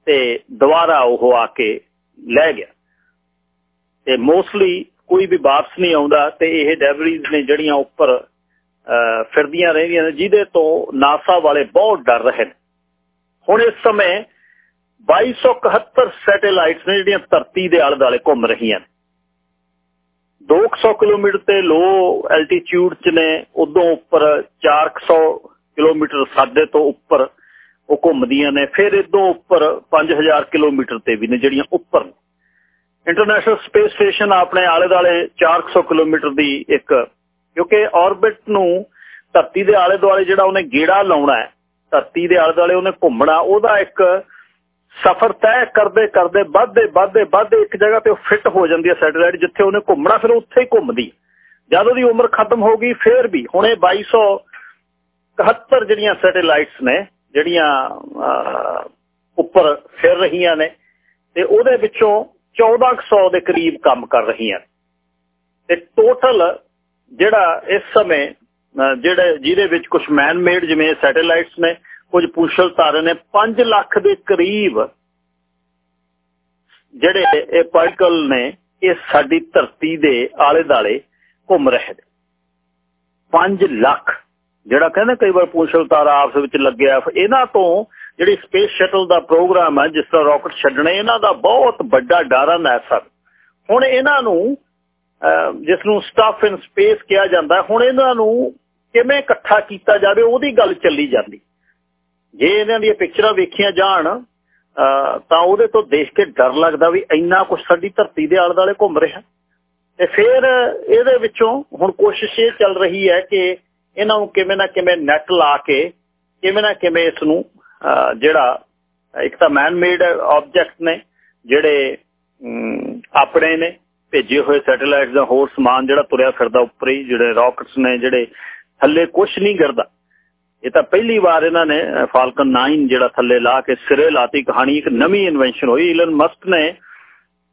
ਤੇ ਦੁਬਾਰਾ ਉਹ ਆ ਕੇ ਲੈ ਗਿਆ। ਤੇ ਮੋਸਟਲੀ ਕੋਈ ਵੀ ਵਾਪਸ ਨਹੀਂ ਆਉਂਦਾ ਤੇ ਇਹ ਡੈਬਰੀਜ਼ ਨੇ ਜਿਹੜੀਆਂ ਉੱਪਰ ਫਿਰਦੀਆਂ ਰਹਿੰਦੀਆਂ ਨੇ, ਜਿਹਦੇ ਤੋਂ ਨਾਸਾ ਵਾਲੇ ਬਹੁਤ ਡਰ ਰਹੇ ਨੇ। ਹੁਣ ਇਸ ਸਮੇਂ 2271 ਸੈਟੇਲਾਈਟਸ ਨੇ ਜਿਹੜੀਆਂ ਧਰਤੀ ਦੇ ਆਲੇ ਦੁਆਲੇ ਘੁੰਮ ਰਹੀਆਂ ਨੇ। 200 ਕਿਲੋਮੀਟਰ ਤੇ ਲੋ ਐਲਟੀਟਿਊਡ 'ਚ ਨੇ, ਉਦੋਂ ਉੱਪਰ 400 ਕਿਲੋਮੀਟਰ ਸਾਡੇ ਤੋਂ ਉੱਪਰ ਉਹ ਘੁੰਮਦੀਆਂ ਨੇ, ਫਿਰ ਇਦੋਂ ਉੱਪਰ 5000 ਕਿਲੋਮੀਟਰ ਤੇ ਵੀ ਨੇ ਜਿਹੜੀਆਂ ਉੱਪਰ ਇੰਟਰਨੈਸ਼ਨਲ ਸਪੇਸ ਸਟੇਸ਼ਨ ਆਪਣੇ ਆਲੇ ਦੁਆਲੇ 400 ਕਿਲੋਮੀਟਰ ਦੀ ਇੱਕ, ਕਿਉਂਕਿ ਆਰਬਿਟ ਨੂੰ ਧਰਤੀ ਦੇ ਆਲੇ ਦੁਆਲੇ ਜਿਹੜਾ ਉਹਨੇ ਗੇੜਾ ਲਾਉਣਾ ਹੈ, ਧਰਤੀ ਦੇ ਆਲੇ ਦੁਆਲੇ ਉਹਨੇ ਘੁੰਮਣਾ, ਉਹਦਾ ਇੱਕ ਸਫ਼ਰ ਤੈਅ ਕਰਦੇ ਕਰਦੇ ਵੱਧਦੇ ਵੱਧਦੇ ਵੱਧਦੇ ਇੱਕ ਜਗ੍ਹਾ ਤੇ ਉਹ ਫਿੱਟ ਹੋ ਜਾਂਦੀ ਹੈ ਸੈਟੇਲਾਈਟ ਜਿੱਥੇ ਉਹਨੇ ਘੁੰਮਣਾ, ਫਿਰ ਉੱਥੇ ਹੀ ਘੁੰਮਦੀ ਜਦ ਉਹਦੀ ਉਮਰ ਖਤਮ ਹੋ ਗਈ, ਫੇਰ ਵੀ ਹੁਣ ਇਹ 2271 ਜਿਹੜੀਆਂ ਸੈਟੇਲਾਈਟਸ ਨੇ, ਜਿਹੜੀਆਂ ਉੱਪਰ ਫਿਰ ਰਹੀਆਂ ਨੇ, ਤੇ ਉਹਦੇ ਵਿੱਚੋਂ 1400 ਦੇ ਕਰੀਬ ਕੰਮ ਕਰ ਰਹੀਆਂ ਤੇ ਟੋਟਲ ਜਿਹੜਾ ਇਸ ਸਮੇਂ ਜਿਹੜੇ ਜਿਹਦੇ ਵਿੱਚ ਕੁਝ ਮੈਨ ਮੇਡ ਜਿਵੇਂ ਸੈਟੇਲਾਈਟਸ ਨੇ, ਕੁਝ ਪੁਸ਼ਲ ਤਾਰੇ ਨੇ 5 ਲੱਖ ਦੇ ਕਰੀਬ ਜਿਹੜੇ ਇਹ ਪਾਰਟੀਕਲ ਨੇ, ਇਹ ਸਾਡੀ ਧਰਤੀ ਦੇ ਆਲੇ ਦਾਲੇ ਘੁੰਮ ਰਹੇ ਨੇ। 5 ਲੱਖ, ਜਿਹੜਾ ਕਹਿੰਦੇ ਕਈ ਵਾਰ ਪੁਸ਼ਲ ਤਾਰਾ ਆਪਸ ਵਿੱਚ ਲੱਗਿਆ, ਇਹਨਾਂ ਤੋਂ ਜਿਹੜੀ ਸਪੇਸ ਸ਼ਟਲ ਦਾ ਪ੍ਰੋਗਰਾਮ ਹੈ ਜਿਸ ਤਰ੍ਹਾਂ ਰਾਕਟ ਛੱਡਣੇ, ਇਹਨਾਂ ਦਾ ਬਹੁਤ ਵੱਡਾ ਡਰ ਹੈ ਸਰ ਹੁਣ ਇਹਨਾਂ ਨੂੰ ਜਿਸ ਨੂੰ ਸਟਾਫ ਇਨ ਸਪੇਸ ਕਿਹਾ ਜਾਂਦਾ, ਹੁਣ ਇਹਨਾਂ ਨੂੰ ਕਿਵੇਂ ਇਕੱਠਾ ਕੀਤਾ ਜਾਵੇ, ਉਹਦੀ ਗੱਲ ਚੱਲੀ ਜਾਂਦੀ। ਜੇ ਇਹਨਾਂ ਦੀਆਂ ਪਿਕਚਰਾਂ ਵੇਖੀਆਂ ਜਾਣ ਤਾਂ ਉਹਦੇ ਤੋਂ ਦੇਖ ਕੇ ਡਰ ਲੱਗਦਾ ਵੀ ਇੰਨਾ ਕੁਝ ਸਾਡੀ ਧਰਤੀ ਦੇ ਆਲੇ ਦੁਆਲੇ ਘੁੰਮ ਰਿਹਾ। ਤੇ ਫਿਰ ਇਹਦੇ ਵਿੱਚੋਂ ਹੁਣ ਕੋਸ਼ਿਸ਼ ਇਹ ਚੱਲ ਰਹੀ ਹੈ ਕਿ ਇਹਨਾਂ ਨੂੰ ਕਿਵੇਂ ਨਾ ਕਿਵੇਂ ਨੈਟ ਲਾ ਕੇ, ਕਿਵੇਂ ਨਾ ਕਿਵੇਂ ਇਸ ਨੂੰ ਜਿਹੜਾ ਇੱਕ ਤਾਂ ਮੈਨ ਮੇਡ ਆਬਜੈਕਟ ਨੇ, ਜਿਹੜੇ ਆਪਣੇ ਨੇ, ਭੇਜੇ ਹੋਏ ਸੈਟੇਲਾਈਟਸ ਦਾ ਹੋਰ ਸਮਾਨ ਜਿਹੜਾ ਤੁਰਿਆ ਫਿਰਦਾ ਉੱਪਰ ਹੀ ਜਿਹੜੇ ਰਾਕਟਸ ਨੇ, ਜਿਹੜੇ ਥੱਲੇ ਕੁਝ ਨਹੀਂ ਕਰਦਾ ਇਹ ਤਾਂ ਪਹਿਲੀ ਵਾਰ ਇਹਨਾਂ ਨੇ ਫਾਲਕਨ 9 ਜਿਹੜਾ ਥੱਲੇ ਲਾ ਕੇ ਸਿਰੇ ਲਾਤੀ, ਕਹਾਣੀ ਇੱਕ ਨਵੀਂ ਇਨਵੈਂਸ਼ਨ ਹੋਈ। ਇਲਨ ਮਸਕ ਨੇ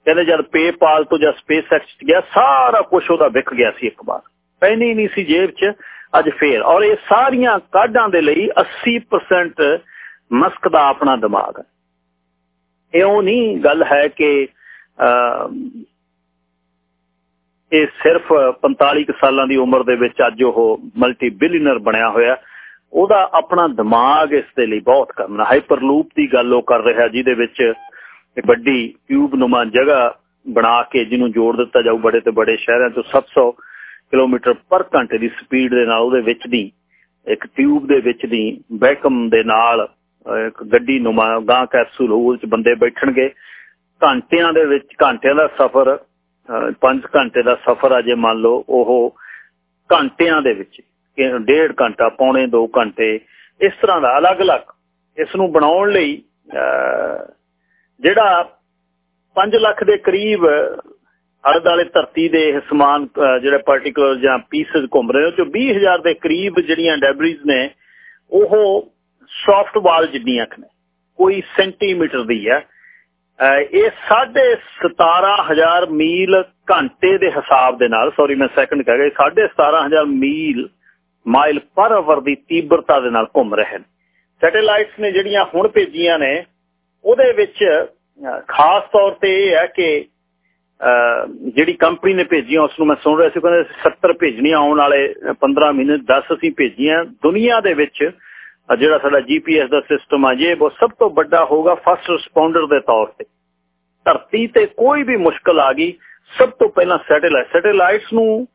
ਕਹਿੰਦੇ ਜਦ ਪੇਪਾਲ ਤੋਂ ਜਾਂ ਸਪੇਸ ਐਕਸ ਗਿਆ, ਸਾਰਾ ਕੁਝ ਉਹਦਾ ਵਿਕ ਗਿਆ ਸੀ ਇੱਕ ਵਾਰ। ਪੈਣੀ ਨਹੀਂ ਸੀ ਜੇਬ 'ਚ, ਅੱਜ ਫੇਰ। ਔਰ ਇਹ ਸਾਰੀਆਂ ਕਾਢਾਂ ਦੇ ਲਈ 80% ਮਸਕ ਦਾ ਆਪਣਾ ਦਿਮਾਗ ਹੈ। ਇਹ ਨਹੀਂ ਗੱਲ ਹੈ ਕਿ ਇਹ ਸਿਰਫ 45 ਸਾਲਾਂ ਦੀ ਉਮਰ ਦੇ ਵਿੱਚ ਅੱਜ ਉਹ ਮਲਟੀ ਬਿਲੀਅਨਰ ਬਣਿਆ ਹੋਇਆ। ਉਹਦਾ ਆਪਣਾ ਦਿਮਾਗ ਇਸ ਦੇ ਲਈ ਬਹੁਤ ਕੰਮ ਹੈ। ਹਾਈਪਰਲੂਪ ਦੀ ਗੱਲ ਉਹ ਕਰ ਰਿਹਾ ਜਿਹਦੇ ਵਿੱਚ ਵੱਡੀ ਟਿਊਬ ਨੁਮਾ ਜਗ੍ਹਾ ਬਣਾ ਕੇ ਜਿਹਨੂੰ ਜੋੜ ਦਿੱਤਾ ਜਾਊ ਬੜੇ ਤੇ ਬੜੇ ਸ਼ਹਿਰਾਂ ਤੋਂ 700 ਕਿਲੋਮੀਟਰ ਪਰ ਘੰਟੇ ਦੀ ਸਪੀਡ ਦੇ ਨਾਲ ਉਹਦੇ ਵਿੱਚ ਦੀ, ਇੱਕ ਟਿਊਬ ਦੇ ਵਿੱਚ ਦੀ ਬੈਕਮ ਦੇ ਨਾਲ ਇੱਕ ਗੱਡੀ ਨੁਮਾ ਗਾਂ ਕੈਪਸੂਲ ਹੋਊ ਚ ਬੰਦੇ ਬੈਠਣਗੇ। ਘੰਟਿਆਂ ਦੇ ਵਿੱਚ, ਘੰਟਿਆਂ ਦਾ ਸਫ਼ਰ 5 ਘੰਟੇ ਦਾ ਸਫ਼ਰ ਆ ਜੇ ਮੰਨ ਲਓ, ਉਹ ਘੰਟਿਆਂ ਦੇ ਵਿੱਚ ਡੇਢ ਘੰਟਾ, ਪੌਣੇ 2 ਘੰਟੇ, ਇਸ ਤਰ੍ਹਾਂ ਦਾ ਅਲੱਗ-ਅਲੱਗ। ਇਸ ਨੂੰ ਬਣਾਉਣ ਲਈ ਜਿਹੜਾ 5 ਲੱਖ ਦੇ ਕਰੀਬ ਅਰਧ ਵਾਲੇ ਧਰਤੀ ਦੇ ਸਮਾਨ ਜਿਹੜੇ ਪਾਰਟਿਕੂਲਰ ਜਾਂ ਪੀਸਸ ਘੁੰਮ ਰਹੇ ਨੇ, ਉਹ 20000 ਦੇ ਕਰੀਬ ਜਿਹੜੀਆਂ ਡੈਬਰੀਜ਼ ਨੇ, ਉਹ ਸੌਫਟ ਜਿੰਨੀ ਜਿੰਨੀਆਂ ਨੇ, ਕੋਈ ਸੈਂਟੀਮੀਟਰ ਦੀ ਹੈ ਇਹ 17000 ਮੀਲ ਘੰਟੇ ਦੇ ਹਿਸਾਬ ਦੇ ਨਾਲ ਸੌਰੀ ਮੈਂ ਸੈਕਿੰਡ ਕਹਿ ਗਿਆ 17000 ਮੀਲ, ਮਾਈਲ ਪਰ ਆਵਰ ਦੀ ਤੀਬਰਤਾ ਦੇ ਨਾਲ ਘੁੰਮ ਰਹੇ ਨੇ। ਸੈਟੇਲਾਈਟਸ ਨੇ ਜਿਹੜੀਆਂ ਹੁਣ ਭੇਜੀਆਂ ਨੇ, ਉਹਦੇ ਵਿੱਚ ਖਾਸ ਤੌਰ ਤੇ ਇਹ ਹੈ ਕਿ ਜਿਹੜੀ ਕੰਪਨੀ ਨੇ ਭੇਜੀਆਂ ਉਸ ਨੂੰ ਮੈਂ ਸੁਣ ਰਿਹਾ ਸੀ ਕਹਿੰਦੇ 70 ਭੇਜਣੀਆਂ ਆਉਣ ਵਾਲੇ 15 ਮਹੀਨੇ 10 ਅਸੀਂ ਭੇਜੀਆਂ। ਦੁਨੀਆ ਦੇ ਵਿੱਚ ਜਿਹੜਾ ਸਾਡਾ ਜੀਪੀਐਸ ਦਾ ਸਿਸਟਮ ਆ ਜੇ, ਉਹ ਸਭ ਤੋਂ ਵੱਡਾ ਹੋਗਾ ਫਸਟ ਰਿਸਪੌਂਡਰ ਦੇ ਤੌਰ ਤੇ। ਧਰਤੀ ਤੇ ਕੋਈ ਵੀ ਮੁਸ਼ਕਲ ਆ ਗਈ, ਸਭ ਤੋਂ ਪਹਿਲਾਂ ਸੈਟੇਲਾਈਟ ਸੈਟੇਲਾਈਟਸ ਨੂੰ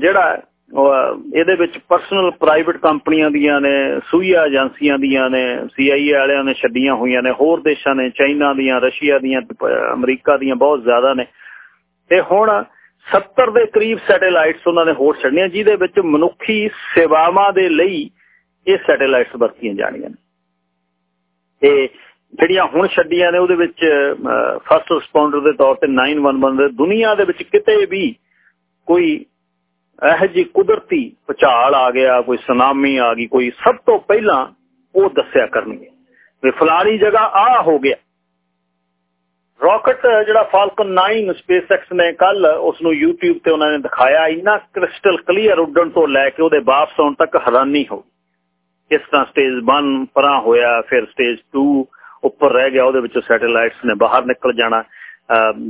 ਜਿਹੜਾ ਇਹਦੇ ਵਿੱਚ ਪਰਸਨਲ ਪ੍ਰਾਈਵੇਟ ਕੰਪਨੀਆਂ ਦੀਆਂ ਨੇ ਸੂਈਆ ਏਜੰਸੀਆਂ ਦੀਆਂ ਨੇ ਸੀਆਈਏ ਵਾਲਿਆਂ ਨੇ ਛੱਡੀਆਂ ਹੋਈਆਂ ਨੇ, ਹੋਰ ਦੇਸ਼ਾਂ ਨੇ, ਚਾਈਨਾ ਦੀਆਂ, ਰਸ਼ੀਆ ਦੀਆਂ, ਅਮਰੀਕਾ ਦੀਆਂ ਬਹੁਤ ਜ਼ਿਆਦਾ ਨੇ। ਤੇ ਹੁਣ 70 ਦੇ ਕਰੀਬ ਸੈਟੇਲਾਈਟਸ ਉਹਨਾਂ ਨੇ ਹੋਰ ਛੱਡੀਆਂ, ਜਿਹਦੇ ਵਿੱਚ ਮਨੁੱਖੀ ਸੇਵਾਵਾਂ ਦੇ ਲਈ ਇਹ ਸੈਟੇਲਾਈਟਸ ਵਰਤੀਆਂ ਜਾਣੀਆਂ ਨੇ। ਤੇ ਜਿਹੜੀਆਂ ਹੁਣ ਛੱਡੀਆਂ ਨੇ ਉਹਦੇ ਵਿੱਚ ਫਸਟ ਰਿਸਪੌਂਡਰ ਦੇ ਤੌਰ ਤੇ 911 ਦੇ ਦੁਨੀਆ ਦੇ ਵਿੱਚ ਕਿਤੇ ਵੀ ਕੋਈ ਇਹ ਜੀ ਕੁਦਰਤੀ ਪਚਾਲ ਆ ਗਿਆ, ਕੋਈ ਸੁਨਾਮੀ ਆ ਗਈ, ਕੋਈ ਸਭ ਤੋਂ ਪਹਿਲਾਂ ਉਹ ਦੱਸਿਆ ਕਰਨਗੇ ਵੀ ਫਲਾਣੀ ਜਗ੍ਹਾ ਆ ਹੋ ਗਿਆ। ਰਾਕਟ, ਜਿਹੜਾ ਫਾਲਕਨ 9 ਸਪੇਸਐਕਸ ਨੇ ਕੱਲ ਉਸ ਨੂੰ YouTube ਤੇ ਉਹਨਾਂ ਨੇ ਦਿਖਾਇਆ, ਇੰਨਾ ਕ੍ਰਿਸਟਲ ਕਲੀਅਰ ਉੱਡਣ ਤੋਂ ਲੈ ਕੇ ਉਹਦੇ ਵਾਪਸ ਆਉਣ ਤੱਕ ਹੈਰਾਨੀ ਹੋ ਗਈ। ਕਿਸ ਤਰ੍ਹਾਂ ਸਟੇਜ 1 ਪਰਾਂ ਹੋਇਆ, ਫਿਰ ਸਟੇਜ 2 ਉੱਪਰ ਰਹਿ ਗਿਆ, ਉਹਦੇ ਵਿੱਚੋਂ ਸੈਟੇਲਾਈਟਸ ਨੇ ਬਾਹਰ ਨਿਕਲ ਜਾਣਾ।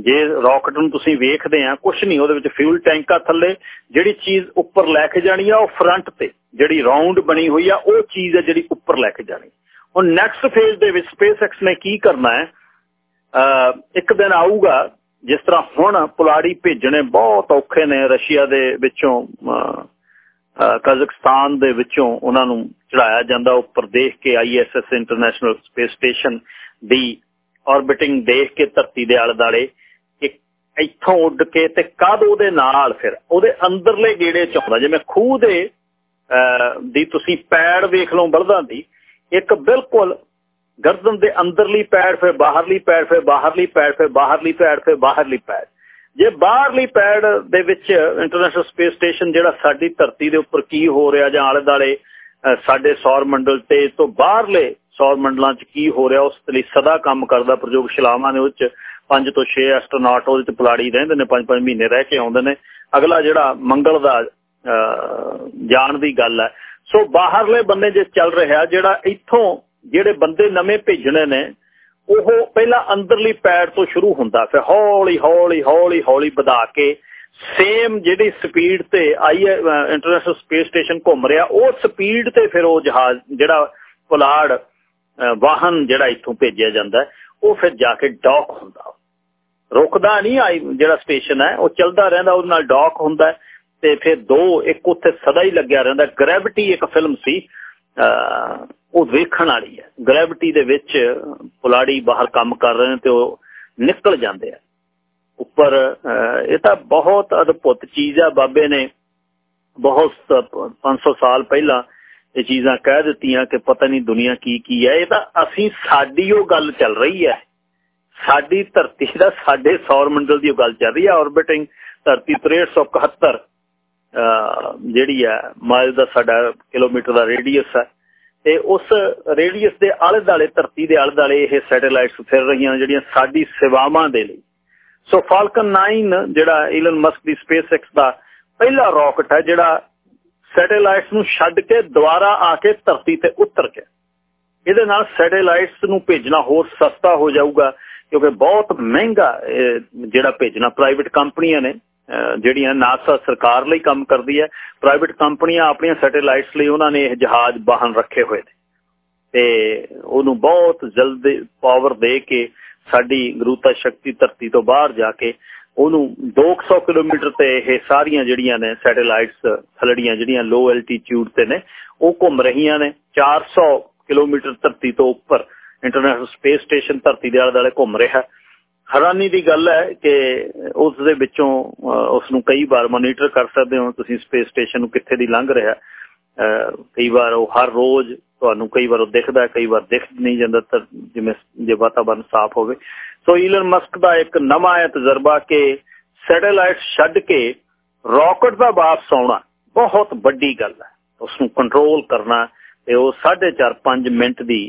ਜੇ ਰਾਕਟ ਨੂੰ ਤੁਸੀਂ ਵੇਖਦੇ ਆ ਕੁਝ ਨਹੀਂ, ਉਹਦੇ ਵਿੱਚ ਫਿਊਲ ਟੈਂਕ ਥੱਲੇ, ਜਿਹੜੀ ਚੀਜ਼ ਉੱਪਰ ਲੈ ਕੇ ਜਾਣੀ ਆ, ਉਹ ਫਰੰਟ ਤੇ, ਜਿਹੜੀ ਰਾਉਂਡ ਬਣੀ ਹੋਈ ਆ, ਉਹ ਚੀਜ਼ ਹੈ ਜਿਹੜੀ ਉੱਪਰ ਲੈ ਕੇ ਜਾਣੀ। ਹੁਣ ਨੈਕਸਟ ਫੇਜ਼ ਦੇ ਵਿੱਚ ਸਪੇਸਐਕਸ ਨੇ ਕੀ ਕਰਨਾ ਹੈ? ਇੱਕ ਦਿਨ ਆਊਗਾ, ਜਿਸ ਤਰ੍ਹਾਂ ਹੁਣ ਪੁਲਾੜੀ ਭੇਜਣੇ ਬਹੁਤ ਔਖੇ ਨੇ ਰਸ਼ੀਆ ਦੇ ਵਿੱਚੋਂ ਕਜ਼ਾਕਿਸਤਾਨ ਦੇ ਵਿੱਚੋਂ ਉਹਨਾਂ ਨੂੰ ਚੜਾਇਆ ਜਾਂਦਾ। ਉੱਪਰ ਦੇਖ ਕੇ ਆਈਐਸਐਸ ਇੰਟਰਨੈਸ਼ਨਲ ਸਪੇਸ ਸਟੇਸ਼ਨ ਦੀ ਆਰਬਿਟਿੰਗ ਦੇਖ ਕੇ ਧਰਤੀ ਦੇ ਆਲੇ ਦਾਲੇ ਕਿ ਇੱਥੋਂ ਉੱਡ ਕੇ ਤੇ ਕਦ ਉਹਦੇ ਨਾਲ ਫਿਰ ਉਹਦੇ ਅੰਦਰਲੇ ਗੇੜੇ ਚ ਆਉਂਦਾ। ਜਿਵੇਂ ਖੂਹ ਦੇ ਦੀ ਤੁਸੀਂ ਪੈੜ ਵੇਖ ਲਓ ਬਲਦਾਂ ਦੀ, ਇੱਕ ਬਿਲਕੁਲ ਗਰਦਨ ਦੇ ਅੰਦਰਲੀ ਪੈੜ, ਫਿਰ ਬਾਹਰਲੀ ਪੈੜ, ਫਿਰ ਬਾਹਰਲੀ ਪੈੜ, ਫਿਰ ਬਾਹਰਲੀ ਪੈੜ, ਫਿਰ ਬਾਹਰਲੀ ਪੈੜ। ਜੇ ਬਾਹਰਲੀ ਪੈੜ ਦੇ ਵਿੱਚ ਇੰਟਰਨੈਸ਼ਨਲ ਸਪੇਸ ਸਟੇਸ਼ਨ ਜਿਹੜਾ ਸਾਡੀ ਧਰਤੀ ਦੇ ਉੱਪਰ ਕੀ ਹੋ ਰਿਹਾ ਜਾਂ ਆਲੇ ਦਾਲੇ ਸਾਡੇ ਸੌਰ ਮੰਡਲ ਤੇ ਤੋਂ ਬਾਹਰਲੇ ਸੌਰ ਮੰਡਲਾਂ 'ਚ ਕੀ ਹੋ ਰਿਹਾ, ਉਸ ਲਈ ਸਦਾ ਕੰਮ ਕਰਦਾ ਪ੍ਰਯੋਗਸ਼ਾਲਾਵਾਂ ਨੇ ਉਹ 5 ਤੋਂ 6 ਐਸਟਰੋਨਾਟ ਉਹਦੇ 'ਚ ਪੁਲਾੜੀ ਰਹਿੰਦੇ ਨੇ 5-5 ਮਹੀਨੇ ਰਹਿ ਕੇ ਆਉਂਦੇ ਨੇ। ਅਗਲਾ ਜਿਹੜਾ ਮੰਗਲ ਦਾ ਜਾਣ ਦੀ ਗੱਲ ਹੈ। ਸੋ ਬਾਹਰਲੇ ਬੰਨੇ ਜੇ ਚੱਲ ਰਿਹਾ, ਜਿਹੜਾ ਇੱਥੋਂ ਜਿਹੜੇ ਬੰਦੇ ਨਵੇਂ ਭੇਜਣੇ ਨੇ ਉਹ ਪਹਿਲਾਂ ਅੰਦਰਲੀ ਪੈੜ ਤੋਂ ਸ਼ੁਰੂ ਹੁੰਦਾ ਫਿਰ ਹੌਲੀ ਹੌਲੀ ਹੌਲੀ ਹੌਲੀ ਵਧਾ ਕੇ ਸੇਮ ਜਿਹੜੀ ਸਪੀਡ ਤੇ ਆਈ ਇੰਟਰਨੈਸ਼ਨਲ ਸਪੇਸ ਸਟੇਸ਼ਨ ਘੁੰਮ ਰਿਹਾ, ਉਹ ਸਪੀਡ ਤੇ ਫਿਰ ਉਹ ਜਹਾਜ਼, ਜਿਹੜਾ ਪੁਲਾੜ ਵਾਹਨ ਜਿਹੜਾ ਇੱਥੋਂ ਭੇਜਿਆ ਜਾਂਦਾ, ਉਹ ਫਿਰ ਜਾ ਕੇ ਡੌਕ ਹੁੰਦਾ। ਰੁਕਦਾ ਨਹੀਂ ਆਈ, ਜਿਹੜਾ ਸਟੇਸ਼ਨ ਹੈ ਉਹ ਚੱਲਦਾ ਰਹਿੰਦਾ, ਉਹਦੇ ਨਾਲ ਡੌਕ ਹੁੰਦਾ ਤੇ ਫਿਰ ਦੋ, ਇੱਕ ਉੱਥੇ ਸਦਾ ਹੀ ਲੱਗਿਆ ਰਹਿੰਦਾ। ਗ੍ਰੈਵਿਟੀ ਇੱਕ ਫਿਲਮ ਸੀ ਉਹ ਵੇਖਣ ਵਾਲੀ ਹੈ। ਗ੍ਰੈਵਿਟੀ ਦੇ ਵਿੱਚ ਪੁਲਾੜੀ ਬਾਹਰ ਕੰਮ ਕਰ ਰਹੇ ਨੇ ਤੇ ਉਹ ਨਿਕਲ ਜਾਂਦੇ ਆ। ਉੱਪਰ ਇਹ ਤਾਂ ਬਹੁਤ ਅਦਭੁਤ ਚੀਜ਼ ਆ। ਬਾਬੇ ਨੇ ਬਹੁਤ 500 ਸਾਲ ਪਹਿਲਾਂ ਇਹ ਚੀਜ਼ਾਂ ਕਹਿ ਦਿੱਤੀਆਂ ਕਿ ਪਤਾ ਨਹੀਂ ਦੁਨੀਆ ਕੀ ਕੀ ਹੈ। ਇਹ ਤਾਂ ਅਸੀਂ, ਸਾਡੀ ਉਹ ਗੱਲ ਚੱਲ ਰਹੀ ਹੈ। ਸਾਡੀ ਧਰਤੀ ਦਾ ਸਾਡੇ ਸੌਰ ਮੰਡਲ ਦੀ ਉਹ ਗੱਲ ਚੱਲ ਰਹੀ ਹੈ। ਆਰਬਿਟਿੰਗ ਧਰਤੀ 6371 ਜਿਹੜੀ ਹੈ, ਮਾਈਲ ਦਾ ਸਾਡਾ ਕਿਲੋਮੀਟਰ ਦਾ ਰੇਡੀਅਸ ਹੈ। ਤੇ ਉਸ ਰੇਡੀਅਸ ਦੇ ਆਲੇ ਦਾਲੇ ਧਰਤੀ ਦੇ ਆਲੇ ਦਾਲੇ ਇਹ ਸੈਟੇਲਾਈਟਸ ਫਿਰ ਰਹੀਆਂ ਜਿਹੜੀਆਂ ਸਾਡੀ ਸੇਵਾਵਾਂ ਦੇ ਲਈ। ਸੋ ਫਾਲਕਨ 9 ਜਿਹੜਾ ਈਲਨ ਮਸਕ ਦੀ ਸਪੇਸਐਕਸ ਦਾ ਪਹਿਲਾ ਰਾਕਟ ਹੈ, ਜਿਹੜਾ ਸੈਟੇਲਾਈਟਸ ਨੂੰ ਛੱਡ ਕੇ ਦੁਬਾਰਾ ਆ ਕੇ ਧਰਤੀ ਤੇ ਉਤਰ ਗਿਆ। ਇਹਦੇ ਨਾਲ ਸੈਟੇਲਾਈਟਸ ਨੂੰ ਭੇਜਣਾ ਹੋਰ ਸਸਤਾ ਹੋ ਜਾਊਗਾ, ਕਿਉਂਕਿ ਬਹੁਤ ਮਹਿੰਗਾ ਜਿਹੜਾ ਭੇਜਣਾ ਪ੍ਰਾਈਵੇਟ ਕੰਪਨੀਆਂ ਨੇ ਜਿਹੜੀਆਂ ਨਾਸਾ ਸਰਕਾਰ ਲਈ ਕੰਮ ਕਰਦੀ ਹੈ ਪ੍ਰਾਈਵੇਟ ਕੰਪਨੀਆਂ ਆਪਣੀਆਂ ਸੈਟੇਲਾਈਟਸ ਲਈ ਉਹਨਾਂ ਨੇ ਇਹ ਜਹਾਜ਼ ਬਾਹਨ ਰੱਖੇ ਹੋਏ ਨੇ। ਤੇ ਉਹਨੂੰ ਬਹੁਤ ਜਲਦੀ ਪਾਵਰ ਦੇ ਕੇ ਸਾਡੀ ਗੁਰੂਤਾ ਸ਼ਕਤੀ ਧਰਤੀ ਤੋਂ ਬਾਹਰ ਜਾ ਕੇ ਉਹਨੂੰ 200 ਕਿਲੋਮੀਟਰ ਤੇ ਇਹ ਸਾਰੀਆਂ ਜਿਹੜੀਆਂ ਨੇ ਸੈਟੇਲਾਈਟਸ ਥਲੜੀਆਂ ਜਿਹੜੀਆਂ ਲੋ ਐਲਟੀਟਿਊਡ ਤੇ ਨੇ, ਉਹ ਘੁੰਮ ਰਹੀਆਂ ਨੇ। 400 ਕਿਲੋਮੀਟਰ ਧਰਤੀ ਤੋਂ ਉੱਪਰ ਇੰਟਰਨੈਸ਼ਨਲ ਸਪੇਸ ਸਟੇਸ਼ਨ ਧਰਤੀ ਦੇ ਆਲੇ-ਦੁਆਲੇ ਘੁੰਮ ਰਿਹਾ। ਹੈਰਾਨੀ ਦੀ ਗੱਲ ਹੈ ਕਿ ਉਸ ਦੇ ਵਿੱਚੋਂ ਉਸ ਨੂੰ ਕਈ ਵਾਰ ਮੋਨੀਟਰ ਕਰ ਸਕਦੇ ਹੋ, ਤੁਸੀਂ ਸਪੇਸ ਸਟੇਸ਼ਨ ਨੂੰ ਕਿੱਥੇ ਦੀ ਲੰਘ ਰਿਹਾ ਕਈ ਵਾਰ ਉਹ ਹਰ ਰੋਜ਼ ਤੁਹਾਨੂੰ ਕਈ ਵਾਰ ਉਹ ਦਿਖਦਾ ਕਈ ਵਾਰ ਦਿਖ ਨਹੀਂ ਜਾਂਦਾ ਤਾਂ ਜਿਵੇਂ ਜੇ ਵਾਤਾਵਰਨ ਸਾਫ਼ ਹੋਵੇ। ਸੋ ਈਲਨ ਮਸਕ ਦਾ ਇੱਕ ਨਵਾਂ ਹੈ ਤਜਰਬਾ ਕਿ ਸੈਟੇਲਾਈਟ ਛੱਡ ਕੇ ਰਾਕਟ ਦਾ ਵਾਪਸ ਆਉਣਾ ਬਹੁਤ ਵੱਡੀ ਗੱਲ ਹੈ। ਉਸ ਨੂੰ ਕੰਟਰੋਲ ਕਰਨਾ ਤੇ ਉਹ 4.5 5 ਮਿੰਟ ਦੀ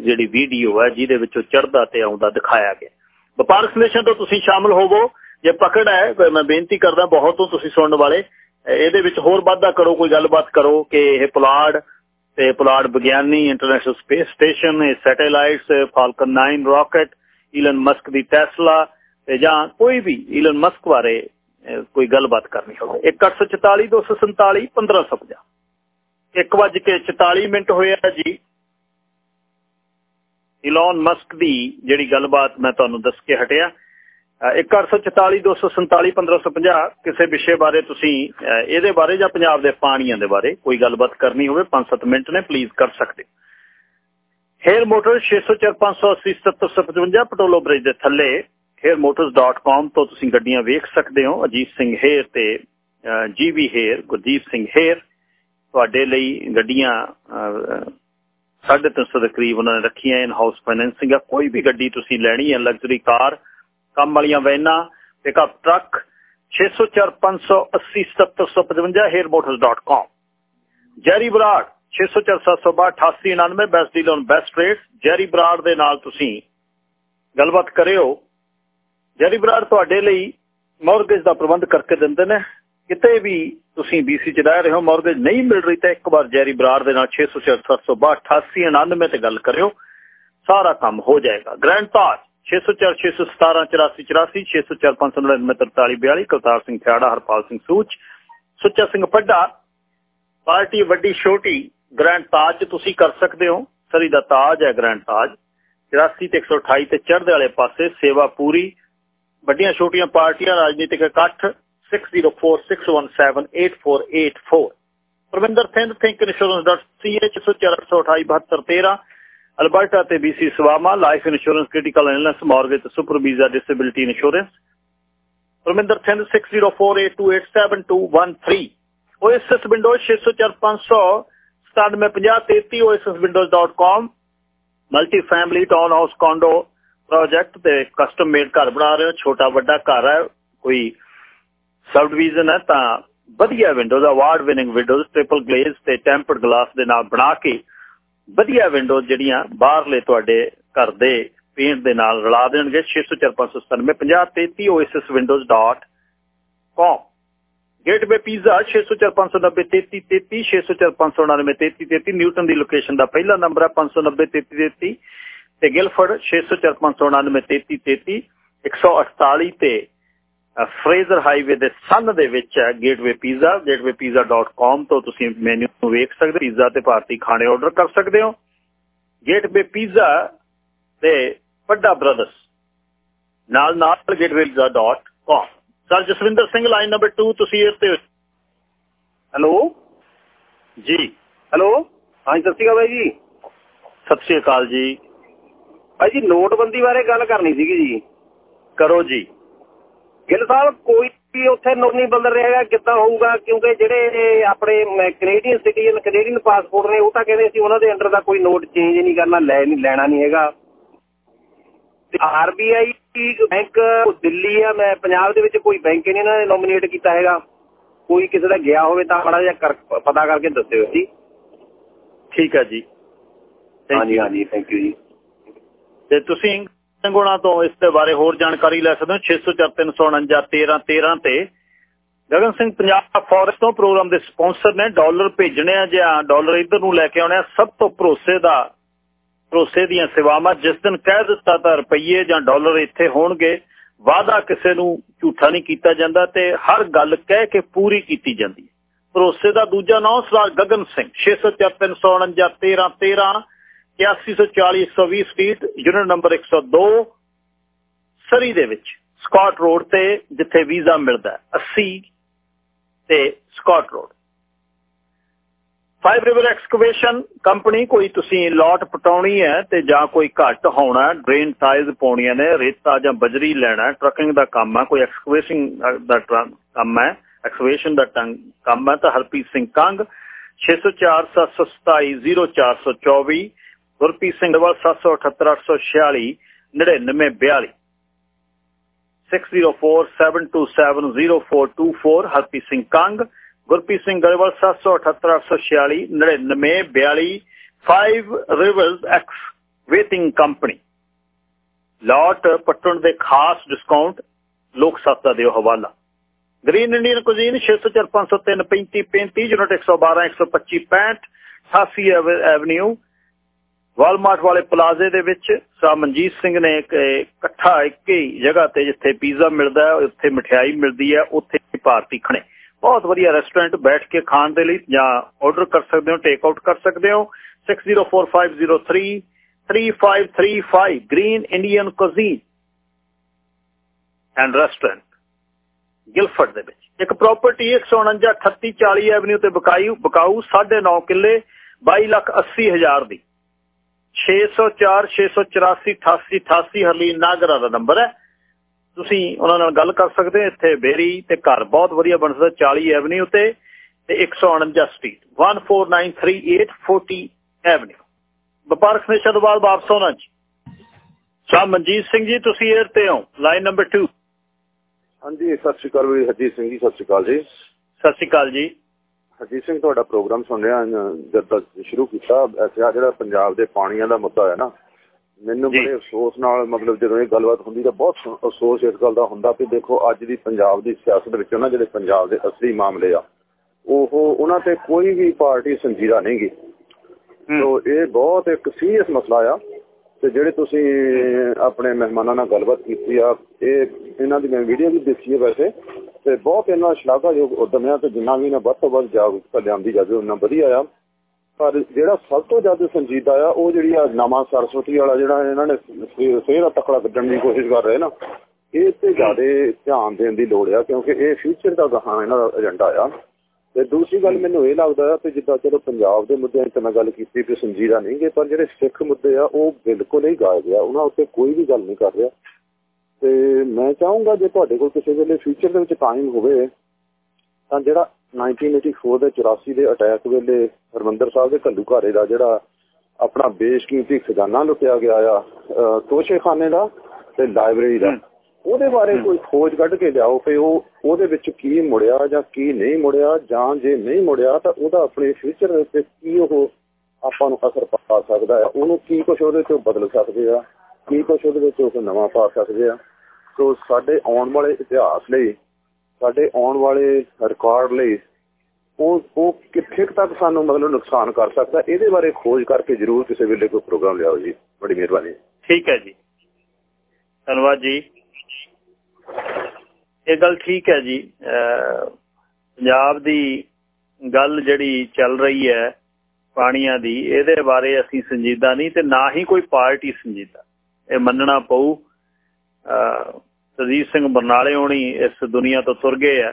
ਜਿਹੜੀ ਵੀਡੀਓ ਹੈ, ਜਿਹਦੇ ਵਿੱਚੋਂ ਚੜਦਾ ਤੇ ਆਉਂਦਾ ਦਿਖਾਇਆ ਗਿਆ। ਵਪਾਰਕ ਸੰਦੇਸ਼ਾਂ ਤੋਂ ਤੁਸੀਂ ਸ਼ਾਮਲ ਹੋਵੋ। ਜੇ ਪਕੜ ਹੈ ਮੈਂ ਬੇਨਤੀ ਕਰਦਾ ਬਹੁਤ ਤੋਂ ਤੁਸੀਂ ਸੁਣਨ ਵਾਲੇ। ਇਹਦੇ ਵਿੱਚ ਹੋਰ ਵਾਧਾ ਕਰੋ, ਕੋਈ ਗੱਲਬਾਤ ਕਰੋ ਕਿ ਇਹ ਪੁਲਾੜ ਤੇ ਪੁਲਾੜ ਵਿਗਿਆਨੀ, ਇੰਟਰਨੈਸ਼ਨਲ ਸਪੇਸ ਸਟੇਸ਼ਨ, ਇਹ satellites, Falcon 9 rocket, Elon Musk ਦੀ ਟੈਸਲਾ ਤੇ ਜਾਂ ਕੋਈ ਵੀ ਈਲਨ ਮਸਕ ਬਾਰੇ ਕੋਈ ਗੱਲਬਾਤ ਕਰਨੀ ਹੋਵੇ। 1844 247 1550 1 ਵਜ ਕੇ 44 ਮਿੰਟ ਹੋਇਆ ਜੀ। ਇਲਨ ਮਸਕ ਦੀ ਜਿਹੜੀ ਗੱਲਬਾਤ ਮੈਂ ਤੁਹਾਨੂੰ ਦੱਸ ਕੇ ਹਟਿਆ 1844 247 1550 ਕਿਸੇ ਵਿਸ਼ੇ ਬਾਰੇ ਤੁਸੀਂ ਇਹਦੇ ਬਾਰੇ ਜਾਂ ਪੰਜਾਬ ਦੇ ਪਾਣੀਆਂ ਦੇ ਬਾਰੇ ਕੋਈ ਗੱਲਬਾਤ ਕਰਨੀ ਹੋਵੇ 5-7 ਮਿੰਟ ਨੇ ਪਲੀਜ਼ ਕਰ ਸਕਦੇ ਹੇਅਰ ਮੋਟਰ 604580 ਪਟੋਲੋ ਬ੍ਰਿਜ ਦੇ ਥੱਲੇ hairmotors.com ਤੋਂ ਤੁਸੀਂ ਗੱਡੀਆਂ ਵੇਖ ਸਕਦੇ ਹੋ। ਅਜੀਤ ਸਿੰਘ ਹੇਅਰ ਤੇ ਜੀਵੀ ਹੇਅਰ ਗੁਰਦੀਪ ਸਿੰਘ ਹੇਅਰ ਤੁਹਾਡੇ ਲਈ ਗੱਡੀਆਂ 350 ਦੇ ਕਰੀਬ ਉਹਨਾਂ ਨੇ ਰੱਖੀਆਂ ਇਨ ਹਾਊਸ ਫਾਈਨੈਂਸਿੰਗ ਆ। ਕੋਈ ਵੀ ਗੱਡੀ ਤੁਸੀਂ ਲੈਣੀ ਹੈ ਲਗਜ਼ਰੀ ਕਾਰ, ਕੰਮ ਵਾਲੀਆਂ ਵੈਨਾਂ pickup truck 6045807755 hairmotors.com Jerry Brar 6047628899 best deal on best rate Jerry Brar ਦੇ ਨਾਲ ਤੁਸੀਂ ਗੱਲਬਾਤ ਕਰਿਓ। ਜੈਰੀ ਬਰਾੜ ਤੁਹਾਡੇ ਲਈ ਮੌਰਗੇਜ ਦਾ ਪ੍ਰਬੰਧ ਕਰਕੇ ਦਿੰਦੇ ਨੇ। ਕਿਤੇ ਵੀ ਤੁਸੀਂ ਬੀਸੀ ਚ ਰਹਿ ਰਹੇ ਹੋ ਮੌਰਗੇਜ ਨਹੀਂ ਮਿਲ ਰਹੀ ਤਾਂ ਇੱਕ ਵਾਰ ਜੈਰੀ ਬਰਾੜ ਦੇ ਨਾਲ 6047628899 ਤੇ ਗੱਲ ਕਰਿਓ, ਸਾਰਾ ਕੰਮ ਹੋ ਜਾਏਗਾ। ਗ੍ਰੈਂਡ ਤਾਜ 604 617 84 84 604 599 4342 ਕਲਤਾਰ ਸਿੰਘ ਖਿਆੜਾ ਹਰਪਾਲ ਸਿੰਘ ਸੂਚ, ਸੁੱਚਾ ਸਿੰਘ ਪੱਡਾ ਪਾਰਟੀ ਵੱਡੀ, ਛੋਟੀ ਗ੍ਰੈਂਡ ਤਾਜ ਤੁਸੀਂ ਕਰ ਸਕਦੇ ਹੋ। ਸਰੀ ਦਾ ਤਾਜ ਹੈ ਗ੍ਰੈਂਡ ਤਾਜ 84 ਤੇ 128 ਤੇ ਚੜ੍ਹਦੇ ਵਾਲੇ ਪਾਸੇ ਸੇਵਾ ਪੂਰੀ, ਵੱਡੀਆਂ, ਛੋਟੀਆਂ ਪਾਰਟੀਆਂ, ਰਾਜਨੀਤਿਕ ਇਕੱਠ 6046178484 Parminder Singh think insurance.ch 6482813 Alberta ਤੇ BC ਸਵਾਮਾ life insurance critical illness mortgage ਤੇ super visa disability insurance Parminder Singh 6048287213 OSS Windows 6045975033 osswindows.com multi family town house condo project ਤੇ ਕਸਟਮ ਮੇਡ ਘਰ ਬਣਾ ਰਹੇ ਹੋ। ਛੋਟਾ ਵੱਡਾ ਘਰ ਹੈ। ਕੋਈ ਸਬ ਡਿਵੀਜ਼ਨ ਹੈ ਤਾਂ ਵਧੀਆ windows award winning windows triple glaze ਤੇ ਟੈਂਪਰਡ ਗਲਾਸ ਦੇ ਨਾਲ ਬਣਾ ਕੇ ਵਧੀਆ ਵਿੰਡੋਜ਼ ਜਿਹੜੀਆਂ ਬਾਹਰਲੇ ਤੁਹਾਡੇ ਘਰ ਦੇ ਪੇਂਟ ਦੇ ਨਾਲ ਰਲਾ ਦੇਣਗੇ 6045975033 osswindows.com ਗੇਟਵੇ ਪੀਜ਼ਾ 6045903333 6045993333 ਨਿਊਟਨ ਦੀ ਲੋਕੇਸ਼ਨ ਦਾ ਪਹਿਲਾ ਨੰਬਰ ਹੈ 5903333 ਤੇ ਗਿਲਫਰਡ 6045993333 148 ਤੇ ਫਰੇਜ਼ਰ ਹਾਈਵੇ ਦੇ ਸੰਨ ਦੇ ਵਿੱਚ ਹੈ ਗੇਟਵੇ ਪੀਜ਼ਾ gatewaypizza.com ਤੋਂ ਤੁਸੀਂ ਮੈਨੂ ਨੂੰ ਵੇਖ ਸਕਦੇ ਪੀਜ਼ਾ ਤੇ ਭਾਰਤੀ ਖਾਣੇ ਆਰਡਰ ਕਰ ਸਕਦੇ ਹੋ। ਗੇਟਵੇ ਪੀਜ਼ਾ ਤੇ ਵੱਡਾ ਬ੍ਰਦਰਸ ਨਾਲ ਨਾਲ gatewaypizza.com sir Jaswinder Singh line number 2 ਤੁਸੀਂ ਇਸ ਤੇ ਹੈਲੋ ਜੀ। ਹੈਲੋ ਹਾਂਜੀ ਸਤਿ ਸ਼੍ਰੀ ਅਕਾਲ ਬਾਈ ਜੀ। ਸਤਿ ਸ਼੍ਰੀ ਅਕਾਲ ਜੀ। ਭਾਈ ਜੀ ਨੋਟਬੰਦੀ ਬਾਰੇ ਗੱਲ ਕਰਨੀ ਸੀਗੀ ਜੀ। ਕਰੋ ਜੀ। ਗਿੱਲ ਸਾਹਿਬ ਕੋਈ ਵੀ ਉੱਥੇ ਨੋਟ ਨਹੀਂ ਬਦਲ ਰਿਹਾ ਕਿੱਦਾਂ ਹੋਊਗਾ? ਕਿਉਂਕਿ ਜਿਹੜੇ ਆਪਣੇ ਕੈਨੇਡੀਅਨ ਸਿਟੀਜ਼ਨ ਕੈਨੇਡੀਅਨ ਪਾਸਪੋਰਟ ਨੇ ਉਹ ਤਾਂ ਕਹਿੰਦੇ ਸੀ ਉਹਨਾਂ ਦੇ ਅੰਡਰ ਦਾ ਕੋਈ ਨੋਟ ਚੇਂਜ ਨਹੀਂ ਕਰਨਾ ਲੈ ਨਹੀਂ ਲੈਣਾ ਨਹੀਂ ਹੈਗਾ। ਤੇ ਆਰਬੀਆਈ ਬੈਂਕ ਦਿੱਲੀ ਆ ਮੈਂ ਪੰਜਾਬ ਦੇ ਵਿੱਚ ਕੋਈ ਬੈਂਕ ਨਹੀਂ ਇਹਨਾਂ ਨੇ ਨੋਮੀਨੇਟ ਕੀਤਾ ਹੈਗਾ। ਕੋਈ ਕਿਸੇ ਦਾ ਗਿਆ ਹੋਵੇ ਤਾਂ ਬੜਾ ਜਿਹਾ ਪਤਾ ਕਰਕੇ ਦੱਸਿਓ ਜੀ। ਠੀਕ ਹੈ ਜੀ। ਹਾਂਜੀ ਹਾਂਜੀ ਥੈਂਕ ਯੂ ਜੀ। ਤੇ ਤੁਸੀਂ ਗੁਣਾ ਤੋਂ ਇਸ ਦੇ ਬਾਰੇ ਹੋਰ ਜਾਣਕਾਰੀ ਲੈ ਸਕਦੇ ਹੋ। 604349 1313 ਤੇ। ਗਗਨ ਸਿੰਘ, ਪੰਜਾਬ ਫੋਰੈਸਟ ਤੋਂ ਪ੍ਰੋਗਰਾਮ ਦੇ ਸਪਾਂਸਰ ਨੇ ਡਾਲਰ ਭੇਜਣੇ ਆ ਜਾਂ। ਡਾਲਰ ਇੱਧਰ ਨੂੰ ਲੈ ਕੇ ਆਉਣੇ ਆ। ਸਭ ਤੋਂ ਭਰੋਸੇ ਦਾ, ਭਰੋਸੇ ਦੀਆਂ ਸੇਵਾਵਾਂ, ਜਿਸ ਦਿਨ ਕਹਿ ਦਿੱਤਾ ਤਾਂ ਰੁਪਈਏ ਜਾਂ ਡਾਲਰ ਇੱਥੇ ਹੋਣਗੇ, ਵਾਅਦਾ ਕਿਸੇ ਨੂੰ ਝੂਠਾ ਨਹੀਂ ਕੀਤਾ ਜਾਂਦਾ ਤੇ ਹਰ ਗੱਲ ਕਹਿ ਕੇ ਪੂਰੀ ਕੀਤੀ ਜਾਂਦੀ ਹੈ। ਭਰੋਸੇ ਦਾ ਦੂਜਾ ਨਾਮ Sardar Gagan Singh. 604349 13 13 8140 120 street, unit number 102 Surrey ਦੇ ਵਿੱਚ, ਸਕਾਟ ਰੋਡ ਤੇ ਜਿੱਥੇ ਵੀਜ਼ਾ ਮਿਲਦਾ 80 ਤੇ Scott road. Five river excavation company ਕੋਈ ਤੁਸੀਂ ਲੋਟ ਪਟਾਉਣੀ ਹੈ ਤੇ ਜਾਂ ਕੋਈ ਘੱਟ ਹੋਣਾ ਡਰੇਨ ਟਾਈਲਸ ਪਾਉਣੀਆਂ ਨੇ, ਰੇਤਾ ਜਾਂ ਬਜਰੀ ਲੈਣਾ ਟਰਕਿੰਗ ਦਾ ਕੰਮ ਹੈ, ਕੋਈ ਐਕਸਕੇਵੇਸ਼ਨ ਦਾ ਕੰਮ ਹੈ ਐਕਸਕੇਵੇਸ਼ਨ ਦਾ ਕੰਮ ਹੈ ਤਾਂ Harpreet Singh Kang 6047270424 Gurpreet Singh double 778846 9942 6047270424 Harpreet Singh Kang. Gurpreet Singh Grewal 778846 9942 5 rivers excavating company lot ਪਟਣ ਦੇ ਖਾਸ ਡਿਸਕਾਊਂਟ ਲੋਕ ਸੱਤਾ ਦਿਓ ਹਵਾਲਾ। Green Indian cuisine 6045033535 unit 112 125 65 88 avenue Walmart ਵਾਲੇ ਪਲਾਜ਼ੇ ਦੇ ਵਿੱਚ ਸਾ ਮਨਜੀਤ ਸਿੰਘ ਨੇ ਇੱਕ ਇਕੱਠਾ ਇੱਕ ਹੀ ਜਗ੍ਹਾ ਤੇ ਜਿੱਥੇ ਪੀਜ਼ਾ ਮਿਲਦਾ ਹੈ, ਉੱਥੇ ਮਠਿਆਈ ਮਿਲਦੀ ਹੈ, ਉੱਥੇ ਭਾਰਤੀ ਖਣੇ। ਬਹੁਤ ਵਧੀਆ ਰੈਸਟੋਰੈਂਟ ਬੈਠ ਕੇ ਖਾਣ ਦੇ ਲਈ ਜਾਂ ਆਰਡਰ ਕਰ ਸਕਦੇ ਹੋ ਟੇਕ ਆਊਟ ਕਰ ਸਕਦੇ ਹੋ। 604503 3535 green Indian cuisine and restaurant Guildford ਦੇ ਵਿੱਚ। ਇੱਕ ਪ੍ਰਾਪਰਟੀ 149 38 40 ਐਵਨਿਊ ਤੇ ਬਕਾਊ ਬਕਾਊ 9.5 ਕਿੱਲੇ 22 ਲੱਖ 80 ਹਜ਼ਾਰ ਦੀ। 604 684 88 88 ਹਰਲੀਨ ਨਾਗਰਾ ਦਾ ਨੰਬਰ ਹੈ। ਤੁਸੀਂ ਉਹਨਾਂ ਨਾਲ ਗੱਲ ਕਰ ਸਕਦੇ ਹੋ ਇੱਥੇ ਬੇਰੀ ਤੇ ਘਰ ਬਹੁਤ ਵਧੀਆ ਬਣ ਸਕਦਾ 40 ਐਵਨਿਊ ਤੇ ਤੇ 149 ਸਟਰੀਟ 1493840 ਐਵਨਿਊ ਵਪਾਰਕ ਸਮੇਸ਼ਾ ਤੋਂ ਬਾਅਦ ਵਾਪਸ ਹੋਣਾ ਜੀ। ਸ਼ਾਹ ਮਨਜੀਤ ਸਿੰਘ ਜੀ ਤੁਸੀਂ 에ਅਰ ਤੇ ਹੋ ਲਾਈਨ ਨੰਬਰ 2 ਹਾਂਜੀ ਸਤਿ ਸ਼੍ਰੀ ਅਕਾਲ ਵੀ ਹਰਜੀਤ ਸਿੰਘ ਜੀ ਸਤਿ ਸ਼੍ਰੀ ਅਕਾਲ ਜੀ। ਸਤਿ ਸ਼੍ਰੀ ਅਕਾਲ ਜੀ। ਹਰਜੀਤ ਸਿੰਘ ਤੁਹਾਡਾ ਪ੍ਰੋਗਰਾਮ ਸੁਣ ਰਿਹਾ ਜਦ ਤੱਕ ਸ਼ੁਰੂ ਕੀਤਾ ਐਸੇ ਜਿਹੜਾ ਪੰਜਾਬ ਦੇ ਪਾਣੀਆਂ ਦਾ ਮੁੱਦਾ ਹੈ ਨਾ ਮੈਨੂੰ ਬੜੇ ਅਫਸੋਸ ਨਾਲ ਮਤਲਬ ਜਦੋਂ ਇਹ ਗੱਲਬਾਤ ਹੁੰਦੀ ਤਾਂ ਬਹੁਤ ਅਫਸੋਸ ਇਸ ਗੱਲ ਦਾ ਹੁੰਦਾ ਕਿ ਦੇਖੋ ਅੱਜ ਦੀ ਪੰਜਾਬ ਦੀ ਸਿਆਸਤ ਵਿੱਚ ਨਾ ਜਿਹੜੇ ਪੰਜਾਬ ਦੇ ਅਸਲੀ ਮਾਮਲੇ ਆ ਉਹ ਉਹਨਾਂ ਤੇ ਕੋਈ ਵੀ ਪਾਰਟੀ ਸੰਜੀਦਾ ਨਹੀਂ ਗਈ ਸੋ ਇਹ ਬਹੁਤ ਇੱਕ ਸੀਰੀਅਸ ਮਸਲਾ ਆ। ਤੇ ਜਿਹੜੇ ਤੁਸੀਂ ਆਪਣੇ ਮਹਿਮਾਨਾਂ ਨਾਲ ਗੱਲਬਾਤ ਕੀਤੀ ਆ, ਇਹ ਇਹਨਾਂ ਦੀ ਮੈਂ ਵੀਡੀਓ ਵੀ ਦੇਖੀ ਹੈ ਵੈਸੇ, ਤੇ ਬਹੁਤ ਇਹਨਾਂ ਸ਼ਲਾਘਾਯੋਗ ਉਦਮ ਆ ਤੇ ਜਿੰਨਾ ਵੀ ਇਹਨਾਂ ਵੱਧ ਤੋਂ ਵੱਧ ਜਾਗਰੂਕਤਾ ਲਿਆਂਦੀ ਜਾਵੇ, ਉਹਨਾਂ ਵਧੀਆ ਆ। ਪਰ ਜਿਹੜਾ ਸਭ ਤੋਂ ਜ਼ਿਆਦਾ ਸੰਜੀਦਾ ਆ, ਉਹ ਜਿਹੜੀ ਆ ਨਵਾਂ ਸਰਸਵਤੀ ਵਾਲਾ ਜਿਹੜਾ ਇਹਨਾਂ ਨੇ ਫੇਰ ਤਕੜਾ ਕੱਢਣ ਦੀ ਕੋਸ਼ਿਸ਼ ਕਰ ਰਹੇ ਨਾ, ਇਹ ਤੇ ਜ਼ਿਆਦਾ ਧਿਆਨ ਦੇਣ ਦੀ ਲੋੜ ਆ, ਕਿਉਂਕਿ ਇਹ ਫਿਊਚਰ ਦਾ ਗਾਹਾਂ ਇਹਨਾਂ ਦਾ ਏਜੰਡਾ ਆ। ਤੇ ਦੂਸਰੀ ਗੱਲ ਮੈਨੂੰ ਇਹ ਲੱਗਦਾ ਕਿ ਜਿੱਦਾਂ ਚਲੋ ਪੰਜਾਬ ਦੇ ਮੁੱਦਿਆਂ ਤੇ ਮੈਂ ਗੱਲ ਕੀਤੀ ਕਿ ਸੰਜੀਦਾ ਨਹੀਂਗੇ ਪਰ ਜਿਹੜੇ ਸਿੱਖ ਮੁੱਦੇ ਆ, ਉਹ ਬਿਲਕੁਲ ਹੀ ਗਾਇਬ ਆ। ਉਹਨਾਂ ਉੱਤੇ ਕੋਈ ਵੀ ਗੱਲ ਨਹੀਂ ਕਰ ਰਿਹਾ। ਤੇ ਮੈਂ ਚਾਹੂੰਗਾ ਜੇ ਤੁਹਾਡੇ ਕੋਲ ਕਿਸੇ ਵੇਲੇ ਫਿਊਚਰ ਦੇ ਵਿੱਚ ਟਾਈਮ ਹੋਵੇ, ਤਾਂ ਜਿਹੜਾ 1984 ਦੇ 84 ਦੇ ਅਟੈਕ ਵੇਲੇ ਹਰਮੰਦਰ ਸਾਹਿਬ ਦੇ ਘੱਲੂ ਘਾਰੇ ਦਾ ਜਿਹੜਾ ਆਪਣਾ ਬੇਸ਼ਕੀਮਤੀ ਖਜ਼ਾਨਾ ਲੁੱਟਿਆ ਗਿਆ ਆ ਤੋਸ਼ੇਖਾਨੇ ਦਾ ਤੇ ਲਾਇਬ੍ਰੇਰੀ ਦਾ। ਉਹਦੇ ਬਾਰੇ ਕੋਈ ਖੋਜ ਕੱਢ ਕੇ ਲਿਆਓ ਕਿ ਉਹ ਉਹਦੇ ਵਿੱਚ ਕੀ ਮੁੜਿਆ ਜਾਂ ਕੀ ਨਹੀਂ ਮੁੜਿਆ ਜਾਂ ਜੇ ਨਹੀਂ ਮੁੜਿਆ ਤਾਂ ਉਹਦਾ ਆਪਣੇ ਫਿਊਚਰ ਉੱਤੇ ਕੀ ਉਹ ਆਪਾਂ ਨੂੰ ਅਸਰ ਪਾ ਸਕਦਾ ਹੈ। ਉਹਨੂੰ ਕੀ ਕੁਝ ਉਹਦੇ ਤੋਂ ਬਦਲ ਸਕਦੇ ਆ ਕੀ ਕੁਝ ਉਹਦੇ ਵਿੱਚ ਉਹ ਨਵਾਂ ਪਾ ਸਕਦੇ ਆ। ਸੋ ਸਾਡੇ ਆਉਣ ਵਾਲੇ ਇਤਿਹਾਸ ਲਈ ਸਾਡੇ ਆਉਣ ਵਾਲੇ ਰਿਕਾਰਡ ਲਈ ਉਹ ਉਹ ਕਿੱਥੇ ਤੱਕ ਸਾਨੂੰ ਮਤਲਬ ਨੁਕਸਾਨ ਕਰ ਸਕਦਾ ਇਹਦੇ ਬਾਰੇ ਖੋਜ ਕਰਕੇ ਜ਼ਰੂਰ ਕਿਸੇ ਵੇਲੇ ਕੋਈ ਪ੍ਰੋਗਰਾਮ ਲਿਆਓ ਜੀ। ਬੜੀ ਮਿਹਰਬਾਨੀ। ਠੀਕ ਹੈ ਜੀ। ਧੰਨਵਾਦ ਜੀ। ਇਹ ਗੱਲ ਠੀਕ ਹੈ ਜੀ। ਪੰਜਾਬ ਦੀ ਗੱਲ ਜਿਹੜੀ ਚੱਲ ਰਹੀ ਹੈ ਪਾਣੀਆਂ ਦੀ, ਇਹਦੇ ਬਾਰੇ ਅਸੀਂ ਸੰਜੀਦਾ ਨਹੀਂ ਤੇ ਨਾ ਹੀ ਕੋਈ ਪਾਰਟੀ ਸੰਜੀਦਾ। ਇਹ ਮੰਨਣਾ ਪਊ। ਸਰਜੀਤ ਸਿੰਘ ਬਰਨਾਲੇ ਹੋਣੀ ਇਸ ਦੁਨੀਆ ਤੋਂ ਤੁਰ ਗਏ ਆ।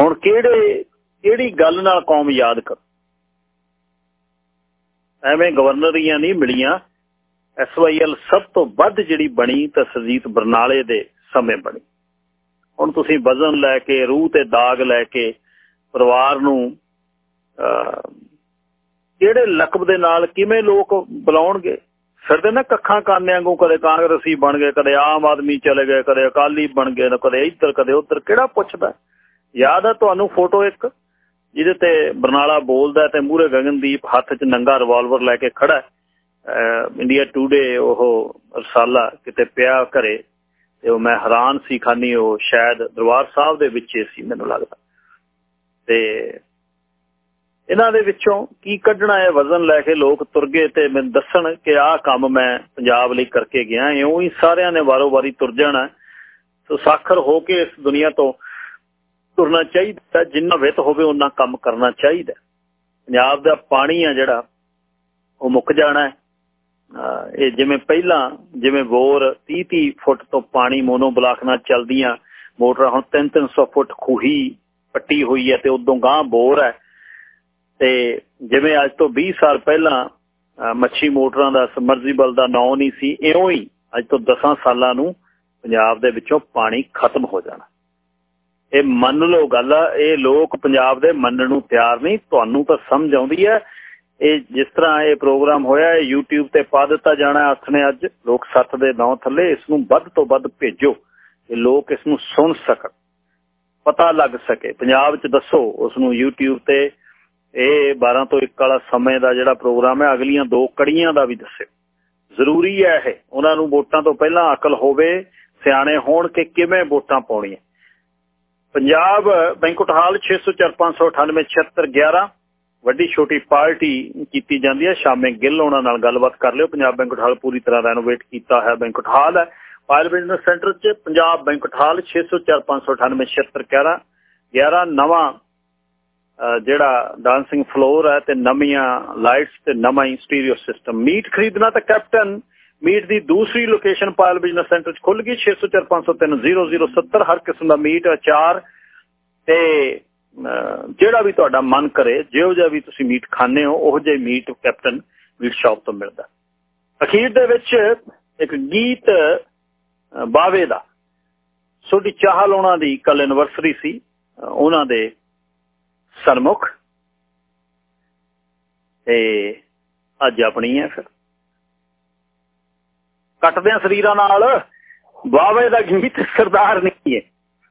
ਹੁਣ ਕਿਹੜੇ, ਕਿਹੜੀ ਗੱਲ ਨਾਲ ਕੌਮ ਯਾਦ ਕਰ? ਐਵੇਂ ਗਵਰਨਰੀਆਂ ਨਹੀਂ ਮਿਲੀਆਂ। ਐਸਵਾਈਐਲ ਸਭ ਤੋਂ ਵੱਧ ਜਿਹੜੀ ਬਣੀ ਤਾਂ ਸਰਜੀਤ ਬਰਨਾਲੇ ਦੇ ਸਮੇਂ ਬਣੀ। ਹੁਣ ਤੁਸੀਂ ਵਜ਼ਨ ਲੈ ਕੇ, ਰੂਹ ਤੇ ਦਾਗ ਲੈ ਕੇ ਪਰਿਵਾਰ ਨੂੰ ਕਿਹੜੇ ਲਕਬ ਦੇ ਨਾਲ ਕਿਵੇਂ ਲੋਕ ਬੁਲਾਉਣਗੇ? ਫਿਰਦੇ ਨਾ ਕੱਖਾਂ ਕਾਨੇ ਵਾਂਗੂ ਕਦੇ ਕਾਂਗਰਸੀ ਬਣ ਗਏ, ਕਦੇ ਆਮ ਆਦਮੀ ਚਲੇ ਗਏ, ਕਦੇ ਅਕਾਲੀ ਬਣ ਗਏ, ਕਦੇ ਇੱਧਰ, ਕਦੇ ਉੱਧਰ, ਕਿਹੜਾ ਪੁੱਛਦਾ? ਯਾਦ ਹੈ ਤੁਹਾਨੂੰ ਫੋਟੋ ਇੱਕ, ਜਿਹਦੇ ਤੇ ਬਰਨਾਲਾ ਬੋਲਦਾ ਤੇ ਮੂਹਰੇ ਗਗਨਦੀਪ ਹੱਥ 'ਚ ਨੰਗਾ ਰਿਵਾਲਵਰ ਲੈ ਕੇ ਖੜਾ ਇੰਡੀਆ ਟੂਡੇ ਉਹ ਰਸਾਲਾ ਕਿਤੇ ਪਿਆ ਘਰੇ ਤੇ ਉਹ ਮੈਂ ਹੈਰਾਨ ਸੀ ਖਾਨੀ, ਉਹ ਸ਼ਾਇਦ ਦਰਬਾਰ ਸਾਹਿਬ ਦੇ ਵਿੱਚ ਸੀ ਮੈਨੂੰ ਲੱਗਦਾ। ਤੇ ਇਹਨਾਂ ਦੇ ਵਿੱਚੋਂ ਕੀ ਕੱਢਣਾ ਹੈ ਵਜ਼ਨ ਲੈ ਕੇ ਲੋਕ ਤੁਰ ਗਏ ਤੇ ਮੈਨੂੰ ਦੱਸਣ ਕਿ ਆਹ ਕੰਮ ਮੈਂ ਪੰਜਾਬ ਲਈ ਕਰਕੇ ਗਿਆ, ਇਉਂ ਹੀ ਸਾਰਿਆਂ ਨੇ ਵਾਰੋ-ਵਾਰੀ ਤੁਰ ਜਾਣਾ। ਸੋ ਸਾਖਰ ਹੋ ਕੇ ਇਸ ਦੁਨੀਆ ਤੋਂ ਤੁਰਨਾ ਚਾਹੀਦਾ, ਜਿੰਨਾ ਵਿਤ ਹੋਵੇ ਉਹਨਾਂ ਕੰਮ ਕਰਨਾ ਚਾਹੀਦਾ। ਪੰਜਾਬ ਦਾ ਪਾਣੀ ਆ ਜਿਹੜਾ, ਉਹ ਮੁੱਕ ਜਾਣਾ ਹੈ। ਇਹ ਜਿਵੇਂ ਪਹਿਲਾਂ ਜਿਵੇਂ ਬੋਰ 30 30 ਫੁੱਟ ਤੋਂ ਪਾਣੀ ਮੋਨੋ ਬਲਾਕ ਨਾਲ ਚੱਲਦੀਆਂ, ਮੋਟਰਾਂ ਹੁਣ 3 300 ਫੁੱਟ ਖੂਹੀ ਪੱਟੀ ਹੋਈ ਹੈ ਤੇ ਉਦੋਂ ਗਾਂ ਬੋਰ ਹੈ। ਤੇ ਜਿਵੇਂ ਅੱਜ ਤੋਂ 20 ਸਾਲ ਪਹਿਲਾਂ ਮੱਛੀ ਮੋਟਰਾਂ ਦਾ ਸਮਰਜੀਬਲ ਦਾ ਨਾਂ ਨਹੀਂ ਸੀ, ਇਉਂ ਹੀ ਅੱਜ ਤੋਂ 10 ਸਾਲਾਂ ਨੂੰ ਪੰਜਾਬ ਦੇ ਵਿੱਚੋਂ ਪਾਣੀ ਖਤਮ ਹੋ ਜਾਣਾ। ਇਹ ਮੰਨ ਲਓ ਗੱਲ ਇਹ ਲੋਕ ਪੰਜਾਬ ਦੇ ਮੰਨਣ ਨੂੰ ਤਿਆਰ ਨਹੀਂ, ਤੁਹਾਨੂੰ ਤਾਂ ਸਮਝ ਆਉਂਦੀ ਹੈ ਇਹ ਜਿਸ ਤਰ੍ਹਾਂ ਇਹ ਪ੍ਰੋਗਰਾਮ ਹੋਇਆ, ਇਹ YouTube ਤੇ ਪਾ ਦਿੱਤਾ ਜਾਣਾ ਹੱਥ ਨੇ ਅੱਜ। ਲੋਕ ਸੱਤ ਦੇ ਨਾਂ ਥੱਲੇ ਇਸ ਨੂੰ ਵੱਧ ਤੋਂ ਵੱਧ ਭੇਜੋ, ਕਿ ਲੋਕ ਇਸ ਨੂੰ ਸੁਣ ਸਕਣ, ਪਤਾ ਲੱਗ ਸਕੇ। ਪੰਜਾਬ 'ਚ ਦੱਸੋ, ਉਸ ਨੂੰ YouTube ਤੇ ਇਹ 12 ਤੋਂ 1 ਵਾਲਾ ਸਮੇਂ ਦਾ ਜਿਹੜਾ ਪ੍ਰੋਗਰਾਮ ਹੈ, ਅਗਲੀਆਂ ਦੋ ਕੜੀਆਂ ਦਾ ਵੀ ਦੱਸਿਓ। ਜ਼ਰੂਰੀ ਹੈ ਇਹ, ਉਹਨਾਂ ਨੂੰ ਵੋਟਾਂ ਤੋਂ ਪਹਿਲਾਂ ਅਕਲ ਹੋਵੇ, ਸਿਆਣੇ ਹੋਣ ਕਿ ਕਿਵੇਂ ਵੋਟਾਂ ਪਾਉਣੀਆਂ। ਪੰਜਾਬ ਬੈਂਕਟ ਹਾਲ 604598 ਵੱਡੀ ਛੋਟੀ ਪਾਰਟੀ ਕੀਤੀ ਜਾਂਦੀ ਹੈ। ਸ਼ਾਮੇ ਗਿੱਲ ਉਹਨਾਂ ਨਾਲ ਗੱਲਬਾਤ ਕਰ ਲਿਓ। ਪੰਜਾਬ ਬੈਂਕਟ ਹਾਲ ਪੂਰੀ ਤਰ੍ਹਾਂ ਰੈਨੋਵੇਟ ਕੀਤਾ ਹੈ ਬੈਂਕਟ ਹਾਲ ਹੈ ਪਾਇਲ ਬਿਜ਼ਨਸ ਸੈਂਟਰ 'ਚ ਪੰਜਾਬ ਬੈਂਕਟ ਹਾਲ 604598 11 ਨਵਾਂ ਜਿਹੜਾ ਡਾਂਸਿੰਗ ਫਲੋਰ ਹੈ ਤੇ ਨਵੀਆਂ ਲਾਈਟਸ ਤੇ ਨਵਾਂ ਸਟੀਰੀਓ ਸਿਸਟਮ ਮੀਟ ਖਰੀਦਣਾ ਤਾਂ ਕੈਪਟਨ ਮੀਟ ਦੀ ਦੂਸਰੀ ਲੋਕੇਸ਼ਨ ਪਾਇਲ ਬਿਜ਼ਨਸ ਸੈਂਟਰ 'ਚ ਖੁੱਲ ਗਈ। 6045030070 ਹਰ ਕਿਸਮ ਦਾ ਮੀਟ ਅਚਾਰ ਤੇ ਜਿਹੜਾ ਵੀ ਤੁਹਾਡਾ ਮਨ ਕਰੇ, ਜਿਹੋ ਜਿਹਾ ਵੀ ਤੁਸੀਂ ਮੀਟ ਖਾਣੇ ਹੋ, ਉਹ ਜਿਹਾ ਮੀਟ ਕੈਪਟਨ ਮੀਟ ਸ਼ਾਪ ਤੋਂ ਮਿਲਦਾ। ਅਖੀਰ ਦੇ ਵਿੱਚ ਇੱਕ ਗੀਤ ਬਾਵੇ ਦਾ। ਸੋਡੀ ਚਾਹਲ ਉਹਨਾਂ ਦੀ ਕੱਲ ਐਨਵਰਸਰੀ ਸੀ ਉਹਨਾਂ ਦੇ ਸਨਮੁਖ ਤੇ ਅੱਜ ਆਪਣੀ ਹੈ ਫਿਰ। ਕੱਟਦੇ ਆ ਸਰੀਰਾਂ ਨਾਲ ਬਾਵੇ ਦਾ ਗੀਤ ਸਰਦਾਰ ਨਹੀਂ ਹੈ।